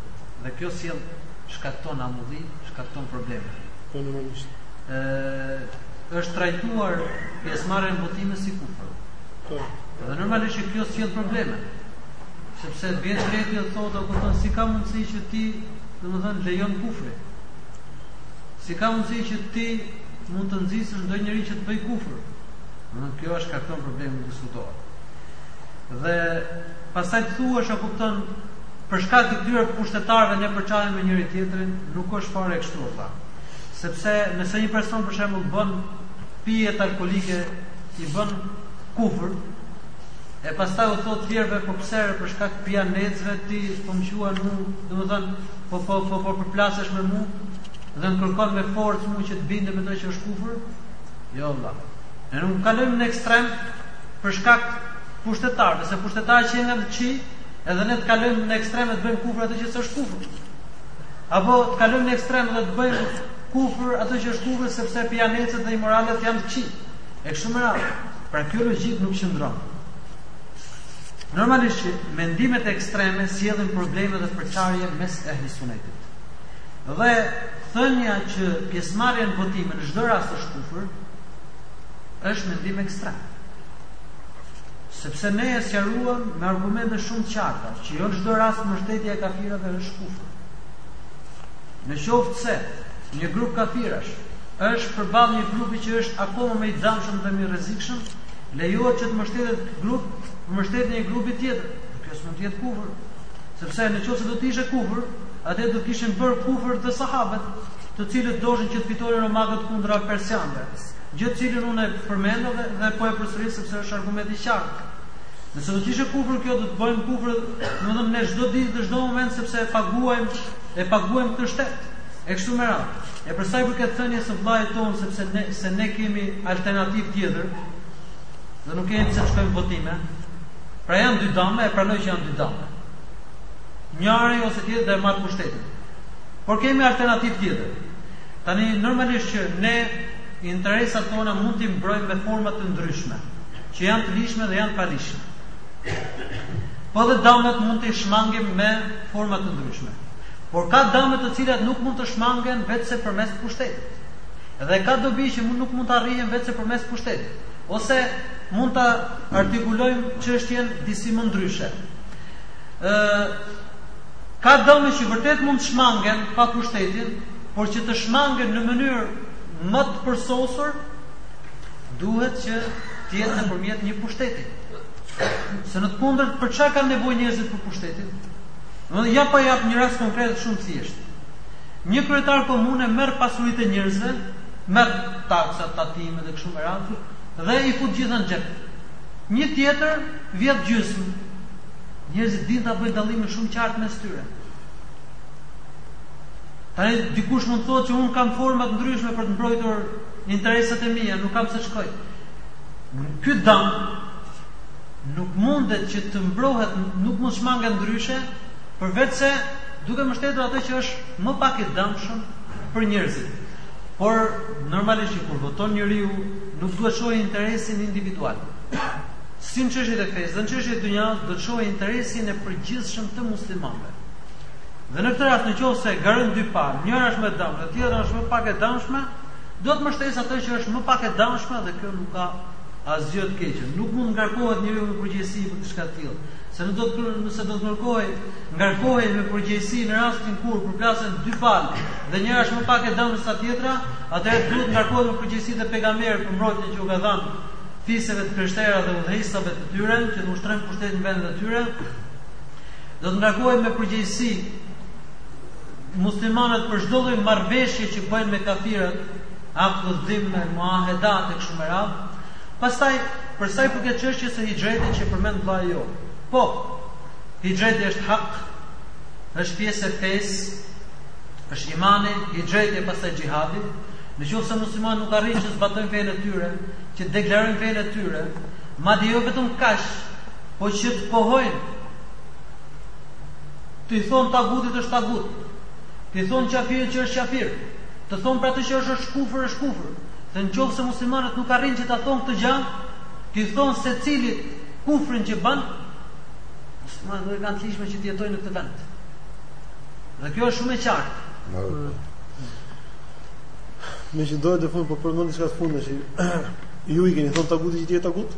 dhe kjo sjell shkakton amulli, shkakton probleme. Po normalisht. Ë, është trajtuar pjesëmarrja e votimit si kufër. Po. Dhe normalisht që kjo sjell probleme. Sepse bie tjetri të thotë a kupton si ka mundësi që ti, domethënë lejon kufrin. Si ka mundësi që ti mund të nxisësh ndonjë njeri që të bëjë kufër? Dhe kjo shkakton problem, nuk diskutohet. Dhe pastaj të thuash a kupton Për shkak të këtyre pushtetarëve ne përçahemi me njëri-tjetrin, nuk është fare kështu, tha. Sepse nëse një person për shembull bën pijet alkoolike, i bën kufër, e pastaj u thotë të tjerëve po pse ore për shkak të pijanecëve ti po më quan mua, domethënë po po po po përplasesh me mua dhe më kërkon me forcë mua që të bindem me ty që është kufër? Jo vallahi. Ne nuk kalojmë në ekstrem për shkak të pushtetarëve, se pushtetarët që janë në qi, Edhe ne të kalojmë në ekstrem dhe të bëjmë kufër atë që s'është kufër. Apo të kalojmë në ekstrem dhe të bëjmë kufër atë që është kufër sepse pijanecët dhe imoralet janë të këqij. E kështu me radhë. Pra kjo logjikë nuk qëndron. Normalisht që mendimet ekstreme sjellin probleme dhe përçarje mes ehli sunetit. Dhe thënia që pjesëmarrja në votime në çdo rast është kufër, është mendim ekstrem. Sepse ne e sqaruam me argumente shumë të qarta që jo në çdo rast mbështetja e kafirëve është kufër. Në qoftë se një grup kafirash është përballë një grupi që është akoma më i dëmshëm dhe më i rrezikshëm, lejohet që të mbështetet grup, të mbështetet një grup i tjetër. Dhe kjo s'mund të jetë kufër, sepse në qoftë se do të ishte kufër, atëherë do të kishin bërë kufër edhe sahabët, të cilët doshin që të fitonin romakët kundra persianëve. gjë të cilën unë e përmenda dhe po e përsëris sepse është argument i qartë. Nëse do të ishte kufër kjo do të bëjmë kufër, domethënë ne çdo ditë dhe çdo moment sepse e paguajmë e paguajmë këtë shtet. E kështu me radhë. E për sa i përket thënies së vllait tonë se ne se ne kemi alternativë tjetër dhe nuk kemi pse të shkojmë në votime. Pra janë dy dame, e pranoj që janë dy dame. Njëri ose tjetri do ta marrë pushtetin. Por kemi alternativë tjetër. Tani, normalisht që ne interesat tona mund t'i mbrojmë me forma të ndryshme, që janë të ligjshme dhe janë të paligjshme. Po dhe damet mund t'i shmangim me forma të ndryshme. Por ka dame të cilat nuk mund të shmangen veçse përmes pushtetit. Dhe ka dobi që mund nuk mund të arrihen veçse përmes pushtetit. Ose mund ta artikulojmë çështjen disi më ndryshe. Ë ka dame që vërtet mund të shmangen pa pushtetin, por që të shmangen në mënyrë më të përsosur, duhet që të jetë nëpërmjet një pushteti. Se në të kundërt për çka kanë nevojë njerëzit për pushtetin? Do të jap, po jap një rast konkret shumë të thjeshtë. Një kryetar komune merr pasuritë e njerëzve, merr taksa, tatime dhe kështu me radhë dhe i fut gjithë në xhep. Një tjetër vjedh gjysmën. Njerëzit dinë ta bëjnë dallimin shumë qartë mes tyre. Tani dikush mund të thotë që unë kam forma të ndryshme për të mbrojtur interesat e mia, nuk kam pse shkoj. Ky dëm nuk mundet që të mbrohet, nuk mund shmanget ndryshe, përveç se duke mbështetur atë që është më pak i dëmshëm për njerëzit. Por normalisht kur voton njeriu, nuk duhet shohë interesin individual. Si në çështjet e fesë, dhe në çështjet e dynjas duhet shohë interesin e përgjithshëm të muslimanëve. Dhe në këtë rast në qoftë se garojnë dy palë, njëra është më e dëmshme, tjetra është më pak e dëmshme, do të mbështesë atë që është më pak e dëmshme dhe kjo nuk ka asgjë të keqe. Nuk mund të ngarkohet njeriu me përgjegjësi për diçka të tillë. Se nuk do të kërë, nëse do të ngarkohej, ngarkohej me përgjegjësi në rastin kur përplasen dy palë dhe njëra është më pak e dëmshme se tjetra, atëherë duhet të ngarkohet me përgjegjësi dhe pejgamberi për mbrojtjen që u ka dhënë fiseve të krishtera dhe udhëheqësve të tyre që ushtrojnë pushtetin në vendet e tyre, Do të ngarkojmë me përgjegjësi muslimanët për çdo lloj marrëveshje që bëjnë me kafirët, akdu dhimme, muahedat e kështu me radhë. Pastaj, për sa i përket çështjes së hixhretit që përmend vllai jo. Po, hixhreti është hak, është pjesë e fesë, është imani, hixhreti e pastaj xhihadi. Në qoftë se muslimanët nuk arrijnë të zbatojnë fenë e tyre, që të deklarojnë fenë e tyre, madje jo vetëm kaq, Po që të pohojnë, t'i thonë tagutit që është tagut, t'i thonë qafirit që është qafir, të thonë për atë që është kufër, është kufër, dhe në qoftë se muslimanët nuk arrijnë që ta thonë këtë gja, t'i thonë secilit kufrin që banë, muslimanët nuk e kanë të lejueshme që të jetojnë në këtë vend. Dhe kjo është shumë e qartë. Meqë dojë dhe fundë, po përmend diçka të fundit, që ju i keni thonë tagutit që ti je tagut?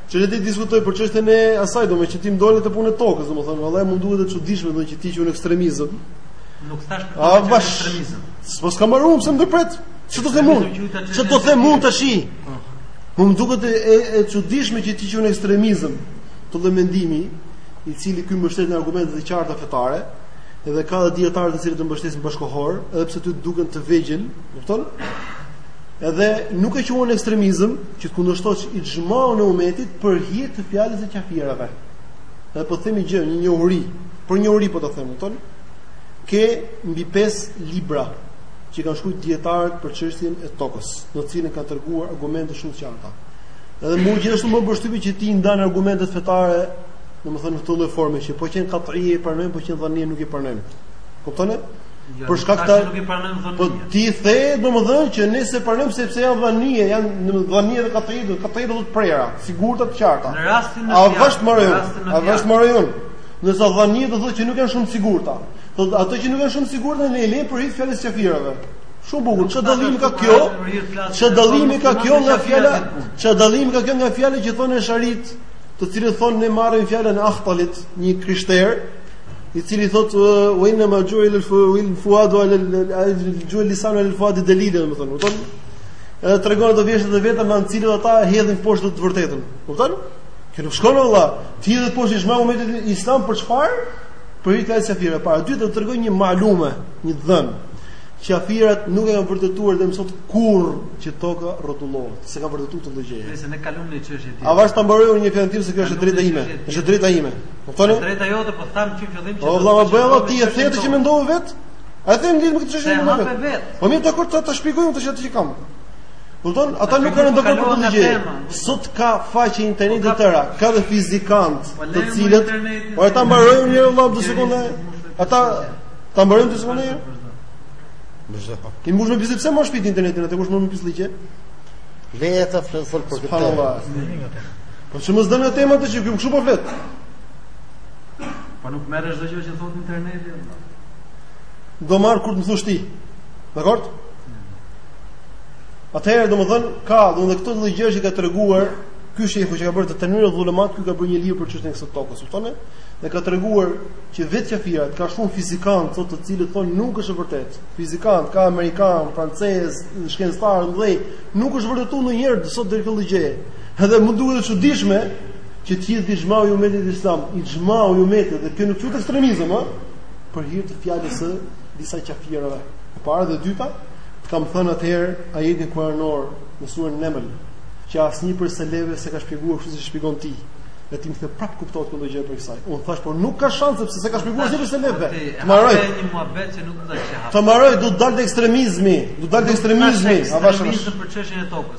Që le të diskutoj për çështjen e asaj, domethënë që ti dole te puna e tokës, domethënë, vallahi mua më duket e çuditshme domethënë që ti e quan ekstremizëm. Nuk thashë për ah, të ekstremizëm. S'po s'kam mbaru, pse më ndërpret. Ço do të them unë? Ça do të them unë tash? Po. po më duket e e çuditshme që ti e quan ekstremizëm. Të dhe mendimi i cili ky mbështetet në argumente të qarta fetare, edhe ka dhe dijetarë të cilët e mbështesin bashkëkohorë, edhe pse ty duken të vegjël, kupton? Edhe nuk e quan ekstremizëm që të kundërshtosh ixhmaun e umetit për hir të fjalës së qafirave. Dhe po të them një gjë, një njohuri, për njohuri po të them, kupton? Ke mbi 5 libra që kanë shkruar dijetarët për çështjen e tokës, në të cilën kanë treguar argumente shumë të qarta. Edhe mua gjithashtu më bën përshtypje që ti i ndan argumentet fetare, domethënë në këtë lloj forme që po qenë kat'i e pranojmë, po qenë dhanni nuk e pranojmë. Kupton? Ja, për shkak të nuk i pranojmë dhanni. Po ti the, domethënë që ne s'i pranojmë sepse janë dhanni, janë dhanni dhe kat'i, kat'i do të thotë të prera, të sigurta, të qarta. Në rastin e Avash more! Avash more! Ndërsa dhanni do thotë që nuk janë shumë të sigurta. Po ato që nuk janë shumë të sigurta ne i lëmë për hir të fjalës së qafirave. Shumë bukur. Çfarë dallimi ka kjo? Çfarë dallimi ka kjo nga fjala? Çfarë dallimi ka kjo nga fjala që thonë esharit, të cilët thonë ne marrim fjalën e Ahtalit, një krishterë, i cili thot ua innama ju'il al fu'il fuadu al al ju'il lisan alal fuadi dalil do të thonë kupton edhe tregon atë vjershë të vetme me anë të cilën ata hedhin poshtë të vërtetën kupton kjo nuk shkon vëlla ti hedh poshtë ixhman e umetit islam për çfarë për hir të asaj fire para dy të të tregoj një malume një të dhënë qafirat nuk e kanë vërtetuar deri më sot kurrë që toka rrotullohet s'e kanë vërtetuar këtë gjë nëse ne kalojmë në çështje avash ta mbaroj unë një këndim se kjo është e drejta ime është e drejta ime Kuptoni? Është e drejta jote, po ta them që në fillim që. Po vëlla, bëj vëlla ti e the atë që mendove vet? A e kemi lidh me këtë çështje më vonë? Po mirë, dakor, ta, ta shpjegojmë këtë çështje që kam. Kupton? Ata nuk janë dakord për këtë gjë. Sot ka faqe interneti të tëra, ka dhe fizikant, po të cilët po a ta mbaroj një vëlla dy sekonda. A ta mbaroj dy sekonda. Ti mbush me bizë pse mos shpit internetin, atë kush më me pisllëqe? Lëre të flet për këtë. Po çu mos dil në tema të tjera ky kshu po flet. Po nuk merresh çdo gjë që thot interneti. Do marr kur të më thosh ti. Dakor? Atëherë domethënë ka, domethënë këto lloj gjërash që ka treguar ky shehu që ka bërë Tenuir dhulumat, ky ka bërë një libër për çështjen e kësaj tokës, kupton ë? Dhe ka treguar që vetë qafirat ka shumë fizikantë të cilët thonë nuk është e vërtetë. Fizikantë ka amerikan, francez, shkencëtar, ndaj nuk është vërtetuar ndonjëherë sot deri këto gjë. Edhe më duket e çuditshme që të hidhet ixhmau i umetit islam, ixhmau i umetit dhe kjo nuk quhet ekstremizëm, ë, për hir të fjalës së disa qafirëve. E para dhe e dyta, të kam thënë atëherë ajetin kuranor në surën Neml, që asnjë prej selefëve s'e ka shpjeguar kështu si shpjegon ti. Dhe ti më the prap kuptohet kjo gjë prej kësaj. Unë thash por nuk ka shans sepse s'e ka shpjeguar asnjë prej selefëve. Ta mbaroj një muhabet që nuk do të shahë. Ta mbaroj do të dalë ekstremizmi, do të dalë ekstremizmi, avash. Ekstremizëm për çështjen e tokës.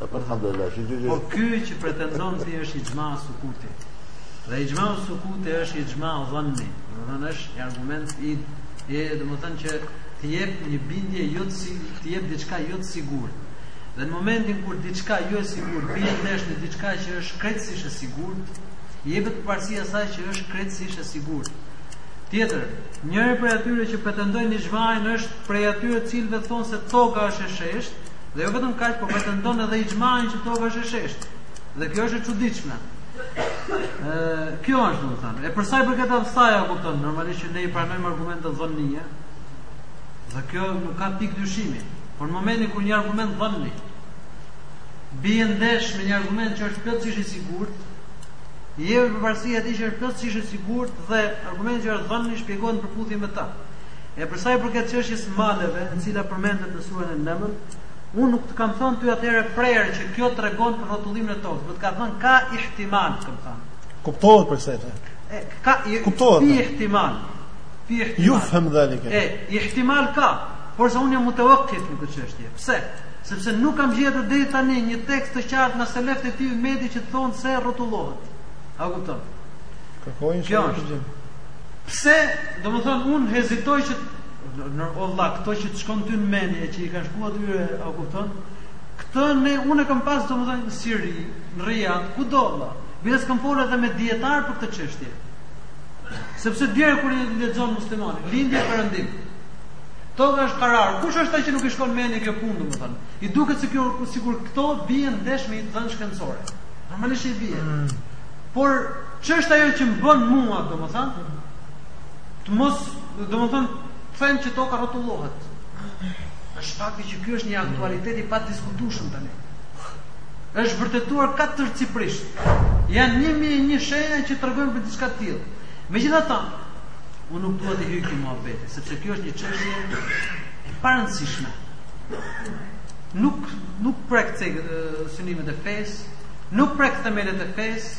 Po ky që pretendon ti është ixhma sukuti. Dhe ixhma sukuti është ixhma dhanni. Do të thotë është një argument i e do të thonë që të jep një bindje jo të si të jep diçka jo të sigurt. Dhe në momentin kur diçka jo e sigurt bie ndesh me diçka që është krejtësisht e sigurt, i jepet përparësi asaj që është krejtësisht e sigurt. Tjetër, njëri prej atyre që pretendojnë ixhmain është prej atyre të cilëve thonë se toka është e sheshtë, Dhe jo vetëm kaq, por pretendon edhe ixhmain që toka është e sheshtë. Dhe kjo është e çuditshme. Ë, kjo është domethënë. E për sa i përket asaj, kupton, normalisht që ne i pranojmë argumentet dhannie. Dhe kjo nuk ka pikë dyshimi. Por në momentin kur një argument dhanni bie ndesh me një argument që është plotësisht i sigurt, i jepet përparësi atij që është plotësisht i sigurt dhe argumenti që është dhanni shpjegohet në përputhje me ta. E për sa i përket çështjes së maleve, e cila përmendet në surën en-Neml, unë nuk të kam thënë ty atëherë prerë që kjo tregon për rrotullimin e tokës, po të kam thënë ka ihtimal, kam thënë. Kuptohet për këtë. E ka, kuptohet. Fi ihtimal. Fi ihtimal. Jufhem dhalike. E ihtimal ka, por se unë jam mutawakkif në këtë çështje. Pse? Sepse nuk kam gjetur deri tani një tekst të qartë nga selefët e ymetit që të thonë se rrotullohet. A kupton? Kërkojnë shumë. Pse, domethënë, unë hezitoj që, o vlla, këto që të shkon ty në mendje që i ka shkuar atyre, a kupton? Këtë unë e kam pas domethënë në Siri, në Riyadh, kudo vlla. Bile kam folur edhe me dietar për këtë çështje. Sepse direkt kur i lexon muslimani, lindje e perëndim. Toka është karar. Kush është ai që nuk i shkon në mendje kjo punë domethënë? I duket se kjo sikur këto bien ndesh me një dhënë shkencore. Normalisht i bien. Mm. Por ç'është ajo që më bën mua, domethënë, të mos, domethënë, të them që toka rrotullohet. Është fakti që ky është një aktualitet i padiskutueshëm tani. Është vërtetuar katërcipërisht. Janë 1001 shenja që tregojnë për diçka të tillë. Megjithatë, unë nuk dua të hyj këtu muhabet, sepse kjo është një çështje e parëndësishme. Nuk nuk prek synimet e fesë, nuk prek themelet e fesë,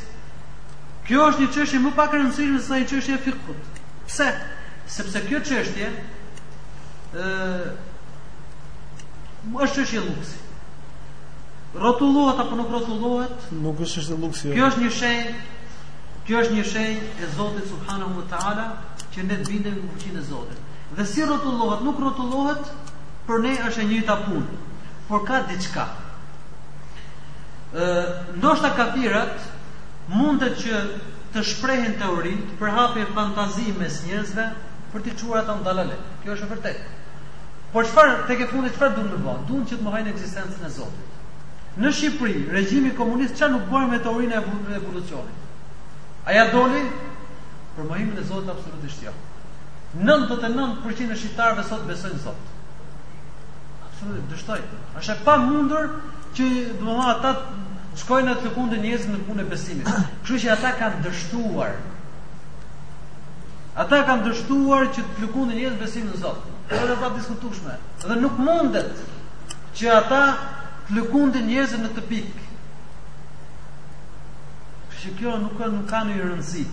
kjo është një çështje më pak e rëndësishme sesa një çështje e fikhut. Pse? Sepse kjo çështje ë është çështje luksi. Rrotullohet apo nuk rrotullohet? Nuk është çështje luksi. Jo. Kjo është një shenjë Kjo është një shenjë e Zotit subhanahu wa taala që ne të bindemi me fuqinë e Zotit. Dhe si rrotullohet, nuk rrotullohet, për ne është e njëjta punë. Por ka diçka Ë, ndoshta kafirat mundet që të shprehin teori, të përhapin fantazi mes njerëzve për t'i çuar ata në dalalet. Kjo është e vërtetë. Por çfarë tek e fundit çfarë duan të bëjnë? Duan që të mohojnë ekzistencën e Zotit. Në Shqipëri, regjimi komunist çfarë nuk bëri me teorinë e evolucionit? A ia doli për mohimin e Zotit absolutisht jo. 99% e shqiptarëve sot besojnë Zot. Absolutisht dështoi. Është e pamundur Që domethënë ata shkojnë të lëkundin njerëzit në punë e besimit. Kështu që ata kanë dështuar. Ata kanë dështuar që të lëkundin njerëzit besimin në Zot. Kjo është e padiskutueshme. Dhe nuk mundet që ata të lëkundin njerëzit në këtë pikë. Kështu që kjo nuk ka nuk ka ndonjë rëndësi.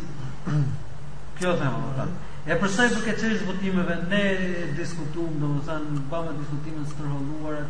Kjo them ata. E përsa i përket çështjes së votimeve, ne diskutuam, domethënë, bëmë diskutime të stërholluara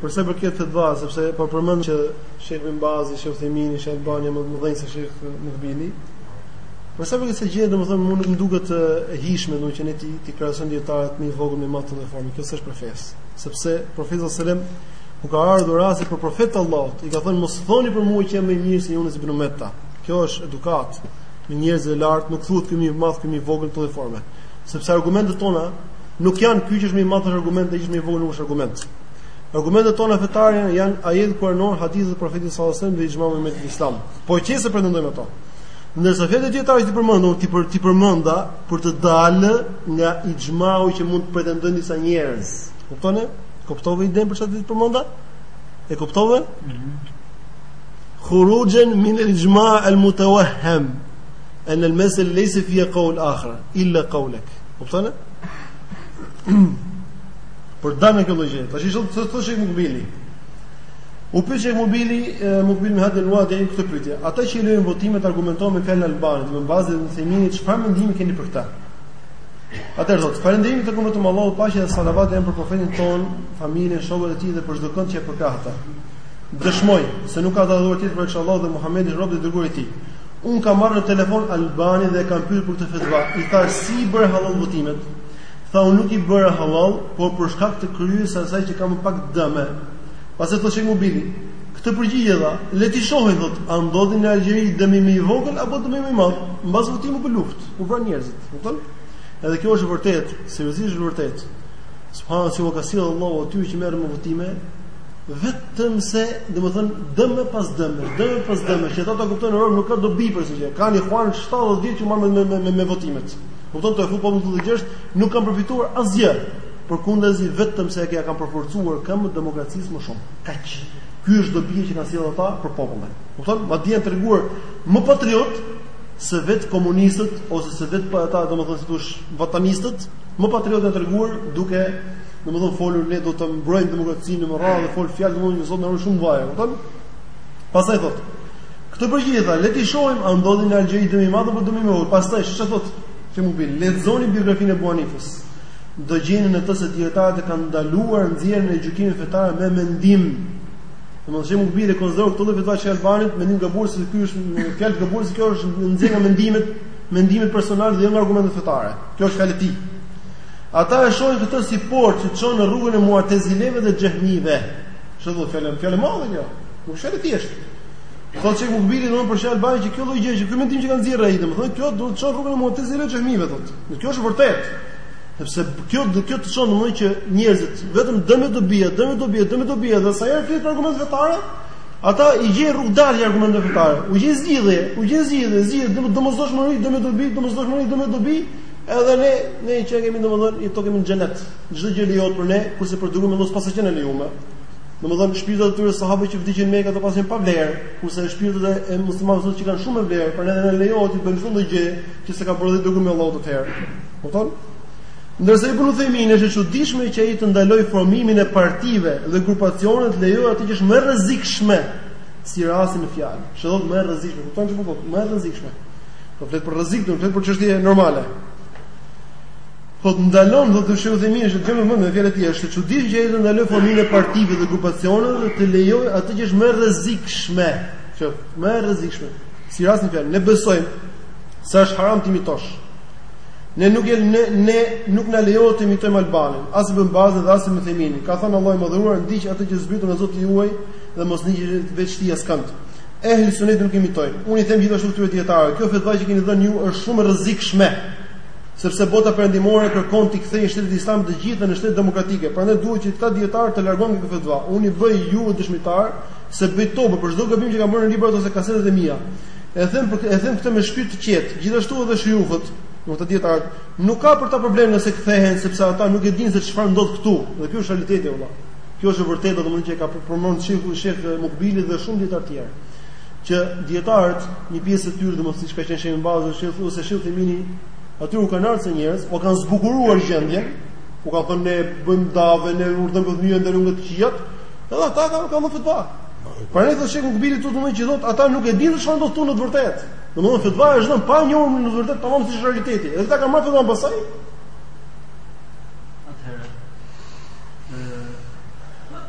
Për sa i përket fetva-s, sepse po përmend që Sheikh Ibn Bazi, Sheikh Uthemini, Sheikh Albani më të mëdhenj se Sheikh Mukbili. Për sa i përket kësaj gjëje, domethënë mua nuk më duket e hijshme domethënë që ne t'i t'i krahasojmë dietarët më i vogël më i madh në këtë formë, kjo s'është prej fesë. Sepse profeti sallallahu alajhi wasallam kur ka ardhur rasti për profet të Allahut, i ka thënë mos thoni për mua që jam më i mirë se Yunus ibn Metta. Kjo është edukatë me njerëz të lartë, nuk thuhet ky më i madh, ky më i vogël në këtë formë. Sepse argumentet tona nuk janë ky që është më i madh është argument, ai që është më i vogël nuk është argument. Argumentet tona fetare janë ajetet kuranore, hadithe të profetit sallallahu alajhi wasallam dhe ixhmau i umetit islam. Po që se pretendojmë ato. Ndërsa fjalët e dijetarëve që i përmenda, t'i për t'i përmenda për të dalë nga ixhmau që mund të pretendojnë disa njerëz. Kuptoni? Kuptove idenë për çfarë t'i përmenda? E kuptove? Mhm. Khurujan min al-ijma' al-mutawahham. An al-mas'ala laysa fiha qawl akhar illa qawlak. Kuptoni? Për dalë nga kjo lloj gjëje. Tash çfarë thotë thotë Sheikh Mukbili? U pyet Sheikh Mukbili, Mukbil bin Hadi el Uadi'i këtë pyetje. Ata që i lejojnë votimet argumentojnë me fjalën e Albanit, Ibn Bazit, Utheminit, çfarë mendimi keni për këtë? Atëherë thotë, falënderimi i takon Allahut, paqja dhe salavat qofshin për profetin tonë, familjen, shokët e tij dhe për çdo kënd që e përkrah atë. Dëshmoj se nuk ka të adhuruar tjetër përveç Allahut dhe Muhamedi është rob dhe i dërguar i tij. Unë e kam marrë në telefon Albanin dhe e kam pyetur për këtë fetva. I thashë si i bëre hallall votimet? Tha unë nuk i bëra halal, por për shkak të kryerjes së asaj që ka më pak dëme. Pastaj thotë Sheikh Mukbili, këtë përgjigje dha, le t'i shohim thotë, a ndodhi në Algjeri dëmi më i vogël apo dëmi më i madh, mbas votimit pati luftë, u vranë njerëzit, kupton? Edhe kjo është e vërtetë, seriozisht është e vërtetë. Subhanallahu si u ka sjellë Allahu atyre që merren me votime, vetëm se, domethënë, dëm me pas dëm, dëm me pas dëm, që ata ta kuptojnë robo nuk ka dobi prej kësaj gjëje. Kanë Ihuanët 70 vjet që marrën me me me, me votimet. Kupton të fut po të dëgjosh, nuk kanë përfituar asgjë. Përkundazi vetëm se ia kanë përforcuar këmbët demokracisë më shumë. Kaq. Kjo është dobia që kanë sjellë ata për popullin. Kupton? Madje janë treguar më patriotë se vetë komunistët ose se vetë po ata, domethënë si i thonë, vatanistët, më patriotë janë treguar duke domethënë folur ne do të mbrojmë demokracinë në radhë, folën fjalë domethënë Zot na ruaj, kupton? Pastaj thotë Këtë përgjigje dha, le të shohim a ndodhi në Algjeri dëm i madh apo dëm i vogël. Pastaj çfarë thotë Sheikh Mukbili, lexoni biografinë e Ebu Hanifës. Do gjeni në të se dietarët e kanë ndaluar nxjerrjen e gjykimit fetar me mendim. Domethënë Sheikh Mukbili e konsideron këtë fetva të Albanit mendim të gabuar se ky është një fjalë e gabuar se kjo është nxjerrje e mendimit, mendimet personale dhe jo nga argumentet fetare. Kjo është fjalë e tij. Ata e shohin këtë si portë që çon në rrugën e Mu'tazileve dhe Xehmive. Shiko fjalë, fjalë e madhe kjo. Nuk është e thjeshtë. Thotë Sheikh Mukbili domthonë për Sheikh Albani që kjo lloj gjëje, ky mendim që kanë nxjerrë ai domthonë kjo do të çon rrugën e Mu'tazilive dhe Xhehmive thotë. Dhe kjo është vërtet. Sepse kjo do kjo të çon domthonë që njerëzit vetëm dëm e dobi, dëm e dobi, dëm e dobi dhe sa herë flet argumente fetare, ata i gjejnë rrugëdalje argumenteve fetare. U gjejnë zgjidhje, u gjejnë zgjidhje, zgjidhje dëm domosdoshmëri, dëm e dobi, domosdoshmëri, dëm e dobi. Edhe ne ne qenkemi domthonë i to kemi në xhenet. Çdo gjë lejohet për ne, kurse për dukun e mos pasë qenë lejuar. Domethënë shpirtrat e tyre sahabëve që vdiqën në Mekë do pasin pa vlerë, kurse shpirtrat e muslimanëve sot që kanë shumë vlerë, por edhe ne lejohet të bëjmë çdo gjë që s'e ka bërë dhe dukun me Allahu të tërë. Kupton? Ndërsa Ibn Uthaymin është e çuditshme që ai të ndalojë formimin e partive dhe grupacioneve të lejojë atë që është më rrezikshme si rasti në fjalë. Shih thotë më rrezikshme, kupton çfarë po thotë? Më rrezikshme. Po flet për rrezik, do të flet për çështje normale. Po të ndalon do të sheh Uthejmini është gjë më vënë fjalë ti është e çuditshme që ai të ndalojë formimin e partive dhe grupacioneve dhe të lejojë atë që është më e rrezikshme, që më e rrezikshme. Si rasti në fjalë, ne besojmë se është haram të imitosh. Ne nuk e ne, ne nuk na lejohet të imitojmë Albanin, as Bin Bazin dhe as Uthejminin. Ka thënë Allahu i madhëruar, ndiqni atë që ka zbritur nga Zoti juaj dhe mos ndiqni veç tij askënd. Ehli sunet nuk imitojnë. Unë i them gjithashtu këtyre dijetarëve, kjo fetva që keni dhënë ju është shumë e rrezikshme. Sepse bota perëndimore kërkon t'i kthejë shtetet islame të gjitha në shtete demokratike, prandaj duhet që këta dijetarë të largohen nga kjo fetva. Unë i bëj ju dëshmitar se bëj tobe për çdo gabim që kam bërë në librat ose kasetet e mia. E them për e them këtë me shpirt të qetë. Gjithashtu edhe shujuhët, domethënë dijetarët, nuk ka për ta problem nëse kthehen sepse ata nuk e dinë se çfarë ndodh këtu. Dhe ky është realiteti vëlla. Kjo është e vërtetë, domethënë që e ka përmendur shejku shejk Mukbili dhe shumë dijetarë të tjerë. që dijetarët një pjesë e tyre domthonë siç ka qenë sheh Bin Bazi është thonë ose sheh Uthejmini aty u kanë ardhur njerëz, u kanë zbukuruar gjendjen, u kanë thënë ne bëjmë dave, ne urdhërojmë për mirë ndalojmë nga të këqijat, edhe ata kanë dhënë fetva. Por ai thotë sheh Mukbili tutje më që thotë ata nuk e dinë çfarë do të thonë në të vërtetë. Domthonë fetva është dhënë pa njohur në të vërtetë tamam si realiteti. Edhe ata kanë marrë fetva pastaj. Atëherë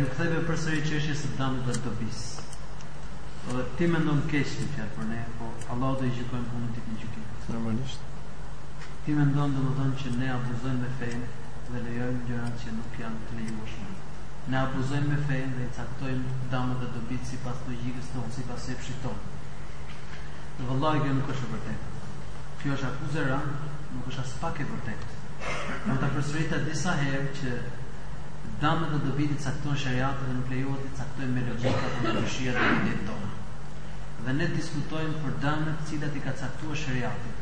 Iu ktheve përsëri çështjes së dëmit dhe dobisë. Ti mendon keq ti vëlla për ne, po Allahu do i gjykojë punët në ditën e gjykimit. Normalisht. Ti mendon domethënë që ne abuzojmë me fenë dhe lejojmë gjërat që nuk janë të lejueshme. Ne abuzojmë me fenë dhe i caktojmë dëmet dhe dobitë sipas logjikës tonë, sipas epshit tonë. Dhe vëllai kjo nuk është e vërtetë. Kjo është akuzë e rëndë, nuk është aspak e vërtetë. Unë ta përsërita disa herë që Dëmet dhe dobitë i cakton sheriati dhe nuk lejohet t'i caktojmë me logjikë apo me dëshirë dhe mendim tonë. Dhe ne diskutojmë për dëmet të cilat i ka caktuar sheriati.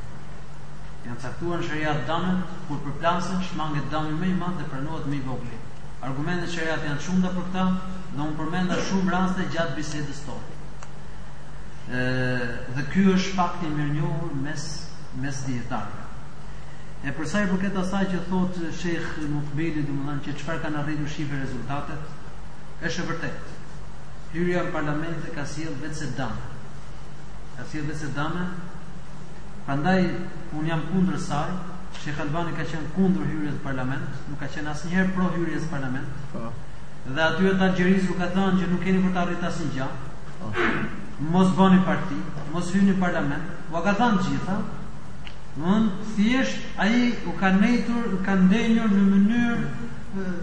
Janë caktuar në sheriat dëmet, kur përplasen, shmanget dëmi më i madh dhe pranohet më i vogli. Argumentet e sheriatit janë të shumta për këtë dhe unë përmenda shumë raste gjatë bisedës tonë. Dhe ky është fakt i mirënjohur mes mes dijetarëve. E përsa i përket asaj që thotë Shejh Mukbili, domethënë që çfarë kanë arritur shifi rezultatet, është e vërtetë. Hyrja në parlamente ka sjellë veçse dëme. Ka sjellë veçse dëme. Prandaj un jam kundër saj. Shejh Albani ka qenë kundër hyrjes në parlament, nuk ka qenë asnjëherë pro hyrjes në parlament. Po. Dhe atyre t'Algjerisë u ka thënë që nuk keni për të arritur asnjë gjë. Po. Mos bëni parti, mos hyni në parlament. Ua ka thënë të gjitha, Domthon thjesht ai u ka nejtur, u ka ndenjur në mënyrë,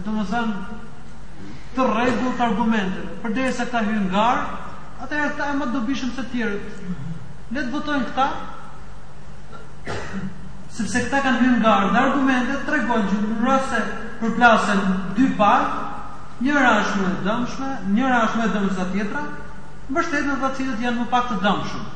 domthon të rregullt argumenteve. Përderisa këta hyjnë n'garë, atëherë këta janë më të dobishëm se të tjerët. Le të votojnë këta. Sepse këta kanë hyrë n'garë dhe argumentet tregojnë që në rast se përplasen dy palë, njëra është më e dëmshme, njëra është më e dëmshme se tjetra, mbështeten ata të cilët janë më pak të dëmshëm.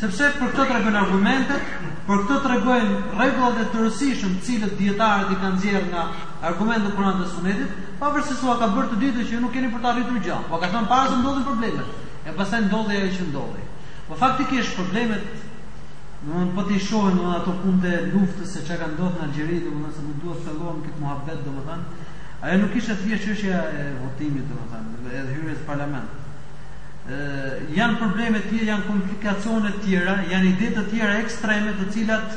Sepse për këto tregojnë argumentet, për këto tregojnë rregullat e tërësishëm të cilat dijetarët i kanë nxjerrë nga argumentet e Kuranit dhe Sunetit, pavarësisht se ua ka bërë të ditur që ju nuk keni për të arritur gjë. Ua ka thënë para se ndodhin problemet, e pastaj ndodhi ajo që ndodhi. Po faktikisht problemet Domthon po ti shohim domthon ato punët e luftës se çka ka ndodhur në Algjeri, domthon se nuk duhet të thellohem n'këtë muhabet domthon. Ajo nuk ishte thjesht çështja e votimit domthon, edhe hyrjes në parlament. Janë probleme të tjera, janë komplikacione të tjera, janë ide të tjera ekstreme të cilat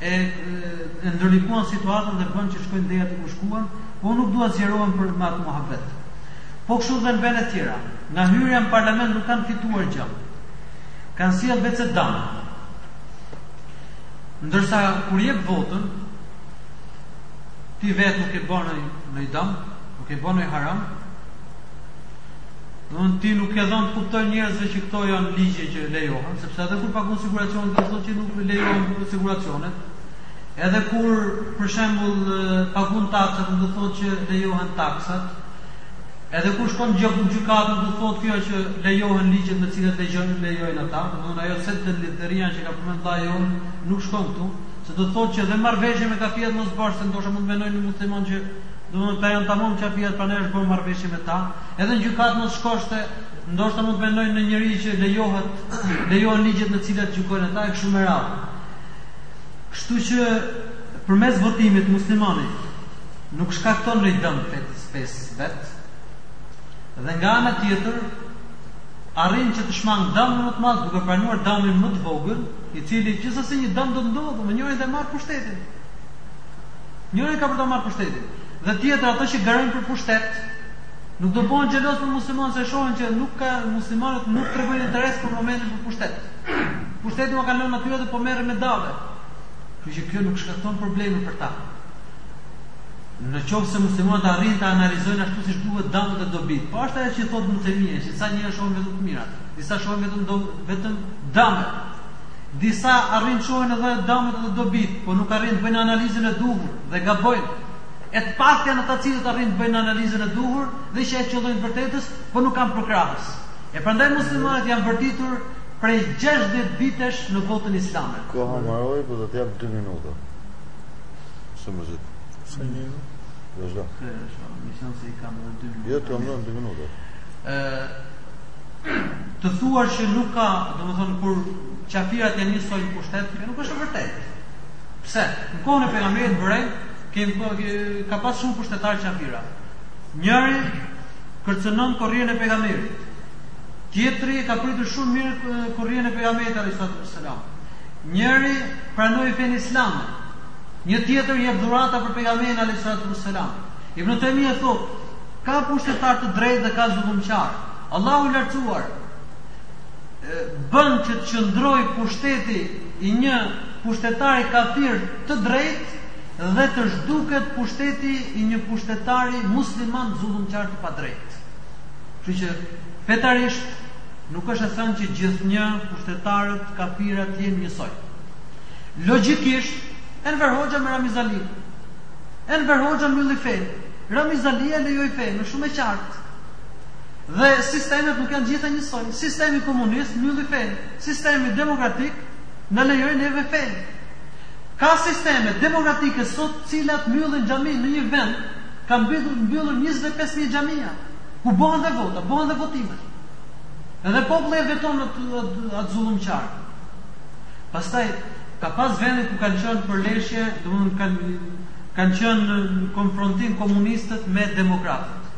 e, e ndërlikuan situatën dhe bënë që të shkojnë deri aty ku shkuan, po nuk dua të zgjerohem për në atë muhabet. Po kështu dhe në vene të tjera. Nga hyrja në parlament nuk kanë fituar gjë. Kanë sjellë veçse dëm. Ndërsa kur jep votën, ti vetë nuk je duke bërë dëm, nuk je duke bërë haram, Domthon ti nuk je dhënë të kuptojnë njerëzve që këto janë ligje që lejohen, sepse edhe kur paguan siguracionin do të thotë që nuk lejohen siguracionet. Edhe kur për shembull paguan taksat do të thotë që lejohen taksat. Edhe kur shkon gjë në gjykatë do të thotë kjo që lejohen ligjet me të cilat lejohen lejojnë ata, domthon ajo sed edh-dheria që ka përmend vllai jonë nuk shkon këtu, se do të thotë që edhe marrveshje me kafirat mos bash se ndoshta mund të mendojnë muslimanët që Domethënë këta janë tamam qafira, prandaj është bërë marrëveshje me ta. Edhe në gjykatë mos shkoshte ndoshta mund të mendojë ndonjëri që lejohet, lejohen ligjet me të cilat gjykojnë ata e kështu me radhë. Kështu që përmes votimit muslimani nuk shkakton ndonjë dëm fesë së vet. Dhe nga ana tjetër arrin që të shmang dëm më të madh duke pranuar dëmin më të vogël, i cili gjithsesi një dëm do të ndodhë, se njëri do e marrë pushtetin. Njëri ka për ta marrë pushtetin dhe tjetër ato që garojnë për pushtet nuk do bëhen xheloz për muslimanë se shohin që nuk ka muslimanët nuk tregojnë interes për momentin për pushtet. Pushtetin ua kanë lënë aty dhe po merren me dave. Kështu që kjo nuk shkakton probleme për ta. Në qoftë se muslimanët arrijnë të analizojnë ashtu siç duhet dëmet dhe dobitë. Po ashtu ajo që thotë Ibn Tejmija, që disa njerëz shohin vetëm të mirat, disa shohin vetëm do vetëm dëmet. Disa arrijnë të shohin edhe dëmet dhe dobitë, por nuk arrijnë të bëjnë analizën e duhur dhe gabojnë. E të paktë janë ata të cilët arrijnë të bëjnë analizën e duhur dhe që ia qëllojnë të vërtetës, por nuk kanë përkrahës. E prandaj muslimanët janë vërtitur prej 60 vitesh në botën islame. Koha mbaroi, po do të jap 2 minuta. Shumë zgjat. Sa një? Vazhdo. Kërë, shumë, më se i kam edhe 2 minuta. Jo, të më 2 minuta. Ë, Të thuash që nuk ka, domethënë kur qafirat janë njësoj në pushtet, kjo nuk është e vërtetë. Pse? Në kohën e pejgamberit vërejmë ka pas shumë pushtetar qafira. Njëri kërcënon korrierin e pejgamberit. Tjetri ka pritur shumë mirë korrierin e pejgamberit alayhi salatu wassalam. Njëri pranoi fenë islame. Një tjetër jep dhurata për pejgamberin alayhi salatu wassalam. Ibn Taymija thotë, ka pushtetar të drejtë dhe ka zullumqar. Allahu i Lartësuar bën që të qëndrojë pushteti i një pushtetari kafir të drejtë dhe të zhduket pushteti i një pushtetari musliman zullumqar të padrejtë. Kështu që fetarisht nuk është e thënë që gjithnjë pushtetarët kafira të jenë njësoj. Logjikisht Enver Hoxha me Ramiz Ali. Enver Hoxha mbylli fenë. Ramiz Ali e lejoi fenë, është shumë e qartë. Dhe sistemet nuk janë të gjitha njësoj. Sistemi komunist mbylli fenë. Sistemi demokratik na lejoi neve fenë. Ka sisteme demokratike sot të cilat mbyllin xhami, në një vend, kanë mbyllur 25000 xhamia, ku bëhen dhe vota, bëhen dhe votime. Edhe populli e voton atë atë zullumqar. Pastaj ka pas vende ku kanë qenë përleshje, domethënë kanë kanë qenë në konfrontim komunistët me demokratët.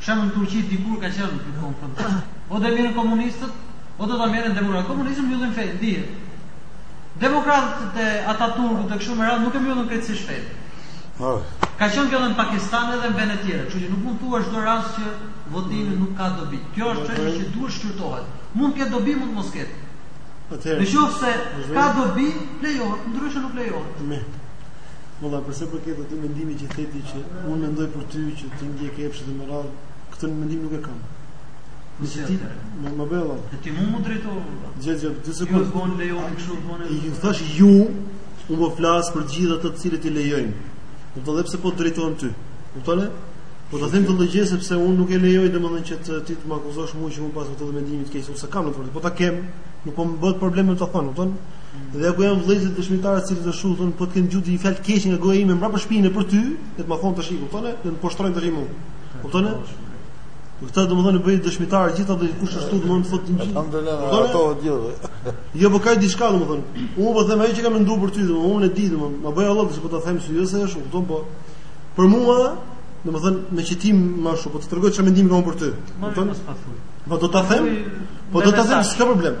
Shembull Turqi dikur ka qenë në konfrontim. O do e merren komunistët, o do ta merren demokratët. Komunizmi mbyllin fenë, dihet. Demokratët e ata turkut e kështu me radhë nuk e mbyllin krejtësisht fenë. Oh. Ka qenë kjo edhe në Pakistan edhe në vende tjera, kështu që nuk mund thuash çdo rast që votimi nuk ka dobi. Kjo është çështje që duhet shqyrtohet. Mund të ketë dobi, mund të mos ketë. Atëherë. Në qoftë se ka dobi, lejohet, ndryshe nuk lejohet. Me. Vëlla për sa i përket atij mendimit që the ti që unë mendoj për ty që ti ndjek epshet e mia, këtë mendim nuk e kam. Në që ti, më më bëllë. Të ti mu më drejto. Gjë, gjë, të se kërë. Ju e lejoni kështu të bëni. I thash ju, unë po flas për gjithë atë të cilët i lejojnë. Në të dhe pse po të drejtohem ty. Në të Po të them të lëgjë sepse unë nuk e lejoj domethënë që të ti të më akuzosh mua që unë pas ato të mendimit të keq unë s'e kam në të vërtetë. Po ta kem, nuk po më bëhet problem ta them, kupton? Dhe ku janë vëllezërit dëshmitarë të cilët të shutën, po të kenë dëgju një fjalë të keqe nga goja ime mbrapa shpinën për ty, dhe të më thonë tashi kupton, dhe të poshtërojnë tashi mua. Kupton? Për këtë domethënë bëj dëshmitar gjithë ato kush ashtu domethënë të thotë një gjë. Alhamdulillah, ato gjithë. Jo, po ka diçka domethënë. Unë po them ajo që kam menduar për ty, domethënë unë e di domethënë, ma bëj Allah se po ta them sy, jo se është, kupton po. Për mua, domethënë me qitim më ashtu, po të tregoj çfarë mendimi kam për ty. Kupton? Po do ta them. Po do ta them, s'ka problem.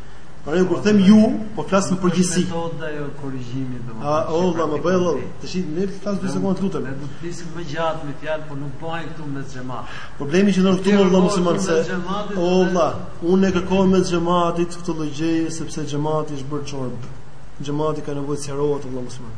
Por ajo kur them ju, po flas në përgjithësi. Po metoda e korrigjimit do. A o vëlla më bëj vëlla. Tashi të flas dy sekonda të lutem. Ne do të flisim më gjatë me fjalë, por nuk bëhen këtu me xhamat. Problemi që do të thonë vëlla musliman se o vëlla, unë e kërkoj prej xhamatit këtë lloj gjëje sepse xhamati është bërë çorbë. Xhamati ka nevojë të sqarohet vëlla musliman.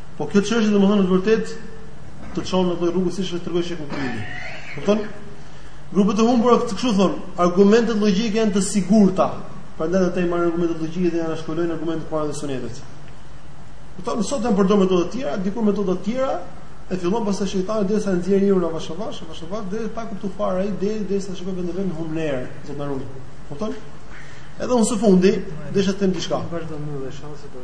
Po kjo çështje domethënë në të vërtetë të çon në këtë rrugë siç e tregoi Sheikh Mukbil. Kupton? Grupet e humbura të kështu thon, argumentet logjike janë të sigurta. Prandaj ata i marrin argumentet logjike dhe anashkalojnë argumentet Kuranit, sunetit. Domethënë sot janë përdorur metoda të tjera, dikur metoda të tjera, e fillon pastaj shejtani derisa nxjerr njeriun avash avash, avash avash deri pa kuptu fare ai deri derisa shikon veten në humnerë, zot na ruaj. Kupton? Edhe unë së fundi, desha të them diçka. Vazhdo më dhe shanse do.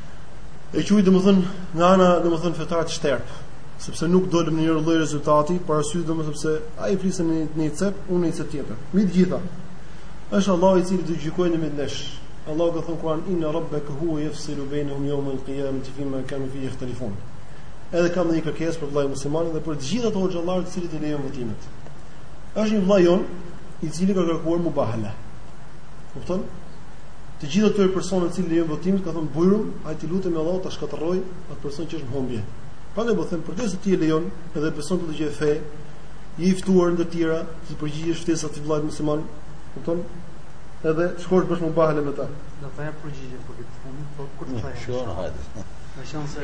e quaj domethën nga ana domethën fetare të shterpë, sepse nuk dolëm në një lloj rezultati, për arsye domethën sepse ai fliste në një cep, unë në një cep tjetër. Me të gjitha. Është Allahu i cili do gjykojë në mes nesh. Allahu ka thënë Kur'an inna rabbaka huwa yafsilu bainahum yawm al-qiyamati fima kanu fihi yakhtalifun. Edhe kam një kërkesë për vëllain musliman dhe për të gjithë ata hoxhallarë të cilët i lejojnë votimet. Është një vëllai jon i cili ka kërkuar mubahala. Kupton? Të gjithë atyre personave të cilët lejojnë votimin ka thënë bujrum, hajt t'i lutemi Allahut ta shkatërrojë atë person që është në humbje. Prandaj po them, përderisa ti e lejon dhe beson këtë gjë fe, je i ftuar ndër të tjera, t'i përgjigjesh ftesës të vëllait musliman, kupton? Edhe shko bëj mubahale me ta. Do të jap përgjigje për këtë fund, po kur të thonë. Shuan hajde. Në shans se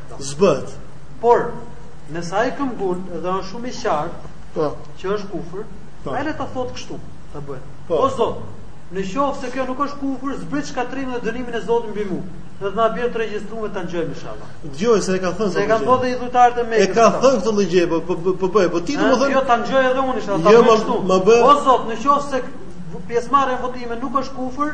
Zbët. Por, nëse ai këmbgul dhe është shumë i qartë, po. që është kufër, po. ai le ta thotë kështu, ta bëj. Po. O Zot, në qoftë se kjo nuk është kufër, zbrit shkatrimin dhe dënimin e Zotit mbi mua. Dhe të na bjerë të regjistruar e ta ngjojmë inshallah. Dgjoj se e ka thënë. Se e ka thënë dhe idhujtarët e Mekës. E ka thënë këtë lloj gjë, po po po bëj, po ti do të thonë. Jo ta ngjoj edhe unë inshallah, ta jo, bëj kështu. O Zot, në qoftë se pjesëmarrja e votimit nuk është kufër,